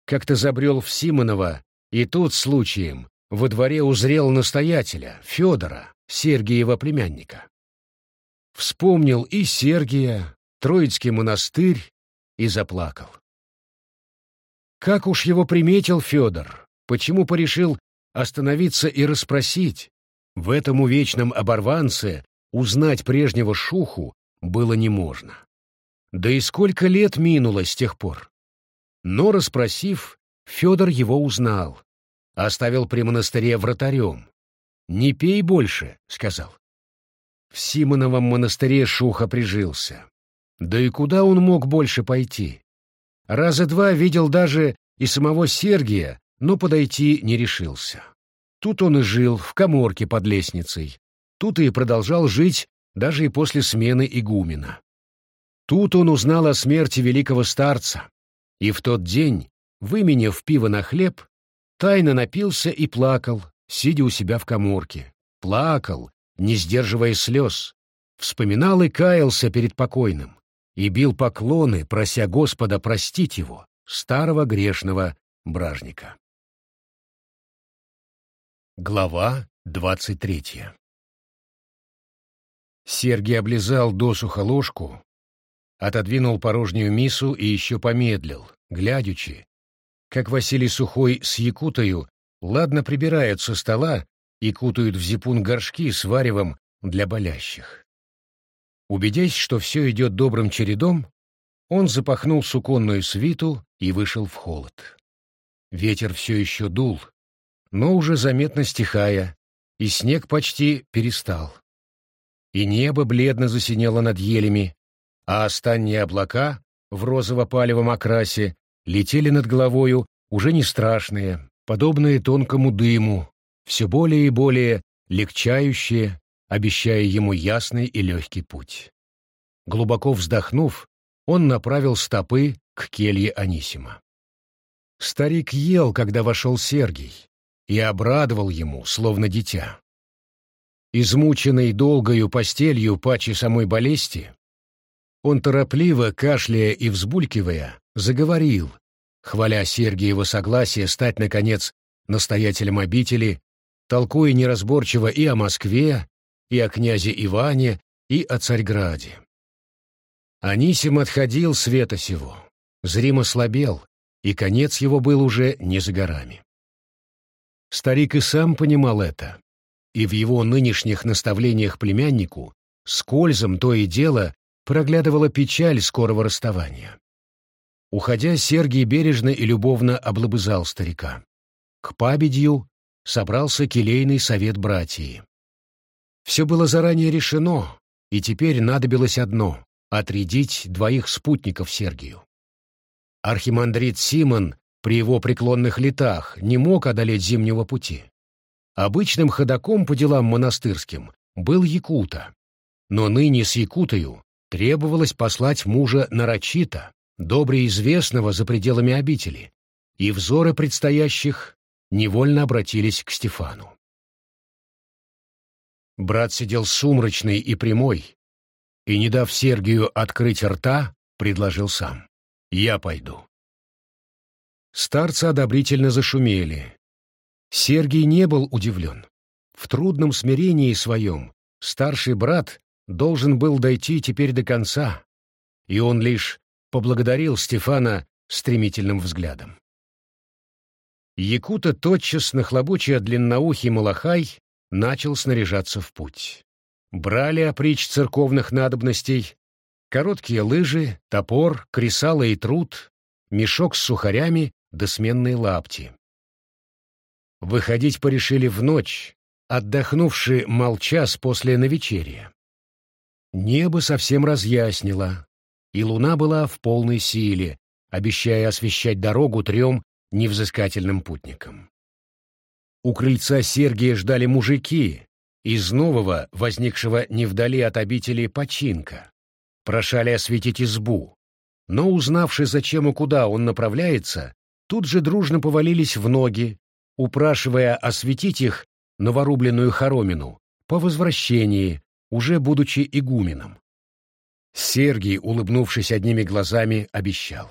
Как-то забрел в Симонова, и тут случаем во дворе узрел настоятеля, Федора, Сергиева племянника. Вспомнил и Сергия, Троицкий монастырь, и заплакал. Как уж его приметил Федор, почему порешил остановиться и расспросить? В этом увечном оборванце узнать прежнего Шуху было не можно. Да и сколько лет минуло с тех пор. Но, расспросив, Федор его узнал, оставил при монастыре вратарем. «Не пей больше», — сказал. В Симоновом монастыре Шуха прижился. Да и куда он мог больше пойти? Раза два видел даже и самого Сергия, но подойти не решился. Тут он и жил, в коморке под лестницей. Тут и продолжал жить даже и после смены игумена. Тут он узнал о смерти великого старца, и в тот день, выменяв пиво на хлеб, тайно напился и плакал, сидя у себя в коморке. Плакал, не сдерживая слез, вспоминал и каялся перед покойным, и бил поклоны, прося Господа простить его, старого грешного бражника. Глава двадцать третья Сергий облизал досуха ложку, отодвинул порожнюю мису и еще помедлил, глядячи, как Василий Сухой с Якутою ладно прибирают со стола и кутают в зипун горшки с варевом для болящих. Убедясь, что все идет добрым чередом, он запахнул суконную свиту и вышел в холод. Ветер все еще дул, но уже заметно стихая, и снег почти перестал. И небо бледно засинело над елями, а останние облака в розово-палевом окрасе летели над головою уже не страшные, подобные тонкому дыму, все более и более легчающие, обещая ему ясный и легкий путь. Глубоко вздохнув, он направил стопы к келье Анисима. Старик ел, когда вошел Сергий, и обрадовал ему, словно дитя. Измученный долгою постелью паче самой болезни, он торопливо, кашляя и взбулькивая, заговорил, хваля Сергиева согласие стать, наконец, настоятелем обители, толкуя неразборчиво и о Москве, и о князе Иване, и о Царьграде. Анисим отходил света сего, зримо слабел, и конец его был уже не за горами. Старик и сам понимал это, и в его нынешних наставлениях племяннику скользом то и дело проглядывала печаль скорого расставания. Уходя, Сергий бережно и любовно облобызал старика. К пабедью собрался келейный совет братьи. Все было заранее решено, и теперь надобилось одно — отрядить двоих спутников Сергию. Архимандрит Симон при его преклонных летах не мог одолеть зимнего пути. Обычным ходаком по делам монастырским был Якута, но ныне с Якутою требовалось послать мужа нарочито, добре известного за пределами обители, и взоры предстоящих невольно обратились к Стефану. Брат сидел сумрачный и прямой, и, не дав Сергию открыть рта, предложил сам. «Я пойду». Старцы одобрительно зашумели. Сергий не был удивлен. В трудном смирении своем старший брат должен был дойти теперь до конца, и он лишь поблагодарил Стефана стремительным взглядом. Якута тотчас, нахлобучая длинноухий малахай, начал снаряжаться в путь. Брали опричь церковных надобностей, короткие лыжи, топор, кресало и труд, мешок с сухарями да сменные лапти. Выходить порешили в ночь, отдохнувши молчас после навечерия. Небо совсем разъяснило, и луна была в полной силе, обещая освещать дорогу трем невзыскательным путникам. У крыльца Сергия ждали мужики из нового, возникшего невдали от обители починка. Прошали осветить избу, но, узнавши, зачем и куда он направляется, тут же дружно повалились в ноги, упрашивая осветить их новорубленную хоромину по возвращении, уже будучи игуменом. Сергий, улыбнувшись одними глазами, обещал.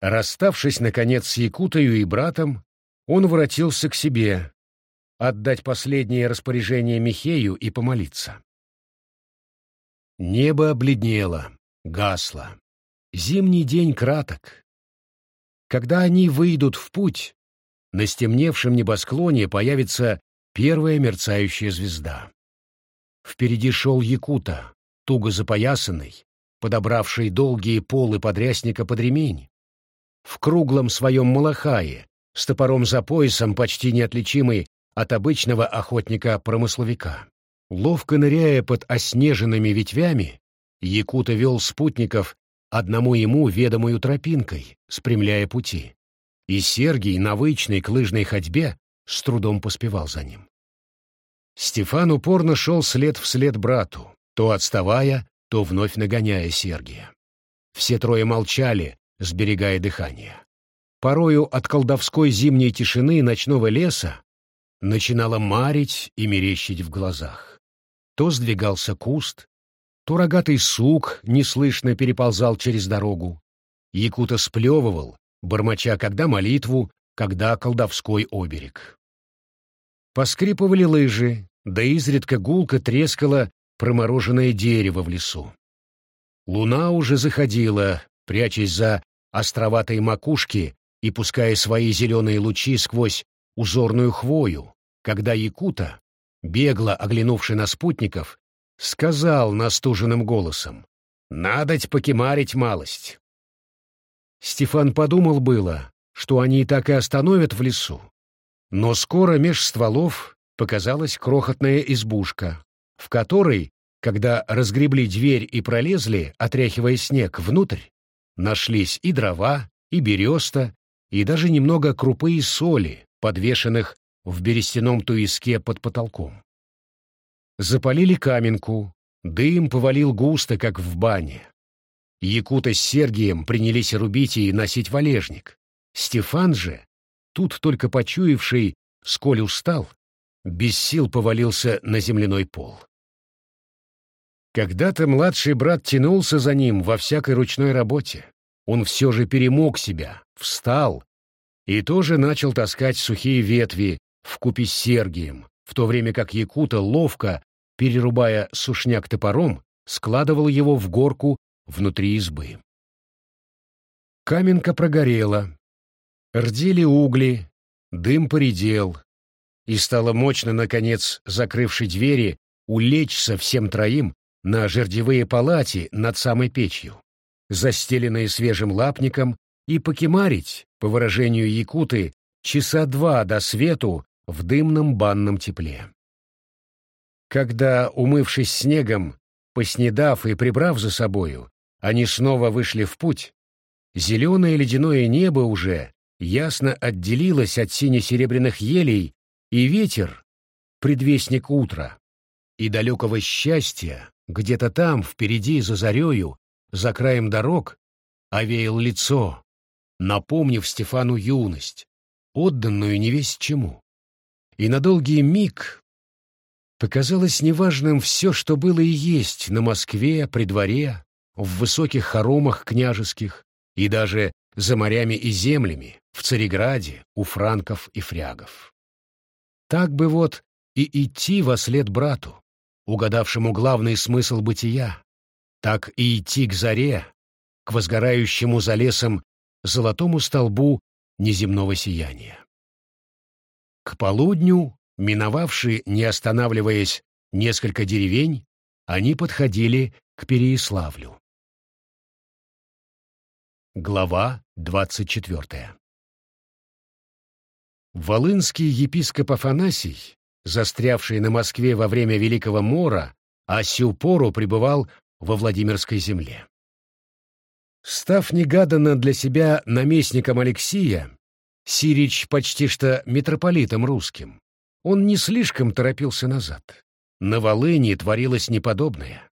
Расставшись, наконец, с Якутою и братом, он воротился к себе, отдать последнее распоряжение Михею и помолиться. Небо обледнело, гасло. Зимний день краток. Когда они выйдут в путь, на стемневшем небосклоне появится первая мерцающая звезда. Впереди шел Якута, туго запоясанный, подобравший долгие полы подрясника под ремень. В круглом своем малахае, с топором за поясом, почти неотличимый от обычного охотника-промысловика. Ловко ныряя под оснеженными ветвями, Якута вел спутников одному ему ведомую тропинкой, спрямляя пути. И Сергий на вычной к лыжной ходьбе с трудом поспевал за ним. Стефан упорно шел след вслед брату, то отставая, то вновь нагоняя Сергия. Все трое молчали, сберегая дыхание. Порою от колдовской зимней тишины ночного леса начинало марить и мерещить в глазах. То сдвигался куст, то рогатый сук неслышно переползал через дорогу. Якута сплевывал, бормоча когда молитву, когда колдовской оберег. Поскрипывали лыжи, да изредка гулко трескало промороженное дерево в лесу. Луна уже заходила, прячась за островатой макушки и пуская свои зеленые лучи сквозь узорную хвою, когда Якута, бегло оглянувший на спутников, сказал настуженным голосом «Надоть покемарить малость». Стефан подумал было, что они и так и остановят в лесу. Но скоро меж стволов показалась крохотная избушка, в которой, когда разгребли дверь и пролезли, отряхивая снег внутрь, нашлись и дрова, и береста, и даже немного крупы и соли, подвешенных в берестяном туиске под потолком. Запалили каменку, дым повалил густо, как в бане. Якута с Сергием принялись рубить и носить валежник. Стефан же, тут только почуявший, сколь устал, без сил повалился на земляной пол. Когда-то младший брат тянулся за ним во всякой ручной работе. Он все же перемог себя, встал и тоже начал таскать сухие ветви в купе с Сергием, в то время как Якута ловко, перерубая сушняк топором, складывал его в горку внутри избы. Каменка прогорела, рдели угли, дым поредел, и стало мощно, наконец, закрывши двери, улечься всем троим на жердевые палати над самой печью, застеленные свежим лапником, и покемарить, по выражению якуты, часа два до свету в дымном банном тепле. Когда, умывшись снегом, поснедав и прибрав за собою, они снова вышли в путь, зеленое ледяное небо уже ясно отделилось от сине-серебряных елей, и ветер, предвестник утра, и далекого счастья, где-то там, впереди, за зарею, за краем дорог, овеял лицо, напомнив Стефану юность, отданную не весь чему. И на долгий миг показалось неважным все, что было и есть на Москве, при дворе, в высоких хоромах княжеских и даже за морями и землями, в Цареграде, у франков и фрягов. Так бы вот и идти во след брату, угадавшему главный смысл бытия, так и идти к заре, к возгорающему за лесом золотому столбу неземного сияния. К полудню, миновавши, не останавливаясь, несколько деревень, они подходили к Переяславлю. Глава двадцать четвертая Волынский епископ Афанасий, застрявший на Москве во время Великого Мора, а сю пору пребывал во Владимирской земле. Став негаданно для себя наместником Алексия, Сирич почти что митрополитом русским, он не слишком торопился назад. На Волыни творилось неподобное.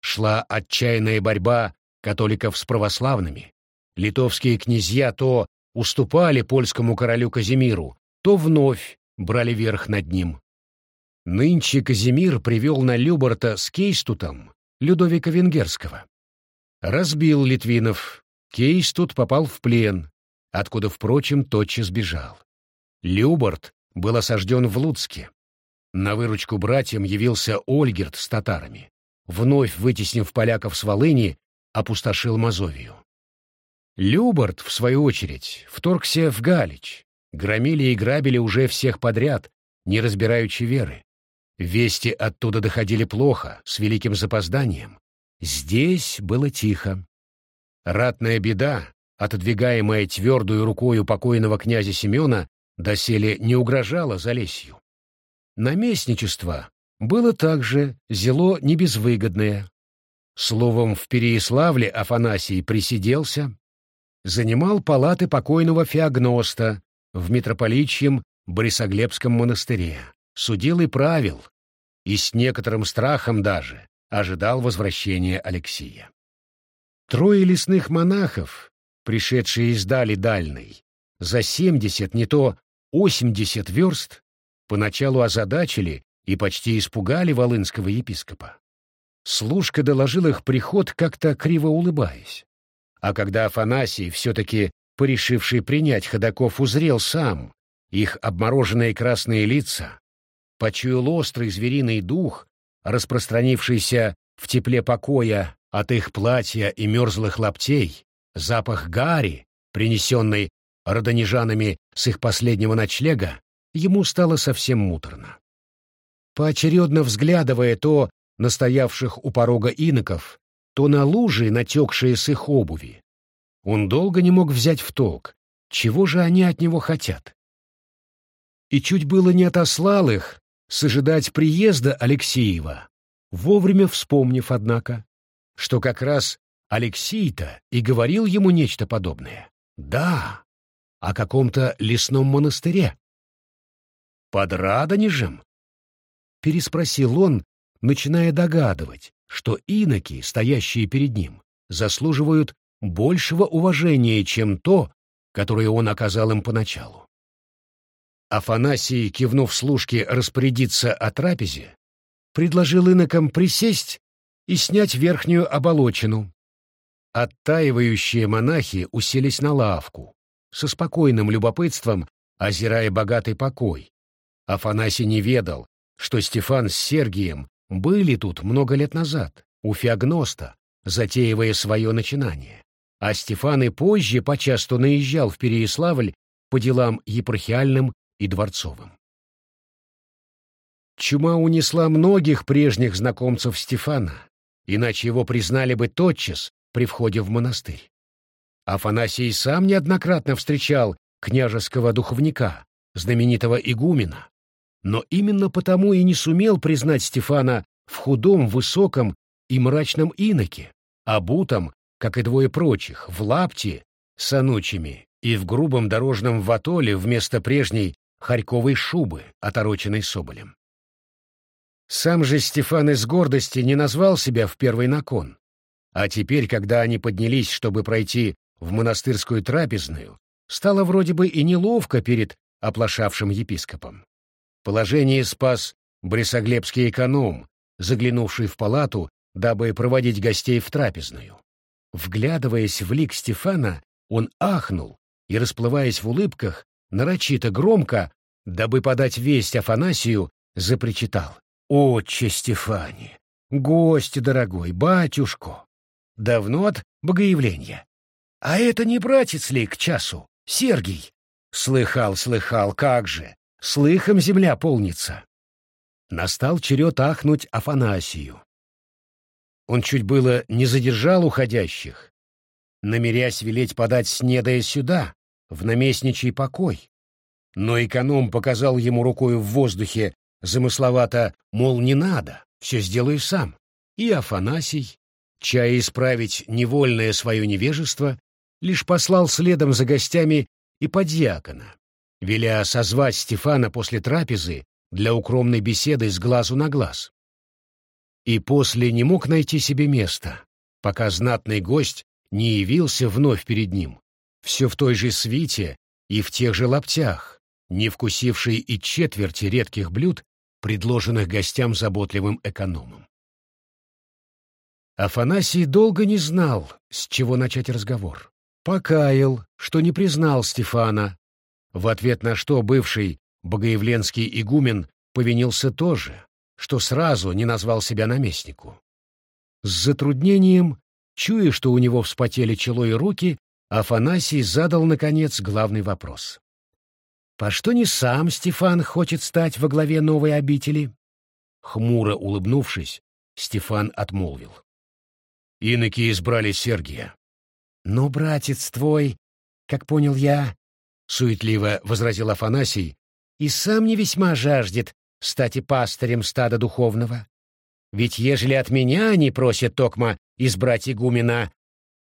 Шла отчаянная борьба католиков с православными, Литовские князья то уступали польскому королю Казимиру, то вновь брали верх над ним. Нынче Казимир привел на Люборта с Кейстутом Людовика Венгерского. Разбил Литвинов, Кейстут попал в плен, откуда, впрочем, тотчас бежал. Люборт был осажден в Луцке. На выручку братьям явился Ольгерт с татарами. Вновь вытеснив поляков с Волыни, опустошил Мазовию. Люборт, в свою очередь, вторгся в Галич. Громили и грабили уже всех подряд, не разбираючи веры. Вести оттуда доходили плохо, с великим запозданием. Здесь было тихо. Ратная беда, отодвигаемая твердую рукою покойного князя Семена, доселе не угрожала Залесью. Наместничество было также зело небезвыгодное. Словом, в Переяславле Афанасий присиделся, занимал палаты покойного Феогноста в митрополичьем Борисоглебском монастыре судил и правил, и с некоторым страхом даже ожидал возвращения Алексия. Трое лесных монахов, пришедшие из дали дальней, за семьдесят, не то восемьдесят верст, поначалу озадачили и почти испугали волынского епископа. Служка доложил их приход, как-то криво улыбаясь. А когда Афанасий, все-таки порешивший принять ходаков, узрел сам их обмороженные красные лица, почуял острый звериный дух, распространившийся в тепле покоя от их платья и мерзлых лаптей, запах гари, принесенный родонежанами с их последнего ночлега, ему стало совсем муторно. Поочередно взглядывая то на стоявших у порога иноков, то на лужи, натекшие с их обуви, он долго не мог взять в толк, чего же они от него хотят. И чуть было не отослал их, сожидать приезда Алексеева, вовремя вспомнив, однако, что как раз Алексей-то и говорил ему нечто подобное. Да, о каком-то лесном монастыре. «Под Радонежем?» — переспросил он, начиная догадывать, что иноки, стоящие перед ним, заслуживают большего уважения, чем то, которое он оказал им поначалу. Афанасий, кивнув служке распорядиться о трапезе, предложил инокам присесть и снять верхнюю оболочину. Оттаивающие монахи уселись на лавку, со спокойным любопытством, озирая богатый покой. Афанасий не ведал, что Стефан с Сергием были тут много лет назад, у Феогноста, затеивая свое начинание. А Стефан и позже почасту наезжал в Переяславль по делам епархиальным и Дворцовым. Чума унесла многих прежних знакомцев Стефана, иначе его признали бы тотчас при входе в монастырь. Афанасий сам неоднократно встречал княжеского духовника, знаменитого игумена, но именно потому и не сумел признать Стефана в худом, высоком и мрачном иноке, обутом, как и двое прочих, в лапте с анучами и в грубом дорожном ватоле вместо прежней харьковой шубы, отороченной соболем. Сам же Стефан из гордости не назвал себя в первый након, а теперь, когда они поднялись, чтобы пройти в монастырскую трапезную, стало вроде бы и неловко перед оплошавшим епископом. Положение спас бресоглебский эконом, заглянувший в палату, дабы проводить гостей в трапезную. Вглядываясь в лик Стефана, он ахнул и, расплываясь в улыбках, нарочито громко, дабы подать весть Афанасию, запричитал. «Отче Стефани, гость дорогой, батюшко, давно от богоявления. А это не братец ли к часу, Сергий? Слыхал, слыхал, как же, слыхом земля полнится». Настал черед ахнуть Афанасию. Он чуть было не задержал уходящих, намерясь велеть подать снедая сюда, в наместничий покой. Но эконом показал ему рукою в воздухе замысловато, мол, не надо, все сделаю сам. И Афанасий, чая исправить невольное свое невежество, лишь послал следом за гостями и подьякона, веля созвать Стефана после трапезы для укромной беседы с глазу на глаз. И после не мог найти себе места, пока знатный гость не явился вновь перед ним, все в той же свите и в тех же лаптях, не вкусивший и четверти редких блюд, предложенных гостям заботливым экономом. Афанасий долго не знал, с чего начать разговор. Покаял, что не признал Стефана, в ответ на что бывший богоявленский игумен повинился тоже, что сразу не назвал себя наместнику. С затруднением, чуя, что у него вспотели чело и руки, Афанасий задал, наконец, главный вопрос. «По что не сам Стефан хочет стать во главе новой обители?» Хмуро улыбнувшись, Стефан отмолвил. «Иноки избрали Сергия». «Но братец твой, как понял я, — суетливо возразил Афанасий, — и сам не весьма жаждет стать и пастырем стада духовного. Ведь ежели от меня они просят Токма избрать игумена...»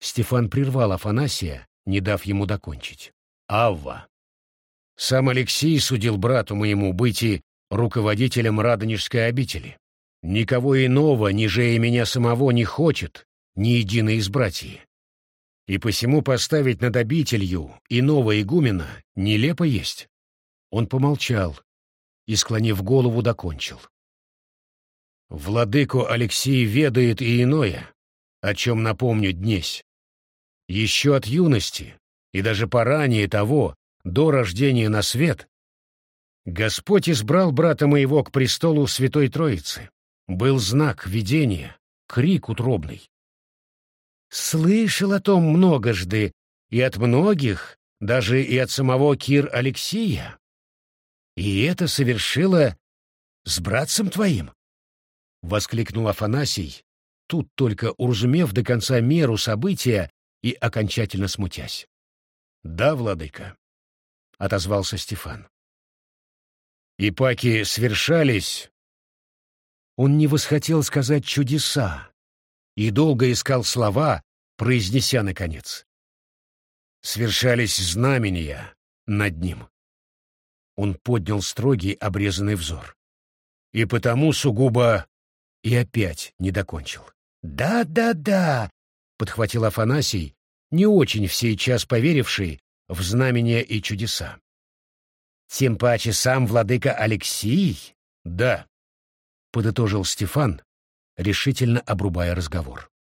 Стефан прервал Афанасия, не дав ему докончить. «Авва, сам Алексей судил брату моему быть и руководителем Радонежской обители. Никого иного, ниже меня самого, не хочет ни единый из братьев. И посему поставить над обителью иного игумена нелепо есть». Он помолчал и, склонив голову, докончил. Владыку Алексей ведает и иное, о чем напомню днесь. Еще от юности, и даже поранее того, до рождения на свет, Господь избрал брата моего к престолу Святой Троицы. Был знак видения, крик утробный. Слышал о том многожды, и от многих, даже и от самого Кир Алексия. И это совершило с братцем твоим? — воскликнул Афанасий, тут только уразумев до конца меру события и окончательно смутясь. — Да, владыка, — отозвался Стефан. И паки свершались. Он не восхотел сказать чудеса и долго искал слова, произнеся наконец. Свершались знамения над ним. Он поднял строгий обрезанный взор. И потому сугубо и опять не докончил. «Да, да, да!» — подхватил Афанасий, не очень в сей час поверивший в знамения и чудеса. «Тем паче сам владыка Алексий?» «Да», — подытожил Стефан, решительно обрубая разговор.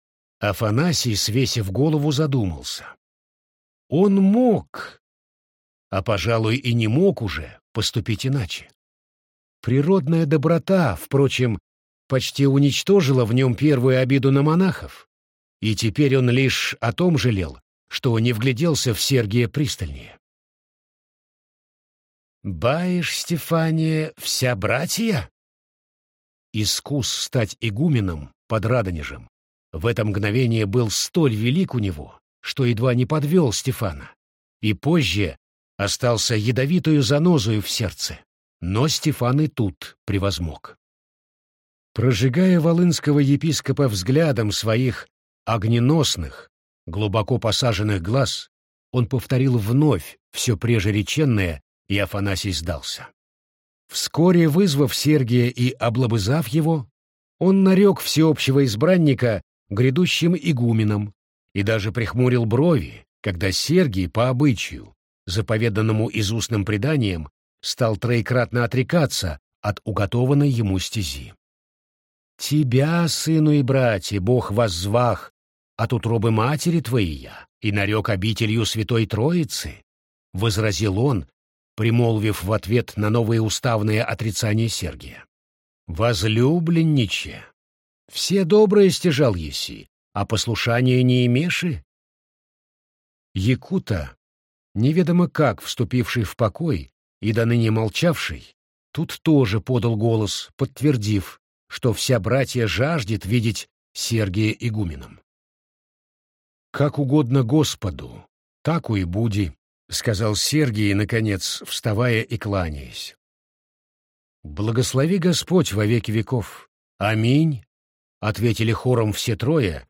Афанасий, свесив голову, задумался. Он мог, а, пожалуй, и не мог уже поступить иначе. Природная доброта, впрочем, почти уничтожила в нем первую обиду на монахов, и теперь он лишь о том жалел, что не вгляделся в Сергия пристальнее. «Баишь, Стефания, вся братья?» Искус стать игуменом под Радонежем в это мгновение был столь велик у него, что едва не подвел Стефана, и позже остался ядовитую занозою в сердце. Но Стефан и тут превозмог. Прожигая волынского епископа взглядом своих огненосных, глубоко посаженных глаз, он повторил вновь все прежереченное, и Афанасий сдался. Вскоре, вызвав Сергия и облобызав его, он нарек всеобщего избранника грядущим игуменом и даже прихмурил брови, когда Сергий по обычаю, заповеданному из устным преданием, стал троекратно отрекаться от уготованной ему стези. «Тебя, сыну и братья, Бог воззвах от утробы матери твоей я и нарек обителью Святой Троицы», — возразил он, примолвив в ответ на новое уставное отрицание Сергия. «Возлюбленниче, все добрые стяжал еси, а послушания не имеши?» Якута, неведомо как вступивший в покой и до ныне молчавший, тут тоже подал голос, подтвердив, что вся братья жаждет видеть Сергия игуменом. «Как угодно Господу, так и буди», — сказал Сергий, наконец, вставая и кланяясь. «Благослови Господь во веки веков. Аминь», — ответили хором все трое,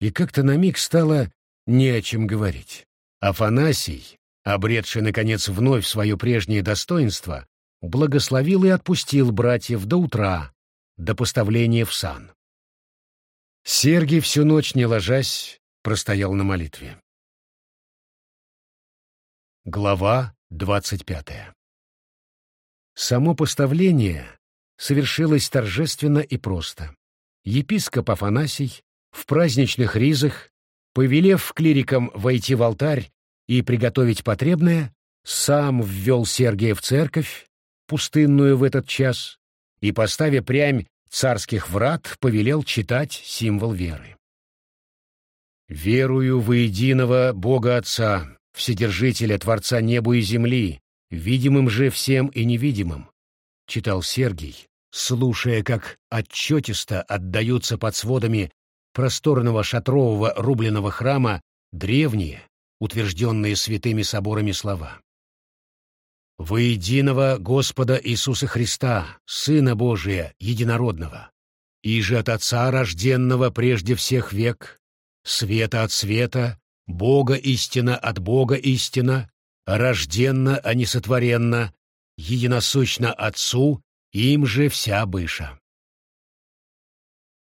и как-то на миг стало не о чем говорить. Афанасий, обретший, наконец, вновь свое прежнее достоинство, благословил и отпустил братьев до утра, до поставления в сан. Сергий всю ночь, не ложась, простоял на молитве. Глава двадцать пятая Само поставление совершилось торжественно и просто. Епископ Афанасий в праздничных ризах, повелев клирикам войти в алтарь и приготовить потребное, сам ввел Сергия в церковь, пустынную в этот час, и, поставя прямь царских врат, повелел читать символ веры. «Верую во единого Бога Отца, Вседержителя, Творца неба и земли, видимым же всем и невидимым», — читал Сергий, слушая, как отчетисто отдаются под сводами просторного шатрового рубленого храма древние, утвержденные святыми соборами слова. «Воединого Господа Иисуса Христа, Сына Божия, Единородного, и же от Отца рожденного прежде всех век, света от света, Бога истина от Бога истина, рожденно, а не сотворенно, единосущно Отцу, им же вся быша».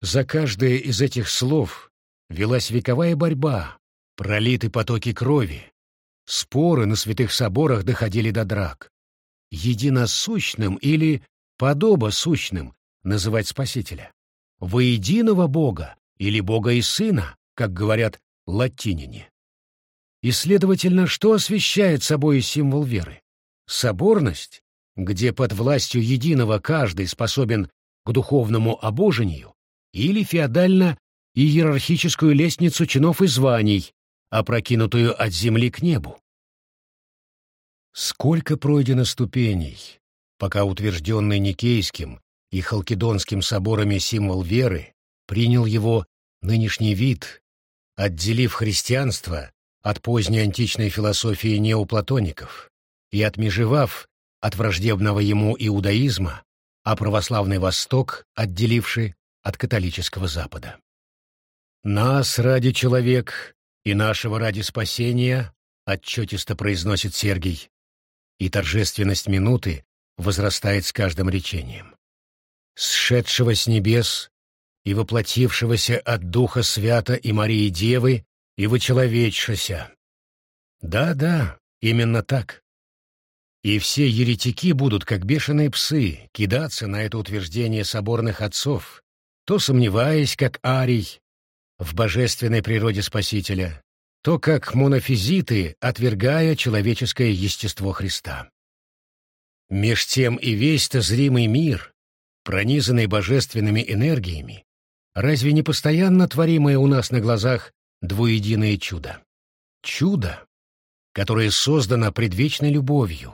За каждое из этих слов велась вековая борьба, пролиты потоки крови, споры на святых соборах доходили до драк. Единосущным или подобосущным называть Спасителя, воединого Бога или Бога и Сына, как говорят латиняне. И, следовательно, что освещает собой символ веры? Соборность, где под властью единого каждый способен к духовному обожению, или феодально-иерархическую лестницу чинов и званий, опрокинутую от земли к небу. Сколько пройдено ступеней, пока утвержденный Никейским и Халкидонским соборами символ веры принял его нынешний вид, отделив христианство от поздней античной философии неоплатоников и отмежевав от враждебного ему иудаизма, а православный Восток отделивший от католического Запада. «Нас ради человек и нашего ради спасения», — отчетисто произносит Сергий, и торжественность минуты возрастает с каждым речением. «Сшедшего с небес и воплотившегося от Духа Свята и Марии Девы и вочеловечшися». Да-да, именно так. И все еретики будут, как бешеные псы, кидаться на это утверждение соборных отцов, то сомневаясь, как арий, в божественной природе Спасителя, то как монофизиты, отвергая человеческое естество Христа. Меж тем и весь-то зримый мир, пронизанный божественными энергиями, разве не постоянно творимое у нас на глазах двуединое чудо? Чудо, которое создано предвечной любовью,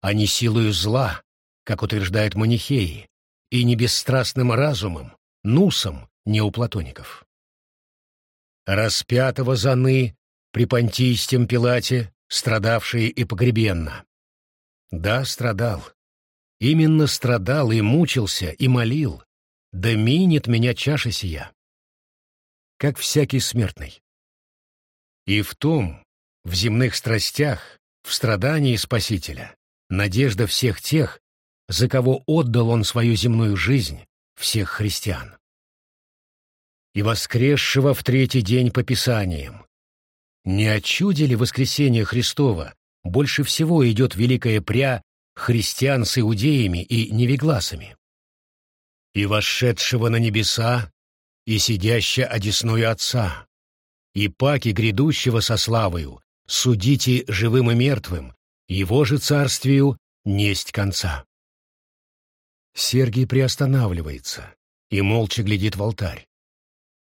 а не силою зла, как утверждают манихеи, и не бесстрастным разумом, нусом неоплатоников. Распятого заны при Понтийстем Пилате, страдавшие и погребенно. Да, страдал. Именно страдал и мучился, и молил. Да минет меня чаша сия. Как всякий смертный. И в том, в земных страстях, в страдании Спасителя, надежда всех тех, за кого отдал он свою земную жизнь, всех христиан. И воскресшего в третий день по Писаниям. Не о чуде воскресения Христова больше всего идет великая пря христиан с иудеями и невегласами? И вошедшего на небеса, и сидящего одесную Отца, и паки грядущего со славою, судите живым и мертвым, его же царствию несть конца. Сергий приостанавливается и молча глядит в алтарь.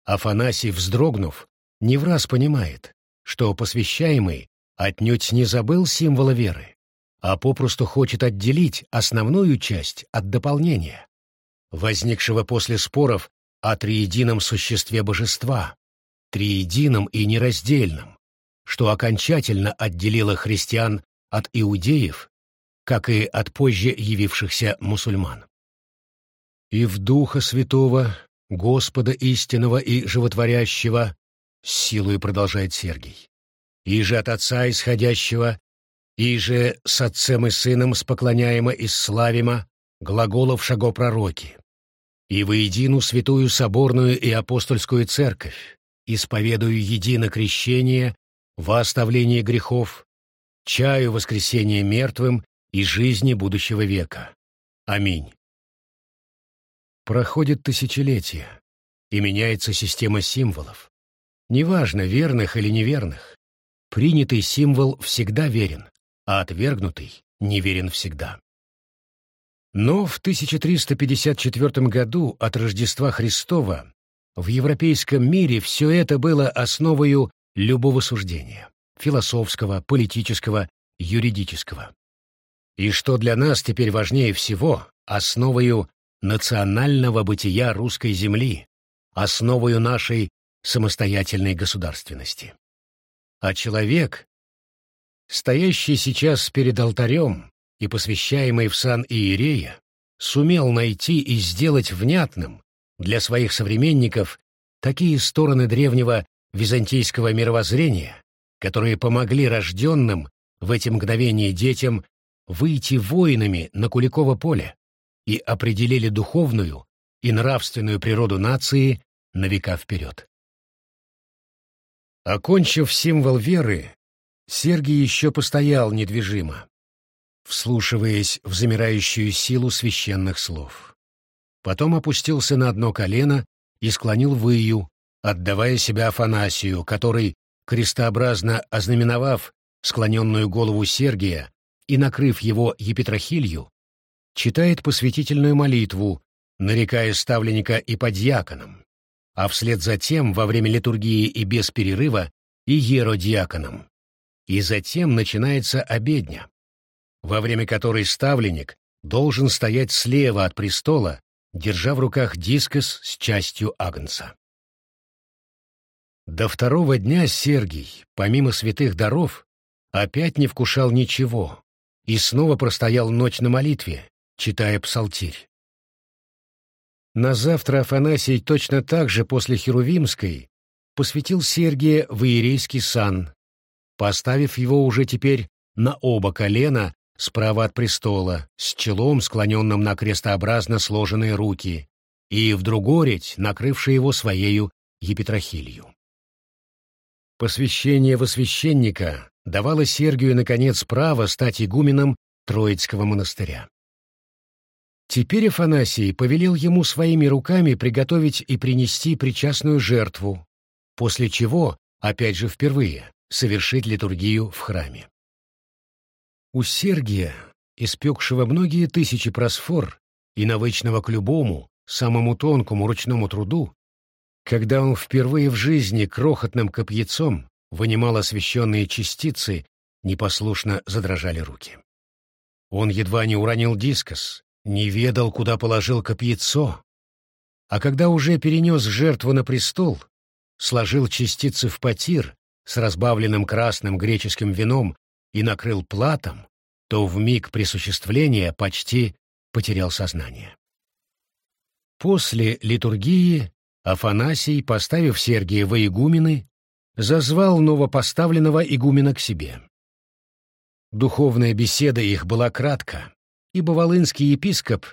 Афанасий, вздрогнув, не в раз понимает, что посвящаемый отнюдь не забыл символа веры, а попросту хочет отделить основную часть от дополнения, возникшего после споров о триедином существе божества, триедином и нераздельном, что окончательно отделило христиан от иудеев, как и от позже явившихся мусульман. И в Духа Святого, Господа истинного и животворящего, с силой продолжает Сергий, и же от Отца исходящего, и же с Отцем и Сыном споклоняемо и славимо глаголов шаго пророки, и воедину святую соборную и апостольскую церковь, исповедую едино крещение во оставление грехов, чаю воскресения мертвым и жизни будущего века. Аминь. Проходит тысячелетия, и меняется система символов. Неважно, верных или неверных. Принятый символ всегда верен, а отвергнутый не верен всегда. Но в 1354 году от Рождества Христова в европейском мире все это было основою любого суждения — философского, политического, юридического. И что для нас теперь важнее всего, основою национального бытия русской земли, основою нашей самостоятельной государственности. А человек, стоящий сейчас перед алтарем и посвящаемый в сан Иерея, сумел найти и сделать внятным для своих современников такие стороны древнего византийского мировоззрения, которые помогли рожденным в эти мгновения детям выйти воинами на Куликово поле и определили духовную и нравственную природу нации на века вперед. Окончив символ веры, Сергий еще постоял недвижимо, вслушиваясь в замирающую силу священных слов. Потом опустился на одно колено и склонил выю, отдавая себя Афанасию, который, крестообразно ознаменовав склоненную голову Сергия и накрыв его епитрахилью, читает посвятительную молитву, нарекая ставленника и подьяконом, а вслед за тем, во время литургии и без перерыва, и еродиаконом. И затем начинается обедня, во время которой ставленник должен стоять слева от престола, держа в руках дискос с частью агнца. До второго дня Сергий, помимо святых даров, опять не вкушал ничего и снова простоял ночь на молитве, читая псалтирь. На завтра Афанасий точно так же после Херувимской посвятил Сергия в иерейский сан, поставив его уже теперь на оба колена справа от престола, с челом, склоненным на крестообразно сложенные руки, и в другоредь, накрывший его своею епитрахилью. Посвящение во священника давало Сергию, наконец, право стать игуменом Троицкого монастыря. Теперь Афанасий повелел ему своими руками приготовить и принести причастную жертву, после чего, опять же впервые, совершить литургию в храме. У Сергия, испекшего многие тысячи просфор и навычного к любому, самому тонкому ручному труду, когда он впервые в жизни крохотным копьецом вынимал освещенные частицы, непослушно задрожали руки. Он едва не уронил дискос, не ведал, куда положил копьецо, а когда уже перенес жертву на престол, сложил частицы в потир с разбавленным красным греческим вином и накрыл платом, то в миг присуществления почти потерял сознание. После литургии Афанасий, поставив Сергия во игумены, зазвал новопоставленного игумена к себе. Духовная беседа их была кратка, ибо волынский епископ,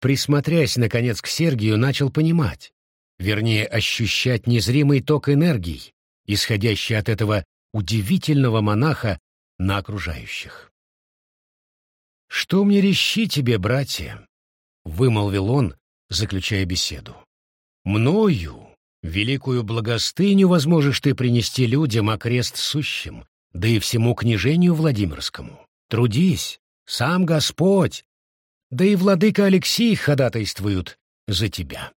присмотрясь, наконец, к Сергию, начал понимать, вернее, ощущать незримый ток энергий, исходящий от этого удивительного монаха на окружающих. «Что мне рещи тебе, братья?» — вымолвил он, заключая беседу. «Мною, великую благостыню, возможешь ты принести людям окрест сущим, да и всему княжению Владимирскому. Трудись, сам Господь, да и владыка Алексей ходатайствуют за тебя.